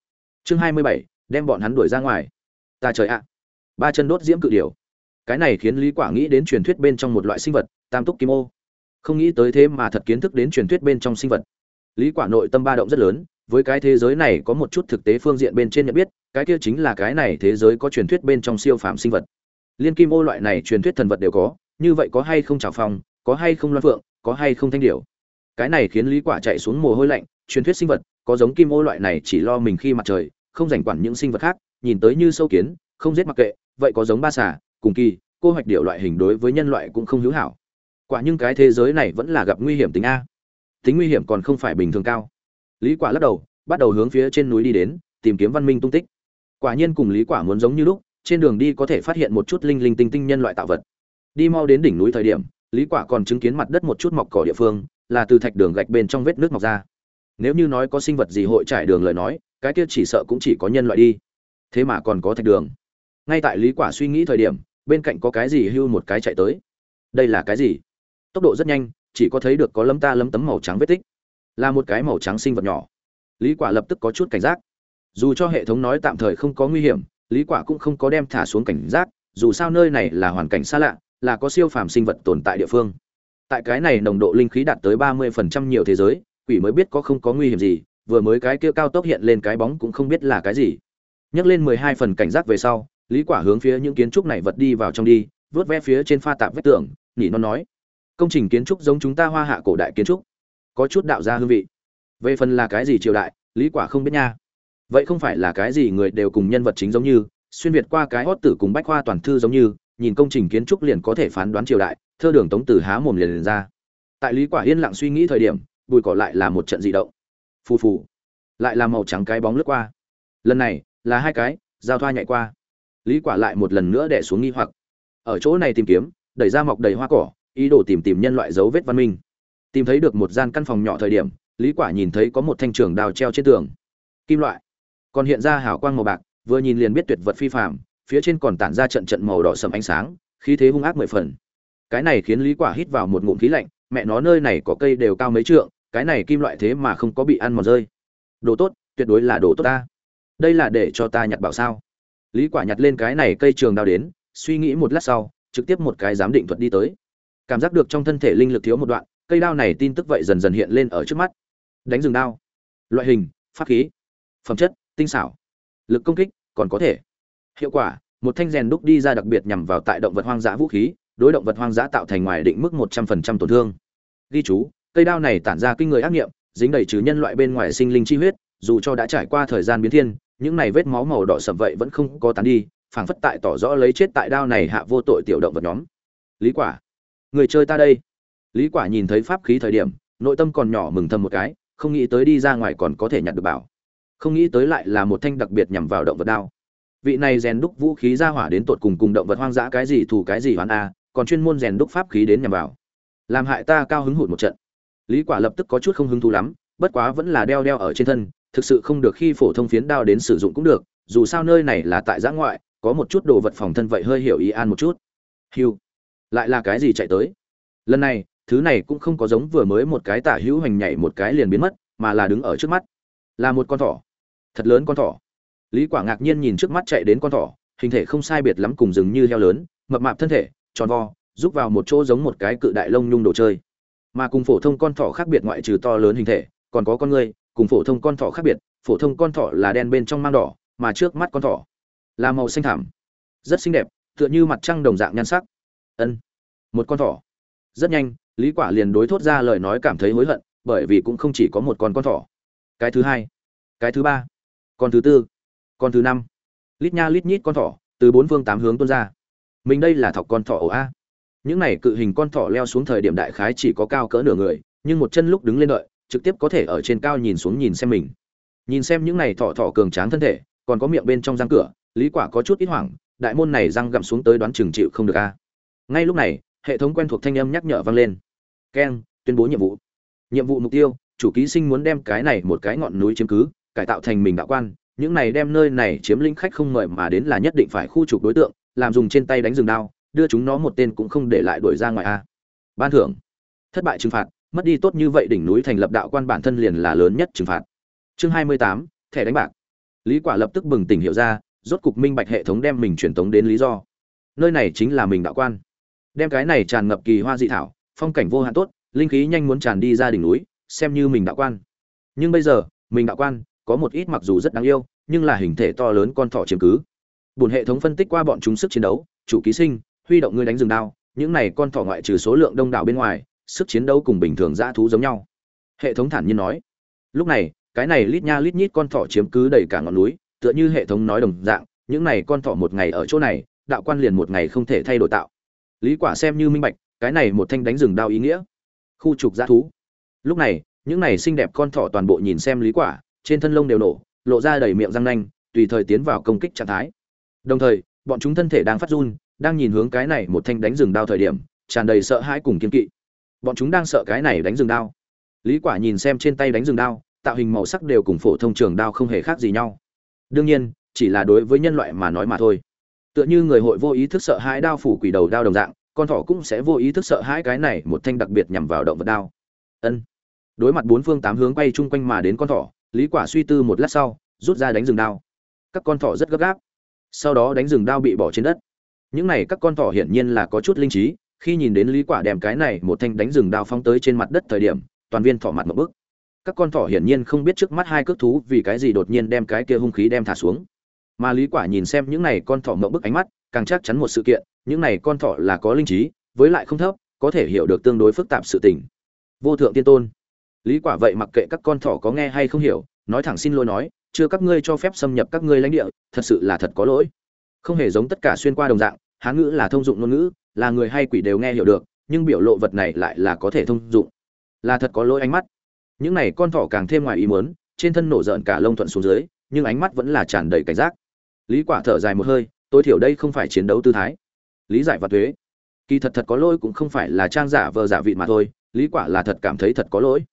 Chương hai mươi bảy, đem bọn hắn đuổi ra ngoài. Ta trời ạ. Ba chân đốt diễm cự điểu. Cái này khiến lý quả nghĩ đến truyền thuyết bên trong một loại sinh vật, tam túc kim ô không nghĩ tới thế mà thật kiến thức đến truyền thuyết bên trong sinh vật. Lý quả nội tâm ba động rất lớn, với cái thế giới này có một chút thực tế phương diện bên trên nhận biết, cái kia chính là cái này thế giới có truyền thuyết bên trong siêu phàm sinh vật. Liên kim ô loại này truyền thuyết thần vật đều có, như vậy có hay không trào phong có hay không loan phượng, có hay không thanh điểu? Cái này khiến lý quả chạy xuống mồ hôi lạnh, truyền thuyết sinh vật, có giống kim ô loại này chỉ lo mình khi mặt trời, không rảnh quản những sinh vật khác, nhìn tới như sâu kiến, không giết mặc kệ, vậy có giống ba xà, cùng kỳ, cô hoạch điệu loại hình đối với nhân loại cũng không hữu hảo quả nhưng cái thế giới này vẫn là gặp nguy hiểm tính a. Tính nguy hiểm còn không phải bình thường cao. Lý quả lắc đầu, bắt đầu hướng phía trên núi đi đến, tìm kiếm văn minh tung tích. Quả nhiên cùng lý quả muốn giống như lúc, trên đường đi có thể phát hiện một chút linh linh tinh tinh nhân loại tạo vật. Đi mau đến đỉnh núi thời điểm, lý quả còn chứng kiến mặt đất một chút mọc cỏ địa phương, là từ thạch đường gạch bên trong vết nước mọc ra. Nếu như nói có sinh vật gì hội trải đường lời nói, cái kia chỉ sợ cũng chỉ có nhân loại đi. Thế mà còn có thạch đường. Ngay tại lý quả suy nghĩ thời điểm, bên cạnh có cái gì hưu một cái chạy tới. Đây là cái gì? Tốc độ rất nhanh, chỉ có thấy được có lấm ta lấm tấm màu trắng vết tích. Là một cái màu trắng sinh vật nhỏ. Lý quả lập tức có chút cảnh giác. Dù cho hệ thống nói tạm thời không có nguy hiểm, lý quả cũng không có đem thả xuống cảnh giác, dù sao nơi này là hoàn cảnh xa lạ, là có siêu phàm sinh vật tồn tại địa phương. Tại cái này nồng độ linh khí đạt tới 30% nhiều thế giới, quỷ mới biết có không có nguy hiểm gì, vừa mới cái kia cao tốc hiện lên cái bóng cũng không biết là cái gì. Nhấc lên 12 phần cảnh giác về sau, lý quả hướng phía những kiến trúc này vật đi vào trong đi, vớt ve phía trên pha tạp vách tường nhỉ nó nói công trình kiến trúc giống chúng ta hoa hạ cổ đại kiến trúc có chút đạo gia hương vị. Về phần là cái gì triều đại lý quả không biết nha. Vậy không phải là cái gì người đều cùng nhân vật chính giống như xuyên việt qua cái hót tử cùng bách khoa toàn thư giống như nhìn công trình kiến trúc liền có thể phán đoán triều đại thơ đường tống tử há mồm liền, liền ra. Tại lý quả yên lặng suy nghĩ thời điểm bùi cỏ lại là một trận dị động. Phù phù lại là màu trắng cái bóng lướt qua. Lần này là hai cái giao thoa nhảy qua. Lý quả lại một lần nữa đè xuống nghi hoặc. Ở chỗ này tìm kiếm đẩy ra mọc đầy hoa cỏ ý đồ tìm tìm nhân loại dấu vết văn minh. Tìm thấy được một gian căn phòng nhỏ thời điểm, lý quả nhìn thấy có một thanh trường đào treo trên tường. Kim loại. Còn hiện ra hào quang màu bạc, vừa nhìn liền biết tuyệt vật phi phàm, phía trên còn tản ra trận trận màu đỏ sẫm ánh sáng, khí thế hung ác mười phần. Cái này khiến lý quả hít vào một ngụm khí lạnh, mẹ nó nơi này có cây đều cao mấy trượng, cái này kim loại thế mà không có bị ăn mòn rơi. Đồ tốt, tuyệt đối là đồ tốt ta. Đây là để cho ta nhặt bảo sao? Lý quả nhặt lên cái này cây trường đao đến, suy nghĩ một lát sau, trực tiếp một cái giám định thuật đi tới cảm giác được trong thân thể linh lực thiếu một đoạn, cây đao này tin tức vậy dần dần hiện lên ở trước mắt. Đánh rừng đao. Loại hình, pháp khí. Phẩm chất, tinh xảo. Lực công kích, còn có thể. Hiệu quả, một thanh rèn đúc đi ra đặc biệt nhằm vào tại động vật hoang dã vũ khí, đối động vật hoang dã tạo thành ngoài định mức một trăm phần trăm tổn thương. Ghi chú, cây đao này tản ra kinh người ác nghiệm, dính đầy trừ nhân loại bên ngoài sinh linh chi huyết, dù cho đã trải qua thời gian biến thiên, những này vết máu màu đỏ sậm vậy vẫn không có tán đi, phảng phất tại tỏ rõ lấy chết tại đao này hạ vô tội tiểu động vật nhóm. Lý quả người chơi ta đây. Lý quả nhìn thấy pháp khí thời điểm, nội tâm còn nhỏ mừng thầm một cái, không nghĩ tới đi ra ngoài còn có thể nhặt được bảo. Không nghĩ tới lại là một thanh đặc biệt nhằm vào động vật đao. Vị này rèn đúc vũ khí ra hỏa đến tột cùng cùng động vật hoang dã cái gì thủ cái gì hoán a, còn chuyên môn rèn đúc pháp khí đến nhằm vào. Làm hại ta cao hứng hụt một trận. Lý quả lập tức có chút không hứng thú lắm, bất quá vẫn là đeo đeo ở trên thân, thực sự không được khi phổ thông phiến đao đến sử dụng cũng được, dù sao nơi này là tại giã ngoại, có một chút đồ vật phòng thân vậy hơi hiểu ý an một chút. Hiu lại là cái gì chạy tới? Lần này, thứ này cũng không có giống vừa mới một cái tả hữu hành nhảy một cái liền biến mất, mà là đứng ở trước mắt. Là một con thỏ. Thật lớn con thỏ. Lý quả ngạc nhiên nhìn trước mắt chạy đến con thỏ, hình thể không sai biệt lắm cùng rừng như heo lớn, mập mạp thân thể, tròn vo giúp vào một chỗ giống một cái cự đại lông nhung đồ chơi. Mà cùng phổ thông con thỏ khác biệt ngoại trừ to lớn hình thể, còn có con người, cùng phổ thông con thỏ khác biệt, phổ thông con thỏ là đen bên trong mang đỏ, mà trước mắt con thỏ là màu xanh thảm rất xinh đẹp, tựa như mặt trăng đồng dạng nhan sắc ân. Một con thỏ. Rất nhanh, lý quả liền đối thốt ra lời nói cảm thấy hối hận, bởi vì cũng không chỉ có một con con thỏ. Cái thứ hai, cái thứ ba, con thứ tư, con thứ năm. Lít nha lít nhít con thỏ, từ bốn phương tám hướng tuôn ra. Mình đây là thọc con thỏ ổ a. Những này cự hình con thỏ leo xuống thời điểm đại khái chỉ có cao cỡ nửa người, nhưng một chân lúc đứng lên đợi, trực tiếp có thể ở trên cao nhìn xuống nhìn xem mình. Nhìn xem những này thỏ thỏ cường tráng thân thể, còn có miệng bên trong răng cửa, lý quả có chút ít hoảng, đại môn này răng gặm xuống tới đoán chừng chịu không được a ngay lúc này, hệ thống quen thuộc thanh âm nhắc nhở vang lên. Keng, tuyên bố nhiệm vụ. Nhiệm vụ mục tiêu, chủ ký sinh muốn đem cái này một cái ngọn núi chiếm cứ, cải tạo thành mình đạo quan. Những này đem nơi này chiếm lĩnh khách không mời mà đến là nhất định phải khu trục đối tượng, làm dùng trên tay đánh rừng đao, đưa chúng nó một tên cũng không để lại đuổi ra ngoài a. Ban thưởng. Thất bại trừng phạt, mất đi tốt như vậy đỉnh núi thành lập đạo quan bản thân liền là lớn nhất trừng phạt. Chương hai mươi tám, thẻ đánh bạc. Lý quả lập tức bừng tỉnh hiểu ra, rốt cục minh bạch hệ thống đem mình truyền tống đến lý do. Nơi này chính là mình đạo quan đem cái này tràn ngập kỳ hoa dị thảo, phong cảnh vô hạn tốt, linh khí nhanh muốn tràn đi ra đỉnh núi, xem như mình đạo quan. Nhưng bây giờ, mình đạo quan, có một ít mặc dù rất đáng yêu, nhưng là hình thể to lớn con thỏ chiếm cứ. Bùn hệ thống phân tích qua bọn chúng sức chiến đấu, chủ ký sinh, huy động ngươi đánh rừng đao, những này con thỏ ngoại trừ số lượng đông đảo bên ngoài, sức chiến đấu cùng bình thường dã thú giống nhau. Hệ thống thản nhiên nói, lúc này, cái này lít nha lít nhít con thỏ chiếm cứ đầy cả ngọn núi, tựa như hệ thống nói đồng dạng, những này con thỏ một ngày ở chỗ này, đạo quan liền một ngày không thể thay đổi tạo lý quả xem như minh bạch, cái này một thanh đánh rừng đao ý nghĩa. Khu trục giã thú. Lúc này, những này xinh đẹp con thỏ toàn bộ nhìn xem lý quả, trên thân lông đều nổ, lộ ra đầy miệng răng nanh, tùy thời tiến vào công kích trạng thái. Đồng thời, bọn chúng thân thể đang phát run, đang nhìn hướng cái này một thanh đánh rừng đao thời điểm, tràn đầy sợ hãi cùng kiên kỵ. Bọn chúng đang sợ cái này đánh rừng đao. Lý quả nhìn xem trên tay đánh rừng đao, tạo hình màu sắc đều cùng phổ thông trường đao không hề khác gì nhau. Đương nhiên, chỉ là đối với nhân loại mà nói mà thôi tựa như người hội vô ý thức sợ hãi đao phủ quỷ đầu đao đồng dạng, con thỏ cũng sẽ vô ý thức sợ hãi cái này một thanh đặc biệt nhằm vào động vật đao. Ân. Đối mặt bốn phương tám hướng quay chung quanh mà đến con thỏ, lý quả suy tư một lát sau, rút ra đánh rừng đao. Các con thỏ rất gấp gáp. Sau đó đánh rừng đao bị bỏ trên đất. Những này các con thỏ hiển nhiên là có chút linh trí, khi nhìn đến lý quả đem cái này một thanh đánh rừng đao phóng tới trên mặt đất thời điểm, toàn viên thỏ mặt một bước các con thỏ hiển nhiên không biết trước mắt hai cước thú vì cái gì đột nhiên đem cái kia hung khí đem thả xuống mà lý quả nhìn xem những này con thỏ mộng bức ánh mắt, càng chắc chắn một sự kiện, những này con thỏ là có linh trí, với lại không thấp, có thể hiểu được tương đối phức tạp sự tình. Vô thượng tiên tôn. Lý quả vậy mặc kệ các con thỏ có nghe hay không hiểu, nói thẳng xin lỗi nói, chưa các ngươi cho phép xâm nhập các ngươi lãnh địa, thật sự là thật có lỗi. Không hề giống tất cả xuyên qua đồng dạng, hán ngữ là thông dụng ngôn ngữ, là người hay quỷ đều nghe hiểu được, nhưng biểu lộ vật này lại là có thể thông dụng. Là thật có lỗi ánh mắt. Những này con thỏ càng thêm ngoài ý muốn, trên thân nổ rợn cả lông thuận xuống dưới, nhưng ánh mắt vẫn là tràn đầy cảnh giác lý quả thở dài một hơi, tối thiểu đây không phải chiến đấu tư thái. Lý giải và thuế, kỳ thật thật có lỗi cũng không phải là trang giả vờ giả vị mà thôi, lý quả là thật cảm thấy thật có lỗi.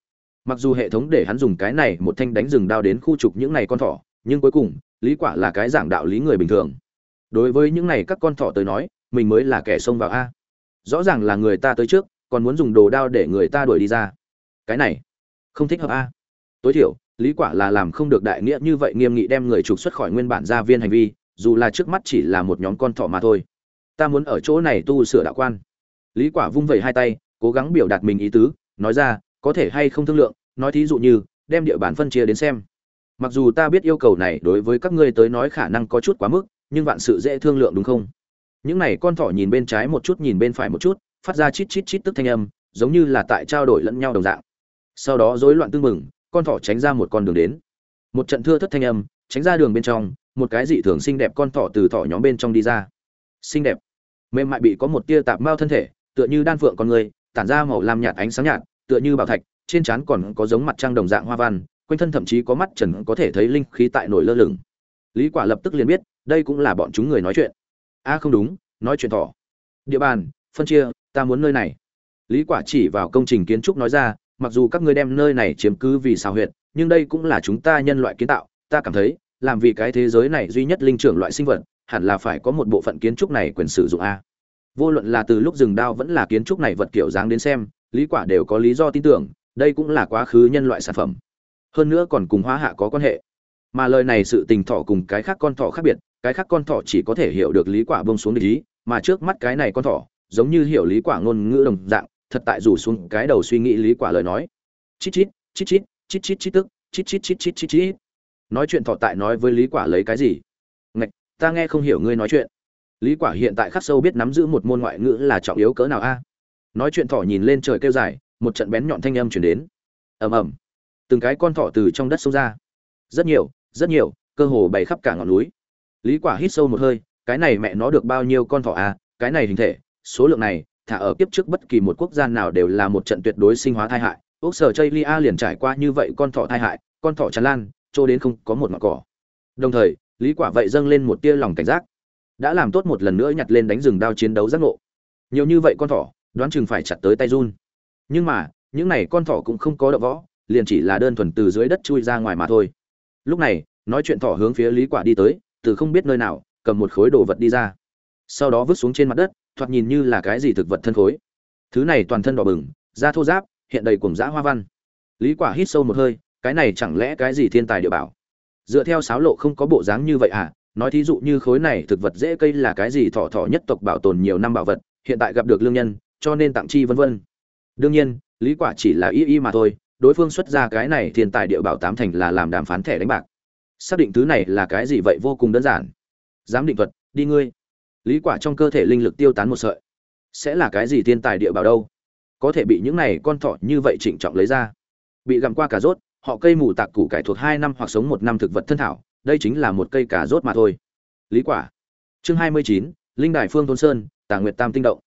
Mặc dù hệ thống để hắn dùng cái này một thanh đánh rừng đao đến khu trục những này con thỏ, nhưng cuối cùng, lý quả là cái giảng đạo lý người bình thường. Đối với những này các con thỏ tới nói, mình mới là kẻ xông vào a. Rõ ràng là người ta tới trước, còn muốn dùng đồ đao để người ta đuổi đi ra. Cái này, không thích hợp a. Tối thiểu lý quả là làm không được đại nghĩa như vậy nghiêm nghị đem người trục xuất khỏi nguyên bản gia viên hành vi, dù là trước mắt chỉ là một nhóm con thỏ mà thôi. Ta muốn ở chỗ này tu sửa đạo quan. Lý quả vung vẩy hai tay, cố gắng biểu đạt mình ý tứ, nói ra, có thể hay không thương lượng, nói thí dụ như, đem địa bàn phân chia đến xem. Mặc dù ta biết yêu cầu này đối với các ngươi tới nói khả năng có chút quá mức, nhưng vạn sự dễ thương lượng đúng không? Những này con thỏ nhìn bên trái một chút, nhìn bên phải một chút, phát ra chít chít chít tức thanh âm, giống như là tại trao đổi lẫn nhau đồng dạng. Sau đó rối loạn tương mừng con thỏ tránh ra một con đường đến. Một trận thưa thất thanh âm, tránh ra đường bên trong, một cái dị thường xinh đẹp con thỏ từ thỏ nhóm bên trong đi ra. Xinh đẹp. Mềm mại bị có một tia tạp mao thân thể, tựa như đan phượng con người, tản ra màu lam nhạt ánh sáng nhạt, tựa như bảo thạch, trên trán còn có giống mặt trăng đồng dạng hoa văn, quanh thân thậm chí có mắt trần có thể thấy linh khí tại nổi lơ lửng. Lý quả lập tức liền biết, đây cũng là bọn chúng người nói chuyện. A, không đúng, nói chuyện thỏ. Địa bàn, phân chia, ta muốn nơi này. Lý quả chỉ vào công trình kiến trúc nói ra mặc dù các ngươi đem nơi này chiếm cứ vì sao huyệt nhưng đây cũng là chúng ta nhân loại kiến tạo. Ta cảm thấy làm vì cái thế giới này duy nhất linh trưởng loại sinh vật hẳn là phải có một bộ phận kiến trúc này quyền sử dụng a. Vô luận là từ lúc rừng đao vẫn là kiến trúc này vật kiểu dáng đến xem lý quả đều có lý do tin tưởng đây cũng là quá khứ nhân loại sản phẩm. Hơn nữa còn cùng hóa hạ có quan hệ. Mà lời này sự tình thọ cùng cái khác con thọ khác biệt cái khác con thọ chỉ có thể hiểu được lý quả bông xuống ý, mà trước mắt cái này con thọ giống như hiểu lý quả ngôn ngữ đồng dạng thật tại rủ xuống cái đầu suy nghĩ lý quả lời nói. Chít chít chít chít chít chít chít tức, chít chít chít chít chít chít. Nói chuyện thọ tại nói với lý quả lấy cái gì? Ngạch, ta nghe không hiểu ngươi nói chuyện. Lý quả hiện tại khắc sâu biết nắm giữ một môn ngoại ngữ là trọng yếu cỡ nào a? Nói chuyện thỏ nhìn lên trời kêu dài, một trận bén nhọn thanh âm truyền đến. Ầm ầm. Từng cái con thỏ từ trong đất sâu ra. Rất nhiều rất nhiều, cơ hồ bày khắp cả ngọn núi. Lý quả hít sâu một hơi, cái này mẹ nó được bao nhiêu con thỏ a cái này hình thể, số lượng này thả ở kiếp trước bất kỳ một quốc gia nào đều là một trận tuyệt đối sinh hóa tai hại. Úc sở chây lia liền trải qua như vậy con thỏ tai hại, con thỏ tràn lan trô đến không có một ngọn cỏ. Đồng thời, lý quả vậy dâng lên một tia lòng cảnh giác. Đã làm tốt một lần nữa nhặt lên đánh rừng đao chiến đấu giác ngộ. Nhiều như vậy con thỏ, đoán chừng phải chặt tới tay run. Nhưng mà, những này con thỏ cũng không có đậu võ, liền chỉ là đơn thuần từ dưới đất chui ra ngoài mà thôi. Lúc này, nói chuyện thỏ hướng phía lý quả đi tới, từ không biết nơi nào, cầm một khối đồ vật đi ra. Sau đó vứt xuống trên mặt đất thoạt nhìn như là cái gì thực vật thân khối. Thứ này toàn thân đỏ bừng, da thô giáp hiện đầy cuồng dã hoa văn. Lý quả hít sâu một hơi, cái này chẳng lẽ cái gì thiên tài địa bảo? Dựa theo sáo lộ không có bộ dáng như vậy à? Nói thí dụ như khối này thực vật dễ cây là cái gì thọ thọ nhất tộc bảo tồn nhiều năm bảo vật, hiện tại gặp được lương nhân, cho nên tặng chi vân vân. Đương nhiên, lý quả chỉ là y y mà thôi, đối phương xuất ra cái này thiên tài địa bảo tám thành là làm đàm phán thẻ đánh bạc. Xác định thứ này là cái gì vậy vô cùng đơn giản. Giám định thuật, đi ngươi lý quả trong cơ thể linh lực tiêu tán một sợi. Sẽ là cái gì thiên tài địa bảo đâu? Có thể bị những này con thỏ như vậy trịnh trọng lấy ra. Bị gặm qua cà rốt họ cây mù tạc củ cải thuộc hai năm hoặc sống một năm thực vật thân thảo đây chính là một cây cà rốt mà thôi. Lý quả. Chương 29, linh đài phương thôn sơn tà nguyệt tam tinh động.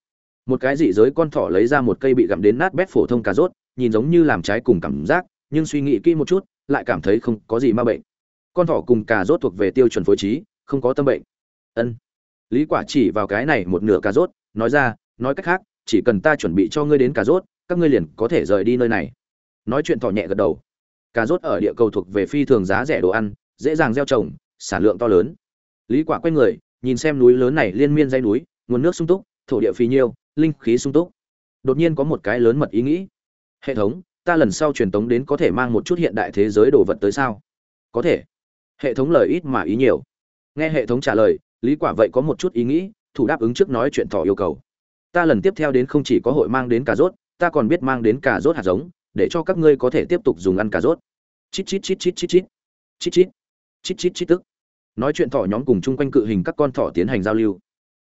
Một cái dị giới con thỏ lấy ra một cây bị gặm đến nát bét phổ thông cà rốt nhìn giống như làm trái cùng cảm giác nhưng suy nghĩ kỹ một chút lại cảm thấy không có gì ma bệnh. Con thỏ cùng cà rốt thuộc về tiêu chuẩn phối trí không có tâm bệnh. Ân lý quả chỉ vào cái này một nửa cà rốt, nói ra, nói cách khác, chỉ cần ta chuẩn bị cho ngươi đến cà rốt, các ngươi liền có thể rời đi nơi này. Nói chuyện thỏ nhẹ gật đầu. Cà rốt ở địa cầu thuộc về phi thường giá rẻ đồ ăn, dễ dàng gieo trồng, sản lượng to lớn. Lý quả quay người, nhìn xem núi lớn này liên miên dãy núi, nguồn nước sung túc, thổ địa phì nhiêu, linh khí sung túc. Đột nhiên có một cái lớn mật ý nghĩ. Hệ thống, ta lần sau truyền tống đến có thể mang một chút hiện đại thế giới đồ vật tới sao? Có thể. Hệ thống lời ít mà ý nhiều. Nghe hệ thống trả lời lý quả vậy có một chút ý nghĩ, thủ đáp ứng trước nói chuyện thỏ yêu cầu. Ta lần tiếp theo đến không chỉ có hội mang đến cà rốt, ta còn biết mang đến cà rốt hạt giống, để cho các ngươi có thể tiếp tục dùng ăn cà rốt. Chít chít chít chít chít chít. Chít chít. Chít chít chít tức. Nói chuyện thỏ nhóm cùng chung quanh cự hình các con thỏ tiến hành giao lưu.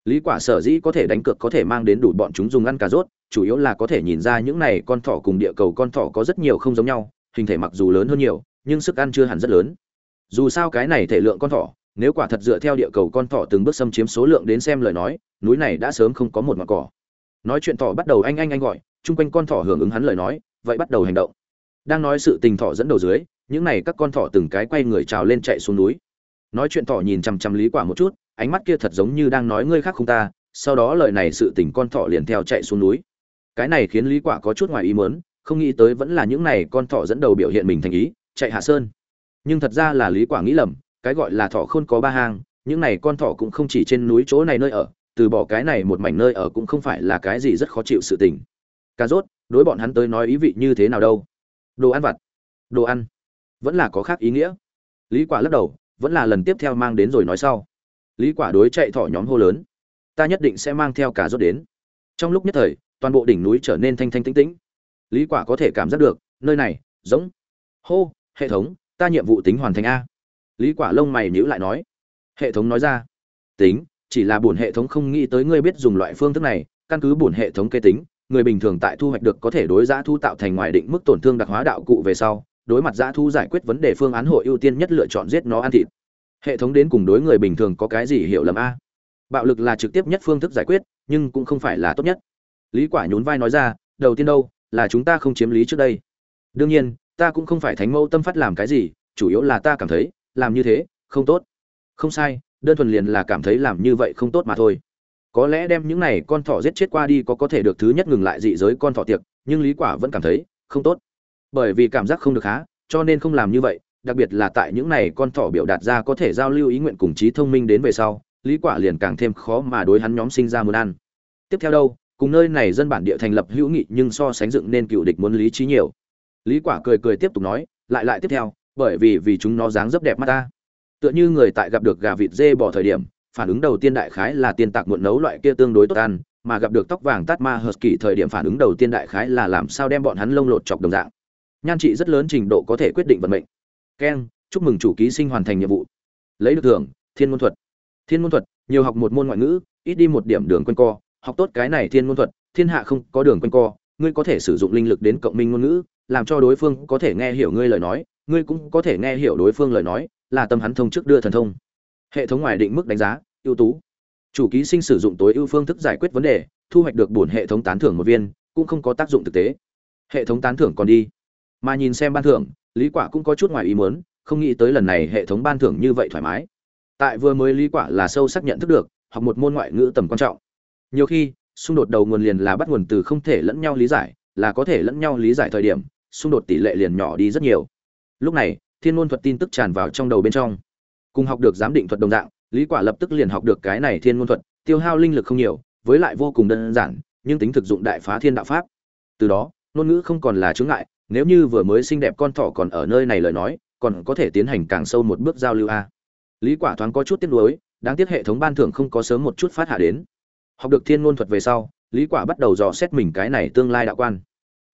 Lý quả sở dĩ có thể đánh cược có thể mang đến đủ bọn chúng dùng ăn cà rốt, chủ yếu là có thể nhìn ra những này con thỏ cùng địa cầu con thỏ có rất nhiều không giống nhau, hình thể mặc dù lớn hơn nhiều, nhưng sức ăn chưa hẳn rất lớn. Dù sao cái này thể lượng con thỏ nếu quả thật dựa theo địa cầu con thỏ từng bước xâm chiếm số lượng đến xem lời nói, núi này đã sớm không có một mặt cỏ. Nói chuyện thỏ bắt đầu anh anh anh gọi, chung quanh con thỏ hưởng ứng hắn lời nói, vậy bắt đầu hành động. Đang nói sự tình thỏ dẫn đầu dưới, những này các con thỏ từng cái quay người trào lên chạy xuống núi. Nói chuyện thỏ nhìn chằm chằm lý quả một chút, ánh mắt kia thật giống như đang nói ngươi khác không ta, sau đó lời này sự tình con thỏ liền theo chạy xuống núi. Cái này khiến lý quả có chút ngoài ý muốn, không nghĩ tới vẫn là những này con thỏ dẫn đầu biểu hiện mình thành ý, chạy hạ sơn. Nhưng thật ra là lý quả nghĩ lầm cái gọi là thỏ khôn có ba hang, những này con thỏ cũng không chỉ trên núi chỗ này nơi ở, từ bỏ cái này một mảnh nơi ở cũng không phải là cái gì rất khó chịu sự tình. Cà rốt, đối bọn hắn tới nói ý vị như thế nào đâu? Đồ ăn vặt. Đồ ăn. Vẫn là có khác ý nghĩa. Lý quả lắc đầu, vẫn là lần tiếp theo mang đến rồi nói sau. Lý quả đối chạy thỏ nhóm hô lớn. Ta nhất định sẽ mang theo cà rốt đến. Trong lúc nhất thời, toàn bộ đỉnh núi trở nên thanh thanh tĩnh tĩnh. Lý quả có thể cảm giác được, nơi này, giống. Hô, hệ thống, ta nhiệm vụ tính hoàn thành a lý quả lông mày nhíu lại nói, hệ thống nói ra. Tính, chỉ là buồn hệ thống không nghĩ tới ngươi biết dùng loại phương thức này, căn cứ buồn hệ thống kế tính, người bình thường tại thu hoạch được có thể đối giá thu tạo thành ngoài định mức tổn thương đặc hóa đạo cụ về sau, đối mặt giá thu giải quyết vấn đề phương án hội ưu tiên nhất lựa chọn giết nó ăn thịt. Hệ thống đến cùng đối người bình thường có cái gì hiểu lầm a? Bạo lực là trực tiếp nhất phương thức giải quyết, nhưng cũng không phải là tốt nhất. Lý quả nhún vai nói ra, đầu tiên đâu, là chúng ta không chiếm lý trước đây. Đương nhiên, ta cũng không phải thánh mẫu tâm phát làm cái gì, chủ yếu là ta cảm thấy làm như thế, không tốt. Không sai, đơn thuần liền là cảm thấy làm như vậy không tốt mà thôi. Có lẽ đem những này con thỏ giết chết qua đi có có thể được thứ nhất ngừng lại dị giới con thỏ tiệc, nhưng lý quả vẫn cảm thấy không tốt. Bởi vì cảm giác không được há cho nên không làm như vậy, đặc biệt là tại những này con thỏ biểu đạt ra có thể giao lưu ý nguyện cùng trí thông minh đến về sau, lý quả liền càng thêm khó mà đối hắn nhóm sinh ra muốn ăn. Tiếp theo đâu, cùng nơi này dân bản địa thành lập hữu nghị nhưng so sánh dựng nên cựu địch muốn lý trí nhiều. Lý quả cười cười tiếp tục nói, lại lại tiếp theo bởi vì vì chúng nó dáng rất đẹp mắt ta. Tựa như người tại gặp được gà vịt dê bò thời điểm, phản ứng đầu tiên đại khái là tiên tạc muộn nấu loại kia tương đối tốt ăn, mà gặp được tóc vàng tát ma kỳ thời điểm phản ứng đầu tiên đại khái là làm sao đem bọn hắn lông lột chọc đồng dạng. Nhan trị rất lớn trình độ có thể quyết định vận mệnh. Keng chúc mừng chủ ký sinh hoàn thành nhiệm vụ. Lấy được thưởng, thiên môn thuật. Thiên môn thuật, nhiều học một môn ngoại ngữ, ít đi một điểm đường quân co. Học tốt cái này thiên môn thuật, thiên hạ không có đường quân co, ngươi có thể sử dụng linh lực đến cộng minh ngôn ngữ, làm cho đối phương có thể nghe hiểu ngươi lời nói ngươi cũng có thể nghe hiểu đối phương lời nói, là tâm hắn thông trước đưa thần thông. Hệ thống ngoài định mức đánh giá, ưu tú. Chủ ký sinh sử dụng tối ưu phương thức giải quyết vấn đề, thu hoạch được bổn hệ thống tán thưởng một viên, cũng không có tác dụng thực tế. Hệ thống tán thưởng còn đi. Mà nhìn xem ban thưởng, lý quả cũng có chút ngoài ý muốn, không nghĩ tới lần này hệ thống ban thưởng như vậy thoải mái. Tại vừa mới lý quả là sâu sắc nhận thức được, học một môn ngoại ngữ tầm quan trọng. Nhiều khi, xung đột đầu nguồn liền là bắt nguồn từ không thể lẫn nhau lý giải, là có thể lẫn nhau lý giải thời điểm, xung đột tỷ lệ liền nhỏ đi rất nhiều lúc này, thiên ngôn thuật tin tức tràn vào trong đầu bên trong. Cùng học được giám định thuật đồng dạng, lý quả lập tức liền học được cái này thiên ngôn thuật, tiêu hao linh lực không nhiều, với lại vô cùng đơn giản, nhưng tính thực dụng đại phá thiên đạo pháp. Từ đó, ngôn ngữ không còn là chướng ngại, nếu như vừa mới xinh đẹp con thỏ còn ở nơi này lời nói, còn có thể tiến hành càng sâu một bước giao lưu a. Lý quả thoáng có chút tiếc nuối, đáng tiếc hệ thống ban thưởng không có sớm một chút phát hạ đến. Học được thiên ngôn thuật về sau, lý quả bắt đầu dò xét mình cái này tương lai đạo quan.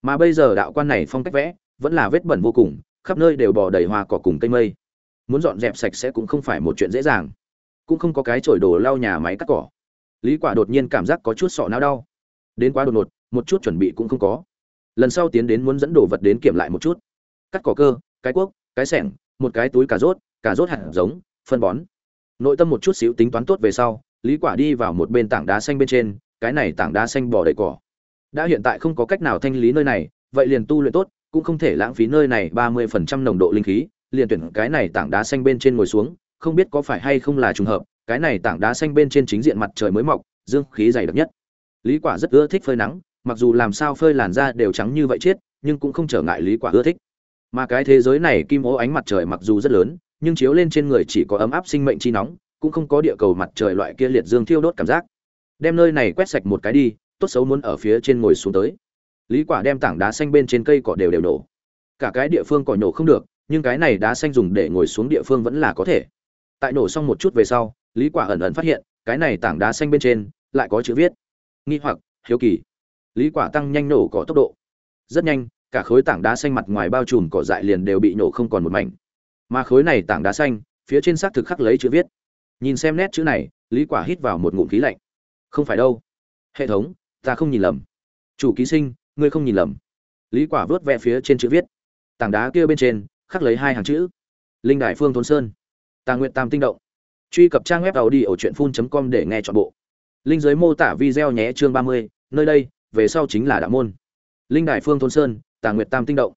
Mà bây giờ đạo quan này phong cách vẽ, vẫn là vết bẩn vô cùng khắp nơi đều bò đầy hoa cỏ cùng cây mây. Muốn dọn dẹp sạch sẽ cũng không phải một chuyện dễ dàng. Cũng không có cái chổi đồ lau nhà máy cắt cỏ. Lý quả đột nhiên cảm giác có chút sọ não đau. Đến quá đột ngột, một chút chuẩn bị cũng không có. Lần sau tiến đến muốn dẫn đồ vật đến kiểm lại một chút. Cắt cỏ cơ, cái cuốc, cái sẻng, một cái túi cà rốt cà rốt hạt giống, phân bón. Nội tâm một chút xíu tính toán tốt về sau, lý quả đi vào một bên tảng đá xanh bên trên, cái này tảng đá xanh bò đầy cỏ. Đã hiện tại không có cách nào thanh lý nơi này, vậy liền tu luyện tốt cũng không thể lãng phí nơi này ba mươi phần trăm nồng độ linh khí, liền tuyển cái này tảng đá xanh bên trên ngồi xuống, không biết có phải hay không là trùng hợp, cái này tảng đá xanh bên trên chính diện mặt trời mới mọc, dương khí dày đặc nhất. Lý quả rất ưa thích phơi nắng, mặc dù làm sao phơi làn da đều trắng như vậy chết, nhưng cũng không trở ngại lý quả ưa thích. Mà cái thế giới này kim ố ánh mặt trời mặc dù rất lớn, nhưng chiếu lên trên người chỉ có ấm áp sinh mệnh chi nóng, cũng không có địa cầu mặt trời loại kia liệt dương thiêu đốt cảm giác. Đem nơi này quét sạch một cái đi, tốt xấu muốn ở phía trên ngồi xuống tới lý quả đem tảng đá xanh bên trên cây cỏ đều đều nổ. Cả cái địa phương cỏ nhổ không được, nhưng cái này đá xanh dùng để ngồi xuống địa phương vẫn là có thể. Tại nổ xong một chút về sau, lý quả ẩn ẩn phát hiện, cái này tảng đá xanh bên trên lại có chữ viết. Nghi hoặc, hiếu kỳ. Lý quả tăng nhanh nổ cỏ tốc độ. Rất nhanh, cả khối tảng đá xanh mặt ngoài bao trùm cỏ dại liền đều bị nổ không còn một mảnh. Mà khối này tảng đá xanh, phía trên xác thực khắc lấy chữ viết. Nhìn xem nét chữ này, lý quả hít vào một ngụm khí lạnh. Không phải đâu. Hệ thống, ta không nhìn lầm. Chủ ký sinh ngươi không nhìn lầm. Lý quả vớt ve phía trên chữ viết. Tảng đá kia bên trên khắc lấy hai hàng chữ. Linh đại phương thôn sơn. Tàng nguyện tam tinh động. Truy cập trang web tàu đi ở truyện com để nghe chọn bộ. Linh giới mô tả video nhé chương 30, nơi đây về sau chính là đạo môn. Linh đại phương thôn sơn Tàng nguyệt tam tinh động.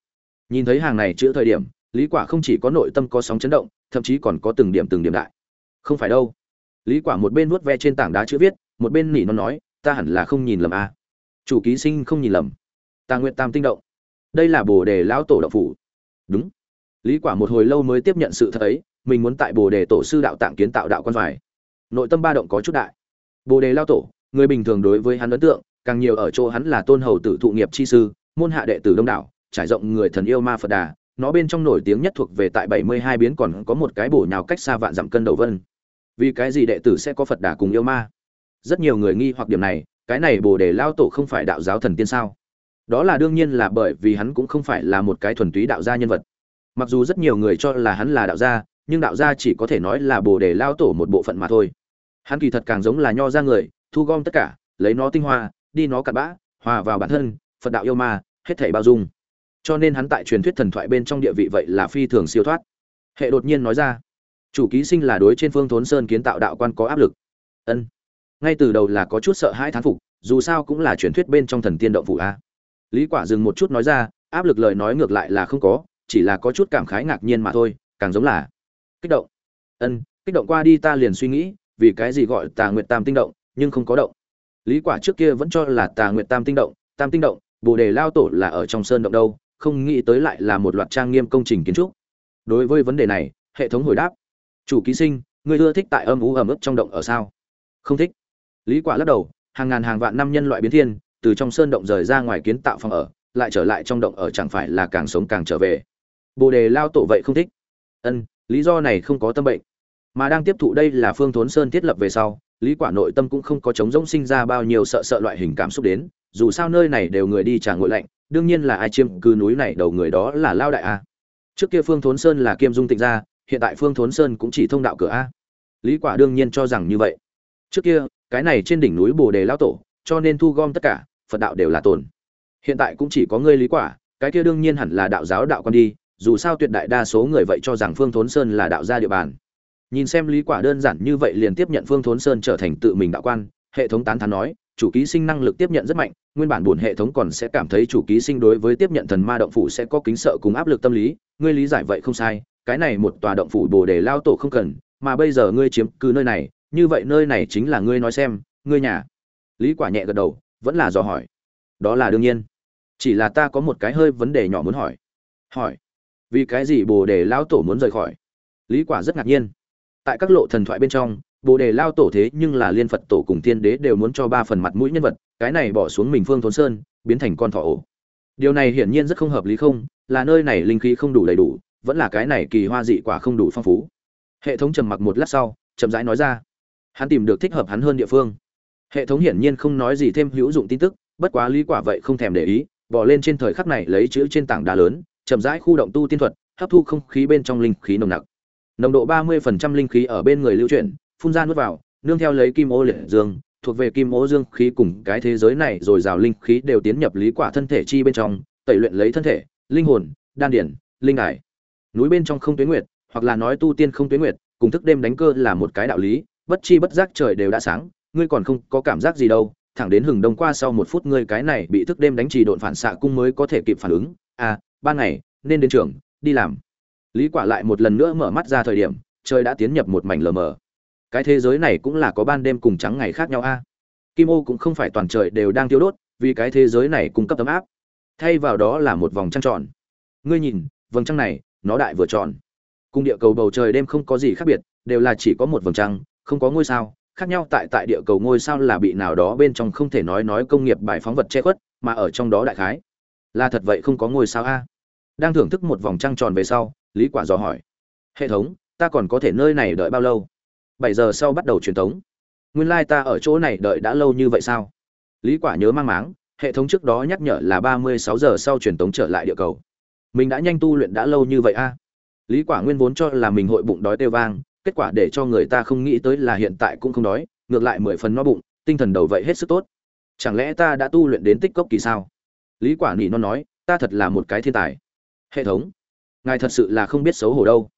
Nhìn thấy hàng này chữ thời điểm lý quả không chỉ có nội tâm có sóng chấn động thậm chí còn có từng điểm từng điểm đại. Không phải đâu. Lý quả một bên vuốt ve trên tảng đá chữ viết một bên nỉ nó nói ta hẳn là không nhìn lầm a à. chủ ký sinh không nhìn lầm tà nguyện tam tinh động. Đây là bồ đề lão tổ động phủ. Đúng. Lý quả một hồi lâu mới tiếp nhận sự thật ấy, mình muốn tại bồ đề tổ sư đạo tạng kiến tạo đạo quan vải nội tâm ba động có chút đại. Bồ đề lao tổ, người bình thường đối với hắn ấn tượng, càng nhiều ở chỗ hắn là tôn hầu tử thụ nghiệp chi sư, môn hạ đệ tử đông đảo, trải rộng người thần yêu ma phật đà. Nó bên trong nổi tiếng nhất thuộc về tại 72 biến còn có một cái bổ nhào cách xa vạn dặm cân đầu vân. Vì cái gì đệ tử sẽ có phật đà cùng yêu ma? Rất nhiều người nghi hoặc điểm này, cái này bồ đề lao tổ không phải đạo giáo thần tiên sao? Đó là đương nhiên là bởi vì hắn cũng không phải là một cái thuần túy đạo gia nhân vật. Mặc dù rất nhiều người cho là hắn là đạo gia, nhưng đạo gia chỉ có thể nói là bồ đề lao tổ một bộ phận mà thôi. Hắn kỳ thật càng giống là nho ra người, thu gom tất cả, lấy nó tinh hoa, đi nó cặn bã, hòa vào bản thân, phật đạo yêu ma, hết thảy bao dung. Cho nên hắn tại truyền thuyết thần thoại bên trong địa vị vậy là phi thường siêu thoát. Hệ đột nhiên nói ra, chủ ký sinh là đối trên phương thốn sơn kiến tạo đạo quan có áp lực. Ân. Ngay từ đầu là có chút sợ hãi thán phục, dù sao cũng là truyền thuyết bên trong thần tiên động phủ a lý quả dừng một chút nói ra, áp lực lời nói ngược lại là không có, chỉ là có chút cảm khái ngạc nhiên mà thôi, càng giống là kích động. Ân, kích động qua đi ta liền suy nghĩ, vì cái gì gọi tà nguyệt tam tinh động, nhưng không có động. Lý quả trước kia vẫn cho là tà nguyệt tam tinh động, tam tinh động, bồ đề lao tổ là ở trong sơn động đâu, không nghĩ tới lại là một loạt trang nghiêm công trình kiến trúc. Đối với vấn đề này, hệ thống hồi đáp. Chủ ký sinh, ngươi ưa thích tại âm ú ẩm ướt trong động ở sao? Không thích. Lý quả lắc đầu, hàng ngàn hàng vạn năm nhân loại biến thiên từ trong sơn động rời ra ngoài kiến tạo phòng ở, lại trở lại trong động ở chẳng phải là càng sống càng trở về. Bồ đề lao tổ vậy không thích. Ân, lý do này không có tâm bệnh. Mà đang tiếp thụ đây là phương thốn sơn thiết lập về sau, lý quả nội tâm cũng không có chống rỗng sinh ra bao nhiêu sợ sợ loại hình cảm xúc đến, dù sao nơi này đều người đi trả ngội lạnh, đương nhiên là ai chiêm cư núi này đầu người đó là lao đại a. Trước kia phương thốn sơn là kiêm dung tịnh gia, hiện tại phương thốn sơn cũng chỉ thông đạo cửa a. Lý quả đương nhiên cho rằng như vậy. Trước kia, cái này trên đỉnh núi bồ đề lao tổ, cho nên thu gom tất cả phật đạo đều là tồn. Hiện tại cũng chỉ có ngươi lý quả, cái kia đương nhiên hẳn là đạo giáo đạo con đi, dù sao tuyệt đại đa số người vậy cho rằng phương thốn sơn là đạo gia địa bàn. Nhìn xem lý quả đơn giản như vậy liền tiếp nhận phương thốn sơn trở thành tự mình đạo quan, hệ thống tán thán nói, chủ ký sinh năng lực tiếp nhận rất mạnh, nguyên bản buồn hệ thống còn sẽ cảm thấy chủ ký sinh đối với tiếp nhận thần ma động phủ sẽ có kính sợ cùng áp lực tâm lý, ngươi lý giải vậy không sai, cái này một tòa động phủ bồ đề lao tổ không cần, mà bây giờ ngươi chiếm cứ nơi này, như vậy nơi này chính là ngươi nói xem, ngươi nhà. Lý quả nhẹ gật đầu vẫn là dò hỏi. Đó là đương nhiên. Chỉ là ta có một cái hơi vấn đề nhỏ muốn hỏi. Hỏi. Vì cái gì bồ đề lao tổ muốn rời khỏi? Lý quả rất ngạc nhiên. Tại các lộ thần thoại bên trong, bồ đề lao tổ thế nhưng là liên phật tổ cùng thiên đế đều muốn cho ba phần mặt mũi nhân vật, cái này bỏ xuống mình phương thốn sơn, biến thành con thỏ ổ. Điều này hiển nhiên rất không hợp lý không, là nơi này linh khí không đủ đầy đủ, vẫn là cái này kỳ hoa dị quả không đủ phong phú. Hệ thống trầm mặc một lát sau, chậm rãi nói ra. Hắn tìm được thích hợp hắn hơn địa phương hệ thống hiển nhiên không nói gì thêm hữu dụng tin tức, bất quá lý quả vậy không thèm để ý, bỏ lên trên thời khắc này lấy chữ trên tảng đá lớn, chậm rãi khu động tu tiên thuật, hấp thu không khí bên trong linh khí nồng nặc. Nồng độ 30% linh khí ở bên người lưu chuyển, phun ra nuốt vào, nương theo lấy kim ô liệt dương, thuộc về kim ô dương khí cùng cái thế giới này rồi rào linh khí đều tiến nhập lý quả thân thể chi bên trong, tẩy luyện lấy thân thể, linh hồn, đan điển, linh ải núi bên trong không tuyến nguyệt, hoặc là nói tu tiên không tuyến nguyệt, cùng thức đêm đánh cơ là một cái đạo lý, bất chi bất giác trời đều đã sáng ngươi còn không có cảm giác gì đâu, thẳng đến hừng đông qua sau một phút ngươi cái này bị thức đêm đánh trì độn phản xạ cung mới có thể kịp phản ứng. À ban ngày, nên đến trường, đi làm. Lý quả lại một lần nữa mở mắt ra thời điểm, trời đã tiến nhập một mảnh lờ mờ. Cái thế giới này cũng là có ban đêm cùng trắng ngày khác nhau a. Kim ô cũng không phải toàn trời đều đang tiêu đốt, vì cái thế giới này cung cấp tấm áp. Thay vào đó là một vòng trăng tròn. Ngươi nhìn, vầng trăng này, nó đại vừa tròn. Cùng địa cầu bầu trời đêm không có gì khác biệt, đều là chỉ có một vầng trăng, không có ngôi sao khác nhau tại tại địa cầu ngôi sao là bị nào đó bên trong không thể nói nói công nghiệp bài phóng vật che khuất, mà ở trong đó đại khái. Là thật vậy không có ngôi sao a? Đang thưởng thức một vòng trăng tròn về sau, lý quả dò hỏi. Hệ thống, ta còn có thể nơi này đợi bao lâu? Bảy giờ sau bắt đầu truyền tống nguyên lai like ta ở chỗ này đợi đã lâu như vậy sao? Lý quả nhớ mang máng, hệ thống trước đó nhắc nhở là ba mươi sáu giờ sau truyền tống trở lại địa cầu. Mình đã nhanh tu luyện đã lâu như vậy a? Lý quả nguyên vốn cho là mình hội bụng đói tiêu vang kết quả để cho người ta không nghĩ tới là hiện tại cũng không đói, ngược lại mười phần no bụng, tinh thần đầu vậy hết sức tốt. Chẳng lẽ ta đã tu luyện đến tích cốc kỳ sao? Lý quả nỉ non nói, ta thật là một cái thiên tài. Hệ thống, ngài thật sự là không biết xấu hổ đâu.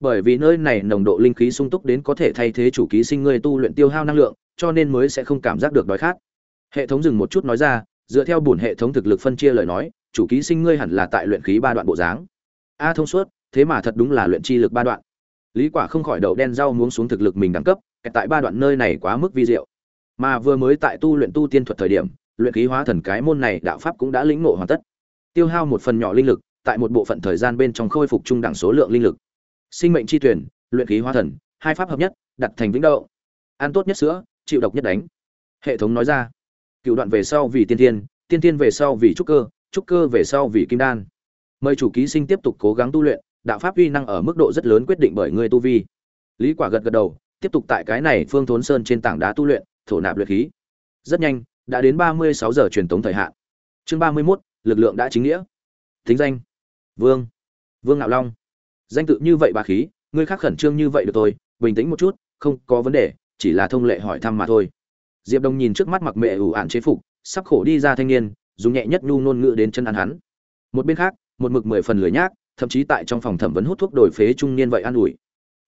Bởi vì nơi này nồng độ linh khí sung túc đến có thể thay thế chủ ký sinh ngươi tu luyện tiêu hao năng lượng, cho nên mới sẽ không cảm giác được đói khát. Hệ thống dừng một chút nói ra, dựa theo bổn hệ thống thực lực phân chia lời nói, chủ ký sinh ngươi hẳn là tại luyện khí ba đoạn bộ dáng. A thông suốt, thế mà thật đúng là luyện chi lực ba đoạn lý quả không khỏi đậu đen rau muốn xuống thực lực mình đẳng cấp tại ba đoạn nơi này quá mức vi diệu. Mà vừa mới tại tu luyện tu tiên thuật thời điểm, luyện khí hóa thần cái môn này đạo pháp cũng đã lĩnh ngộ hoàn tất. Tiêu hao một phần nhỏ linh lực, tại một bộ phận thời gian bên trong khôi phục trung đẳng số lượng linh lực. Sinh mệnh chi tuyển, luyện khí hóa thần, hai pháp hợp nhất, đặt thành vĩnh đậu ăn tốt nhất sữa, chịu độc nhất đánh. Hệ thống nói ra. Cựu đoạn về sau vì tiên tiên tiên tiên về sau vì trúc cơ trúc cơ về sau vì kim đan. Mời chủ ký sinh tiếp tục cố gắng tu luyện đạo pháp uy năng ở mức độ rất lớn quyết định bởi ngươi tu vi. Lý quả gật gật đầu tiếp tục tại cái này phương thốn sơn trên tảng đá tu luyện thổ nạp luyện khí. Rất nhanh đã đến ba mươi sáu giờ truyền tống thời hạn. Chương ba mươi 31, lực lượng đã chính nghĩa. Tính danh. Vương. Vương ngạo long. Danh tự như vậy bà khí ngươi khác khẩn trương như vậy được tôi bình tĩnh một chút không có vấn đề chỉ là thông lệ hỏi thăm mà thôi. Diệp đông nhìn trước mắt mặc mẹ ủ ạn chế phục sắp khổ đi ra thanh niên dùng nhẹ nhất nhu ngôn ngữ đến chân ăn hắn. Một bên khác một mực mười phần lười nhác thậm chí tại trong phòng thẩm vấn hút thuốc đổi phế trung niên vậy an ủi.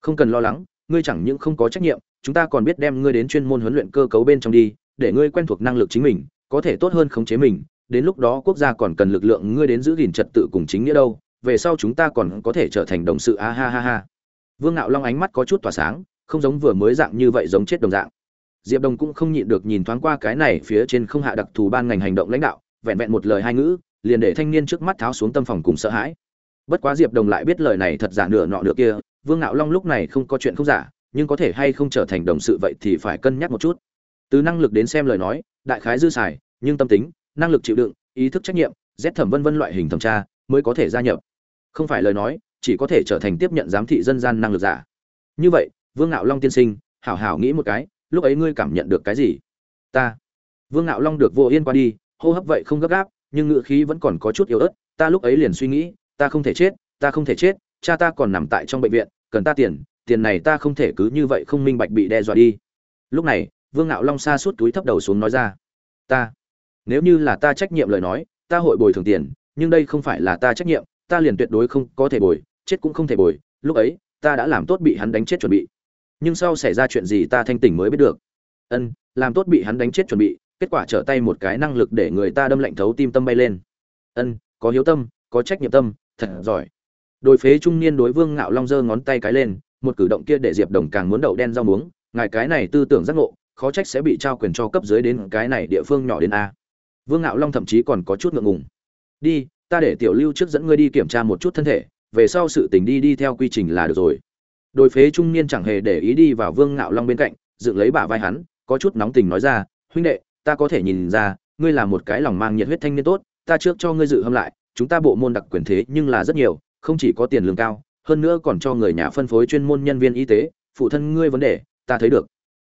Không cần lo lắng, ngươi chẳng những không có trách nhiệm, chúng ta còn biết đem ngươi đến chuyên môn huấn luyện cơ cấu bên trong đi, để ngươi quen thuộc năng lực chính mình, có thể tốt hơn khống chế mình, đến lúc đó quốc gia còn cần lực lượng ngươi đến giữ gìn trật tự cùng chính nghĩa đâu, về sau chúng ta còn có thể trở thành đồng sự, a ha ha ha. Vương ngạo long ánh mắt có chút tỏa sáng, không giống vừa mới dạng như vậy giống chết đồng dạng. Diệp đồng cũng không nhịn được nhìn thoáng qua cái này phía trên không hạ đặc thù ban ngành hành động lãnh đạo, vẹn vẹn một lời hai ngữ, liền để thanh niên trước mắt tháo xuống tâm phòng cùng sợ hãi bất quá diệp đồng lại biết lời này thật giả nửa nọ nửa kia, vương ngạo long lúc này không có chuyện không giả, nhưng có thể hay không trở thành đồng sự vậy thì phải cân nhắc một chút. Từ năng lực đến xem lời nói, đại khái dư xài, nhưng tâm tính, năng lực chịu đựng, ý thức trách nhiệm rét thẩm vân vân loại hình thẩm tra, mới có thể gia nhập. Không phải lời nói, chỉ có thể trở thành tiếp nhận giám thị dân gian năng lực giả. Như vậy, vương ngạo long tiên sinh, hảo hảo nghĩ một cái, lúc ấy ngươi cảm nhận được cái gì? Ta. Vương ngạo long được vô yên qua đi, hô hấp vậy không gấp gáp, nhưng ngựa khí vẫn còn có chút yếu ớt, ta lúc ấy liền suy nghĩ ta không thể chết, ta không thể chết, cha ta còn nằm tại trong bệnh viện, cần ta tiền tiền này ta không thể cứ như vậy không minh bạch bị đe dọa đi. Lúc này, vương ngạo long xa suốt túi thấp đầu xuống nói ra, ta, nếu như là ta trách nhiệm lời nói, ta hội bồi thường tiền, nhưng đây không phải là ta trách nhiệm, ta liền tuyệt đối không có thể bồi, chết cũng không thể bồi, lúc ấy, ta đã làm tốt bị hắn đánh chết chuẩn bị. Nhưng sau xảy ra chuyện gì ta thanh tỉnh mới biết được. Ân, làm tốt bị hắn đánh chết chuẩn bị, kết quả trở tay một cái năng lực để người ta đâm lạnh thấu tim tâm bay lên. Ân, có hiếu tâm, có trách nhiệm tâm thật giỏi. Đội phế trung niên đối vương ngạo long giơ ngón tay cái lên, một cử động kia để diệp đồng càng muốn đậu đen rau muống, ngài cái này tư tưởng giác ngộ, khó trách sẽ bị trao quyền cho cấp dưới đến cái này địa phương nhỏ đến a. Vương ngạo long thậm chí còn có chút ngượng ngùng. Đi, ta để tiểu lưu trước dẫn ngươi đi kiểm tra một chút thân thể, về sau sự tình đi đi theo quy trình là được rồi. Đội phế trung niên chẳng hề để ý đi vào vương ngạo long bên cạnh, dựng lấy bả vai hắn, có chút nóng tình nói ra, huynh đệ, ta có thể nhìn ra, ngươi là một cái lòng mang nhiệt huyết thanh niên tốt, ta trước cho ngươi dự hâm lại chúng ta bộ môn đặc quyền thế nhưng là rất nhiều không chỉ có tiền lương cao hơn nữa còn cho người nhà phân phối chuyên môn nhân viên y tế phụ thân ngươi vấn đề ta thấy được.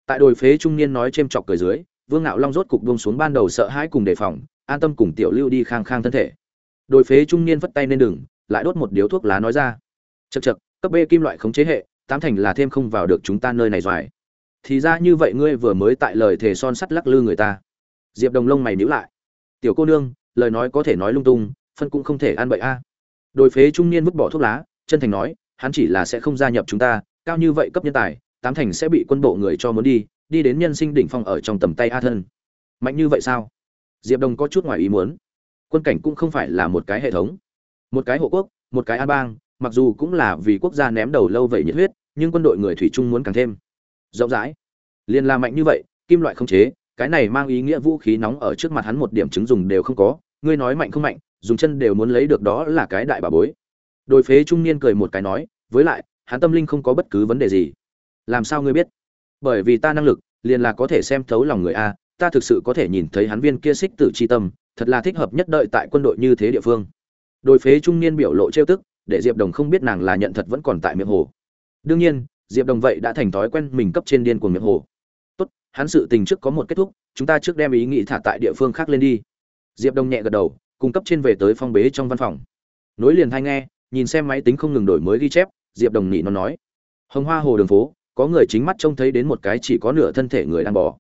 Tại đồi phế trung niên nói chêm chọc cười dưới vương ngạo long rốt cục buông xuống ban đầu sợ hãi cùng đề phòng an tâm cùng tiểu lưu đi khang khang thân thể. Đồi phế trung niên vất tay lên đường lại đốt một điếu thuốc lá nói ra. Chậc chậc, cấp b kim loại khống chế hệ tám thành là thêm không vào được chúng ta nơi này rồi. thì ra như vậy ngươi vừa mới tại lời thề son sắt lắc lư người ta. Diệp đồng lông mày nhíu lại. Tiểu cô nương lời nói có thể nói lung tung phân cũng không thể ăn bậy a. À. đồi phế trung niên vứt bỏ thuốc lá, chân thành nói, hắn chỉ là sẽ không gia nhập chúng ta, cao như vậy cấp nhân tài, tám thành sẽ bị quân bộ người cho muốn đi đi đến nhân sinh đỉnh phong ở trong tầm tay a thân. Mạnh như vậy sao? Diệp đồng có chút ngoài ý muốn. Quân cảnh cũng không phải là một cái hệ thống. Một cái hộ quốc, một cái an bang, mặc dù cũng là vì quốc gia ném đầu lâu vậy nhiệt huyết, nhưng quân đội người thủy chung muốn càng thêm. Rộng rãi. Liền là mạnh như vậy, kim loại không chế, cái này mang ý nghĩa vũ khí nóng ở trước mặt hắn một điểm chứng dùng đều không có, ngươi nói mạnh không mạnh dùng chân đều muốn lấy được đó là cái đại bà bối. Đội phế trung niên cười một cái nói, với lại, hắn tâm linh không có bất cứ vấn đề gì. Làm sao ngươi biết? Bởi vì ta năng lực, liền là có thể xem thấu lòng người a, ta thực sự có thể nhìn thấy hắn viên kia xích tử c h i tâm, thật là thích hợp nhất đợi tại quân đội như thế địa phương. Đội phế trung niên biểu lộ trêu tức, để diệp đồng không biết nàng là nhận thật vẫn còn tại miệng hồ. Đương nhiên, diệp đồng vậy đã thành thói quen mình cấp trên điên của miệng hồ. Tốt, hắn sự tình trước có một kết thúc, chúng ta trước đem ý nghĩ thả tại địa phương khác lên đi. Diệp đồng nhẹ gật đầu cung cấp trên về tới phong bế trong văn phòng. Nối liền thay nghe, nhìn xem máy tính không ngừng đổi mới ghi chép, diệp đồng nhị nó nói, hồng hoa hồ đường phố, có người chính mắt trông thấy đến một cái chỉ có nửa thân thể người đang bỏ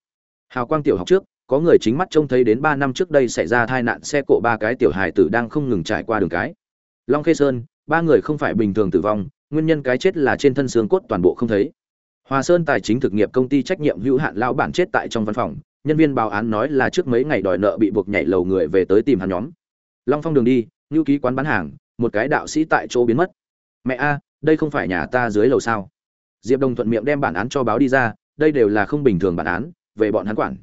hào quang tiểu học trước, có người chính mắt trông thấy đến ba năm trước đây xảy ra tai nạn xe cộ ba cái tiểu hài tử đang không ngừng trải qua đường cái. Long khê sơn, ba người không phải bình thường tử vong, nguyên nhân cái chết là trên thân xương cốt toàn bộ không thấy. Hòa sơn tài chính thực nghiệp công ty trách nhiệm hữu hạn lão bản chết tại trong văn phòng, nhân viên báo án nói là trước mấy ngày đòi nợ bị buộc nhảy lầu người về tới tìm hắn nhóm long phong đường đi, ngưu ký quán bán hàng, một cái đạo sĩ tại chỗ biến mất. Mẹ a, đây không phải nhà ta dưới lầu sao? Diệp đồng thuận miệng đem bản án cho báo đi ra, đây đều là không bình thường bản án, về bọn hắn quản.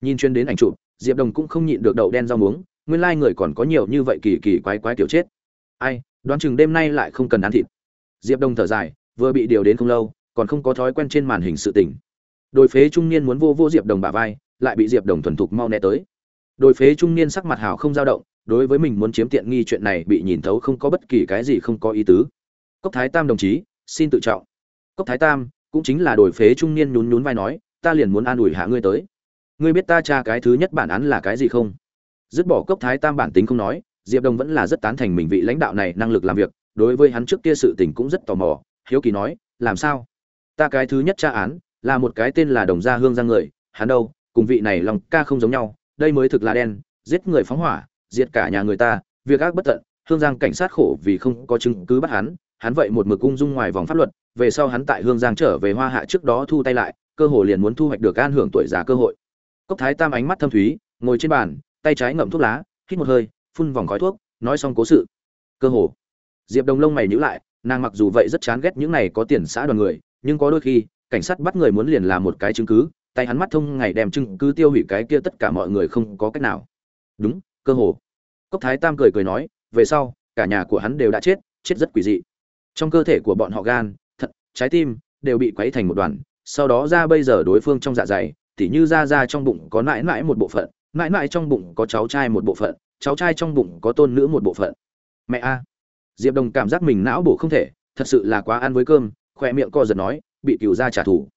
Nhìn chuyên đến ảnh chụp, diệp đồng cũng không nhịn được đậu đen rau muống, nguyên lai người còn có nhiều như vậy kỳ kỳ quái quái kiểu chết. Ai, đoán chừng đêm nay lại không cần ăn thịt. Diệp đồng thở dài, vừa bị điều đến không lâu, còn không có thói quen trên màn hình sự tình. Đôi phế trung niên muốn vô vô diệp đồng bả vai, lại bị diệp đồng thuần thục mau né tới. Đôi phế trung niên sắc mặt hào không dao động đối với mình muốn chiếm tiện nghi chuyện này bị nhìn thấu không có bất kỳ cái gì không có ý tứ. Cốc thái tam đồng chí, xin tự trọng. Cốc thái tam, cũng chính là đổi phế trung niên nhún nhún vai nói, ta liền muốn an ủi hạ ngươi tới. Ngươi biết ta tra cái thứ nhất bản án là cái gì không? Dứt bỏ cốc thái tam bản tính không nói, diệp đông vẫn là rất tán thành mình vị lãnh đạo này năng lực làm việc, đối với hắn trước kia sự tình cũng rất tò mò. Hiếu kỳ nói, làm sao? Ta cái thứ nhất tra án, là một cái tên là đồng gia hương giang người, hắn đâu, cùng vị này lòng ca không giống nhau, đây mới thực là đen, giết người phóng hỏa diệt cả nhà người ta, việc ác bất tận, hương giang cảnh sát khổ vì không có chứng cứ bắt hắn hắn vậy một mực ung dung ngoài vòng pháp luật, về sau hắn tại hương giang trở về hoa hạ trước đó thu tay lại, cơ hồ liền muốn thu hoạch được an hưởng tuổi già cơ hội. Cốc thái tam ánh mắt thâm thúy, ngồi trên bàn, tay trái ngậm thuốc lá, hít một hơi, phun vòng khói thuốc, nói xong cố sự. Cơ hồ. Diệp đồng lông mày nhíu lại, nàng mặc dù vậy rất chán ghét những này có tiền xã đoàn người, nhưng có đôi khi, cảnh sát bắt người muốn liền là một cái chứng cứ, tay hắn mắt thông ngày đem chứng cứ tiêu hủy cái kia tất cả mọi người không có cách nào. Đúng cơ hồ. Cốc thái tam cười cười nói, về sau, cả nhà của hắn đều đã chết chết rất quỷ dị. Trong cơ thể của bọn họ gan, thận, trái tim, đều bị quấy thành một đoàn, sau đó ra bây giờ đối phương trong dạ dày, tỉ như ra ra trong bụng có mãi mãi một bộ phận mãi mãi trong bụng có cháu trai một bộ phận, cháu trai trong bụng có tôn nữ một bộ phận. Mẹ a. Diệp đồng cảm giác mình não bổ không thể, thật sự là quá ăn với cơm khoe miệng co giật nói, bị cựu ra trả thù.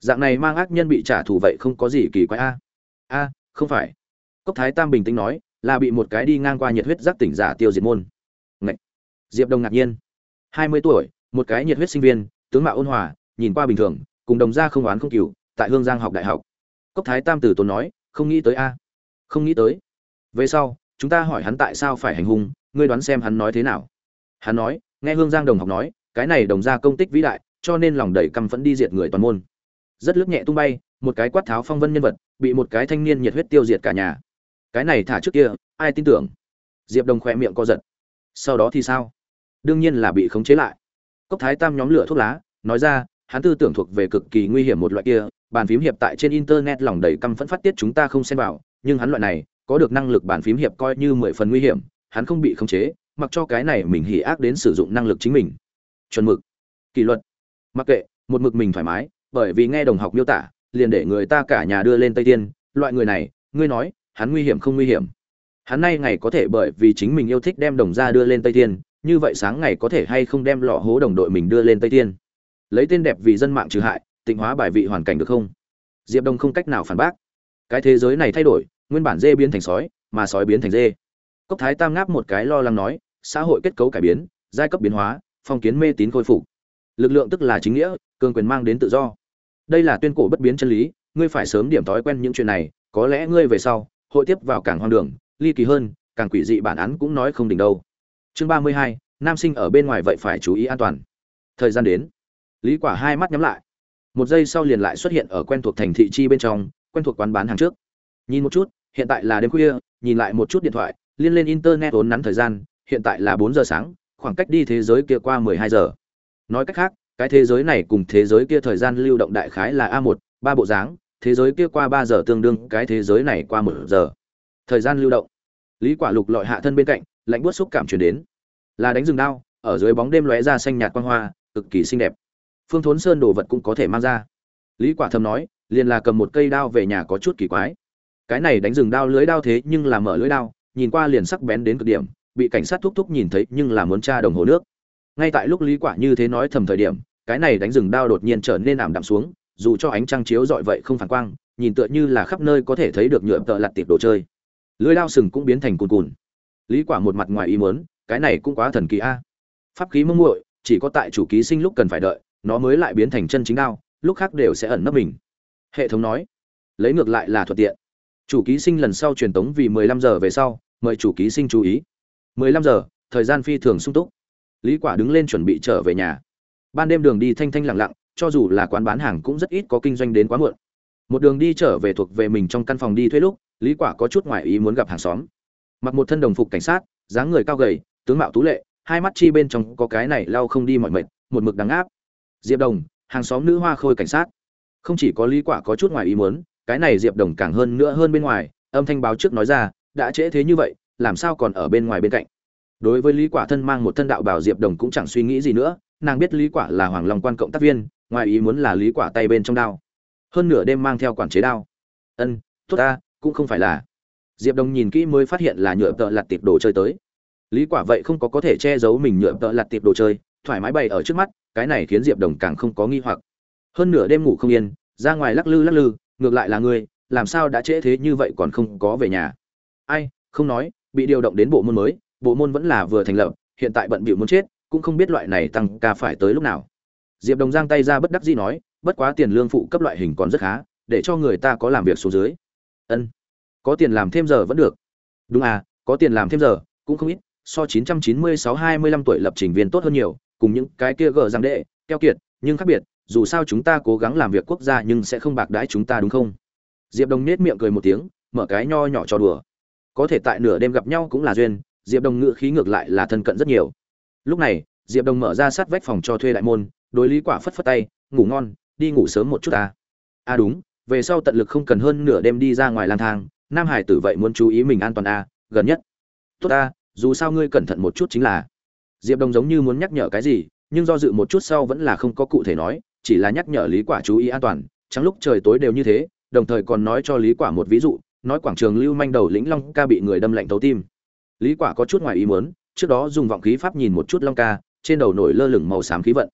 Dạng này mang ác nhân bị trả thù vậy không có gì kỳ quái a. A, không phải. Cốc thái tam bình tĩnh nói là bị một cái đi ngang qua nhiệt huyết giác tỉnh giả tiêu diệt môn. Ngậy. diệp Đông ngạc nhiên. Hai mươi tuổi, một cái nhiệt huyết sinh viên, tướng mạo ôn hòa, nhìn qua bình thường, cùng đồng gia không oán không cừu, tại hương giang học đại học. Cốc thái tam tử tốn nói, không nghĩ tới a, không nghĩ tới. Về sau, chúng ta hỏi hắn tại sao phải hành hung, ngươi đoán xem hắn nói thế nào. Hắn nói, nghe hương giang đồng học nói, cái này đồng gia công tích vĩ đại, cho nên lòng đầy căm phẫn đi diệt người toàn môn. Rất lướt nhẹ tung bay, một cái quát tháo phong vân nhân vật, bị một cái thanh niên nhiệt huyết tiêu diệt cả nhà cái này thả trước kia, ai tin tưởng? Diệp đồng khoe miệng co giật. Sau đó thì sao? Đương nhiên là bị khống chế lại. Cốc thái tam nhóm lửa thuốc lá, nói ra, hắn tư tưởng thuộc về cực kỳ nguy hiểm một loại kia, bàn phím hiệp tại trên internet lòng đầy căm phẫn phát tiết chúng ta không xem vào, nhưng hắn loại này, có được năng lực bàn phím hiệp coi như mười phần nguy hiểm, hắn không bị khống chế, mặc cho cái này mình hỉ ác đến sử dụng năng lực chính mình. Chuẩn mực. Kỷ luật. Mặc kệ, một mực mình thoải mái, bởi vì nghe đồng học miêu tả, liền để người ta cả nhà đưa lên tây tiên, loại người này, ngươi nói hắn nguy hiểm không nguy hiểm. Hắn nay ngày có thể bởi vì chính mình yêu thích đem đồng ra đưa lên tây thiên, như vậy sáng ngày có thể hay không đem lọ hố đồng đội mình đưa lên tây thiên, lấy tên đẹp vì dân mạng trừ hại tịnh hóa bài vị hoàn cảnh được không? Diệp đông không cách nào phản bác. Cái thế giới này thay đổi nguyên bản dê biến thành sói mà sói biến thành dê. Cốc thái tam ngáp một cái lo lắng nói xã hội kết cấu cải biến giai cấp biến hóa phong kiến mê tín khôi phục. Lực lượng tức là chính nghĩa cường quyền mang đến tự do. Đây là tuyên cổ bất biến chân lý ngươi phải sớm điểm thói quen những chuyện này có lẽ ngươi về sau hội tiếp vào càng hoang đường, ly kỳ hơn, càng quỷ dị bản án cũng nói không đỉnh đâu. Chương ba mươi hai, nam sinh ở bên ngoài vậy phải chú ý an toàn. Thời gian đến. Lý quả hai mắt nhắm lại. Một giây sau liền lại xuất hiện ở quen thuộc thành thị chi bên trong, quen thuộc quán bán hàng trước. Nhìn một chút, hiện tại là đêm khuya, nhìn lại một chút điện thoại, liên lên internet ốn nắn thời gian, hiện tại là bốn giờ sáng, khoảng cách đi thế giới kia qua mười hai giờ. Nói cách khác, cái thế giới này cùng thế giới kia thời gian lưu động đại khái là a một, ba bộ dáng thế giới kia qua ba giờ tương đương cái thế giới này qua một giờ. Thời gian lưu động. Lý quả lục lọi hạ thân bên cạnh, lạnh buốt xúc cảm truyền đến. Là đánh rừng đao, ở dưới bóng đêm lóe ra xanh nhạt quang hoa, cực kỳ xinh đẹp. Phương thốn sơn đồ vật cũng có thể mang ra. Lý quả thầm nói, liền là cầm một cây đao về nhà có chút kỳ quái. Cái này đánh rừng đao lưới đao thế nhưng là mở lưới đao, nhìn qua liền sắc bén đến cực điểm, bị cảnh sát thúc thúc nhìn thấy nhưng là muốn tra đồng hồ nước. Ngay tại lúc lý quả như thế nói thầm thời điểm, cái này đánh rừng đao đột nhiên trở nên ảm đạm xuống dù cho ánh trăng chiếu dọi vậy không phản quang, nhìn tựa như là khắp nơi có thể thấy được nhựa tợ lặt tiệp đồ chơi. Lưới đao sừng cũng biến thành cùn cùn. Lý quả một mặt ngoài ý muốn, cái này cũng quá thần kỳ a. Pháp khí mông muội, chỉ có tại chủ ký sinh lúc cần phải đợi, nó mới lại biến thành chân chính đao, lúc khác đều sẽ ẩn nấp mình. Hệ thống nói, lấy ngược lại là thuận tiện. Chủ ký sinh lần sau truyền tống vì 15 giờ về sau, mời chủ ký sinh chú ý. 15 giờ, thời gian phi thường sung túc. Lý quả đứng lên chuẩn bị trở về nhà. Ban đêm đường đi thanh thanh lặng lặng cho dù là quán bán hàng cũng rất ít có kinh doanh đến quá muộn. Một đường đi trở về thuộc về mình trong căn phòng đi thuê lúc, lý quả có chút ngoại ý muốn gặp hàng xóm. Mặc một thân đồng phục cảnh sát, dáng người cao gầy, tướng mạo tú lệ, hai mắt chi bên trong có cái này lau không đi mọi mệt, một mực đắng áp. Diệp đồng, hàng xóm nữ hoa khôi cảnh sát. Không chỉ có lý quả có chút ngoài ý muốn, cái này diệp đồng càng hơn nữa hơn bên ngoài, âm thanh báo trước nói ra, đã trễ thế như vậy, làm sao còn ở bên ngoài bên cạnh? Đối với lý quả thân mang một thân đạo bảo diệp đồng cũng chẳng suy nghĩ gì nữa, nàng biết lý quả là hoàng long quan cộng tác viên ngoài ý muốn là lý quả tay bên trong đao. Hơn nửa đêm mang theo quản chế đao. Ân, tốt ta, cũng không phải là. Diệp đồng nhìn kỹ mới phát hiện là nhựa tợ lặt tiệp đồ chơi tới. Lý quả vậy không có có thể che giấu mình nhựa tợ lặt tiệp đồ chơi, thoải mái bày ở trước mắt, cái này khiến diệp đồng càng không có nghi hoặc. Hơn nửa đêm ngủ không yên, ra ngoài lắc lư lắc lư, ngược lại là ngươi, làm sao đã trễ thế như vậy còn không có về nhà. Ai, không nói, bị điều động đến bộ môn mới, bộ môn vẫn là vừa thành lập, hiện tại bận bịu muốn chết, cũng không biết loại này tăng ca phải tới lúc nào diệp đồng giang tay ra bất đắc dĩ nói, bất quá tiền lương phụ cấp loại hình còn rất khá, để cho người ta có làm việc xuống dưới. Ân, có tiền làm thêm giờ vẫn được. Đúng à có tiền làm thêm giờ, cũng không ít, so 996-25 tuổi lập trình viên tốt hơn nhiều, cùng những cái kia gờ răng đệ, keo kiệt, nhưng khác biệt, dù sao chúng ta cố gắng làm việc quốc gia nhưng sẽ không bạc đãi chúng ta đúng không? Diệp đồng nết miệng cười một tiếng, mở cái nho nhỏ cho đùa. Có thể tại nửa đêm gặp nhau cũng là duyên, diệp đồng ngự khí ngược lại là thân cận rất nhiều. Lúc này, diệp đồng mở ra sát vách phòng cho thuê đại môn đối lý quả phất phất tay ngủ ngon đi ngủ sớm một chút ta. À. đúng về sau tận lực không cần hơn nửa đêm đi ra ngoài lang thang nam hải tử vậy muốn chú ý mình an toàn a à, gần nhất. Tốt ta dù sao ngươi cẩn thận một chút chính là. Diệp đồng giống như muốn nhắc nhở cái gì nhưng do dự một chút sau vẫn là không có cụ thể nói chỉ là nhắc nhở lý quả chú ý an toàn trắng lúc trời tối đều như thế đồng thời còn nói cho lý quả một ví dụ nói quảng trường lưu manh đầu lĩnh long ca bị người đâm lạnh thấu tim. Lý quả có chút ngoài ý muốn trước đó dùng vọng khí pháp nhìn một chút long ca trên đầu nổi lơ lửng màu xám khí vận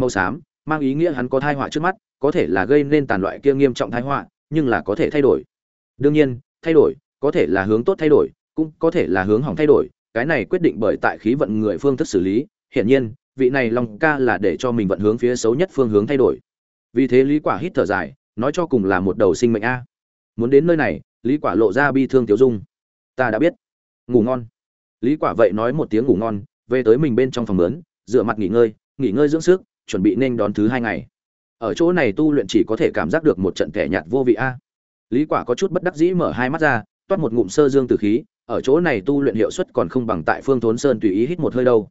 màu xám, mang ý nghĩa hắn có thai họa trước mắt, có thể là gây nên tàn loại kia nghiêm trọng thai họa, nhưng là có thể thay đổi. Đương nhiên, thay đổi, có thể là hướng tốt thay đổi, cũng có thể là hướng hỏng thay đổi, cái này quyết định bởi tại khí vận người phương thức xử lý, hiển nhiên, vị này long ca là để cho mình vận hướng phía xấu nhất phương hướng thay đổi. Vì thế lý quả hít thở dài, nói cho cùng là một đầu sinh mệnh a. Muốn đến nơi này, lý quả lộ ra bi thương tiểu dung. Ta đã biết. Ngủ ngon. Lý quả vậy nói một tiếng ngủ ngon, về tới mình bên trong phòng lớn, rửa mặt nghỉ ngơi nghỉ ngơi dưỡng sức chuẩn bị nên đón thứ hai ngày. Ở chỗ này tu luyện chỉ có thể cảm giác được một trận kẻ nhạt vô vị a. Lý quả có chút bất đắc dĩ mở hai mắt ra, toát một ngụm sơ dương tử khí, ở chỗ này tu luyện hiệu suất còn không bằng tại phương thốn sơn tùy ý hít một hơi đâu.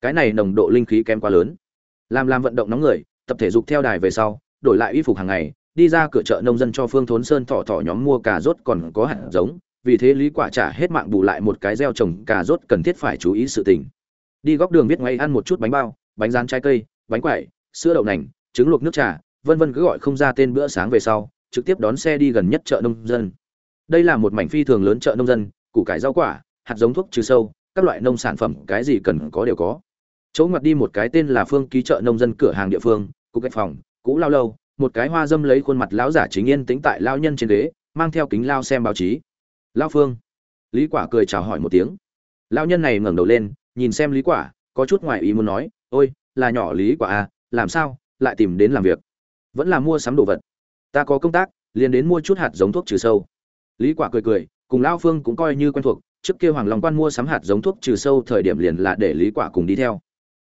Cái này nồng độ linh khí kém quá lớn. Làm làm vận động nóng người, tập thể dục theo đài về sau, đổi lại y phục hàng ngày, đi ra cửa chợ nông dân cho phương thốn sơn thỏ thỏ nhóm mua cà rốt còn có hạt giống, vì thế lý quả trả hết mạng bù lại một cái gieo trồng cà rốt cần thiết phải chú ý sự tình. Đi góc đường viết ngay ăn một chút bánh bao, bánh rán trái cây bánh quẩy, sữa đậu nành, trứng luộc nước trà, vân vân cứ gọi không ra tên bữa sáng về sau, trực tiếp đón xe đi gần nhất chợ nông dân. Đây là một mảnh phi thường lớn chợ nông dân, củ cải rau quả, hạt giống thuốc trừ sâu, các loại nông sản phẩm, cái gì cần có đều có. Chỗ ngoặt đi một cái tên là phương ký chợ nông dân cửa hàng địa phương, cục cách phòng, cũ lao lâu, một cái hoa dâm lấy khuôn mặt lão giả chính yên tĩnh tại lao nhân trên ghế, mang theo kính lao xem báo chí. Lao phương. Lý quả cười chào hỏi một tiếng. Lao nhân này ngẩng đầu lên, nhìn xem lý quả, có chút ngoài ý muốn nói, ôi là nhỏ lý quả à làm sao, lại tìm đến làm việc? Vẫn là mua sắm đồ vật. Ta có công tác, liền đến mua chút hạt giống thuốc trừ sâu. Lý quả cười cười, cùng Lão phương cũng coi như quen thuộc, trước kia hoàng long quan mua sắm hạt giống thuốc trừ sâu thời điểm liền là để lý quả cùng đi theo.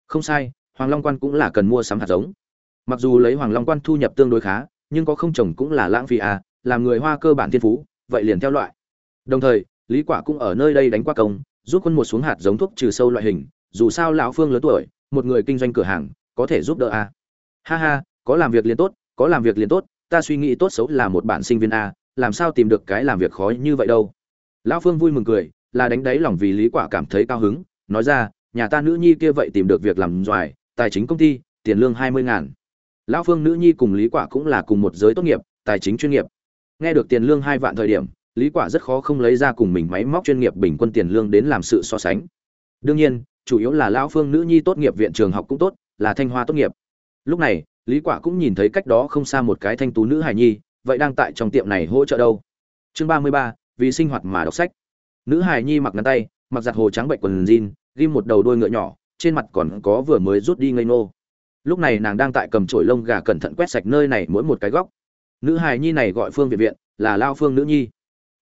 Không sai, hoàng long quan cũng là cần mua sắm hạt giống. Mặc dù lấy hoàng long quan thu nhập tương đối khá, nhưng có không trồng cũng là lãng phí à làm người hoa cơ bản thiên phú, vậy liền theo loại. Đồng thời, lý quả cũng ở nơi đây đánh qua công giúp quân một xuống hạt giống thuốc trừ sâu loại hình, dù sao lão phương lớn tuổi một người kinh doanh cửa hàng, có thể giúp đỡ a. Ha ha, có làm việc liền tốt, có làm việc liền tốt, ta suy nghĩ tốt xấu là một bạn sinh viên a, làm sao tìm được cái làm việc khó như vậy đâu. Lão phương vui mừng cười, là đánh đáy lòng vì lý quả cảm thấy cao hứng, nói ra, nhà ta nữ nhi kia vậy tìm được việc làm doài tài chính công ty, tiền lương hai mươi ngàn. Lão phương nữ nhi cùng lý quả cũng là cùng một giới tốt nghiệp, tài chính chuyên nghiệp. Nghe được tiền lương hai vạn thời điểm, lý quả rất khó không lấy ra cùng mình máy móc chuyên nghiệp bình quân tiền lương đến làm sự so sánh. Đương nhiên chủ yếu là lão phương nữ nhi tốt nghiệp viện trường học cũng tốt là thanh hoa tốt nghiệp. Lúc này lý quả cũng nhìn thấy cách đó không xa một cái thanh tú nữ hài nhi vậy đang tại trong tiệm này hỗ trợ đâu? Chương 33, vì sinh hoạt mà đọc sách. Nữ hài nhi mặc ngắn tay mặc giặt hồ trắng bệnh quần jean ghim một đầu đuôi ngựa nhỏ trên mặt còn có vừa mới rút đi ngây nô lúc này nàng đang tại cầm chổi lông gà cẩn thận quét sạch nơi này mỗi một cái góc. Nữ hài nhi này gọi phương viện viện là lao phương nữ nhi.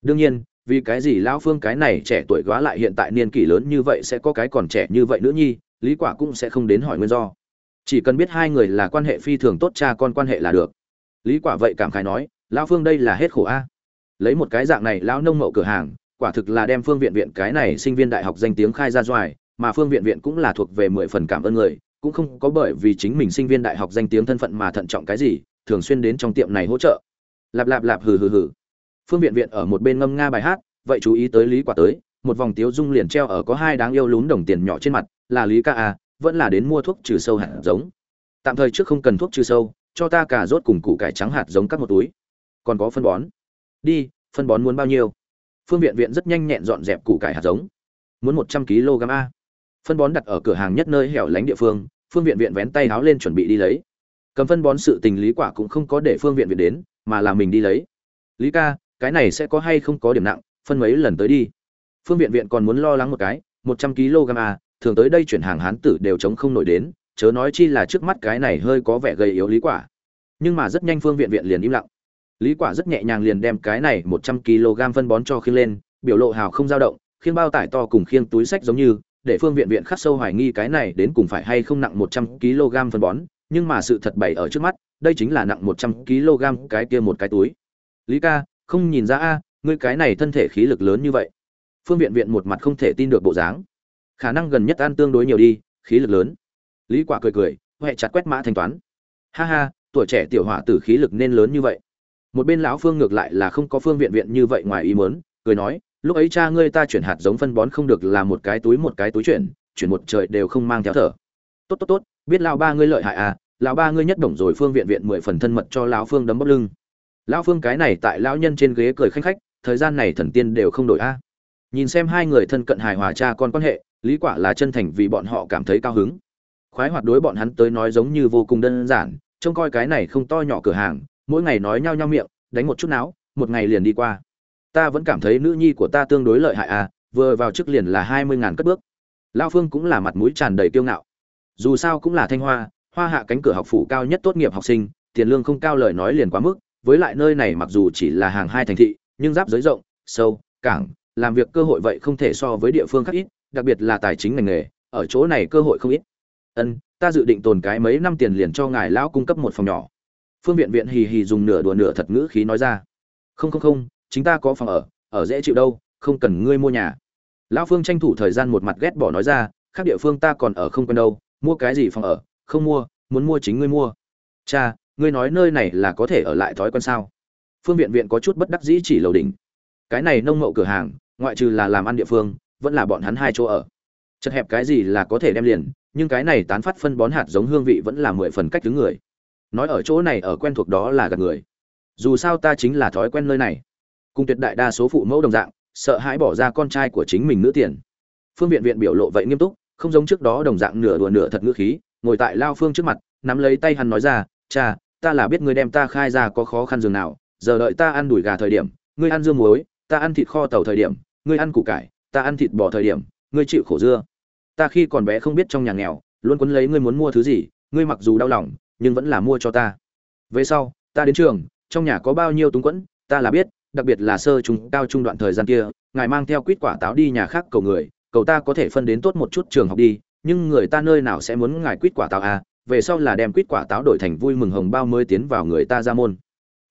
Đương nhiên vì cái gì lão phương cái này trẻ tuổi quá lại hiện tại niên kỷ lớn như vậy sẽ có cái còn trẻ như vậy nữ nhi? Lý quả cũng sẽ không đến hỏi nguyên do. Chỉ cần biết hai người là quan hệ phi thường tốt, cha con quan hệ là được. Lý quả vậy cảm khái nói, lão phương đây là hết khổ a. Lấy một cái dạng này, lão nông mậu cửa hàng, quả thực là đem phương viện viện cái này sinh viên đại học danh tiếng khai ra doài mà phương viện viện cũng là thuộc về mười phần cảm ơn người, cũng không có bởi vì chính mình sinh viên đại học danh tiếng thân phận mà thận trọng cái gì, thường xuyên đến trong tiệm này hỗ trợ. Lạp lạp lạp hừ hừ hừ phương viện viện ở một bên ngâm nga bài hát, vậy chú ý tới lý quả tới, một vòng tiếu dung liền treo ở có hai đáng yêu lún đồng tiền nhỏ trên mặt, là lý ca à vẫn là đến mua thuốc trừ sâu hạt giống. Tạm thời trước không cần thuốc trừ sâu, cho ta cả rốt cùng củ cải trắng hạt giống các một túi. Còn có phân bón. Đi, phân bón muốn bao nhiêu? Phương viện viện rất nhanh nhẹn dọn dẹp củ cải hạt giống. Muốn một trăm kg a. Phân bón đặt ở cửa hàng nhất nơi hẻo lánh địa phương phương viện viện vén tay háo lên chuẩn bị đi lấy. Cầm phân bón sự tình lý quả cũng không có để phương viện viện đến, mà là mình đi lấy. Lý ca cái này sẽ có hay không có điểm nặng, phân mấy lần tới đi. Phương viện viện còn muốn lo lắng một cái, một trăm kg a thường tới đây chuyển hàng hán tử đều chống không nổi đến, chớ nói chi là trước mắt cái này hơi có vẻ gây yếu lý quả. Nhưng mà rất nhanh phương viện viện liền im lặng. Lý quả rất nhẹ nhàng liền đem cái này một trăm kg phân bón cho khiêng lên, biểu lộ hào không dao động, khiêng bao tải to cùng khiêng túi sách giống như, để phương viện viện khắc sâu hoài nghi cái này đến cùng phải hay không nặng một trăm kg phân bón, nhưng mà sự thật bày ở trước mắt, đây chính là nặng một trăm kg cái kia một cái túi. Lý ca không nhìn ra a, ngươi cái này thân thể khí lực lớn như vậy. Phương viện viện một mặt không thể tin được bộ dáng. Khả năng gần nhất ăn tương đối nhiều đi, khí lực lớn. Lý quả cười cười huệ chặt quét mã thanh toán. Ha ha, tuổi trẻ tiểu hỏa tử khí lực nên lớn như vậy. Một bên lão phương ngược lại là không có phương viện viện như vậy ngoài ý muốn, cười nói, lúc ấy cha ngươi ta chuyển hạt giống phân bón không được là một cái túi một cái túi chuyển chuyển một trời đều không mang theo thở. Tốt tốt tốt, biết lão ba ngươi lợi hại à lão ba ngươi nhất đồng rồi phương viện viện mười phần thân mật cho lão phương đấm bóp lưng lão phương cái này tại lão nhân trên ghế cười khanh khách, thời gian này thần tiên đều không đổi a. Nhìn xem hai người thân cận hài hòa cha con quan hệ, lý quả là chân thành vì bọn họ cảm thấy cao hứng. Khoái hoạt đối bọn hắn tới nói giống như vô cùng đơn giản, trông coi cái này không to nhỏ cửa hàng, mỗi ngày nói nhau nhau miệng, đánh một chút não một ngày liền đi qua. Ta vẫn cảm thấy nữ nhi của ta tương đối lợi hại à vừa vào trước liền là hai mươi ngàn cất bước. Lao phương cũng là mặt mũi tràn đầy kiêu ngạo. Dù sao cũng là thanh hoa hoa hạ cánh cửa học phủ cao nhất tốt nghiệp học sinh, tiền lương không cao lời nói liền quá mức với lại nơi này mặc dù chỉ là hàng hai thành thị, nhưng giáp giới rộng, sâu, cảng, làm việc cơ hội vậy không thể so với địa phương khác ít, đặc biệt là tài chính ngành nghề, ở chỗ này cơ hội không ít. Ân, ta dự định tồn cái mấy năm tiền liền cho ngài lão cung cấp một phòng nhỏ. Phương viện viện hì hì dùng nửa đùa nửa thật ngữ khí nói ra. Không không không, chính ta có phòng ở ở dễ chịu đâu, không cần ngươi mua nhà. Lão phương tranh thủ thời gian một mặt ghét bỏ nói ra, khác địa phương ta còn ở không quen đâu, mua cái gì phòng ở, không mua, muốn mua chính ngươi mua. Cha ngươi nói nơi này là có thể ở lại thói quen sao? Phương viện viện có chút bất đắc dĩ chỉ lầu đỉnh. Cái này nông mậu cửa hàng, ngoại trừ là làm ăn địa phương, vẫn là bọn hắn hai chỗ ở. Chật hẹp cái gì là có thể đem liền, nhưng cái này tán phát phân bón hạt giống hương vị vẫn là mười phần cách thứ người. Nói ở chỗ này ở quen thuộc đó là gặp người. Dù sao ta chính là thói quen nơi này. Cùng tuyệt đại đa số phụ mẫu đồng dạng, sợ hãi bỏ ra con trai của chính mình nữ tiền. Phương viện viện biểu lộ vậy nghiêm túc, không giống trước đó đồng dạng nửa đùa nửa thật ngữ khí, ngồi tại lao phương trước mặt, nắm lấy tay hắn nói ra, cha ta là biết ngươi đem ta khai ra có khó khăn dường nào, giờ đợi ta ăn đùi gà thời điểm, ngươi ăn dưa muối, ta ăn thịt kho tàu thời điểm, ngươi ăn củ cải, ta ăn thịt bò thời điểm, ngươi chịu khổ dưa. Ta khi còn bé không biết trong nhà nghèo, luôn quấn lấy ngươi muốn mua thứ gì, ngươi mặc dù đau lòng, nhưng vẫn là mua cho ta. Về sau, ta đến trường, trong nhà có bao nhiêu túng quẫn, ta là biết, đặc biệt là sơ trung, cao trung đoạn thời gian kia, ngài mang theo quýt quả táo đi nhà khác cầu người, cầu ta có thể phân đến tốt một chút trường học đi, nhưng người ta nơi nào sẽ muốn ngài quýt quả táo à? Về sau là đem quýt quả táo đổi thành vui mừng hồng bao mới tiến vào người ta ra môn.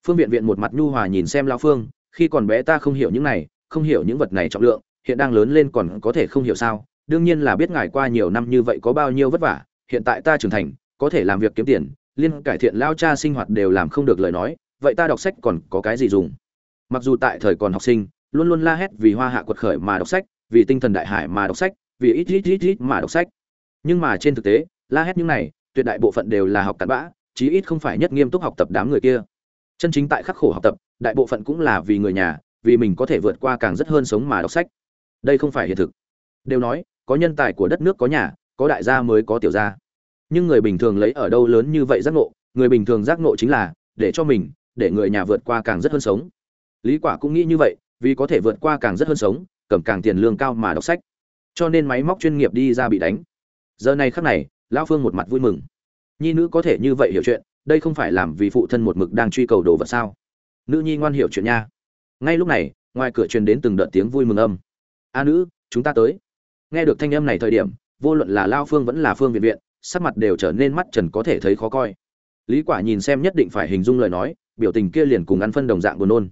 Phương viện viện một mặt nhu hòa nhìn xem lão phương, khi còn bé ta không hiểu những này, không hiểu những vật này trọng lượng, hiện đang lớn lên còn có thể không hiểu sao, đương nhiên là biết ngài qua nhiều năm như vậy có bao nhiêu vất vả, hiện tại ta trưởng thành, có thể làm việc kiếm tiền, liên cải thiện lao cha sinh hoạt đều làm không được lời nói, vậy ta đọc sách còn có cái gì dùng? Mặc dù tại thời còn học sinh, luôn luôn la hét vì hoa hạ quật khởi mà đọc sách, vì tinh thần đại hải mà đọc sách, vì ít ít ít ít mà đọc sách. Nhưng mà trên thực tế, la hét những này tuyệt đại bộ phận đều là học cặn bã, chí ít không phải nhất nghiêm túc học tập đám người kia. Chân chính tại khắc khổ học tập, đại bộ phận cũng là vì người nhà, vì mình có thể vượt qua càng rất hơn sống mà đọc sách. Đây không phải hiện thực. Đều nói, có nhân tài của đất nước có nhà, có đại gia mới có tiểu gia. Nhưng người bình thường lấy ở đâu lớn như vậy giác ngộ, người bình thường giác ngộ chính là, để cho mình, để người nhà vượt qua càng rất hơn sống. Lý quả cũng nghĩ như vậy, vì có thể vượt qua càng rất hơn sống, cầm càng tiền lương cao mà đọc sách. Cho nên máy móc chuyên nghiệp đi ra bị đánh. Giờ này khắc này lão phương một mặt vui mừng. Nhi nữ có thể như vậy hiểu chuyện, đây không phải làm vì phụ thân một mực đang truy cầu đồ vật sao? Nữ nhi ngoan hiểu chuyện nha. Ngay lúc này, ngoài cửa truyền đến từng đợt tiếng vui mừng âm. A nữ, chúng ta tới. Nghe được thanh âm này thời điểm, vô luận là lao phương vẫn là phương viện viện, sắc mặt đều trở nên mắt trần có thể thấy khó coi. Lý quả nhìn xem nhất định phải hình dung lời nói, biểu tình kia liền cùng ăn phân đồng dạng buồn nôn.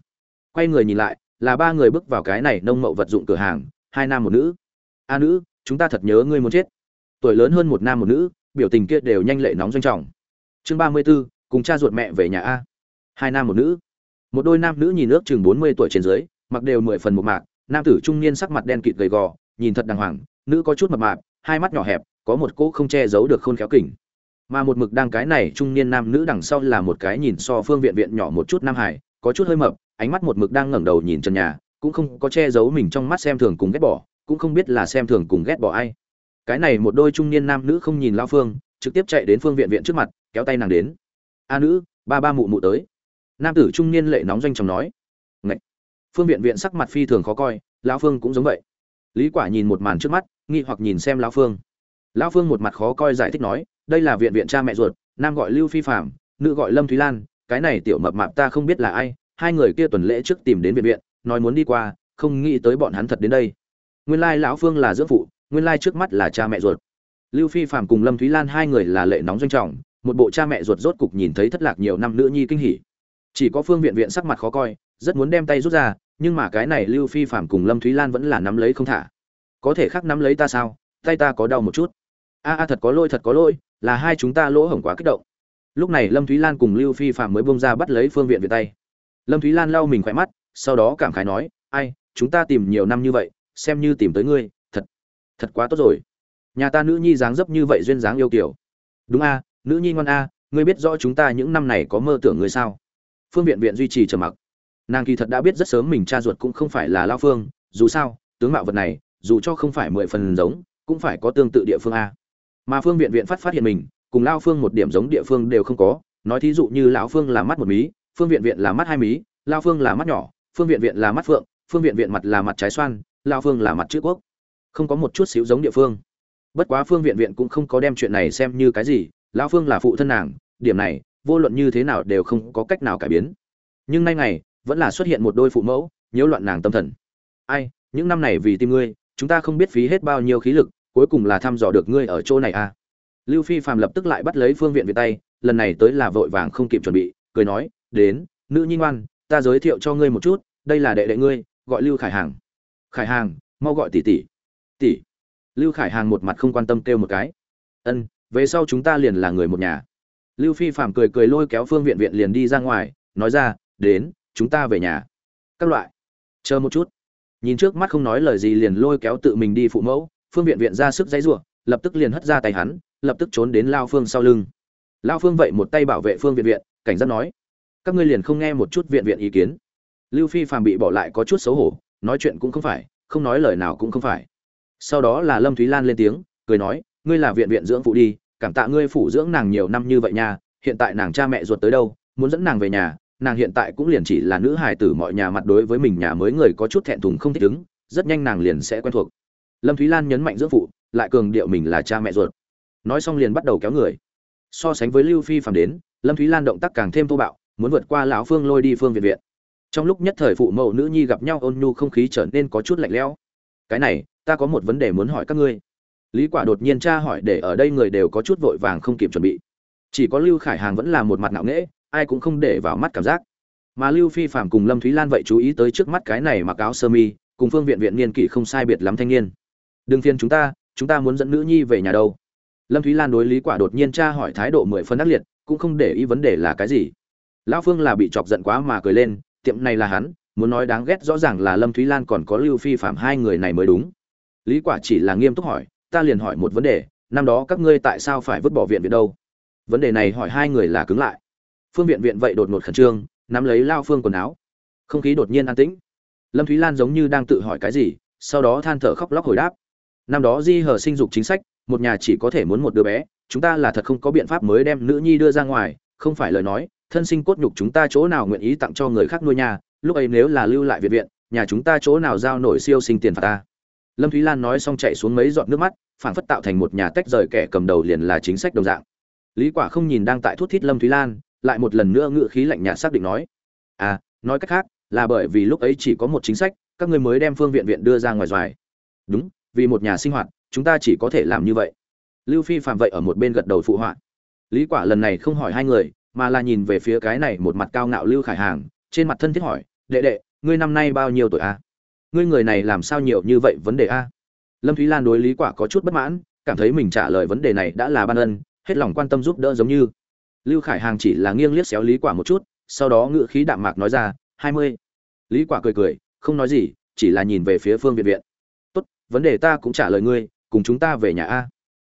Quay người nhìn lại, là ba người bước vào cái này nông mậu vật dụng cửa hàng, hai nam một nữ. A nữ, chúng ta thật nhớ ngươi muốn chết tuổi lớn hơn một nam một nữ biểu tình kia đều nhanh lệ nóng doanh trọng. Chương ba mươi 34, cùng cha ruột mẹ về nhà a. Hai nam một nữ. Một đôi nam nữ nhìn ước chừng bốn mươi tuổi trên dưới mặc đều mười phần một mạc nam tử trung niên sắc mặt đen kịt gầy gò nhìn thật đàng hoàng nữ có chút mập mạp hai mắt nhỏ hẹp có một cỗ không che giấu được khôn khéo kỉnh mà một mực đang cái này trung niên nam nữ đằng sau là một cái nhìn so phương viện viện nhỏ một chút nam hải có chút hơi mập ánh mắt một mực đang ngẩng đầu nhìn trần nhà cũng không có che giấu mình trong mắt xem thường cùng ghét bỏ cũng không biết là xem thường cùng ghét bỏ ai cái này một đôi trung niên nam nữ không nhìn lao phương, trực tiếp chạy đến phương viện viện trước mặt, kéo tay nàng đến. A nữ, ba ba mụ mụ tới. Nam tử trung niên lệ nóng doanh chồng nói. Ngậy. phương viện viện sắc mặt phi thường khó coi, lão phương cũng giống vậy. Lý quả nhìn một màn trước mắt, nghi hoặc nhìn xem lão phương. Lão phương một mặt khó coi giải thích nói, đây là viện viện cha mẹ ruột, nam gọi lưu phi phạm nữ gọi lâm thúy lan, cái này tiểu mập mạp ta không biết là ai, hai người kia tuần lễ trước tìm đến viện viện, nói muốn đi qua, không nghĩ tới bọn hắn thật đến đây. Nguyên lai lão phương là dưỡng phụ nguyên lai trước mắt là cha mẹ ruột. Lưu phi phạm cùng lâm thúy lan hai người là lệ nóng doanh trọng, một bộ cha mẹ ruột rốt cục nhìn thấy thất lạc nhiều năm nữ nhi kinh hỉ. Chỉ có phương viện viện sắc mặt khó coi, rất muốn đem tay rút ra, nhưng mà cái này lưu phi phạm cùng lâm thúy lan vẫn là nắm lấy không thả. Có thể khác nắm lấy ta sao? Tay ta có đau một chút. A a, thật có lỗi, thật có lỗi, là hai chúng ta lỗ hổng quá kích động. Lúc này lâm thúy lan cùng lưu phi phạm mới bông ra bắt lấy phương viện viện tay. Lâm thúy lan lau mình khỏe mắt, sau đó cảm khái nói, ai, chúng ta tìm nhiều năm như vậy, xem như tìm tới ngươi thật quá tốt rồi. Nhà ta nữ nhi dáng dấp như vậy duyên dáng yêu kiểu. Đúng a, nữ nhi ngoan a, ngươi biết rõ chúng ta những năm này có mơ tưởng ngươi sao? Phương viện viện duy trì trầm mặc. Nàng kỳ thật đã biết rất sớm mình cha ruột cũng không phải là lao phương, dù sao, tướng mạo vật này, dù cho không phải mười phần giống, cũng phải có tương tự địa phương a. Mà phương viện viện phát phát hiện mình, cùng lao phương một điểm giống địa phương đều không có. Nói thí dụ như lão phương là mắt một mí, phương viện viện là mắt hai mí, lao phương là mắt nhỏ, phương viện viện là mắt phượng, phương viện viện mặt là mặt trái xoan, lao phương là mặt chữ quốc không có một chút xíu giống địa phương. Bất quá phương viện viện cũng không có đem chuyện này xem như cái gì, lão phương là phụ thân nàng, điểm này, vô luận như thế nào đều không có cách nào cải biến. Nhưng nay ngày, vẫn là xuất hiện một đôi phụ mẫu, nhiễu loạn nàng tâm thần. Ai, những năm này vì tìm ngươi, chúng ta không biết phí hết bao nhiêu khí lực, cuối cùng là thăm dò được ngươi ở chỗ này à. Lưu phi phàm lập tức lại bắt lấy phương viện viện tay, lần này tới là vội vàng không kịp chuẩn bị, cười nói, đến, nữ nhi ngoan, ta giới thiệu cho ngươi một chút, đây là đệ đệ ngươi, gọi lưu khải hàng. Khải hàng, mau gọi tỷ tỷ tỷ. Lưu khải hàng một mặt không quan tâm kêu một cái. Ân, về sau chúng ta liền là người một nhà. Lưu phi phạm cười cười lôi kéo phương viện viện liền đi ra ngoài, nói ra, đến, chúng ta về nhà. Các loại. Chờ một chút. Nhìn trước mắt không nói lời gì liền lôi kéo tự mình đi phụ mẫu, phương viện viện ra sức dãy giụa lập tức liền hất ra tay hắn, lập tức trốn đến lao phương sau lưng. Lao phương vậy một tay bảo vệ phương viện viện, cảnh giác nói, các ngươi liền không nghe một chút viện viện ý kiến. Lưu phi phàm bị bỏ lại có chút xấu hổ, nói chuyện cũng không phải, không nói lời nào cũng không phải sau đó là lâm thúy lan lên tiếng, cười nói, ngươi là viện viện dưỡng phụ đi, cảm tạ ngươi phủ dưỡng nàng nhiều năm như vậy nha, hiện tại nàng cha mẹ ruột tới đâu, muốn dẫn nàng về nhà, nàng hiện tại cũng liền chỉ là nữ hài tử mọi nhà mặt đối với mình nhà mới người có chút thẹn thùng không thích ứng, rất nhanh nàng liền sẽ quen thuộc. Lâm thúy lan nhấn mạnh dưỡng phụ, lại cường điệu mình là cha mẹ ruột. Nói xong liền bắt đầu kéo người. So sánh với lưu phi phàm đến, lâm thúy lan động tác càng thêm thô bạo, muốn vượt qua lão phương lôi đi phương viện viện. Trong lúc nhất thời phụ mẫu nữ nhi gặp nhau ôn nhu không khí trở nên có chút lạnh lẽo cái này, ta có một vấn đề muốn hỏi các ngươi. Lý quả đột nhiên tra hỏi để ở đây người đều có chút vội vàng không kịp chuẩn bị. Chỉ có lưu khải hàng vẫn là một mặt ngạo nghễ, ai cũng không để vào mắt cảm giác. Mà lưu phi phạm cùng lâm thúy lan vậy chú ý tới trước mắt cái này mặc áo sơ mi, cùng phương viện viện niên kỷ không sai biệt lắm thanh niên. Đừng phiền chúng ta chúng ta muốn dẫn nữ nhi về nhà đâu. Lâm thúy lan đối lý quả đột nhiên tra hỏi thái độ mười phân ác liệt, cũng không để ý vấn đề là cái gì. Lão phương là bị chọc giận quá mà cười lên, tiệm này là hắn muốn nói đáng ghét rõ ràng là lâm thúy lan còn có lưu phi phạm hai người này mới đúng. Lý quả chỉ là nghiêm túc hỏi, ta liền hỏi một vấn đề, năm đó các ngươi tại sao phải vứt bỏ viện viện đâu? Vấn đề này hỏi hai người là cứng lại. Phương viện viện vậy đột ngột khẩn trương, nắm lấy lao phương quần áo. Không khí đột nhiên an tĩnh. Lâm thúy lan giống như đang tự hỏi cái gì, sau đó than thở khóc lóc hồi đáp. Năm đó di hờ sinh dục chính sách, một nhà chỉ có thể muốn một đứa bé, chúng ta là thật không có biện pháp mới đem nữ nhi đưa ra ngoài, không phải lời nói, thân sinh cốt nhục chúng ta chỗ nào nguyện ý tặng cho người khác nuôi nhà lúc ấy nếu là lưu lại viện viện, nhà chúng ta chỗ nào giao nổi siêu sinh tiền phạt ta? Lâm thúy lan nói xong chạy xuống mấy giọt nước mắt, phảng phất tạo thành một nhà tách rời kẻ cầm đầu liền là chính sách đồng dạng. Lý quả không nhìn đang tại thuốc thít lâm thúy lan, lại một lần nữa ngự khí lạnh nhạt xác định nói à nói cách khác, là bởi vì lúc ấy chỉ có một chính sách, các ngươi mới đem phương viện viện đưa ra ngoài doài. Đúng, vì một nhà sinh hoạt, chúng ta chỉ có thể làm như vậy. Lưu phi phạm vậy ở một bên gật đầu phụ họa. Lý quả lần này không hỏi hai người, mà là nhìn về phía cái này một mặt cao ngạo lưu khải hàng trên mặt thân thiết hỏi, đệ đệ, ngươi năm nay bao nhiêu tuổi a? Ngươi người này làm sao nhiều như vậy vấn đề a? Lâm thúy lan đối lý quả có chút bất mãn, cảm thấy mình trả lời vấn đề này đã là ban ân, hết lòng quan tâm giúp đỡ giống như. Lưu khải hàng chỉ là nghiêng liếc xéo lý quả một chút, sau đó ngựa khí đạm mạc nói ra, hai mươi. Lý quả cười cười, không nói gì, chỉ là nhìn về phía phương viện viện. Tốt, vấn đề ta cũng trả lời ngươi, cùng chúng ta về nhà a.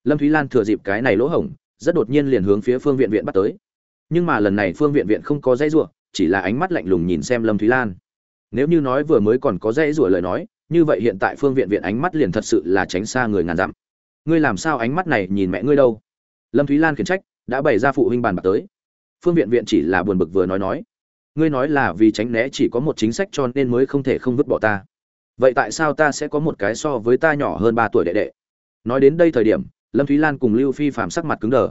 Lâm thúy lan thừa dịp cái này lỗ hổng, rất đột nhiên liền hướng phía phương viện viện bắt tới. Nhưng mà lần này phương viện viện không có dãy ruộng chỉ là ánh mắt lạnh lùng nhìn xem lâm thúy lan. Nếu như nói vừa mới còn có dễ rủa lời nói, như vậy hiện tại phương viện viện ánh mắt liền thật sự là tránh xa người ngàn dặm. Ngươi làm sao ánh mắt này nhìn mẹ ngươi đâu? Lâm thúy lan khiển trách, đã bày ra phụ huynh bàn bạc tới. Phương viện viện chỉ là buồn bực vừa nói nói. Ngươi nói là vì tránh né chỉ có một chính sách cho nên mới không thể không vứt bỏ ta. Vậy tại sao ta sẽ có một cái so với ta nhỏ hơn ba tuổi đệ đệ? Nói đến đây thời điểm, lâm thúy lan cùng lưu phi phạm sắc mặt cứng đờ.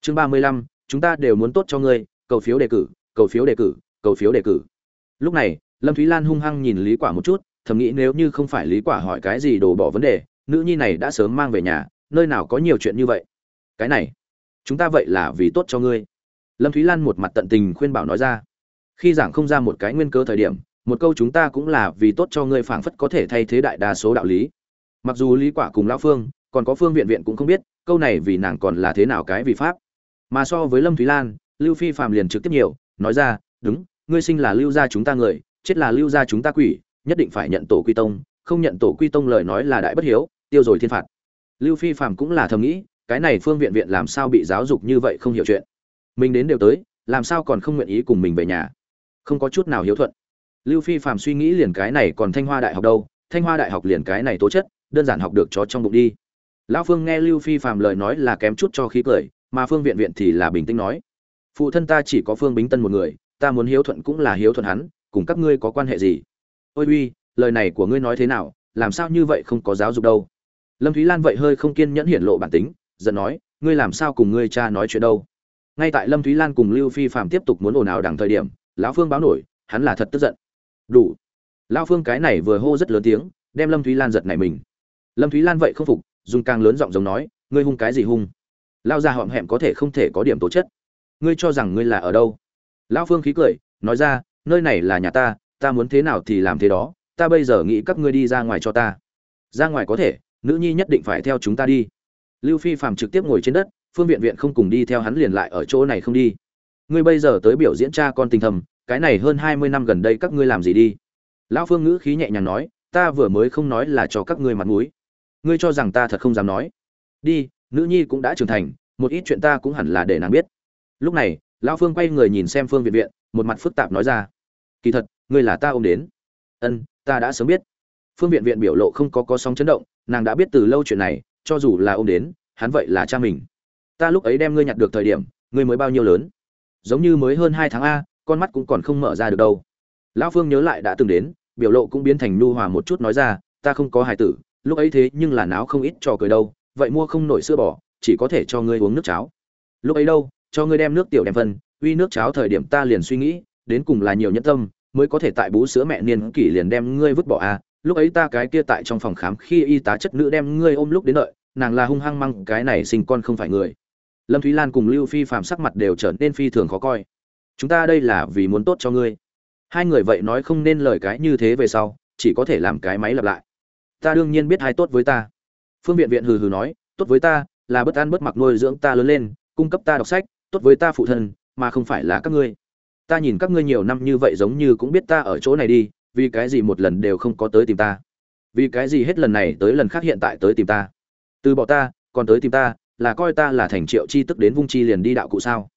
Chương ba mươi lăm, chúng ta đều muốn tốt cho ngươi, cầu phiếu đề cử cầu phiếu đề cử, cầu phiếu đề cử. Lúc này, lâm thúy lan hung hăng nhìn lý quả một chút, thầm nghĩ nếu như không phải lý quả hỏi cái gì đồ bỏ vấn đề, nữ nhi này đã sớm mang về nhà, nơi nào có nhiều chuyện như vậy. Cái này, chúng ta vậy là vì tốt cho ngươi. Lâm thúy lan một mặt tận tình khuyên bảo nói ra. Khi giảng không ra một cái nguyên cơ thời điểm, một câu chúng ta cũng là vì tốt cho ngươi phảng phất có thể thay thế đại đa số đạo lý. Mặc dù lý quả cùng lão phương, còn có phương viện viện cũng không biết, câu này vì nàng còn là thế nào cái vì pháp. Mà so với lâm thúy lan, lưu phi phạm liền trực tiếp nhiều nói ra, đúng, ngươi sinh là lưu gia chúng ta người, chết là lưu gia chúng ta quỷ, nhất định phải nhận tổ quy tông, không nhận tổ quy tông lời nói là đại bất hiếu, tiêu rồi thiên phạt. Lưu phi phạm cũng là thầm nghĩ, cái này phương viện viện làm sao bị giáo dục như vậy không hiểu chuyện. Mình đến đều tới, làm sao còn không nguyện ý cùng mình về nhà? Không có chút nào hiếu thuận. Lưu phi phạm suy nghĩ liền cái này còn thanh hoa đại học đâu, thanh hoa đại học liền cái này tố chất, đơn giản học được chó trong bụng đi. Lão phương nghe lưu phi phạm lời nói là kém chút cho khí cười, mà phương viện viện thì là bình tĩnh nói phụ thân ta chỉ có phương bính tân một người, ta muốn hiếu thuận cũng là hiếu thuận hắn, cùng các ngươi có quan hệ gì? Ôi uy, lời này của ngươi nói thế nào, làm sao như vậy không có giáo dục đâu? Lâm thúy lan vậy hơi không kiên nhẫn hiển lộ bản tính, giận nói, ngươi làm sao cùng ngươi cha nói chuyện đâu? Ngay tại lâm thúy lan cùng lưu phi phạm tiếp tục muốn ồn ào đằng thời điểm, lão phương báo nổi, hắn là thật tức giận. Đủ. Lão phương cái này vừa hô rất lớn tiếng, đem lâm thúy lan giật này mình. Lâm thúy lan vậy không phục, dùng càng lớn giọng giống nói, ngươi hung cái gì hung? Lao ra họng hẹm có thể không thể có điểm tố chất ngươi cho rằng ngươi là ở đâu? Lão phương khí cười, nói ra, nơi này là nhà ta ta muốn thế nào thì làm thế đó, ta bây giờ nghĩ các ngươi đi ra ngoài cho ta. Ra ngoài có thể, nữ nhi nhất định phải theo chúng ta đi. Lưu phi phàm trực tiếp ngồi trên đất, phương viện viện không cùng đi theo hắn liền lại ở chỗ này không đi. Ngươi bây giờ tới biểu diễn cha con tình thầm, cái này hơn hai mươi năm gần đây các ngươi làm gì đi? Lão phương ngữ khí nhẹ nhàng nói, ta vừa mới không nói là cho các ngươi mặt mũi. Ngươi cho rằng ta thật không dám nói. Đi, nữ nhi cũng đã trưởng thành, một ít chuyện ta cũng hẳn là để nàng biết lúc này, lão phương quay người nhìn xem phương viện viện, một mặt phức tạp nói ra. Kỳ thật, ngươi là ta ôm đến. Ân, ta đã sớm biết. Phương viện viện biểu lộ không có có sóng chấn động, nàng đã biết từ lâu chuyện này, cho dù là ôm đến, hắn vậy là cha mình. Ta lúc ấy đem ngươi nhặt được thời điểm, ngươi mới bao nhiêu lớn? Giống như mới hơn hai tháng a, con mắt cũng còn không mở ra được đâu. Lão phương nhớ lại đã từng đến, biểu lộ cũng biến thành nu hòa một chút nói ra, ta không có hài tử, lúc ấy thế nhưng là náo không ít trò cười đâu, vậy mua không nổi sữa bò, chỉ có thể cho ngươi uống nước cháo. Lúc ấy đâu cho ngươi đem nước tiểu đem phân, uy nước cháo thời điểm ta liền suy nghĩ, đến cùng là nhiều nhân tâm, mới có thể tại bú sữa mẹ niên kỷ liền đem ngươi vứt bỏ a lúc ấy ta cái kia tại trong phòng khám khi y tá chất nữ đem ngươi ôm lúc đến đợi, nàng là hung hăng măng, cái này sinh con không phải người. Lâm thúy lan cùng lưu phi phạm sắc mặt đều trở nên phi thường khó coi. Chúng ta đây là vì muốn tốt cho ngươi. Hai người vậy nói không nên lời cái như thế về sau, chỉ có thể làm cái máy lặp lại. Ta đương nhiên biết hai tốt với ta. Phương viện viện hừ hừ nói, tốt với ta, là bất ăn bất mặc nuôi dưỡng ta lớn lên, cung cấp ta đọc sách tốt với ta phụ thân, mà không phải là các ngươi. Ta nhìn các ngươi nhiều năm như vậy giống như cũng biết ta ở chỗ này đi, vì cái gì một lần đều không có tới tìm ta? Vì cái gì hết lần này tới lần khác hiện tại tới tìm ta? Từ bỏ ta, còn tới tìm ta, là coi ta là thành triệu chi tức đến vung chi liền đi đạo cụ sao?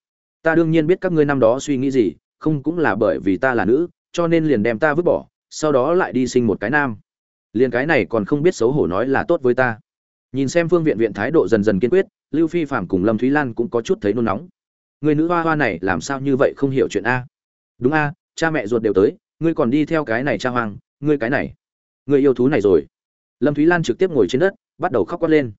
Ta đương nhiên biết các ngươi năm đó suy nghĩ gì, không cũng là bởi vì ta là nữ, cho nên liền đem ta vứt bỏ, sau đó lại đi sinh một cái nam. Liền cái này còn không biết xấu hổ nói là tốt với ta. Nhìn xem phương viện viện thái độ dần dần kiên quyết, lưu phi phạm cùng lâm thúy lan cũng có chút thấy nôn nóng người nữ hoa hoa này làm sao như vậy không hiểu chuyện a? Đúng a, cha mẹ ruột đều tới, ngươi còn đi theo cái này cha hoang, ngươi cái này, ngươi yêu thú này rồi. Lâm thúy lan trực tiếp ngồi trên đất, bắt đầu khóc quát lên.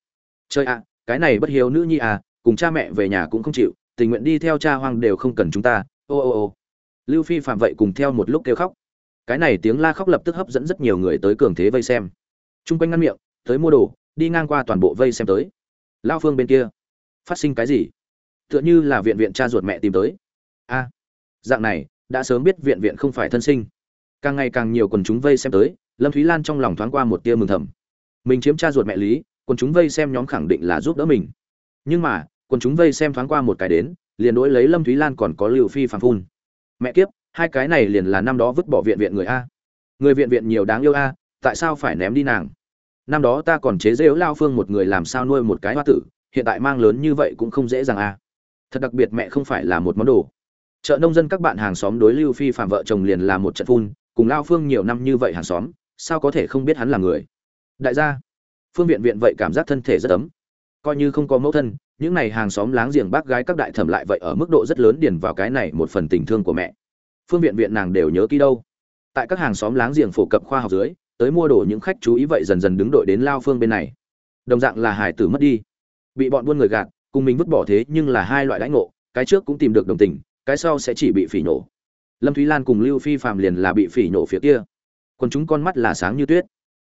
Trời ạ, cái này bất hiếu nữ nhi à cùng cha mẹ về nhà cũng không chịu, tình nguyện đi theo cha hoang đều không cần chúng ta, ô ô ô. Lưu phi phạm vậy cùng theo một lúc kêu khóc. Cái này tiếng la khóc lập tức hấp dẫn rất nhiều người tới cường thế vây xem. T r u n g quanh ngăn miệng, tới mua đồ, đi ngang qua toàn bộ vây xem tới. Lao phương bên kia, phát sinh cái gì? Tựa như là viện viện cha ruột mẹ tìm tới. A, dạng này, đã sớm biết viện viện không phải thân sinh. Càng ngày càng nhiều quần chúng vây xem tới, lâm thúy lan trong lòng thoáng qua một tia mừng thầm. Mình chiếm cha ruột mẹ lý, quần chúng vây xem nhóm khẳng định là giúp đỡ mình. Nhưng mà, quần chúng vây xem thoáng qua một cái đến, liền đối lấy lâm thúy lan còn có lưu phi phàm phun. Mẹ kiếp, hai cái này liền là năm đó vứt bỏ viện viện người a. Người viện viện nhiều đáng yêu a, tại sao phải ném đi nàng? Năm đó ta còn chế rêu lao phương một người làm sao nuôi một cái hoa tử, hiện tại mang lớn như vậy cũng không dễ dàng a thật đặc biệt mẹ không phải là một món đồ. Chợ nông dân các bạn hàng xóm đối lưu phi phạm vợ chồng liền là một trận phun, cùng lao phương nhiều năm như vậy hàng xóm, sao có thể không biết hắn là người? Đại gia, phương viện viện vậy cảm giác thân thể rất ấm. Coi như không có mẫu thân, những n à y hàng xóm láng giềng bác gái các đại thẩm lại vậy ở mức độ rất lớn điền vào cái này một phần tình thương của mẹ. Phương viện viện nàng đều nhớ kỹ đâu. Tại các hàng xóm láng giềng phổ cập khoa học dưới, tới mua đồ những khách chú ý vậy dần dần đứng đội đến lao phương bên này. Đồng dạng là hải tử mất đi. Bị bọn buôn người gạt cùng mình vứt bỏ thế nhưng là hai loại đãi ngộ, cái trước cũng tìm được đồng tình, cái sau sẽ chỉ bị phỉ nổ. Lâm thúy lan cùng lưu phi phạm liền là bị phỉ nổ phía kia. Còn chúng con mắt là sáng như tuyết.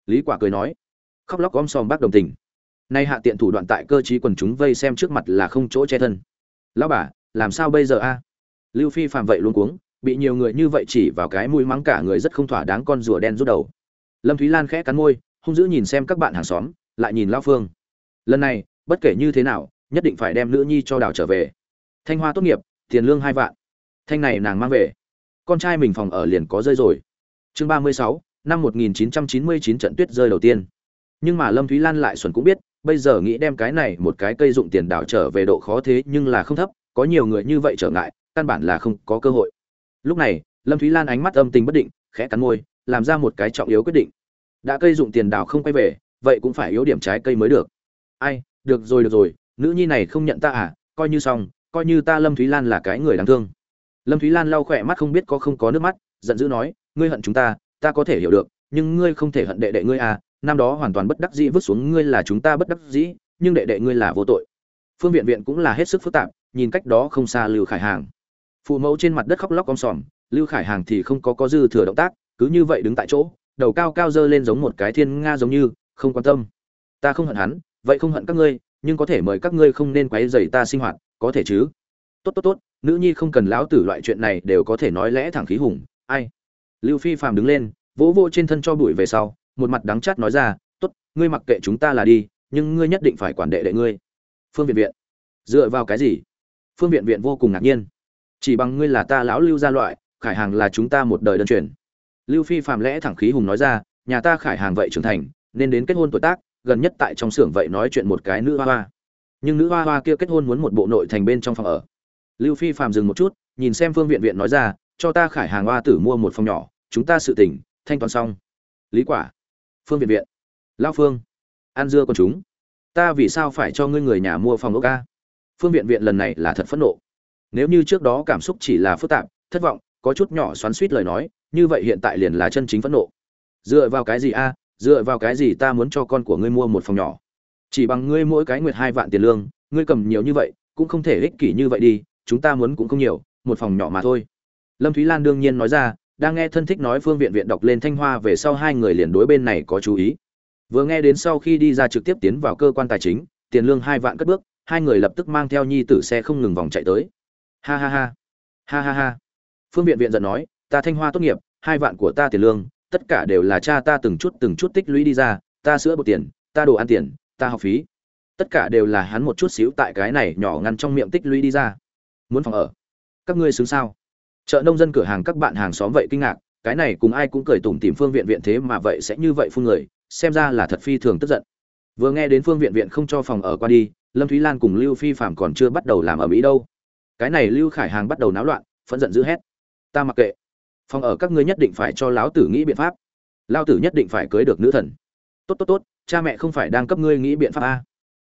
Lý quả cười nói, khóc lóc om sòm bác đồng tình. Nay hạ tiện thủ đoạn tại cơ trí quần chúng vây xem trước mặt là không chỗ che thân. Lão bà, làm sao bây giờ a? Lưu phi phạm vậy luôn cuống, bị nhiều người như vậy chỉ vào cái mũi mắng cả người rất không thỏa đáng con rùa đen rút đầu. Lâm thúy lan khẽ cắn môi, hung dữ nhìn xem các bạn hàng xóm, lại nhìn lão phương. Lần này, bất kể như thế nào nhất định phải đem nữ nhi cho đào trở về. Thanh hoa tốt nghiệp, tiền lương hai vạn. Thanh này nàng mang về. Con trai mình phòng ở liền có rơi rồi. Chương ba mươi sáu, năm một nghìn chín trăm chín mươi chín trận tuyết rơi đầu tiên. Nhưng mà lâm thúy lan lại xuẩn cũng biết, bây giờ nghĩ đem cái này một cái cây dụng tiền đảo trở về độ khó thế nhưng là không thấp, có nhiều người như vậy trở ngại, căn bản là không có cơ hội. Lúc này, lâm thúy lan ánh mắt âm tình bất định, khẽ cắn môi, làm ra một cái trọng yếu quyết định. Đã cây dụng tiền đảo không quay về, vậy cũng phải yếu điểm trái cây mới được. Ai, được rồi được rồi nữ nhi này không nhận ta à coi như xong, coi như ta lâm thúy lan là cái người đáng thương. Lâm thúy lan lau khỏe mắt không biết có không có nước mắt, giận dữ nói, ngươi hận chúng ta ta có thể hiểu được, nhưng ngươi không thể hận đệ đệ ngươi à năm đó hoàn toàn bất đắc dĩ vứt xuống ngươi là chúng ta bất đắc dĩ, nhưng đệ đệ ngươi là vô tội. Phương viện viện cũng là hết sức phức tạp, nhìn cách đó không xa lưu khải hàng. Phụ mẫu trên mặt đất khóc lóc om sòm, lưu khải hàng thì không có có dư thừa động tác, cứ như vậy đứng tại chỗ, đầu cao cao dơ lên giống một cái thiên nga giống như, không quan tâm. Ta không hận hắn, vậy không hận các ngươi nhưng có thể mời các ngươi không nên quấy rầy ta sinh hoạt, có thể chứ? Tốt tốt tốt, nữ nhi không cần lão tử loại chuyện này đều có thể nói lẽ thẳng khí hùng, ai? Lưu phi phàm đứng lên, vỗ vỗ trên thân cho bụi về sau, một mặt đắng chát nói ra, tốt, ngươi mặc kệ chúng ta là đi, nhưng ngươi nhất định phải quản đệ đệ ngươi. Phương viện viện. Dựa vào cái gì? Phương viện viện vô cùng ngạc nhiên. Chỉ bằng ngươi là ta lão lưu gia loại, khải hàng là chúng ta một đời đơn truyền. Lưu phi phàm lẽ thẳng khí hùng nói ra, nhà ta khải hàng vậy trưởng thành, nên đến kết hôn tuổi tác gần nhất tại trong xưởng vậy nói chuyện một cái nữ hoa hoa. Nhưng nữ hoa hoa kia kết hôn muốn một bộ nội thành bên trong phòng ở. Lưu phi phàm dừng một chút, nhìn xem phương viện viện nói ra, cho ta khải hàng hoa tử mua một phòng nhỏ, chúng ta sự tỉnh, thanh toán xong. Lý quả. Phương viện viện. Lao phương. An dưa con chúng. Ta vì sao phải cho ngươi người nhà mua phòng ốc ca phương viện viện lần này là thật phẫn nộ. Nếu như trước đó cảm xúc chỉ là phức tạp, thất vọng, có chút nhỏ xoắn suýt lời nói, như vậy hiện tại liền là chân chính phẫn nộ. Dựa vào cái gì a? Dựa vào cái gì ta muốn cho con của ngươi mua một phòng nhỏ? Chỉ bằng ngươi mỗi cái nguyệt hai vạn tiền lương, ngươi cầm nhiều như vậy, cũng không thể ích kỷ như vậy đi, chúng ta muốn cũng không nhiều, một phòng nhỏ mà thôi. Lâm thúy lan đương nhiên nói ra, đang nghe thân thích nói phương viện viện đọc lên thanh hoa về sau hai người liền đối bên này có chú ý. Vừa nghe đến sau khi đi ra trực tiếp tiến vào cơ quan tài chính, tiền lương hai vạn cất bước, hai người lập tức mang theo nhi tử xe không ngừng vòng chạy tới. Ha ha ha. Ha ha ha. Phương viện viện giận nói, ta thanh hoa tốt nghiệp, hai vạn của ta tiền lương tất cả đều là cha ta từng chút từng chút tích lũy đi ra, ta sữa bột tiền, ta đồ ăn tiền, ta học phí. Tất cả đều là hắn một chút xíu tại cái này nhỏ ngăn trong miệng tích lũy đi ra. Muốn phòng ở? Các ngươi xứng sao? Chợ nông dân cửa hàng các bạn hàng xóm vậy kinh ngạc, cái này cùng ai cũng cười tủm tìm phương viện viện thế mà vậy sẽ như vậy phun người, xem ra là thật phi thường tức giận. Vừa nghe đến phương viện viện không cho phòng ở qua đi, lâm thúy lan cùng lưu phi phạm còn chưa bắt đầu làm ở mỹ đâu. Cái này lưu khải hàng bắt đầu náo loạn, phẫn giận d ữ hét. Ta mặc kệ phòng ở các ngươi nhất định phải cho lão tử nghĩ biện pháp. Lao tử nhất định phải cưới được nữ thần. Tốt tốt tốt, cha mẹ không phải đang cấp ngươi nghĩ biện pháp a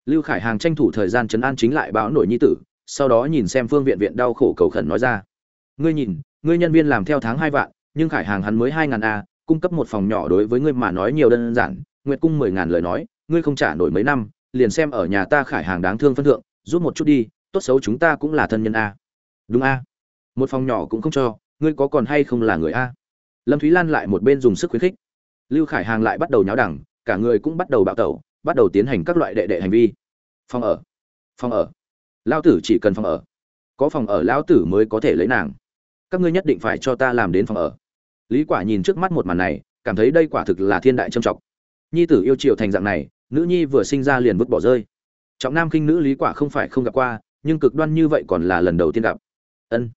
lưu khải hàng tranh thủ thời gian chấn an chính lại báo nổi nhi tử, sau đó nhìn xem phương viện viện đau khổ cầu khẩn nói ra. Ngươi nhìn, ngươi nhân viên làm theo tháng hai vạn, nhưng khải hàng hắn mới hai ngàn a cung cấp một phòng nhỏ đối với ngươi mà nói nhiều đơn giản, nguyệt cung mười ngàn lời nói, ngươi không trả nổi mấy năm, liền xem ở nhà ta khải hàng đáng thương phân thượng rút một chút đi, tốt xấu chúng ta cũng là thân nhân a đúng a một phòng nhỏ cũng không cho ngươi có còn hay không là người a? Lâm thúy lan lại một bên dùng sức khuyến khích. Lưu khải hàng lại bắt đầu nháo đẳng cả người cũng bắt đầu bạo tẩu, bắt đầu tiến hành các loại đệ đệ hành vi. Phòng ở. Phòng ở. Lao tử chỉ cần phòng ở. Có phòng ở lão tử mới có thể lấy nàng. Các ngươi nhất định phải cho ta làm đến phòng ở. Lý quả nhìn trước mắt một màn này, cảm thấy đây quả thực là thiên đại trâm trọng. Nhi tử yêu chiều thành dạng này, nữ nhi vừa sinh ra liền vứt bỏ rơi. Trọng nam khinh nữ lý quả không phải không gặp qua, nhưng cực đoan như vậy còn là lần đầu tiên gặp. Ân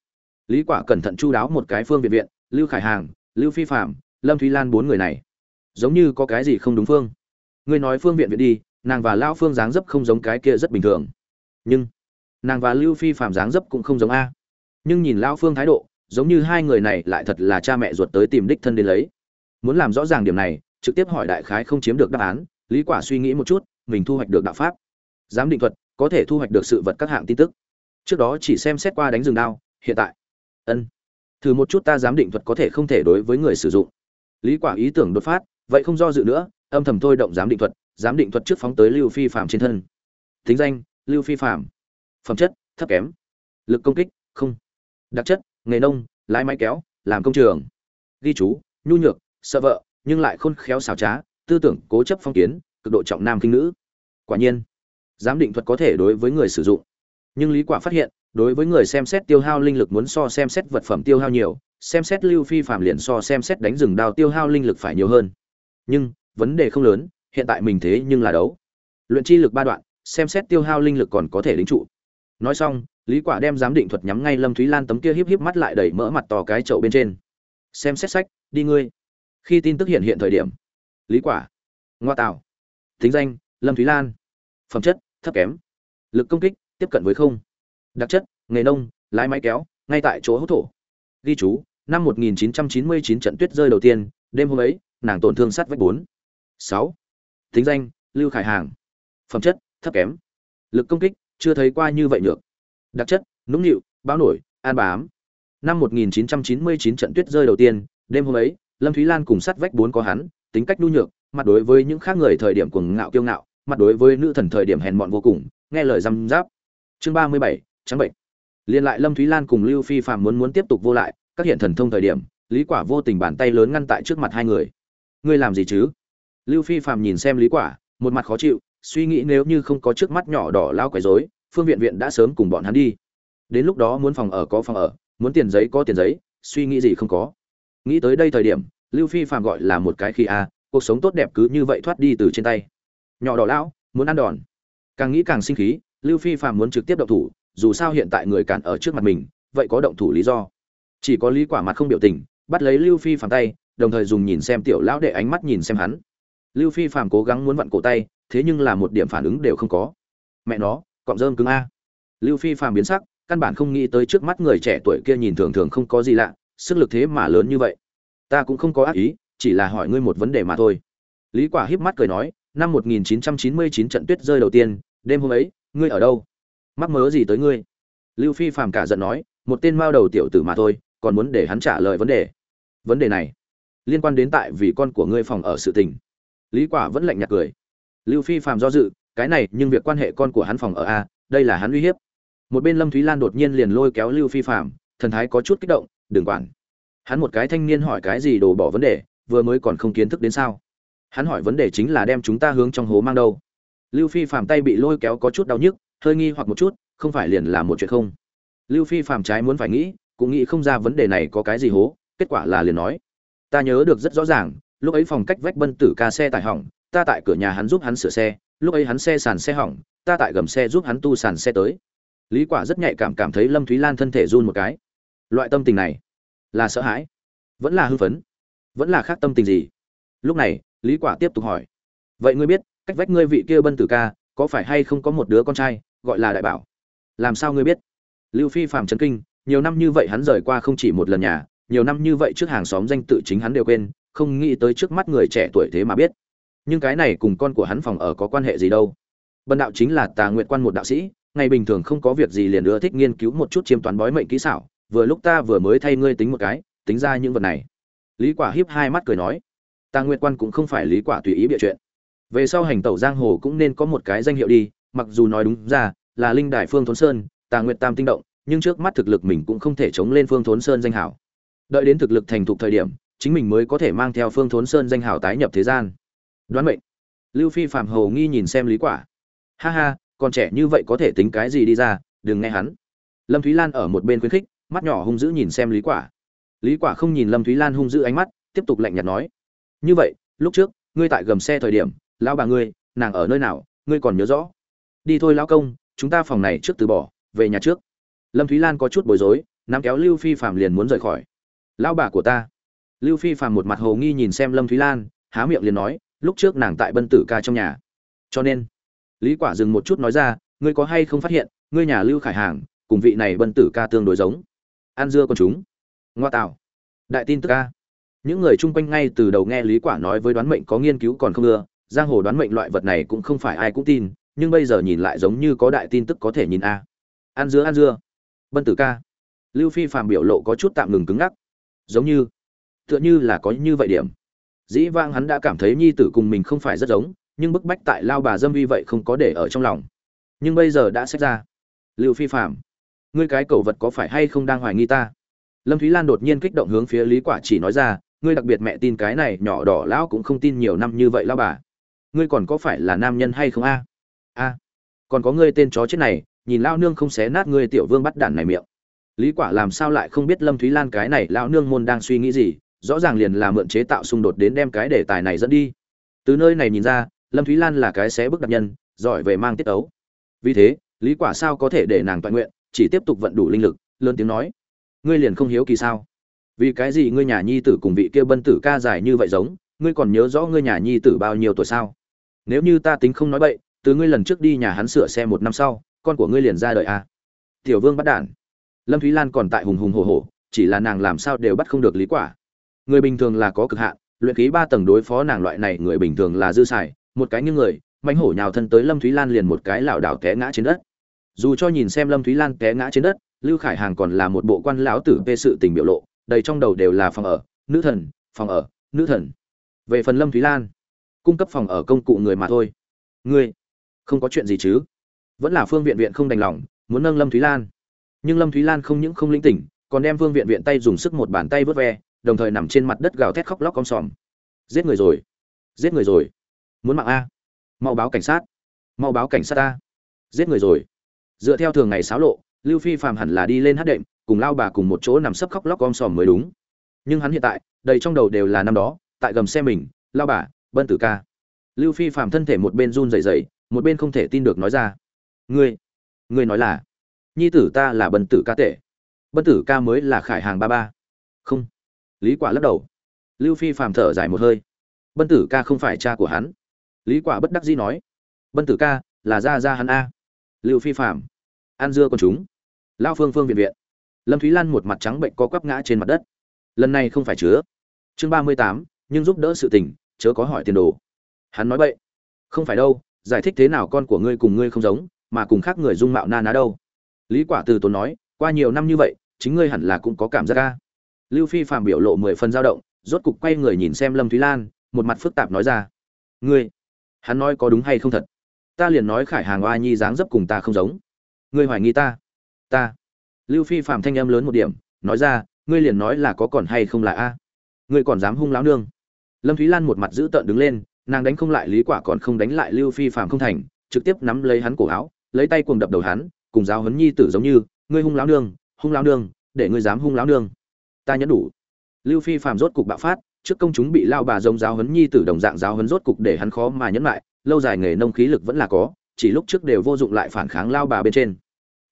lý quả cẩn thận chu đáo một cái phương viện viện, lưu khải hàng, lưu phi phạm lâm thúy lan bốn người này. Giống như có cái gì không đúng phương. Ngươi nói phương viện viện đi, nàng và lão phương dáng dấp không giống cái kia rất bình thường. Nhưng, nàng và lưu phi phạm dáng dấp cũng không giống a. Nhưng nhìn lão phương thái độ, giống như hai người này lại thật là cha mẹ ruột tới tìm đích thân đến lấy. Muốn làm rõ ràng điểm này, trực tiếp hỏi đại khái không chiếm được đáp án, lý quả suy nghĩ một chút, mình thu hoạch được đạo pháp. Giám định thuật, có thể thu hoạch được sự vật các hạng tin tức. Trước đó chỉ xem xét qua đánh rừng đao, hiện tại ân. Thử một chút ta giám định thuật có thể không thể đối với người sử dụng. Lý quả ý tưởng đột phát, vậy không do dự nữa, âm thầm thôi động giám định thuật, giám định thuật trước phóng tới lưu phi phạm trên thân. Tính danh, lưu phi phạm phẩm chất, thấp kém. Lực công kích, không. Đặc chất, nghề nông, lái máy kéo, làm công trường. Ghi chú, nhu nhược, sợ vợ, nhưng lại khôn khéo xảo trá, tư tưởng, cố chấp phong kiến, cực độ trọng nam kinh nữ. Quả nhiên, giám định thuật có thể đối với người sử dụng. Nhưng lý quả phát hiện đối với người xem xét tiêu hao linh lực muốn so xem xét vật phẩm tiêu hao nhiều, xem xét lưu phi phạm liền so xem xét đánh rừng đào tiêu hao linh lực phải nhiều hơn. Nhưng, vấn đề không lớn, hiện tại mình thế nhưng là đấu. Luyện chi lực ba đoạn, xem xét tiêu hao linh lực còn có thể lính trụ. Nói xong, lý quả đem giám định thuật nhắm ngay lâm thúy lan tấm kia híp híp mắt lại đẩy mỡ mặt to cái chậu bên trên. Xem xét sách, đi ngươi. Khi tin tức hiện hiện thời điểm, lý quả, ngoa tạo. Thính danh, lâm thúy lan. Phẩm chất, thấp kém. Lực công kích, tiếp cận với không đặc chất, nghề nông, lái máy kéo, ngay tại chỗ hút thổ. Ghi chú, năm 1999 trận tuyết rơi đầu tiên, đêm hôm ấy, nàng tổn thương sát vách bốn. Sáu. Thính danh, lưu khải hàng. Phẩm chất, thấp kém. Lực công kích, chưa thấy qua như vậy được. Đặc chất, nũng nịu, báo nổi, an bám năm 1999 trận tuyết rơi đầu tiên, đêm hôm ấy, lâm thúy lan cùng sát vách bốn có hắn, tính cách nhu nhược, mặt đối với những khác người thời điểm cuồng ngạo kiêu ngạo, mặt đối với nữ thần thời điểm hèn mọn vô cùng, nghe lời răm giáp chương ba mươi bảy trắng bệnh. Liên lại lâm thúy lan cùng lưu phi phạm muốn muốn tiếp tục vô lại, các hiện thần thông thời điểm, lý quả vô tình bàn tay lớn ngăn tại trước mặt hai người. Ngươi làm gì chứ? Lưu phi phạm nhìn xem lý quả, một mặt khó chịu, suy nghĩ nếu như không có trước mắt nhỏ đỏ lao quấy rối, phương viện viện đã sớm cùng bọn hắn đi. Đến lúc đó muốn phòng ở có phòng ở, muốn tiền giấy có tiền giấy, suy nghĩ gì không có. Nghĩ tới đây thời điểm, lưu phi phạm gọi là một cái khi a, cuộc sống tốt đẹp cứ như vậy thoát đi từ trên tay. Nhỏ đỏ lão, muốn ăn đòn. Càng nghĩ càng sinh khí, lưu phi phạm muốn trực tiếp động thủ dù sao hiện tại người cản ở trước mặt mình, vậy có động thủ lý do. Chỉ có lý quả mặt không biểu tình, bắt lấy lưu phi phàm tay, đồng thời dùng nhìn xem tiểu lão để ánh mắt nhìn xem hắn. Lưu phi phạm cố gắng muốn vặn cổ tay, thế nhưng là một điểm phản ứng đều không có. Mẹ nó, cọng rơm cứng a. Lưu phi phạm biến sắc, căn bản không nghĩ tới trước mắt người trẻ tuổi kia nhìn thường thường không có gì lạ, sức lực thế mà lớn như vậy. Ta cũng không có ác ý, chỉ là hỏi ngươi một vấn đề mà thôi. Lý quả híp mắt cười nói, năm 1999 trận tuyết rơi đầu tiên, đêm hôm ấy, ngươi ở đâu? Mắc mớ gì tới ngươi? Lưu phi phàm cả giận nói, một tên mao đầu tiểu tử mà thôi, còn muốn để hắn trả lời vấn đề. Vấn đề này, liên quan đến tại vì con của ngươi phòng ở sự tình. Lý quả vẫn lạnh nhạt cười. Lưu phi phàm do dự, cái này, nhưng việc quan hệ con của hắn phòng ở a, đây là hắn uy hiếp. Một bên lâm thúy lan đột nhiên liền lôi kéo lưu phi phàm, thần thái có chút kích động, đừng quản. Hắn một cái thanh niên hỏi cái gì đồ bỏ vấn đề, vừa mới còn không kiến thức đến sao? Hắn hỏi vấn đề chính là đem chúng ta hướng trong hố mang đâu. Lưu phi phàm tay bị lôi kéo có chút đau nhức hơi nghi hoặc một chút, không phải liền là một chuyện không. Lưu phi phàm trái muốn phải nghĩ, cũng nghĩ không ra vấn đề này có cái gì hố, kết quả là liền nói. Ta nhớ được rất rõ ràng, lúc ấy phòng cách vách bân tử ca xe tải hỏng, ta tại cửa nhà hắn giúp hắn sửa xe, lúc ấy hắn xe sàn xe hỏng, ta tại gầm xe giúp hắn tu sàn xe tới. Lý quả rất nhạy cảm cảm thấy lâm thúy lan thân thể run một cái. Loại tâm tình này, là sợ hãi, vẫn là hư phấn, vẫn là khác tâm tình gì? Lúc này, lý quả tiếp tục hỏi. Vậy ngươi biết, cách vách ngươi vị kia bân tử ca, có phải hay không có một đứa con trai? Gọi là đại bảo. Làm sao ngươi biết? Lưu phi phàm chấn kinh, nhiều năm như vậy hắn rời qua không chỉ một lần nhà, nhiều năm như vậy trước hàng xóm danh tự chính hắn đều quên, không nghĩ tới trước mắt người trẻ tuổi thế mà biết. Nhưng cái này cùng con của hắn phòng ở có quan hệ gì đâu? Bần đạo chính là tà nguyện quan một đạo sĩ, ngày bình thường không có việc gì liền ưa thích nghiên cứu một chút chiêm toán bói mệnh kỹ xảo, vừa lúc ta vừa mới thay ngươi tính một cái, tính ra những vật này. Lý quả hiếp hai mắt cười nói, tà nguyện quan cũng không phải lý quả tùy ý bịa chuyện. Về sau hành tẩu giang hồ cũng nên có một cái danh hiệu đi mặc dù nói đúng ra là linh đại phương thốn sơn, tà nguyện tam tinh động, nhưng trước mắt thực lực mình cũng không thể chống lên phương thốn sơn danh hảo. Đợi đến thực lực thành thục thời điểm, chính mình mới có thể mang theo phương thốn sơn danh hảo tái nhập thế gian. Đoán mệnh. Lưu phi phạm hầu nghi nhìn xem lý quả. Ha ha, còn trẻ như vậy có thể tính cái gì đi ra, đừng nghe hắn. Lâm thúy lan ở một bên khuyến khích, mắt nhỏ hung dữ nhìn xem lý quả. Lý quả không nhìn lâm thúy lan hung dữ ánh mắt, tiếp tục lạnh nhạt nói. Như vậy, lúc trước, ngươi tại gầm xe thời điểm, lão bà ngươi, nàng ở nơi nào, ngươi còn nhớ rõ? Đi thôi lão công, chúng ta phòng này trước từ bỏ, về nhà trước. Lâm thúy lan có chút bối rối, nắm kéo lưu phi phạm liền muốn rời khỏi. Lão bà của ta. Lưu phi phạm một mặt hồ nghi nhìn xem lâm thúy lan, há miệng liền nói, lúc trước nàng tại bân tử ca trong nhà. Cho nên, lý quả dừng một chút nói ra, ngươi có hay không phát hiện, ngươi nhà lưu khải hàng, cùng vị này bân tử ca tương đối giống? An dưa con chúng. Ngoa tạo. Đại tin tức ca những người chung quanh ngay từ đầu nghe lý quả nói với đoán mệnh có nghiên cứu còn không ưa, giang hồ đoán mệnh loại vật này cũng không phải ai cũng tin nhưng bây giờ nhìn lại giống như có đại tin tức có thể nhìn a. An dưa an dưa. Bân tử ca. Lưu phi phàm biểu lộ có chút tạm ngừng cứng ngắc. Giống như, tựa như là có như vậy điểm. Dĩ vang hắn đã cảm thấy nhi tử cùng mình không phải rất giống, nhưng bức bách tại lao bà dâm vi vậy không có để ở trong lòng. Nhưng bây giờ đã xét ra. Lưu phi phạm ngươi cái cầu vật có phải hay không đang hoài nghi ta? Lâm thúy lan đột nhiên kích động hướng phía lý quả chỉ nói ra, ngươi đặc biệt mẹ tin cái này nhỏ đỏ lão cũng không tin nhiều năm như vậy lão bà. Ngươi còn có phải là nam nhân hay không a? A còn có ngươi tên chó chết này, nhìn lao nương không xé nát ngươi tiểu vương bắt đản này miệng. Lý quả làm sao lại không biết lâm thúy lan cái này lao nương môn đang suy nghĩ gì, rõ ràng liền là mượn chế tạo xung đột đến đem cái đề tài này dẫn đi. Từ nơi này nhìn ra, lâm thúy lan là cái xé bức đặc nhân, giỏi về mang tiết ấu vì thế, lý quả sao có thể để nàng toàn nguyện, chỉ tiếp tục vận đủ linh lực, lớn tiếng nói. Ngươi liền không hiếu kỳ sao? Vì cái gì ngươi nhà nhi tử cùng vị kia bân tử ca dài như vậy giống, ngươi còn nhớ rõ ngươi nhà nhi tử bao nhiêu tuổi sao? Nếu như ta tính không nói bậy từ ngươi lần trước đi nhà hắn sửa xe một năm sau, con của ngươi liền ra đời a. tiểu vương bắt đản. Lâm thúy lan còn tại hùng hùng hổ hổ, chỉ là nàng làm sao đều bắt không được lý quả. Người bình thường là có cực hạn, luyện khí ba tầng đối phó nàng loại này người bình thường là dư xài, một cái như người mánh hổ nhào thân tới lâm thúy lan liền một cái lảo đảo té ngã trên đất. Dù cho nhìn xem lâm thúy lan té ngã trên đất, lưu khải hàng còn là một bộ quan lão tử về sự tình biểu lộ, đầy trong đầu đều là phòng ở, nữ thần, phòng ở, nữ thần. Về phần lâm thúy lan, cung cấp phòng ở công cụ người mà thôi. Ngươi không có chuyện gì chứ. Vẫn là phương viện viện không đành lòng, muốn nâng lâm thúy lan. Nhưng lâm thúy lan không những không linh tỉnh, còn đem phương viện viện tay dùng sức một bàn tay vớt ve, đồng thời nằm trên mặt đất gào thét khóc lóc om sòm. Giết người rồi. Giết người rồi. Muốn mạng a. Mau báo cảnh sát. Mau báo cảnh sát a. Giết người rồi. Dựa theo thường ngày xáo lộ, lưu phi phàm hẳn là đi lên hát đệm, cùng lao bà cùng một chỗ nằm sấp khóc lóc om sòm mới đúng. Nhưng hắn hiện tại, đầy trong đầu đều là năm đó, tại gầm xe mình, lao bà, bân tử ca. Lưu phi phàm thân thể một bên run rẩy rẩy một bên không thể tin được nói ra. Ngươi ngươi nói là, nhi tử ta là bân tử ca tệ bân tử ca mới là khải hàng ba ba. Không. Lý quả lắc đầu. Lưu phi phàm thở dài một hơi. Bân tử ca không phải cha của hắn. Lý quả bất đắc dĩ nói. Bân tử ca là gia gia hắn a. Lưu phi phàm. An dưa con chúng. Lao phương phương viện viện. Lâm thúy lan một mặt trắng bệnh co quắp ngã trên mặt đất. Lần này không phải chứa. Chương ba mươi tám, nhưng giúp đỡ sự tình, chớ có hỏi tiền đồ. Hắn nói vậy không phải đâu giải thích thế nào con của ngươi cùng ngươi không giống, mà cùng khác người dung mạo na ná đâu? Lý quả từ tốn nói, qua nhiều năm như vậy, chính ngươi hẳn là cũng có cảm giác ca lưu phi phàm biểu lộ mười phần dao động, rốt cục quay người nhìn xem lâm thúy lan, một mặt phức tạp nói ra. Ngươi, hắn nói có đúng hay không thật? Ta liền nói khải hàng oa nhi dáng dấp cùng ta không giống. Ngươi hoài nghi ta? Ta. Lưu phi phàm thanh âm lớn một điểm, nói ra, ngươi liền nói là có còn hay không là a? Ngươi còn dám hung láo nương? Lâm thúy lan một mặt giữ tợn đứng lên nàng đánh không lại lý quả còn không đánh lại lưu phi phàm không thành, trực tiếp nắm lấy hắn cổ áo, lấy tay cuồng đập đầu hắn, cùng giáo huấn nhi tử giống như, ngươi hung láo nương, hung láo nương, để ngươi dám hung láo nương. Ta nhẫn đủ. Lưu phi phàm rốt cục bạo phát, trước công chúng bị lao bà giống giáo huấn nhi tử đồng dạng giáo huấn rốt cục để hắn khó mà nhẫn lại, lâu dài nghề nông khí lực vẫn là có, chỉ lúc trước đều vô dụng lại phản kháng lao bà bên trên.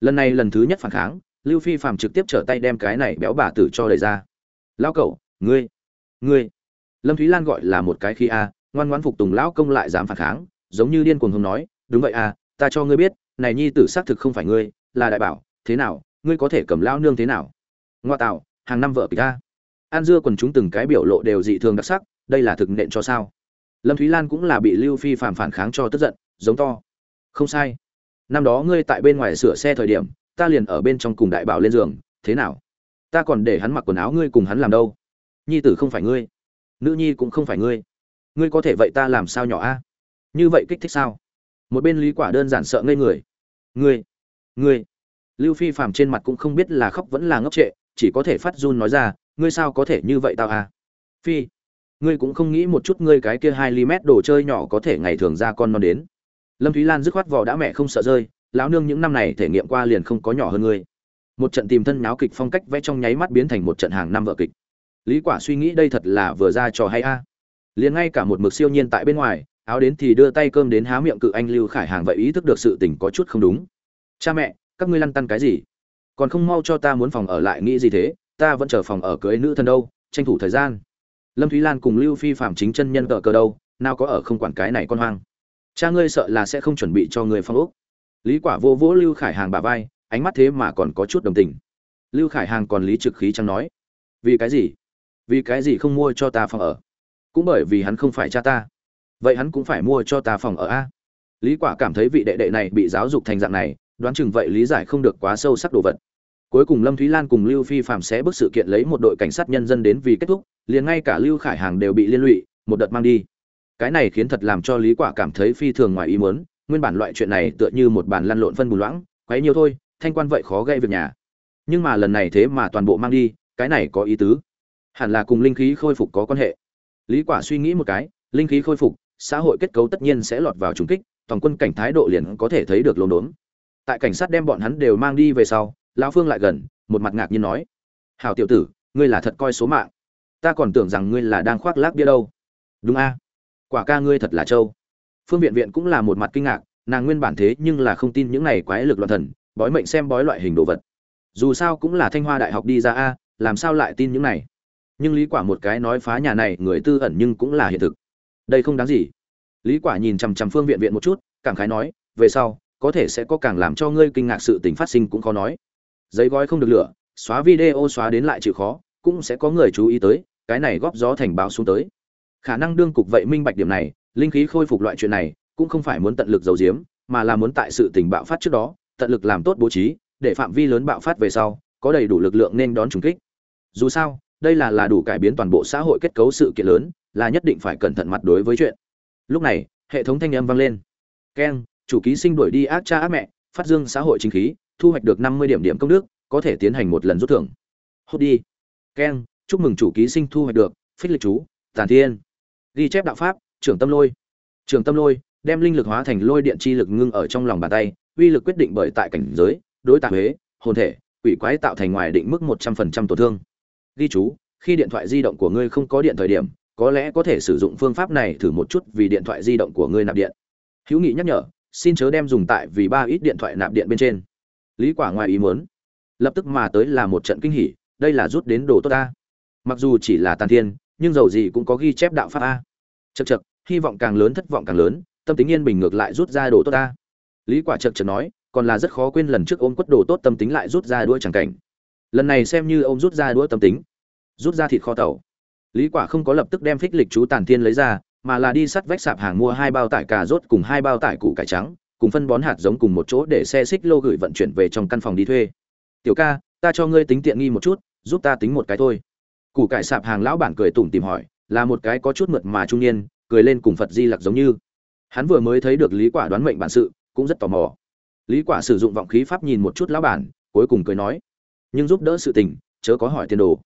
Lần này lần thứ nhất phản kháng, lưu phi phàm trực tiếp trở tay đem cái này béo bà tử cho đẩy ra. Lao cậu, ngươi ngươi. Lâm thúy lan gọi là một cái khi a ngoan ngoãn phục tùng lão công lại dám phản kháng, giống như điên cuồng hùng nói, đúng vậy à? ta cho ngươi biết, này nhi tử xác thực không phải ngươi, là đại bảo, thế nào, ngươi có thể cầm lão nương thế nào? Ngoa tạo, hàng năm vợ kịch ta an dưa quần chúng từng cái biểu lộ đều dị thường đặc sắc, đây là thực nện cho sao? Lâm thúy lan cũng là bị lưu phi phản phản kháng cho tức giận, giống to. Không sai. Năm đó ngươi tại bên ngoài sửa xe thời điểm, ta liền ở bên trong cùng đại bảo lên giường, thế nào? Ta còn để hắn mặc quần áo ngươi cùng hắn làm đâu? Nhi tử không phải ngươi. Nữ nhi cũng không phải ngươi ngươi có thể vậy ta làm sao nhỏ a? Như vậy kích thích sao? Một bên lý quả đơn giản sợ ngây người. Ngươi ngươi. Lưu phi phàm trên mặt cũng không biết là khóc vẫn là ngốc trệ, chỉ có thể phát run nói ra, ngươi sao có thể như vậy tao à? Phi, ngươi cũng không nghĩ một chút ngươi cái kia hai ly mét đồ chơi nhỏ có thể ngày thường ra con non đến. Lâm thúy lan dứt khoát vỏ đã mẹ không sợ rơi, lão nương những năm này thể nghiệm qua liền không có nhỏ hơn ngươi. Một trận tìm thân náo kịch phong cách vẽ trong nháy mắt biến thành một trận hàng năm vợ kịch. Lý quả suy nghĩ đây thật là vừa ra trò hay a. à liền ngay cả một mực siêu nhiên tại bên ngoài, áo đến thì đưa tay cơm đến há miệng cự anh lưu khải hàng vậy ý thức được sự tình có chút không đúng. Cha mẹ, các ngươi lăn tăn cái gì? Còn không mau cho ta muốn phòng ở lại nghĩ gì thế? Ta vẫn chờ phòng ở cưới nữ thân đâu, tranh thủ thời gian. Lâm thúy lan cùng lưu phi phạm chính chân nhân cờ cờ đâu, nào có ở không quản cái này con hoang. Cha ngươi sợ là sẽ không chuẩn bị cho người phong ốc. Lý quả vô vỗ lưu khải hàng bà vai, ánh mắt thế mà còn có chút đồng tình. Lưu khải hàng còn lý trực khí chẳng nói, vì cái gì? Vì cái gì không mua cho ta phòng ở? Cũng bởi vì hắn không phải cha ta. Vậy hắn cũng phải mua cho ta phòng ở a. Lý quả cảm thấy vị đệ đệ này bị giáo dục thành dạng này, đoán chừng vậy lý giải không được quá sâu sắc đồ vật. Cuối cùng lâm thúy lan cùng lưu phi phạm sẽ bước sự kiện lấy một đội cảnh sát nhân dân đến vì kết thúc, liền ngay cả lưu khải hàng đều bị liên lụy, một đợt mang đi. Cái này khiến thật làm cho lý quả cảm thấy phi thường ngoài ý muốn, nguyên bản loại chuyện này tựa như một bàn lăn lộn phân bùn loãng, quấy nhiều thôi, thanh quan vậy khó gây việc nhà. Nhưng mà lần này thế mà toàn bộ mang đi, cái này có ý tứ. Hẳn là cùng linh khí khôi phục có quan hệ lý quả suy nghĩ một cái, linh khí khôi phục, xã hội kết cấu tất nhiên sẽ lọt vào trùng kích, toàn quân cảnh thái độ liền có thể thấy được lồn đốn. Tại cảnh sát đem bọn hắn đều mang đi về sau, lão phương lại gần, một mặt ngạc nhiên nói, hảo tiểu tử, ngươi là thật coi số mạng. Ta còn tưởng rằng ngươi là đang khoác lác bia đâu. Đúng a. Quả ca ngươi thật là trâu. Phương viện viện cũng là một mặt kinh ngạc, nàng nguyên bản thế nhưng là không tin những này quái lực loạn thần, bói mệnh xem bói loại hình đồ vật. Dù sao cũng là thanh hoa đại học đi ra a, làm sao lại tin những này? Nhưng lý quả một cái nói phá nhà này, người tư ẩn nhưng cũng là hiện thực. Đây không đáng gì. Lý quả nhìn chằm chằm phương viện viện một chút, cảm khái nói, về sau, có thể sẽ có càng làm cho ngươi kinh ngạc sự tình phát sinh cũng khó nói. Giấy gói không được lửa, xóa video xóa đến lại chịu khó, cũng sẽ có người chú ý tới, cái này góp gió thành báo xuống tới. Khả năng đương cục vậy minh bạch điểm này, linh khí khôi phục loại chuyện này, cũng không phải muốn tận lực giấu giếm, mà là muốn tại sự tình bạo phát trước đó, tận lực làm tốt bố trí, để phạm vi lớn bạo phát về sau, có đầy đủ lực lượng nên đón trùng kích. Dù sao đây là là đủ cải biến toàn bộ xã hội kết cấu sự kiện lớn, là nhất định phải cẩn thận mặt đối với chuyện. Lúc này, hệ thống thanh âm vang lên. Keng chủ ký sinh đuổi đi ác cha ác mẹ, phát dương xã hội chính khí, thu hoạch được năm mươi điểm điểm công đức, có thể tiến hành một lần rút thưởng. Hốt đi. Keng chúc mừng chủ ký sinh thu hoạch được, phích lịch chú, tàn thiên. Ghi chép đạo pháp, trưởng tâm lôi. Trưởng tâm lôi, đem linh lực hóa thành lôi điện chi lực ngưng ở trong lòng bàn tay, uy lực quyết định bởi tại cảnh giới, đối tạ huế, hồn thể, quỷ quái tạo thành ngoài định mức một trăm phần trăm tổn thương ghi chú, khi điện thoại di động của ngươi không có điện thời điểm, có lẽ có thể sử dụng phương pháp này thử một chút vì điện thoại di động của ngươi nạp điện. Hữu nghị nhắc nhở, xin chớ đem dùng tại vì ba ít điện thoại nạp điện bên trên. Lý quả ngoài ý muốn. Lập tức mà tới là một trận kinh hỉ, đây là rút đến đồ tốt ta. Mặc dù chỉ là tàn thiên, nhưng dầu gì cũng có ghi chép đạo pháp a. Chật chật hy vọng càng lớn, thất vọng càng lớn, tâm tính yên bình ngược lại rút ra đồ tốt ta. Lý quả chật chật nói, còn là rất khó quên lần trước ôm quất đồ tốt, tâm tính lại rút ra đuôi chẳng cảnh lần này xem như ông rút ra đũa tâm tính, rút ra thịt kho tàu. Lý quả không có lập tức đem phích lịch chú tàn thiên lấy ra, mà là đi sắt vách sạp hàng mua hai bao tải cà rốt cùng hai bao tải củ cải trắng, cùng phân bón hạt giống cùng một chỗ để xe xích lô gửi vận chuyển về trong căn phòng đi thuê. Tiểu ca, ta cho ngươi tính tiện nghi một chút, giúp ta tính một cái thôi. Củ cải sạp hàng lão bản cười tủm tìm hỏi, là một cái có chút mượt mà trung niên, cười lên cùng phật di lặc giống như. Hắn vừa mới thấy được lý quả đoán mệnh bản sự, cũng rất tò mò. Lý quả sử dụng vọng khí pháp nhìn một chút lão bản, cuối cùng cười nói nhưng giúp đỡ sự tình, chớ có hỏi tiền đồ.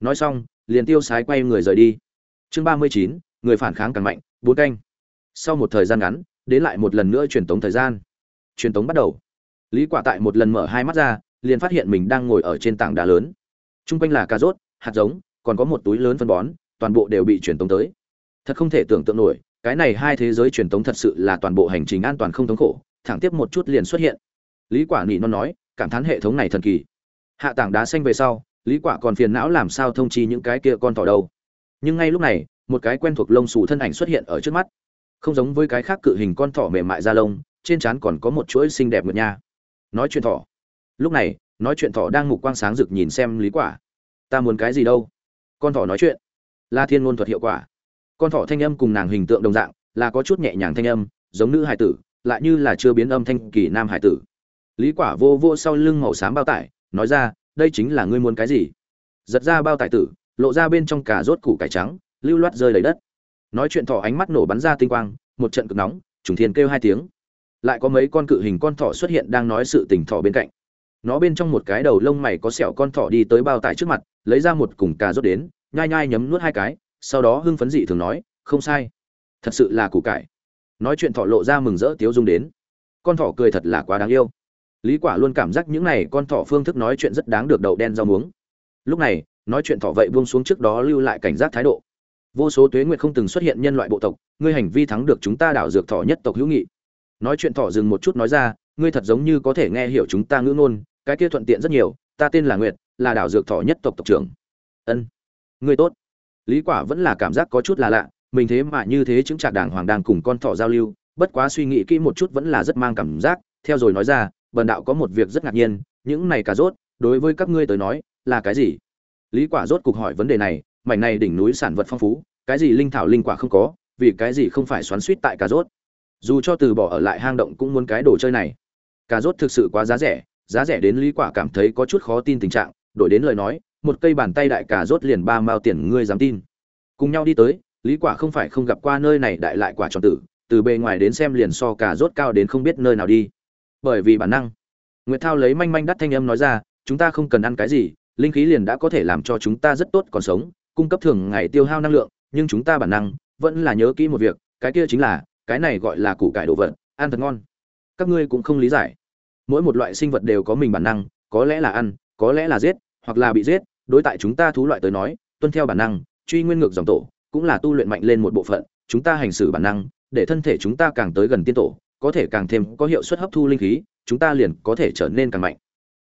Nói xong, liền tiêu sái quay người rời đi. Chương ba mươi chín, người phản kháng càng mạnh, bốn canh. Sau một thời gian ngắn, đến lại một lần nữa truyền tống thời gian. Truyền tống bắt đầu. Lý quả tại một lần mở hai mắt ra, liền phát hiện mình đang ngồi ở trên tảng đá lớn. Trung quanh là cà rốt, hạt giống, còn có một túi lớn phân bón, toàn bộ đều bị truyền tống tới. Thật không thể tưởng tượng nổi, cái này hai thế giới truyền tống thật sự là toàn bộ hành trình an toàn không thống khổ, thẳng tiếp một chút liền xuất hiện. Lý quả nỉ non nói, cảm thán hệ thống này thần kỳ hạ tảng đá xanh về sau, lý quả còn phiền não làm sao thông chi những cái kia con thỏ đâu. Nhưng ngay lúc này, một cái quen thuộc lông xù thân ảnh xuất hiện ở trước mắt. Không giống với cái khác cự hình con thỏ mềm mại da lông, trên trán còn có một chuỗi xinh đẹp ngựa nha. Nói chuyện thỏ. Lúc này, nói chuyện thỏ đang mục quang sáng rực nhìn xem lý quả. Ta muốn cái gì đâu? Con thỏ nói chuyện. Là thiên ngôn thuật hiệu quả. Con thỏ thanh âm cùng nàng hình tượng đồng dạng, là có chút nhẹ nhàng thanh âm, giống nữ hải tử, lại như là chưa biến âm thanh kỳ nam hải tử. Lý quả vô vô sau lưng màu xám bao tải nói ra, đây chính là ngươi muốn cái gì? Giật ra bao tài tử, lộ ra bên trong cả rốt củ cải trắng, lưu loát rơi đầy đất. Nói chuyện thỏ ánh mắt nổ bắn ra tinh quang, một trận cực nóng, trùng thiên kêu hai tiếng. Lại có mấy con cự hình con thỏ xuất hiện đang nói sự tình thỏ bên cạnh. Nó bên trong một cái đầu lông mày có sẹo con thỏ đi tới bao tải trước mặt, lấy ra một cùng cà rốt đến, nhai nhai nhấm nuốt hai cái, sau đó hưng phấn dị thường nói, không sai. Thật sự là củ cải. Nói chuyện thỏ lộ ra mừng rỡ tiếu dung đến. Con thỏ cười thật là quá đáng yêu lý quả luôn cảm giác những này con thỏ phương thức nói chuyện rất đáng được đậu đen rau muống. Lúc này, nói chuyện thỏ vậy buông xuống trước đó lưu lại cảnh giác thái độ. Vô số tuế nguyệt không từng xuất hiện nhân loại bộ tộc, ngươi hành vi thắng được chúng ta đảo dược thỏ nhất tộc hữu nghị. Nói chuyện thỏ dừng một chút nói ra, ngươi thật giống như có thể nghe hiểu chúng ta ngữ ngôn, cái kia thuận tiện rất nhiều, ta tên là nguyệt, là đảo dược thỏ nhất tộc tộc trưởng. Ân, ngươi tốt. Lý quả vẫn là cảm giác có chút là lạ, mình thế mà như thế chứng trạc đảng hoàng đang cùng con thỏ giao lưu, bất quá suy nghĩ kỹ một chút vẫn là rất mang cảm giác, theo rồi nói ra bần đạo có một việc rất ngạc nhiên, những này cà rốt, đối với các ngươi tới nói, là cái gì? Lý quả rốt cục hỏi vấn đề này, mảnh này đỉnh núi sản vật phong phú, cái gì linh thảo linh quả không có, vì cái gì không phải xoắn suýt tại cà rốt? Dù cho từ bỏ ở lại hang động cũng muốn cái đồ chơi này. Cà rốt thực sự quá giá rẻ giá rẻ đến lý quả cảm thấy có chút khó tin tình trạng, đổi đến lời nói, một cây bàn tay đại cà rốt liền ba mao tiền, ngươi dám tin? Cùng nhau đi tới, lý quả không phải không gặp qua nơi này đại lại quả tròn tử, từ bề ngoài đến xem liền so cà rốt cao đến không biết nơi nào đi bởi vì bản năng. Nguyệt thao lấy manh manh đắt thanh âm nói ra, chúng ta không cần ăn cái gì, linh khí liền đã có thể làm cho chúng ta rất tốt còn sống, cung cấp thường ngày tiêu hao năng lượng, nhưng chúng ta bản năng vẫn là nhớ kỹ một việc, cái kia chính là, cái này gọi là củ cải đồ vật, ăn thật ngon. Các ngươi cũng không lý giải. Mỗi một loại sinh vật đều có mình bản năng, có lẽ là ăn, có lẽ là giết, hoặc là bị giết, đối tại chúng ta thú loại tới nói, tuân theo bản năng, truy nguyên ngược dòng tổ, cũng là tu luyện mạnh lên một bộ phận, chúng ta hành xử bản năng, để thân thể chúng ta càng tới gần tiên tổ có thể càng thêm có hiệu suất hấp thu linh khí, chúng ta liền có thể trở nên càng mạnh.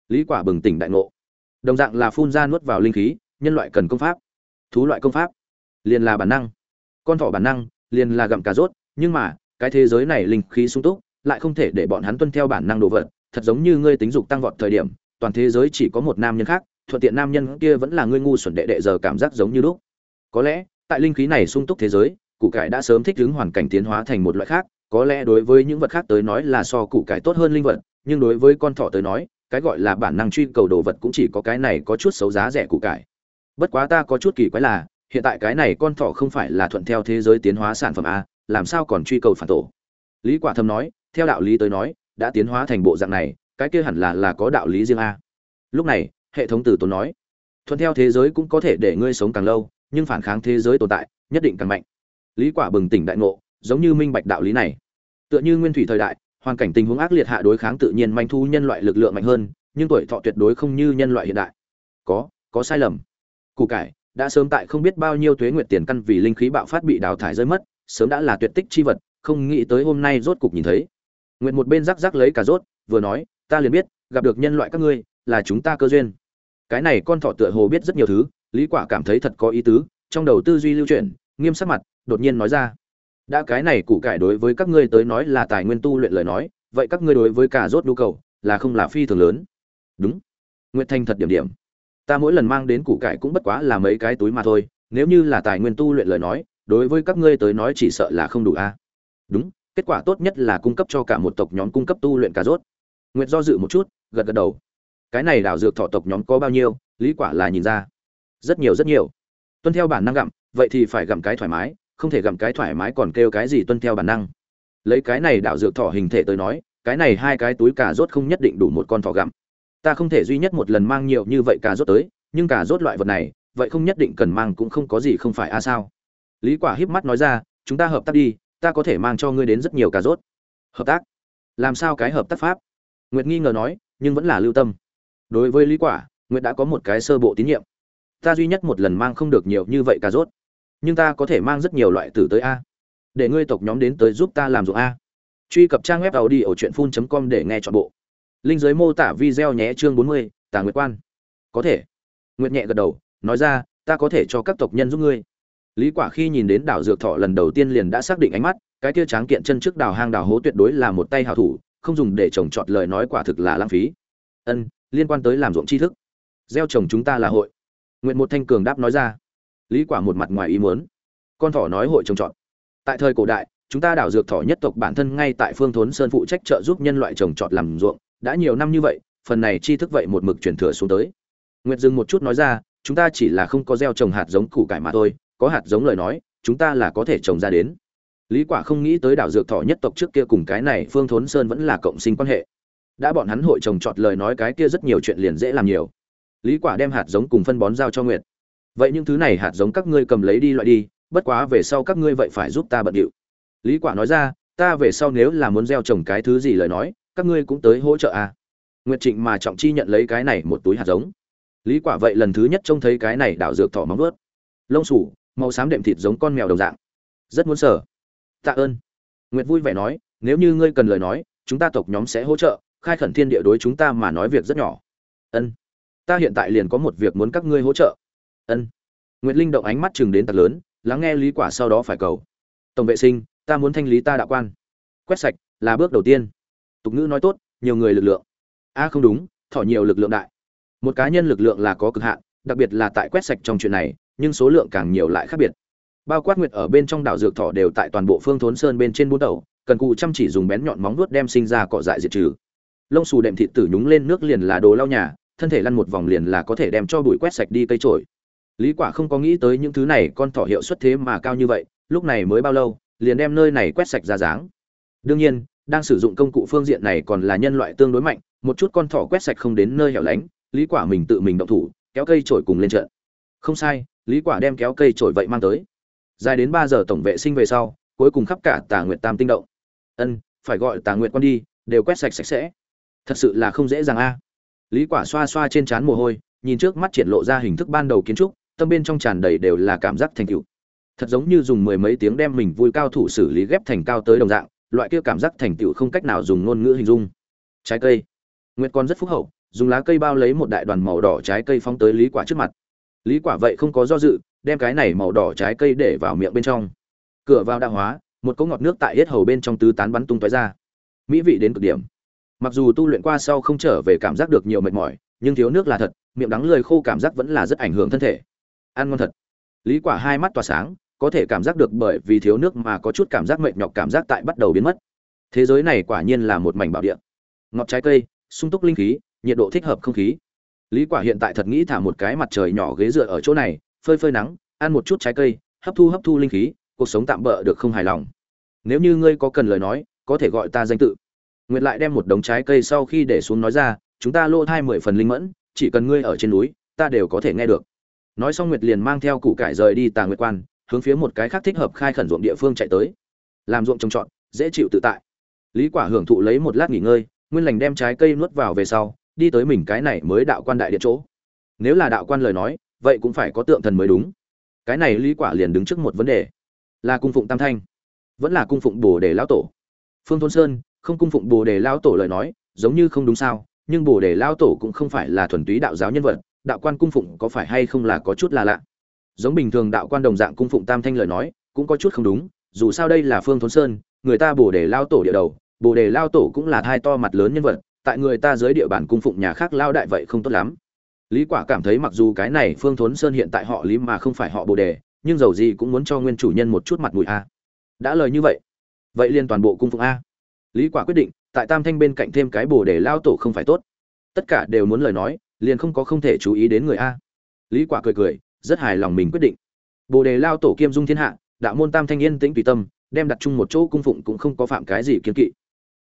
Lý quả bừng tỉnh đại ngộ. Đồng dạng là phun ra nuốt vào linh khí, nhân loại cần công pháp, thú loại công pháp. Liền là bản năng. Con thỏ bản năng, liền là gặm cà rốt, nhưng mà, cái thế giới này linh khí sung túc, lại không thể để bọn hắn tuân theo bản năng đồ vật. Thật giống như ngươi tính dục tăng vọt thời điểm, toàn thế giới chỉ có một nam nhân khác, thuận tiện nam nhân kia vẫn là ngươi ngu xuẩn đệ đệ giờ cảm giác giống như lúc. Có lẽ, tại linh khí này sung túc thế giới, củ cải đã sớm thích ứng hoàn cảnh tiến hóa thành một loại khác có lẽ đối với những vật khác tới nói là so củ cải tốt hơn linh vật, nhưng đối với con thỏ tới nói, cái gọi là bản năng truy cầu đồ vật cũng chỉ có cái này có chút xấu giá rẻ củ cải. Bất quá ta có chút kỳ quái là, hiện tại cái này con thỏ không phải là thuận theo thế giới tiến hóa sản phẩm a, làm sao còn truy cầu phản tổ? Lý quả thâm nói, theo đạo lý tới nói, đã tiến hóa thành bộ dạng này, cái kia hẳn là là có đạo lý riêng a. Lúc này, hệ thống tử tốn nói, thuận theo thế giới cũng có thể để ngươi sống càng lâu, nhưng phản kháng thế giới tồn tại, nhất định càng mạnh. Lý quả bừng tỉnh đại ngộ, giống như minh bạch đạo lý này tựa như nguyên thủy thời đại, hoàn cảnh tình huống ác liệt hạ đối kháng tự nhiên manh thu nhân loại lực lượng mạnh hơn, nhưng tuổi thọ tuyệt đối không như nhân loại hiện đại. Có có sai lầm. Củ cải, đã sớm tại không biết bao nhiêu thuế nguyệt tiền căn vì linh khí bạo phát bị đào thải rơi mất, sớm đã là tuyệt tích chi vật, không nghĩ tới hôm nay rốt cục nhìn thấy. Nguyện một bên rắc rắc lấy cả rốt, vừa nói, ta liền biết, gặp được nhân loại các ngươi, là chúng ta cơ duyên. Cái này con thỏ tựa hồ biết rất nhiều thứ, lý quả cảm thấy thật có ý tứ, trong đầu tư duy lưu chuyển, nghiêm sắc mặt, đột nhiên nói ra đã cái này củ cải đối với các ngươi tới nói là tài nguyên tu luyện lời nói, vậy các ngươi đối với cả rốt nhu cầu là không là phi thường lớn. Đúng. Nguyệt thanh thật điểm điểm. Ta mỗi lần mang đến củ cải cũng bất quá là mấy cái túi mà thôi, nếu như là tài nguyên tu luyện lời nói, đối với các ngươi tới nói chỉ sợ là không đủ a. Đúng, kết quả tốt nhất là cung cấp cho cả một tộc nhóm cung cấp tu luyện cà rốt. Nguyệt do dự một chút, gật gật đầu. Cái này đảo dược thọ tộc nhóm có bao nhiêu, lý quả là nhìn ra. Rất nhiều rất nhiều. Tuân theo bản năng gặm, vậy thì phải gặm cái thoải mái không thể gặm cái thoải mái còn kêu cái gì tuân theo bản năng. Lấy cái này đảo dược thỏ hình thể tới nói, cái này hai cái túi cà rốt không nhất định đủ một con thỏ gặm. Ta không thể duy nhất một lần mang nhiều như vậy cà rốt tới, nhưng cà rốt loại vật này, vậy không nhất định cần mang cũng không có gì không phải a à sao. Lý quả híp mắt nói ra, chúng ta hợp tác đi, ta có thể mang cho ngươi đến rất nhiều cà rốt. Hợp tác? Làm sao cái hợp tác pháp? Nguyệt nghi ngờ nói, nhưng vẫn là lưu tâm. Đối với lý quả, nguyệt đã có một cái sơ bộ tín nhiệm. Ta duy nhất một lần mang không được nhiều như vậy cà rốt nhưng ta có thể mang rất nhiều loại tử tới a. Để ngươi tộc nhóm đến tới giúp ta làm ruộng a. Truy cập trang web tàu đi ở truyện phun com để nghe chọn bộ. Linh giới mô tả video nhé, chương bốn mươi, tà nguyệt quan. Có thể. Nguyệt nhẹ gật đầu, nói ra, ta có thể cho các tộc nhân giúp ngươi. Lý quả khi nhìn đến đảo dược thọ lần đầu tiên liền đã xác định ánh mắt, cái kia tráng kiện chân trước đào hang đào hố tuyệt đối là một tay hảo thủ, không dùng để trồng trọt lời nói quả thực là lãng phí. Ân, liên quan tới làm ruộng tri thức. Gieo trồng chúng ta là hội. Nguyện một thanh cường đáp nói ra lý quả một mặt ngoài ý muốn. Con thỏ nói hội trồng trọt. Tại thời cổ đại, chúng ta đảo dược thỏ nhất tộc bản thân ngay tại phương thốn sơn phụ trách trợ giúp nhân loại trồng trọt làm ruộng. Đã nhiều năm như vậy, phần này tri thức vậy một mực truyền thừa xuống tới. Nguyệt dừng một chút nói ra, chúng ta chỉ là không có gieo trồng hạt giống củ cải mà thôi, có hạt giống lời nói, chúng ta là có thể trồng ra đến. Lý quả không nghĩ tới đảo dược thỏ nhất tộc trước kia cùng cái này phương thốn sơn vẫn là cộng sinh quan hệ. Đã bọn hắn hội trồng trọt lời nói cái kia rất nhiều chuyện liền dễ làm nhiều. Lý quả đem hạt giống cùng phân bón giao cho nguyệt vậy những thứ này hạt giống các ngươi cầm lấy đi loại đi, bất quá về sau các ngươi vậy phải giúp ta bận điệu. Lý quả nói ra, ta về sau nếu là muốn gieo trồng cái thứ gì lời nói, các ngươi cũng tới hỗ trợ à. Nguyệt trịnh mà trọng chi nhận lấy cái này một túi hạt giống. Lý quả vậy lần thứ nhất trông thấy cái này đảo dược thỏ móng vuốt. Lông sủ, màu xám đệm thịt giống con mèo đồng dạng. Rất muốn sở tạ ơn. Nguyệt vui vẻ nói, nếu như ngươi cần lời nói, chúng ta tộc nhóm sẽ hỗ trợ, khai khẩn thiên địa đối chúng ta mà nói việc rất nhỏ. Ân. Ta hiện tại liền có một việc muốn các ngươi hỗ trợ ân. Nguyệt linh động ánh mắt chừng đến tật lớn lắng nghe lý quả sau đó phải cầu. Tổng vệ sinh ta muốn thanh lý ta đạo quan. Quét sạch là bước đầu tiên. Tục ngữ nói tốt nhiều người lực lượng. A không đúng thỏ nhiều lực lượng đại. Một cá nhân lực lượng là có cực hạn đặc biệt là tại quét sạch trong chuyện này nhưng số lượng càng nhiều lại khác biệt. Bao quát nguyệt ở bên trong đảo dược thỏ đều tại toàn bộ phương thốn sơn bên trên bốn tàu, cần cụ chăm chỉ dùng bén nhọn móng vuốt đem sinh ra cọ dại diệt trừ. Lông xù đệm thịt tử nhúng lên nước liền là đồ lau nhà thân thể lăn một vòng liền là có thể đem cho bụi quét sạch đi cây trổi lý quả không có nghĩ tới những thứ này con thỏ hiệu suất thế mà cao như vậy, lúc này mới bao lâu, liền đem nơi này quét sạch ra dáng. Đương nhiên, đang sử dụng công cụ phương diện này còn là nhân loại tương đối mạnh, một chút con thỏ quét sạch không đến nơi hẻo lánh, lý quả mình tự mình động thủ, kéo cây trổi cùng lên trận. Không sai, lý quả đem kéo cây trổi vậy mang tới. Dài đến 3 giờ tổng vệ sinh về sau, cuối cùng khắp cả tà nguyệt tam tinh động. Ân, phải gọi tà nguyệt quan đi, đều quét sạch sạch sẽ. Thật sự là không dễ dàng a. Lý quả xoa xoa trên trán mồ hôi, nhìn trước mắt triển lộ ra hình thức ban đầu kiến trúc tâm bên trong tràn đầy đều là cảm giác thành tựu. Thật giống như dùng mười mấy tiếng đem mình vui cao thủ xử lý ghép thành cao tới đồng dạng, loại kia cảm giác thành tựu không cách nào dùng ngôn ngữ hình dung. Trái cây. Nguyệt con rất phúc hậu, dùng lá cây bao lấy một đại đoàn màu đỏ trái cây phóng tới lý quả trước mặt. Lý quả vậy không có do dự, đem cái này màu đỏ trái cây để vào miệng bên trong. Cửa vào đã hóa, một cốc ngọt nước tại hết hầu bên trong tứ tán bắn tung tóe ra. Mỹ vị đến cực điểm. Mặc dù tu luyện qua sau không trở về cảm giác được nhiều mệt mỏi, nhưng thiếu nước là thật, miệng đắng lười khô cảm giác vẫn là rất ảnh hưởng thân thể ăn ngon thật. Lý quả hai mắt tỏa sáng, có thể cảm giác được bởi vì thiếu nước mà có chút cảm giác mệt nhọc cảm giác tại bắt đầu biến mất. Thế giới này quả nhiên là một mảnh bảo địa. Ngọt trái cây, sung túc linh khí, nhiệt độ thích hợp không khí. Lý quả hiện tại thật nghĩ thả một cái mặt trời nhỏ ghế dựa ở chỗ này, phơi phơi nắng, ăn một chút trái cây, hấp thu hấp thu linh khí, cuộc sống tạm bỡ được không hài lòng. Nếu như ngươi có cần lời nói, có thể gọi ta danh tự. Nguyệt lại đem một đống trái cây sau khi để xuống nói ra, chúng ta lô thai mười phần linh mẫn, chỉ cần ngươi ở trên núi, ta đều có thể nghe được nói xong nguyệt liền mang theo củ cải rời đi tà nguyệt quan, hướng phía một cái khác thích hợp khai khẩn ruộng địa phương chạy tới. Làm ruộng trồng trọt, dễ chịu tự tại. Lý quả hưởng thụ lấy một lát nghỉ ngơi, nguyên lành đem trái cây nuốt vào về sau, đi tới mình cái này mới đạo quan đại điện chỗ. Nếu là đạo quan lời nói, vậy cũng phải có tượng thần mới đúng. Cái này lý quả liền đứng trước một vấn đề. Là cung phụng tam thanh, vẫn là cung phụng bồ đề lão tổ. Phương thôn sơn, không cung phụng bồ đề lão tổ lời nói, giống như không đúng sao, nhưng bồ đề lão tổ cũng không phải là thuần túy đạo giáo nhân vật đạo quan cung phụng có phải hay không là có chút là lạ? Giống bình thường đạo quan đồng dạng cung phụng tam thanh lời nói, cũng có chút không đúng, dù sao đây là phương thốn sơn, người ta bồ đề lao tổ địa đầu, bồ đề lao tổ cũng là thai to mặt lớn nhân vật, tại người ta dưới địa bàn cung phụng nhà khác lao đại vậy không tốt lắm. Lý quả cảm thấy mặc dù cái này phương thốn sơn hiện tại họ lý mà không phải họ bồ đề, nhưng dầu gì cũng muốn cho nguyên chủ nhân một chút mặt mũi a. Đã lời như vậy vậy liên toàn bộ cung phụng a. Lý quả quyết định, tại tam thanh bên cạnh thêm cái bồ đề lao tổ không phải tốt. Tất cả đều muốn lời nói liền không có không thể chú ý đến người a. Lý quả cười cười rất hài lòng mình quyết định. Bồ đề lao tổ kiêm dung thiên hạ đạo môn tam thanh yên tĩnh tùy tâm đem đặt chung một chỗ cung phụng cũng không có phạm cái gì kiên kỵ.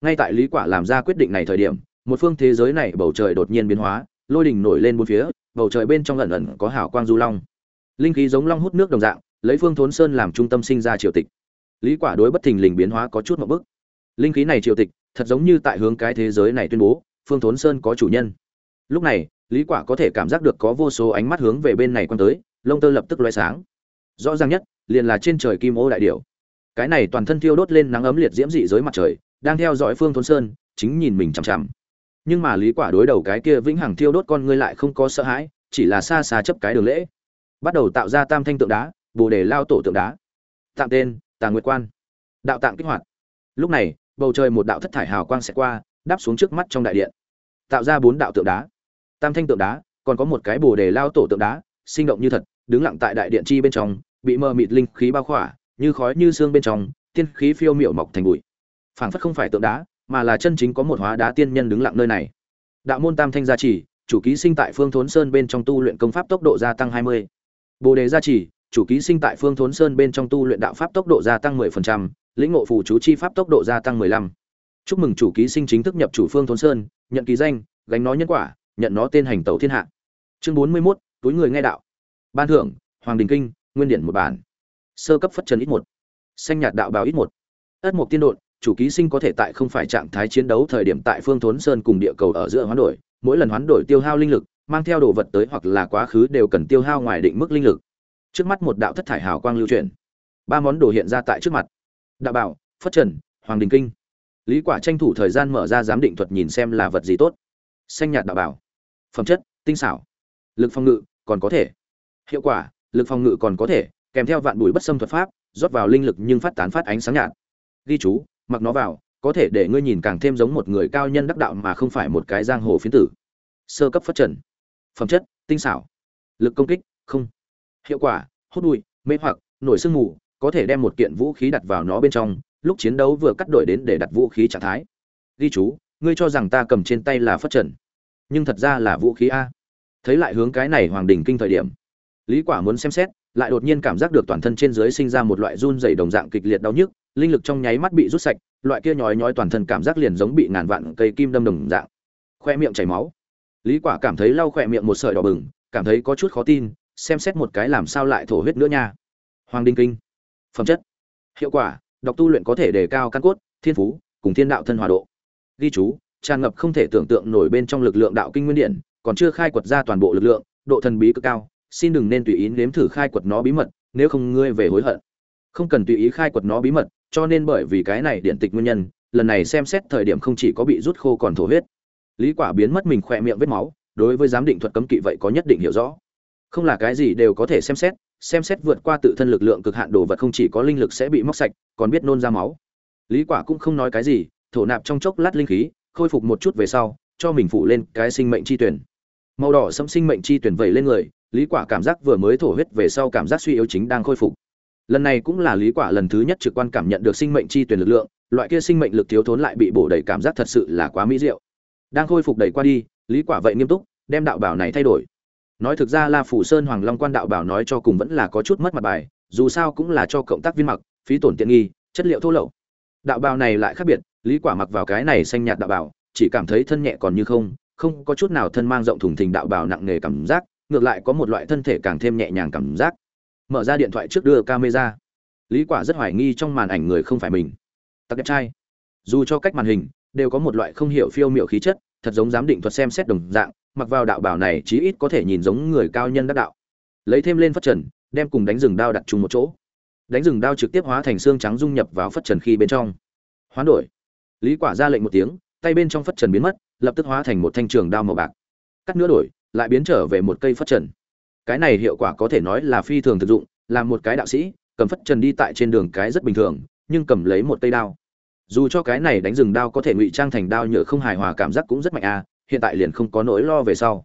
Ngay tại lý quả làm ra quyết định này thời điểm một phương thế giới này bầu trời đột nhiên biến hóa lôi đỉnh nổi lên bốn phía bầu trời bên trong ẩn ẩn có hào quang du long. Linh khí giống long hút nước đồng dạng lấy phương thốn sơn làm trung tâm sinh ra triều tịch. Lý quả đối bất thình lình biến hóa có chút một bước, linh khí này triều tịch thật giống như tại hướng cái thế giới này tuyên bố phương thốn sơn có chủ nhân. Lúc này lý quả có thể cảm giác được có vô số ánh mắt hướng về bên này quan tới, lông tơ lập tức loé sáng. Rõ ràng nhất, liền là trên trời kim ô đại điểu. Cái này toàn thân thiêu đốt lên nắng ấm liệt diễm dị dưới mặt trời, đang theo dõi phương thôn sơn, chính nhìn mình chằm chằm. Nhưng mà lý quả đối đầu cái kia vĩnh hằng thiêu đốt con ngươi lại không có sợ hãi, chỉ là xa xa chấp cái đường lễ. Bắt đầu tạo ra tam thanh tượng đá, bồ đề lao tổ tượng đá. Tạm tên tàng nguyệt quan. Đạo tạng kích hoạt. Lúc này, bầu trời một đạo thất thải hào quang sẽ qua, đáp xuống trước mắt trong đại điện. Tạo ra bốn đạo tượng đá tam thanh tượng đá còn có một cái bồ đề lao tổ tượng đá sinh động như thật đứng lặng tại đại điện chi bên trong bị mờ mịt linh khí bao khỏa như khói như xương bên trong tiên khí phiêu miểu mọc thành bụi phảng phất không phải tượng đá mà là chân chính có một hóa đá tiên nhân đứng lặng nơi này đạo môn tam thanh gia trì chủ ký sinh tại phương thốn sơn bên trong tu luyện công pháp tốc độ gia tăng 20. bồ đề gia trì chủ ký sinh tại phương thốn sơn bên trong tu luyện đạo pháp tốc độ gia tăng 10%, lĩnh ngộ phù chú chi pháp tốc độ gia tăng 15. chúc mừng chủ ký sinh chính thức nhập chủ phương thốn sơn nhận ký danh gánh nói nhân quả nhận nó tên hành tẩu thiên hạ. Chương 41, túi người nghe đạo. Ban thưởng hoàng đình kinh nguyên điển một bản. Sơ cấp phất trần ít một. Xanh nhạt đạo bào ít một. Ất mục tiên đột chủ ký sinh có thể tại không phải trạng thái chiến đấu thời điểm tại phương thốn sơn cùng địa cầu ở giữa hoán đổi mỗi lần hoán đổi tiêu hao linh lực mang theo đồ vật tới hoặc là quá khứ đều cần tiêu hao ngoài định mức linh lực. Trước mắt một đạo thất thải hào quang lưu truyền ba món đồ hiện ra tại trước mặt. Đạo bảo phất trần hoàng đình kinh. Lý quả tranh thủ thời gian mở ra giám định thuật nhìn xem là vật gì tốt. Xanh nhạt đạo bảo phẩm chất, tinh xảo. Lực phòng ngự còn có thể. Hiệu quả, lực phòng ngự còn có thể, kèm theo vạn bụi bất xâm thuật pháp, rót vào linh lực nhưng phát tán phát ánh sáng nhạt. Ghi chú, mặc nó vào, có thể để ngươi nhìn càng thêm giống một người cao nhân đắc đạo mà không phải một cái giang hồ phiến tử. Sơ cấp phát trần. Phẩm chất, tinh xảo. Lực công kích, không. Hiệu quả, hút bụi, mê hoặc, nổi sương mù, có thể đem một kiện vũ khí đặt vào nó bên trong, lúc chiến đấu vừa cắt đổi đến để đặt vũ khí trạng thái. Ghi chú, ngươi cho rằng ta cầm trên tay là phát trần nhưng thật ra là vũ khí a. Thấy lại hướng cái này hoàng đình kinh thời điểm, lý quả muốn xem xét, lại đột nhiên cảm giác được toàn thân trên dưới sinh ra một loại run rẩy đồng dạng kịch liệt đau nhức, linh lực trong nháy mắt bị rút sạch, loại kia nhói nhói toàn thân cảm giác liền giống bị ngàn vạn cây kim đâm đồng dạng. Khoe miệng chảy máu. Lý quả cảm thấy lau khoe miệng một sợi đỏ bừng, cảm thấy có chút khó tin, xem xét một cái làm sao lại thổ huyết nữa nha. Hoàng đình kinh. Phẩm chất. Hiệu quả, đọc tu luyện có thể đề cao căn cốt, thiên phú, cùng thiên đạo thân hòa độ. Ghi chú tràn ngập không thể tưởng tượng nổi bên trong lực lượng đạo kinh nguyên điện, còn chưa khai quật ra toàn bộ lực lượng, độ thần bí cực cao, xin đừng nên tùy ý nếm thử khai quật nó bí mật, nếu không ngươi về hối hận. Không cần tùy ý khai quật nó bí mật, cho nên bởi vì cái này điện tịch nguyên nhân, lần này xem xét thời điểm không chỉ có bị rút khô còn thổ huyết. Lý quả biến mất mình khỏe miệng vết máu, đối với giám định thuật cấm kỵ vậy có nhất định hiểu rõ. Không là cái gì đều có thể xem xét xem xét vượt qua tự thân lực lượng cực hạn đồ vật không chỉ có linh lực sẽ bị móc sạch, còn biết nôn ra máu. Lý quả cũng không nói cái gì, thổ nạp trong chốc lát linh khí khôi phục một chút về sau, cho mình phụ lên cái sinh mệnh chi tuyển. Màu đỏ xâm sinh mệnh chi tuyển vẩy lên người, lý quả cảm giác vừa mới thổ huyết về sau cảm giác suy yếu chính đang khôi phục. Lần này cũng là lý quả lần thứ nhất trực quan cảm nhận được sinh mệnh chi tuyển lực lượng, loại kia sinh mệnh lực thiếu thốn lại bị bổ đầy cảm giác thật sự là quá mỹ diệu. Đang khôi phục đầy qua đi, lý quả vậy nghiêm túc, đem đạo bảo này thay đổi. Nói thực ra là phủ sơn hoàng long quan đạo bảo nói cho cùng vẫn là có chút mất mặt bài, dù sao cũng là cho cộng tác viên mặc, phí tổn tiện nghi, chất liệu thô lậu. Đạo bào này lại khác biệt lý quả mặc vào cái này xanh nhạt đạo bảo, chỉ cảm thấy thân nhẹ còn như không không có chút nào thân mang rộng thùng thình đạo bảo nặng nề cảm giác, ngược lại có một loại thân thể càng thêm nhẹ nhàng cảm giác. Mở ra điện thoại trước đưa camera. Lý quả rất hoài nghi trong màn ảnh người không phải mình. Tặc đẹp trai. Dù cho cách màn hình, đều có một loại không hiểu phiêu miệu khí chất, thật giống giám định thuật xem xét đồng dạng, mặc vào đạo bảo này chí ít có thể nhìn giống người cao nhân đắc đạo. Lấy thêm lên phất trần, đem cùng đánh rừng đao đặt chung một chỗ. Đánh rừng đao trực tiếp hóa thành xương trắng dung nhập vào phất trần khi bên trong. Hoán đổi lý quả ra lệnh một tiếng, tay bên trong phất trần biến mất, lập tức hóa thành một thanh trường đao màu bạc. Cắt nữa đổi, lại biến trở về một cây phất trần. Cái này hiệu quả có thể nói là phi thường thực dụng làm một cái đạo sĩ, cầm phất trần đi tại trên đường cái rất bình thường, nhưng cầm lấy một cây đao. Dù cho cái này đánh rừng đao có thể ngụy trang thành đao nhựa không hài hòa cảm giác cũng rất mạnh a hiện tại liền không có nỗi lo về sau.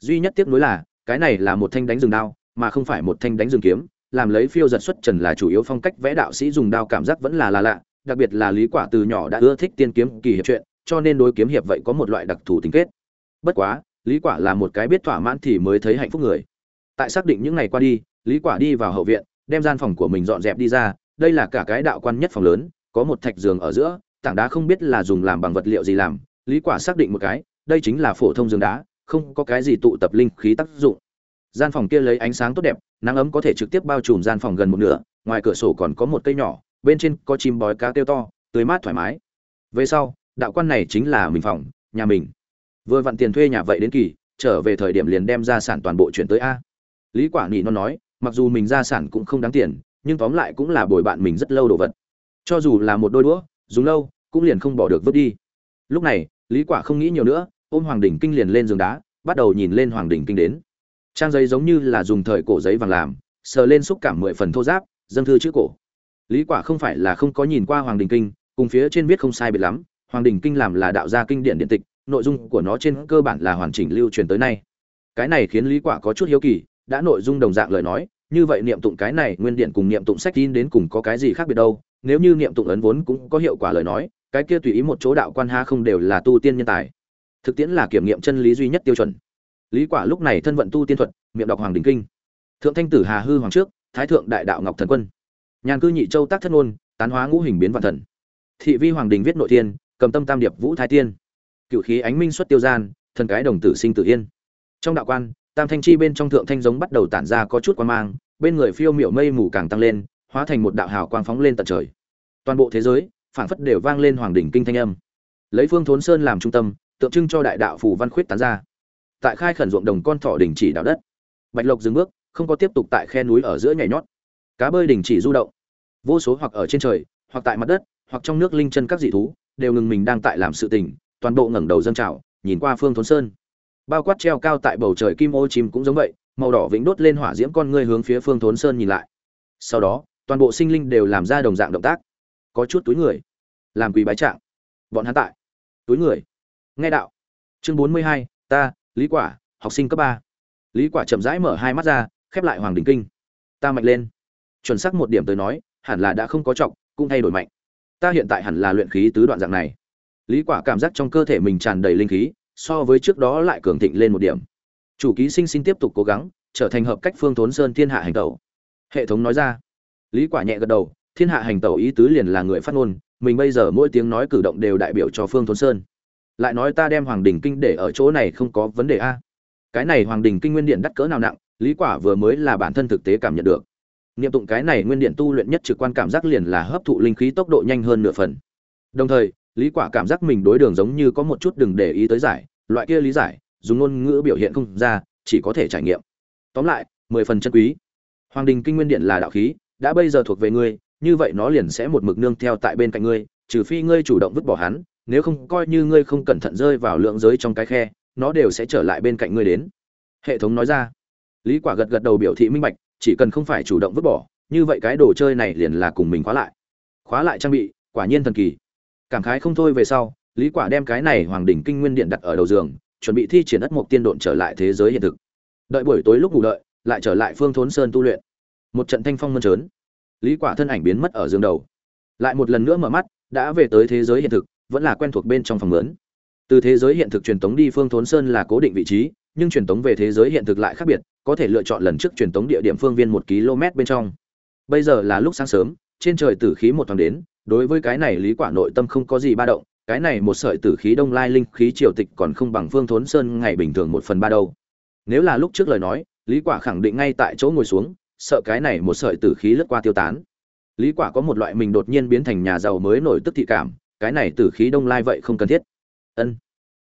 Duy nhất tiếc nuối là, cái này là một thanh đánh rừng đao, mà không phải một thanh đánh rừng kiếm, làm lấy phiêu giật xuất trần là chủ yếu phong cách vẽ đạo sĩ dùng đao cảm giác vẫn là là lạ đặc biệt là lý quả từ nhỏ đã ưa thích tiên kiếm kỳ hiệp chuyện, cho nên đối kiếm hiệp vậy có một loại đặc thù tính kết. Bất quá, lý quả là một cái biết thỏa mãn thì mới thấy hạnh phúc người. Tại xác định những ngày qua đi, lý quả đi vào hậu viện, đem gian phòng của mình dọn dẹp đi ra, đây là cả cái đạo quan nhất phòng lớn, có một thạch giường ở giữa, tảng đá không biết là dùng làm bằng vật liệu gì làm, lý quả xác định một cái, đây chính là phổ thông giường đá, không có cái gì tụ tập linh khí tác dụng. Gian phòng kia lấy ánh sáng tốt đẹp, nắng ấm có thể trực tiếp bao trùm gian phòng gần một nửa, ngoài cửa sổ còn có một cây nhỏ bên trên có chim bói cá kêu to, tươi mát thoải mái. Về sau, đạo quan này chính là mình phòng, nhà mình. Vừa vặn tiền thuê nhà vậy đến kỳ, trở về thời điểm liền đem gia sản toàn bộ chuyển tới a. Lý quả nghị nó nói, mặc dù mình gia sản cũng không đáng tiền, nhưng tóm lại cũng là bồi bạn mình rất lâu đồ vật. Cho dù là một đôi đũa, dùng lâu, cũng liền không bỏ được vứt đi. Lúc này, lý quả không nghĩ nhiều nữa, ôm hoàng đỉnh kinh liền lên giường đá, bắt đầu nhìn lên hoàng đỉnh kinh đến. Trang giấy giống như là dùng thời cổ giấy vàng làm, sờ lên xúc cảm mười phần thô giáp dâng thư chữ cổ lý quả không phải là không có nhìn qua hoàng Đình kinh, cùng phía trên viết không sai biệt lắm. Hoàng Đình kinh làm là đạo gia kinh điển điện tịch, nội dung của nó trên cơ bản là hoàn chỉnh lưu truyền tới nay. Cái này khiến lý quả có chút hiếu kỳ, đã nội dung đồng dạng lời nói, như vậy niệm tụng cái này nguyên điện cùng niệm tụng sách tin đến cùng có cái gì khác biệt đâu? Nếu như niệm tụng ấn vốn cũng có hiệu quả lời nói, cái kia tùy ý một chỗ đạo quan ha không đều là tu tiên nhân tài. Thực tiễn là kiểm nghiệm chân lý duy nhất tiêu chuẩn. Lý quả lúc này thân vận tu tiên thuật, miệng đọc hoàng đình kinh. Thượng thanh tử hà hư hoàng trước, thái thượng đại đạo ngọc thần quân nhàn cư nhị châu tác thất ngôn, tán hóa ngũ hình biến vạn thần. Thị vi hoàng đình viết nội tiên cầm tâm tam điệp vũ thái tiên. Cựu khí ánh minh xuất tiêu gian, thần cái đồng tử sinh tử yên. Trong đạo quan, tam thanh chi bên trong thượng thanh giống bắt đầu tản ra có chút quan mang, bên người phiêu miểu mây mù càng tăng lên, hóa thành một đạo hào quang phóng lên tận trời. Toàn bộ thế giới, phảng phất đều vang lên hoàng đỉnh kinh thanh âm. Lấy phương thốn sơn làm trung tâm, tượng trưng cho đại đạo phù văn khuyết tán ra. Tại khai khẩn ruộng đồng con thỏ đỉnh chỉ đạo đất. Bạch lộc dừng bước, không có tiếp tục tại khe núi ở giữa nhảy nhót cá bơi đình chỉ du động. Vô số hoặc ở trên trời, hoặc tại mặt đất, hoặc trong nước linh chân các dị thú, đều ngừng mình đang tại làm sự tình, toàn bộ ngẩng đầu dâng trào, nhìn qua phương thốn sơn. Bao quát treo cao tại bầu trời kim ô chim cũng giống vậy, màu đỏ vĩnh đốt lên hỏa diễm con ngươi hướng phía phương thốn sơn nhìn lại. Sau đó, toàn bộ sinh linh đều làm ra đồng dạng động tác. Có chút túi người, làm quỳ bái trạng. Bọn hắn tại. Túi người. Nghe đạo. Chương bốn mươi hai, ta, lý quả, học sinh cấp ba. Lý quả chậm rãi mở hai mắt ra, khép lại hoàng đình kinh. Ta mạnh lên chuẩn xác một điểm tới nói, hẳn là đã không có trọng, cũng thay đổi mạnh. Ta hiện tại hẳn là luyện khí tứ đoạn dạng này. Lý quả cảm giác trong cơ thể mình tràn đầy linh khí, so với trước đó lại cường thịnh lên một điểm. Chủ ký sinh xin tiếp tục cố gắng, trở thành hợp cách phương thốn sơn thiên hạ hành tẩu. Hệ thống nói ra. Lý quả nhẹ gật đầu, thiên hạ hành tẩu ý tứ liền là người phát ngôn, mình bây giờ mỗi tiếng nói cử động đều đại biểu cho phương thốn sơn. Lại nói ta đem hoàng đình kinh để ở chỗ này không có vấn đề a. Cái này hoàng đình kinh nguyên điện đắt cỡ nào nặng, lý quả vừa mới là bản thân thực tế cảm nhận được niệm tụng cái này nguyên điện tu luyện nhất trực quan cảm giác liền là hấp thụ linh khí tốc độ nhanh hơn nửa phần. Đồng thời, lý quả cảm giác mình đối đường giống như có một chút đừng để ý tới giải, loại kia lý giải, dùng ngôn ngữ biểu hiện không ra, chỉ có thể trải nghiệm. Tóm lại, mười phần chân quý. Hoàng đình kinh nguyên điện là đạo khí, đã bây giờ thuộc về ngươi, như vậy nó liền sẽ một mực nương theo tại bên cạnh ngươi, trừ phi ngươi chủ động vứt bỏ hắn, nếu không coi như ngươi không cẩn thận rơi vào lượng giới trong cái khe, nó đều sẽ trở lại bên cạnh ngươi đến. Hệ thống nói ra. Lý quả gật gật đầu biểu thị minh bạch chỉ cần không phải chủ động vứt bỏ, như vậy cái đồ chơi này liền là cùng mình khóa lại. Khóa lại trang bị, quả nhiên thần kỳ. Cảm khái không thôi về sau, lý quả đem cái này hoàng đỉnh kinh nguyên điện đặt ở đầu giường, chuẩn bị thi triển ất mục tiên độn trở lại thế giới hiện thực. Đợi buổi tối lúc ngủ đợi, lại trở lại phương thốn sơn tu luyện. Một trận thanh phong mơn trớn, lý quả thân ảnh biến mất ở giường đầu. Lại một lần nữa mở mắt, đã về tới thế giới hiện thực, vẫn là quen thuộc bên trong phòng lớn. Từ thế giới hiện thực truyền tống đi phương thốn sơn là cố định vị trí, nhưng truyền tống về thế giới hiện thực lại khác biệt có thể lựa chọn lần trước truyền tống địa điểm phương viên một km bên trong. Bây giờ là lúc sáng sớm, trên trời tử khí một thoáng đến, đối với cái này lý quả nội tâm không có gì ba động, cái này một sợi tử khí đông lai linh khí triều tịch còn không bằng phương thốn sơn ngày bình thường một phần ba đâu. Nếu là lúc trước lời nói, lý quả khẳng định ngay tại chỗ ngồi xuống, sợ cái này một sợi tử khí lướt qua tiêu tán. Lý quả có một loại mình đột nhiên biến thành nhà giàu mới nổi tức thị cảm, cái này tử khí đông lai vậy không cần thiết. Ân.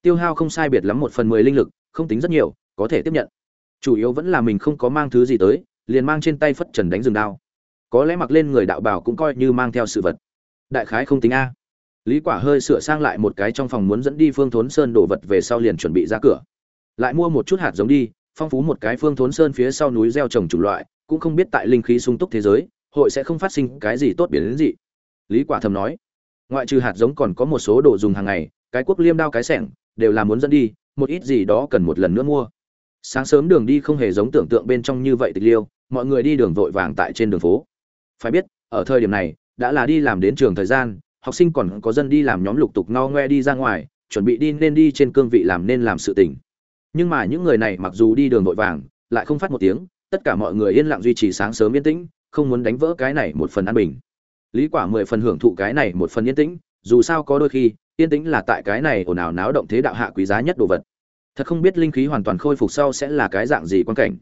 Tiêu hao không sai biệt lắm một phần mười linh lực, không tính rất nhiều, có thể tiếp nhận chủ yếu vẫn là mình không có mang thứ gì tới, liền mang trên tay phất trần đánh rừng đao. Có lẽ mặc lên người đạo bảo cũng coi như mang theo sự vật. Đại khái không tính a. Lý quả hơi sửa sang lại một cái trong phòng muốn dẫn đi phương thốn sơn đổ vật về sau liền chuẩn bị ra cửa. Lại mua một chút hạt giống đi, phong phú một cái phương thốn sơn phía sau núi gieo trồng chủng loại, cũng không biết tại linh khí sung túc thế giới, hội sẽ không phát sinh cái gì tốt biến đến gì. Lý quả thầm nói, ngoại trừ hạt giống còn có một số đồ dùng hàng ngày, cái quốc liêm đao cái sẻng, đều là muốn dẫn đi, một ít gì đó cần một lần nữa mua sáng sớm đường đi không hề giống tưởng tượng bên trong như vậy tịch liêu, mọi người đi đường vội vàng tại trên đường phố. Phải biết, ở thời điểm này, đã là đi làm đến trường thời gian, học sinh còn có dân đi làm nhóm lục tục no ngoe đi ra ngoài, chuẩn bị đi nên đi trên cương vị làm nên làm sự tình. Nhưng mà những người này mặc dù đi đường vội vàng, lại không phát một tiếng, tất cả mọi người yên lặng duy trì sáng sớm yên tĩnh, không muốn đánh vỡ cái này một phần an bình. Lý quả mười phần hưởng thụ cái này một phần yên tĩnh, dù sao có đôi khi, yên tĩnh là tại cái này ồn ào náo động thế đạo hạ quý giá nhất đồ vật thật không biết linh khí hoàn toàn khôi phục sau sẽ là cái dạng gì quan cảnh.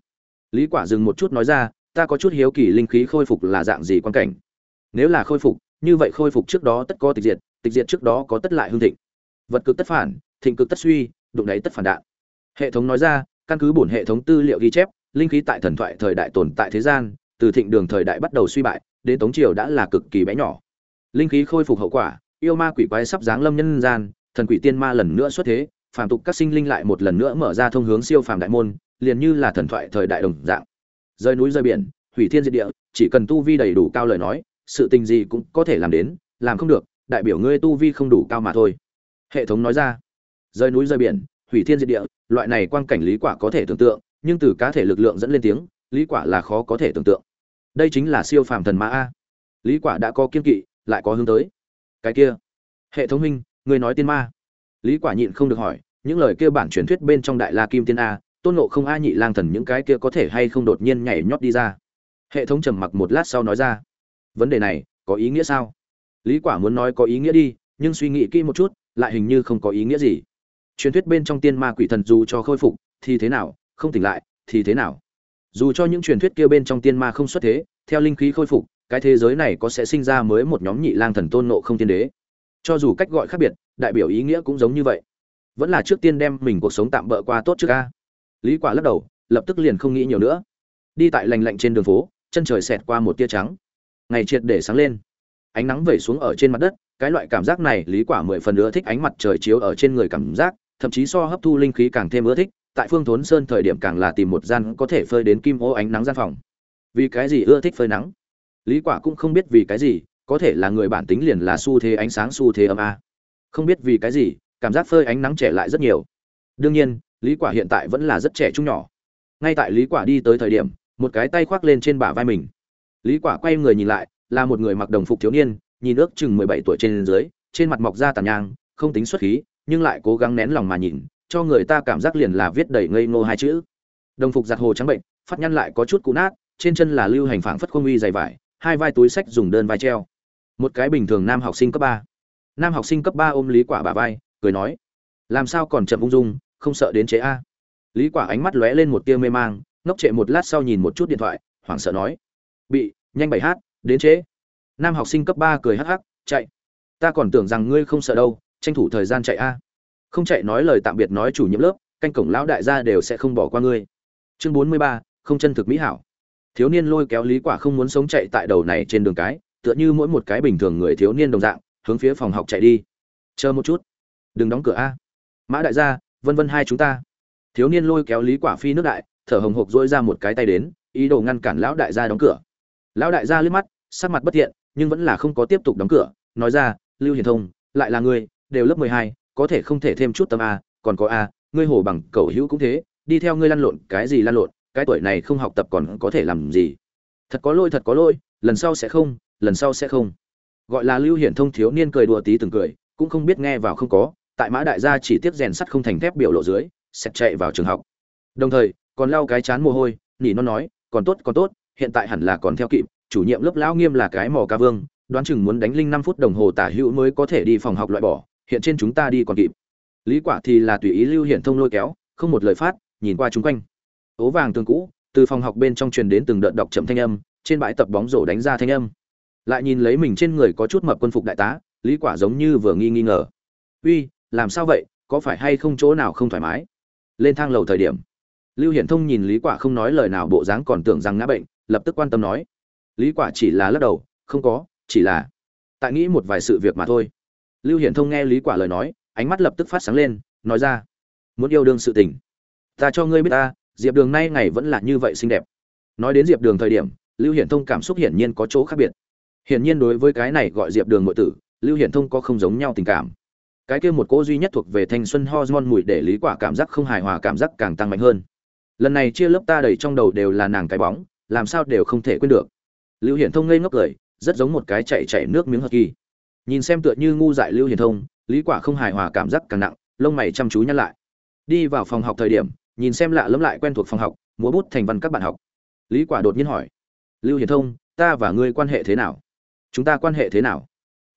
Lý quả dừng một chút nói ra, ta có chút hiếu kỳ linh khí khôi phục là dạng gì quan cảnh. Nếu là khôi phục, như vậy khôi phục trước đó tất có tịch diệt tịch diệt trước đó có tất lại hương thịnh. Vật cực tất phản, thịnh cực tất suy, đụng đấy tất phản đạn. Hệ thống nói ra, căn cứ bổn hệ thống tư liệu ghi chép, linh khí tại thần thoại thời đại tồn tại thế gian, từ thịnh đường thời đại bắt đầu suy bại, đến tống triều đã là cực kỳ bé nhỏ. Linh khí khôi phục hậu quả, yêu ma quỷ quái sắp giáng lâm nhân gian, thần quỷ tiên ma lần nữa xuất thế phàm tục các sinh linh lại một lần nữa mở ra thông hướng siêu phàm đại môn, liền như là thần thoại thời đại đồng dạng. Rơi núi rơi biển, hủy thiên diệt địa, chỉ cần tu vi đầy đủ cao lời nói, sự tình gì cũng có thể làm đến, làm không được, đại biểu ngươi tu vi không đủ cao mà thôi. Hệ thống nói ra. Rơi núi rơi biển, hủy thiên diệt địa, loại này quang cảnh lý quả có thể tưởng tượng, nhưng từ cá thể lực lượng dẫn lên tiếng, lý quả là khó có thể tưởng tượng. Đây chính là siêu phàm thần ma a. Lý quả đã có kiên kỵ, lại có hướng tới. Cái kia. Hệ thống huynh, ngươi nói tiên ma lý quả nhịn không được hỏi, những lời kia bản truyền thuyết bên trong đại la kim tiên a, tôn ngộ không a nhị lang thần những cái kia có thể hay không đột nhiên nhảy nhót đi ra? Hệ thống trầm mặc một lát sau nói ra, vấn đề này, có ý nghĩa sao? Lý quả muốn nói có ý nghĩa đi, nhưng suy nghĩ kỹ một chút, lại hình như không có ý nghĩa gì. Truyền thuyết bên trong tiên ma quỷ thần dù cho khôi phục, thì thế nào, không tỉnh lại, thì thế nào? Dù cho những truyền thuyết kia bên trong tiên ma không xuất thế, theo linh khí khôi phục, cái thế giới này có sẽ sinh ra mới một nhóm nhị lang thần tôn nộ không tiên đế? Cho dù cách gọi khác biệt, đại biểu ý nghĩa cũng giống như vậy. Vẫn là trước tiên đem mình cuộc sống tạm bỡ qua tốt trước ca lý quả lắc đầu, lập tức liền không nghĩ nhiều nữa. Đi tại lành lạnh trên đường phố, chân trời xẹt qua một tia trắng. Ngày triệt để sáng lên. Ánh nắng vẩy xuống ở trên mặt đất, cái loại cảm giác này lý quả mười phần nữa thích ánh mặt trời chiếu ở trên người cảm giác, thậm chí so hấp thu linh khí càng thêm ưa thích, tại phương thốn sơn thời điểm càng là tìm một gian có thể phơi đến kim ô ánh nắng gian phòng. Vì cái gì ưa thích phơi nắng? Lý quả cũng không biết vì cái gì có thể là người bản tính liền là xu thế ánh sáng xu thế âm a. Không biết vì cái gì, cảm giác phơi ánh nắng trẻ lại rất nhiều. Đương nhiên, lý quả hiện tại vẫn là rất trẻ trung nhỏ. Ngay tại lý quả đi tới thời điểm, một cái tay khoác lên trên bả vai mình. Lý quả quay người nhìn lại, là một người mặc đồng phục thiếu niên, nhìn ước chừng 17 tuổi trên dưới, trên mặt mọc ra tàn nhang, không tính xuất khí, nhưng lại cố gắng nén lòng mà nhìn, cho người ta cảm giác liền là viết đầy ngây ngô hai chữ. Đồng phục giặt hồ trắng bệnh, phát nhăn lại có chút cũ nát, trên chân là lưu hành phảng phất không uy dày vải, hai vai túi sách dùng đơn vai treo một cái bình thường nam học sinh cấp ba. Nam học sinh cấp ba ôm lý quả bà vai, cười nói, làm sao còn chậm ung dung, không sợ đến chế a? Lý quả ánh mắt lóe lên một tia mê mang, ngốc trệ một lát sau nhìn một chút điện thoại, hoảng sợ nói, bị, nhanh bảy hát, đến chế. Nam học sinh cấp ba cười hắc hắc, chạy. Ta còn tưởng rằng ngươi không sợ đâu, tranh thủ thời gian chạy a. Không chạy nói lời tạm biệt nói chủ nhiệm lớp, canh cổng lão đại gia đều sẽ không bỏ qua ngươi. Chương bốn mươi ba, không chân thực mỹ hảo. Thiếu niên lôi kéo lý quả không muốn sống chạy tại đầu này trên đường cái tựa như mỗi một cái bình thường người thiếu niên đồng dạng, hướng phía phòng học chạy đi. Chờ một chút. Đừng đóng cửa a. Mã đại gia, vân vân hai chúng ta. Thiếu niên lôi kéo lý quả phi nước đại, thở hồng hộc dỗi ra một cái tay đến, ý đồ ngăn cản lão đại gia đóng cửa. Lão đại gia liếc mắt, sắc mặt bất thiện, nhưng vẫn là không có tiếp tục đóng cửa, nói ra, lưu hiền thông, lại là ngươi đều lớp mười hai, có thể không thể thêm chút tâm a, còn có a, ngươi hồ bằng cầu hữu cũng thế, đi theo ngươi lăn lộn, cái gì lăn lộn, cái tuổi này không học tập còn có thể làm gì? Thật có lỗi, thật có lỗi lần sau sẽ không, lần sau sẽ không. Gọi là lưu hiển thông thiếu niên cười đùa tí từng cười, cũng không biết nghe vào không có, tại mã đại gia chỉ tiếp rèn sắt không thành thép biểu lộ dưới sẹt chạy vào trường học. Đồng thời, còn lau cái chán mồ hôi, nỉ nó nói, còn tốt còn tốt, hiện tại hẳn là còn theo kịp, chủ nhiệm lớp lão nghiêm là cái mò ca vương, đoán chừng muốn đánh linh năm phút đồng hồ tả hữu mới có thể đi phòng học loại bỏ, hiện trên chúng ta đi còn kịp. Lý quả thì là tùy ý lưu hiển thông lôi kéo, không một lời phát, nhìn qua chúng quanh. Ố vàng tường cũ, từ phòng học bên trong truyền đến từng đợt đọc chậm thanh âm trên bãi tập bóng rổ đánh ra thanh âm. Lại nhìn lấy mình trên người có chút mập quân phục đại tá, lý quả giống như vừa nghi nghi ngờ. Uy, làm sao vậy? Có phải hay không chỗ nào không thoải mái? Lên thang lầu thời điểm, lưu hiển thông nhìn lý quả không nói lời nào bộ dáng còn tưởng rằng ngã bệnh, lập tức quan tâm nói. Lý quả chỉ là lắc đầu, không có, chỉ là tại nghĩ một vài sự việc mà thôi. Lưu hiển thông nghe lý quả lời nói, ánh mắt lập tức phát sáng lên, nói ra. Muốn yêu đương sự tình. Ta cho ngươi biết ta, diệp đường nay ngày vẫn là như vậy xinh đẹp. Nói đến diệp đường thời điểm lưu hiển thông cảm xúc hiển nhiên có chỗ khác biệt. Hiển nhiên đối với cái này gọi diệp đường nội tử, lưu hiển thông có không giống nhau tình cảm. Cái kia một cô duy nhất thuộc về thanh xuân hormone mùi để lý quả cảm giác không hài hòa, cảm giác càng tăng mạnh hơn. Lần này chia lớp ta đầy trong đầu đều là nàng cái bóng, làm sao đều không thể quên được. Lưu hiển thông ngây ngốc cười, rất giống một cái chạy chạy nước miếng hờ kỳ. Nhìn xem tựa như ngu dại lưu hiển thông, lý quả không hài hòa, cảm giác càng nặng, lông mày chăm chú nhăn lại. Đi vào phòng học thời điểm, nhìn xem lạ lẫm lại quen thuộc phòng học, múa bút thành văn các bạn học. Lý quả đột nhiên hỏi lưu hiển thông, ta và ngươi quan hệ thế nào? Chúng ta quan hệ thế nào?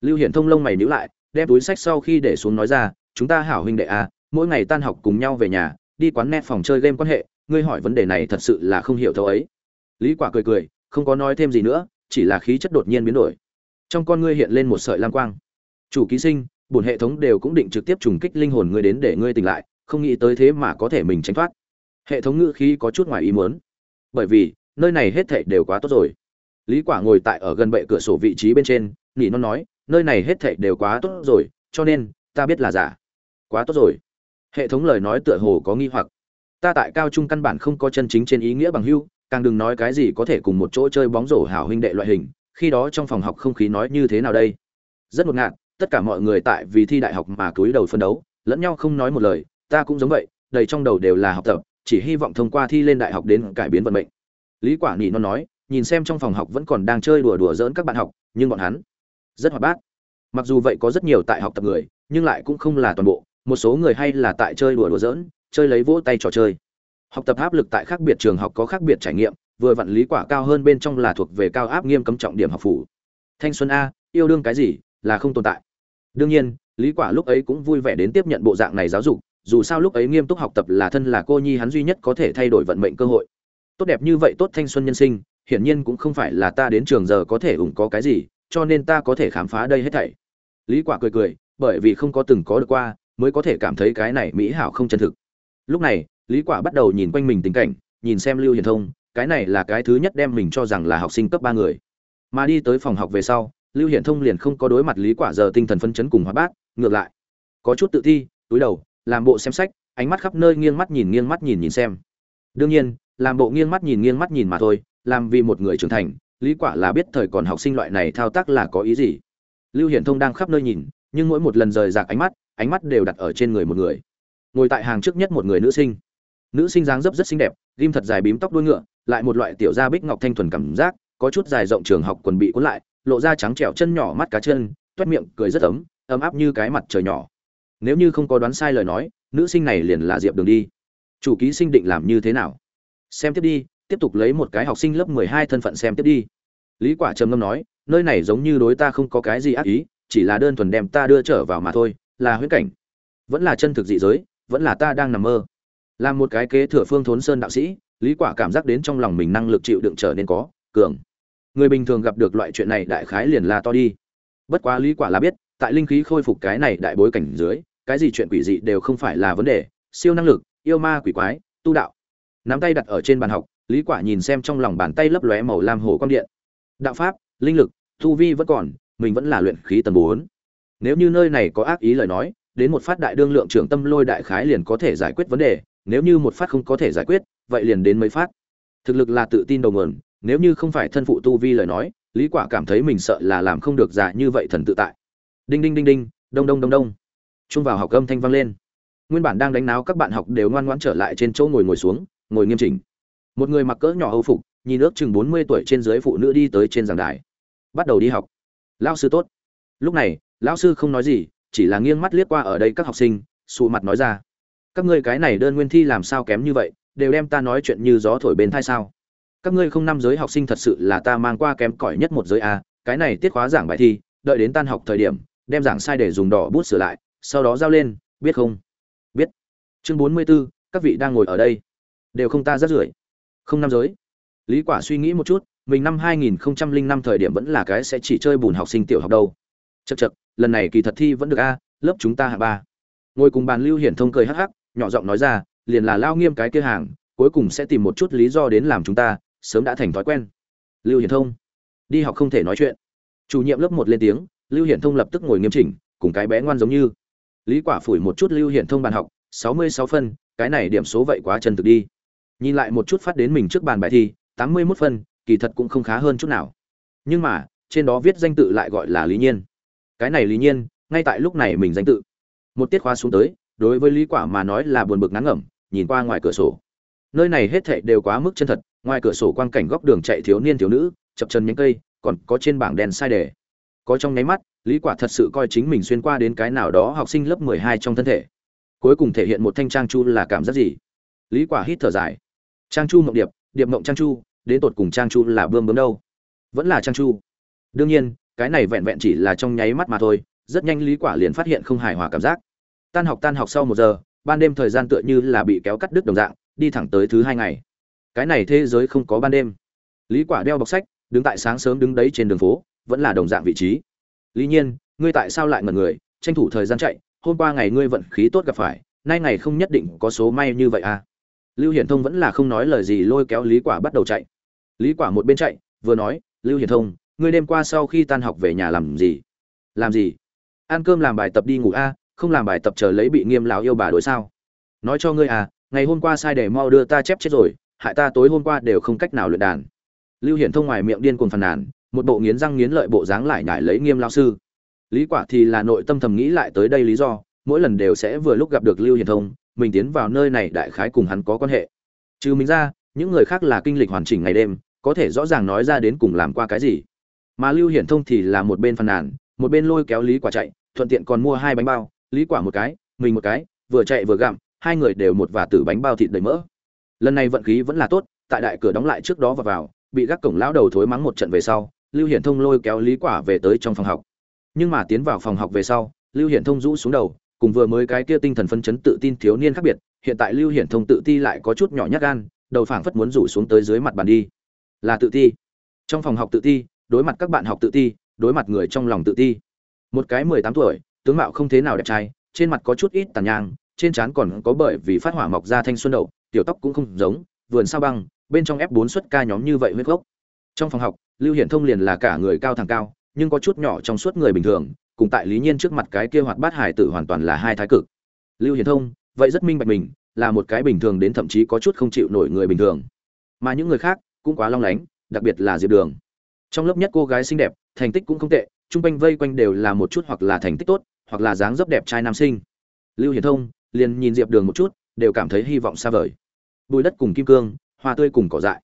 Lưu hiển thông lông mày nhíu lại, đem túi sách sau khi để xuống nói ra, chúng ta hảo huynh đệ à mỗi ngày tan học cùng nhau về nhà, đi quán net phòng chơi game quan hệ, ngươi hỏi vấn đề này thật sự là không hiểu thấu ấy. Lý quả cười cười, không có nói thêm gì nữa, chỉ là khí chất đột nhiên biến đổi. Trong con ngươi hiện lên một sợi lam quang. Chủ ký sinh, bổn hệ thống đều cũng định trực tiếp trùng kích linh hồn ngươi đến để ngươi tỉnh lại, không nghĩ tới thế mà có thể mình tránh thoát. Hệ thống ngữ khí có chút ngoài ý muốn. Bởi vì nơi này hết thảy đều quá tốt rồi. Lý quả ngồi tại ở gần bệ cửa sổ vị trí bên trên nỉ non nói, nơi này hết thảy đều quá tốt rồi, cho nên, ta biết là giả. Quá tốt rồi. Hệ thống lời nói tựa hồ có nghi hoặc. Ta tại cao trung căn bản không có chân chính trên ý nghĩa bằng hưu càng đừng nói cái gì có thể cùng một chỗ chơi bóng rổ hảo huynh đệ loại hình, khi đó trong phòng học không khí nói như thế nào đây? Rất ngột ngạt, tất cả mọi người tại vì thi đại học mà cúi đầu phân đấu, lẫn nhau không nói một lời, ta cũng giống vậy, đầy trong đầu đều là học tập, chỉ hy vọng thông qua thi lên đại học đến cải biến vận mệnh lý quả nhị nó nói, nhìn xem trong phòng học vẫn còn đang chơi đùa đùa giỡn các bạn học, nhưng bọn hắn rất hoạt bát. Mặc dù vậy có rất nhiều tại học tập người, nhưng lại cũng không là toàn bộ. Một số người hay là tại chơi đùa đùa giỡn, chơi lấy vỗ tay trò chơi. Học tập áp lực tại khác biệt trường học có khác biệt trải nghiệm, vừa vặn lý quả cao hơn bên trong là thuộc về cao áp nghiêm cấm trọng điểm học phủ. Thanh xuân a, yêu đương cái gì, là không tồn tại. Đương nhiên, lý quả lúc ấy cũng vui vẻ đến tiếp nhận bộ dạng này giáo dục, dù sao lúc ấy nghiêm túc học tập là thân là cô nhi hắn duy nhất có thể thay đổi vận mệnh cơ hội tốt đẹp như vậy tốt thanh xuân nhân sinh, hiển nhiên cũng không phải là ta đến trường giờ có thể ủng có cái gì, cho nên ta có thể khám phá đây hết thảy. Lý quả cười cười, bởi vì không có từng có được qua, mới có thể cảm thấy cái này mỹ hảo không chân thực. Lúc này, lý quả bắt đầu nhìn quanh mình tình cảnh, nhìn xem lưu hiền thông, cái này là cái thứ nhất đem mình cho rằng là học sinh cấp ba người. Mà đi tới phòng học về sau, lưu hiển thông liền không có đối mặt lý quả giờ tinh thần phân chấn cùng hóa bát, ngược lại. Có chút tự thi, túi đầu, làm bộ xem sách, ánh mắt khắp nơi nghiêng mắt nhìn, nghiêng mắt nhìn nhìn xem. Đương nhiên làm bộ nghiêng mắt nhìn nghiêng mắt nhìn mà thôi, làm vì một người trưởng thành, lý quả là biết thời còn học sinh loại này thao tác là có ý gì. Lưu hiển thông đang khắp nơi nhìn, nhưng mỗi một lần rời rạc ánh mắt ánh mắt đều đặt ở trên người một người. Ngồi tại hàng trước nhất một người nữ sinh. Nữ sinh dáng dấp rất xinh đẹp ghim thật dài bím tóc đuôi ngựa, lại một loại tiểu da bích ngọc thanh thuần cảm giác, có chút dài rộng trường học quần bị cuốn lại, lộ ra trắng trẻo chân nhỏ mắt cá chân, toét miệng, cười rất ấm ấm áp như cái mặt trời nhỏ. Nếu như không có đoán sai lời nói, nữ sinh này liền là diệp đường đi. Chủ ký sinh định làm như thế nào? Xem tiếp đi, tiếp tục lấy một cái học sinh lớp mười hai thân phận xem tiếp đi. Lý quả trầm ngâm nói, nơi này giống như đối ta không có cái gì ác ý, chỉ là đơn thuần đem ta đưa trở vào mà thôi, là huyễn cảnh. Vẫn là chân thực dị giới, vẫn là ta đang nằm mơ. Làm một cái kế thừa phương thốn sơn đạo sĩ, lý quả cảm giác đến trong lòng mình năng lực chịu đựng trở nên có, cường. Người bình thường gặp được loại chuyện này đại khái liền là to đi. Bất quá lý quả là biết, tại linh khí khôi phục cái này đại bối cảnh dưới, cái gì chuyện quỷ dị đều không phải là vấn đề, siêu năng lực, yêu ma quỷ quái, tu đạo nắm tay đặt ở trên bàn học, lý quả nhìn xem trong lòng bàn tay lấp lóe màu lam hồ quang điện. Đạo pháp, linh lực, tu vi vẫn còn, mình vẫn là luyện khí tầng 4. nếu như nơi này có ác ý lời nói, đến một phát đại đương lượng trưởng tâm lôi đại khái liền có thể giải quyết vấn đề, nếu như một phát không có thể giải quyết, vậy liền đến mấy phát. Thực lực là tự tin đầu nguồn, nếu như không phải thân phụ tu vi lời nói, lý quả cảm thấy mình sợ là làm không được giả như vậy thần tự tại. Đinh đinh đinh đinh, đông đông đông đông. Chung vào học âm thanh vang lên. Nguyên bản đang đánh náo các bạn học đều ngoan ngoãn trở lại trên chỗ ngồi ngồi xuống ngồi nghiêm chỉnh. Một người mặc cỡ nhỏ hầu phục nhìn ước chừng 40 tuổi trên dưới phụ nữ đi tới trên giảng đài. Bắt đầu đi học. Lão sư tốt. Lúc này lão sư không nói gì chỉ là nghiêng mắt liếc qua ở đây các học sinh sụ mặt nói ra. Các ngươi cái này đơn nguyên thi làm sao kém như vậy đều đem ta nói chuyện như gió thổi bên thai sao? Các ngươi không năm giới học sinh thật sự là ta mang qua kém cỏi nhất một giới a cái này tiết khóa giảng bài thi đợi đến tan học thời điểm đem giảng sai để dùng đỏ bút sửa lại sau đó giao lên biết không? Biết. Chương bốn mươi 44, các vị đang ngồi ở đây đều không ta rất rưởi không năm giới. Lý quả suy nghĩ một chút, mình năm 2005 thời điểm vẫn là cái sẽ chỉ chơi bùn học sinh tiểu học đâu. Chật chật lần này kỳ thật thi vẫn được a, lớp chúng ta hạ ba. Ngồi cùng bàn lưu hiển thông cười hắc hắc, nhỏ giọng nói ra, liền là lao nghiêm cái kia hàng, cuối cùng sẽ tìm một chút lý do đến làm chúng ta, sớm đã thành thói quen. Lưu hiển thông, đi học không thể nói chuyện. Chủ nhiệm lớp một lên tiếng, lưu hiển thông lập tức ngồi nghiêm chỉnh, cùng cái bé ngoan giống như. Lý quả phủi một chút lưu hiển thông bàn học, sáu mươi sáu phân, cái này điểm số vậy quá chân thực đi nhìn lại một chút phát đến mình trước bàn bài thi, tám mươi 81 phân, kỳ thật cũng không khá hơn chút nào. Nhưng mà, trên đó viết danh tự lại gọi là lý nhiên. Cái này lý nhiên, ngay tại lúc này mình danh tự. Một tiết khóa xuống tới, đối với lý quả mà nói là buồn bực ngán ngẩm, nhìn qua ngoài cửa sổ. Nơi này hết thảy đều quá mức chân thật, ngoài cửa sổ quang cảnh góc đường chạy thiếu niên thiếu nữ, chập chân những cây, còn có trên bảng đèn sai đề. Có trong nháy mắt, lý quả thật sự coi chính mình xuyên qua đến cái nào đó học sinh lớp 12 trong thân thể. Cuối cùng thể hiện một thanh trang chu là cảm giác gì? Lý quả hít thở dài trang chu mộng điệp điệp mộng trang chu, đến tột cùng trang chu là bươm bướm đâu? Vẫn là trang chu. Đương nhiên, cái này vẹn vẹn chỉ là trong nháy mắt mà thôi, rất nhanh lý quả liền phát hiện không hài hòa cảm giác. Tan học tan học sau một giờ, ban đêm thời gian tựa như là bị kéo cắt đứt đồng dạng, đi thẳng tới thứ hai ngày. Cái này thế giới không có ban đêm. Lý quả đeo bọc sách, đứng tại sáng sớm đứng đấy trên đường phố, vẫn là đồng dạng vị trí. Lý nhiên, ngươi tại sao lại ngẩn người? Tranh thủ thời gian chạy, hôm qua ngày ngươi vận khí tốt gặp phải, nay ngày không nhất định có số may như vậy à? Lưu hiển thông vẫn là không nói lời gì, lôi kéo lý quả bắt đầu chạy. Lý quả một bên chạy, vừa nói, lưu hiển thông, ngươi đêm qua sau khi tan học về nhà làm gì? Làm gì? Ăn cơm làm bài tập đi ngủ a, không làm bài tập chờ lấy bị nghiêm lão yêu bà đối sao? Nói cho ngươi à ngày hôm qua sai để mau đưa ta chép chết rồi, hại ta tối hôm qua đều không cách nào luyện đàn. Lưu hiển thông ngoài miệng điên cuồng phàn nàn, một bộ nghiến răng nghiến lợi bộ dáng lại nhải lấy nghiêm lao sư. Lý quả thì là nội tâm thầm nghĩ lại tới đây lý do, mỗi lần đều sẽ vừa lúc gặp được lưu hiển thông mình tiến vào nơi này đại khái cùng hắn có quan hệ. Trừ mình ra, những người khác là kinh lịch hoàn chỉnh ngày đêm, có thể rõ ràng nói ra đến cùng làm qua cái gì. Mà lưu hiển thông thì là một bên phàn nàn, một bên lôi kéo lý quả chạy, thuận tiện còn mua hai bánh bao, lý quả một cái, mình một cái, vừa chạy vừa gặm, hai người đều một và tử bánh bao thịt đầy mỡ. Lần này vận khí vẫn là tốt, tại đại cửa đóng lại trước đó và vào, bị gác cổng lão đầu thối mắng một trận về sau, lưu hiển thông lôi kéo lý quả về tới trong phòng học. Nhưng mà tiến vào phòng học về sau, lưu hiển thông rũ xuống đầu cùng vừa mới cái kia tinh thần phân chấn tự tin thiếu niên khác biệt, hiện tại lưu hiển thông tự ti lại có chút nhỏ nhát gan, đầu phảng phất muốn rủ xuống tới dưới mặt bàn đi. Là tự ti. Trong phòng học tự ti, đối mặt các bạn học tự ti, đối mặt người trong lòng tự ti. Một cái mười tám tuổi, tướng mạo không thế nào đẹp trai, trên mặt có chút ít tàn nhang, trên trán còn có bởi vì phát hỏa mọc ra thanh xuân đậu, tiểu tóc cũng không giống, vườn sao băng, bên trong ép bốn suất ca nhóm như vậy huyết gốc. Trong phòng học, lưu hiển thông liền là cả người cao thẳng cao, nhưng có chút nhỏ trong suốt người bình thường cùng tại lý nhiên trước mặt cái kia hoạt bát hải tử hoàn toàn là hai thái cực. Lưu hiển thông, vậy rất minh bạch mình, là một cái bình thường đến thậm chí có chút không chịu nổi người bình thường. Mà những người khác cũng quá long lánh, đặc biệt là diệp đường. Trong lớp nhất cô gái xinh đẹp, thành tích cũng không tệ, chung quanh vây quanh đều là một chút hoặc là thành tích tốt, hoặc là dáng dấp đẹp trai nam sinh. Lưu hiển thông liền nhìn diệp đường một chút, đều cảm thấy hy vọng xa vời. Bùi đất cùng kim cương, hoa tươi cùng cỏ dại.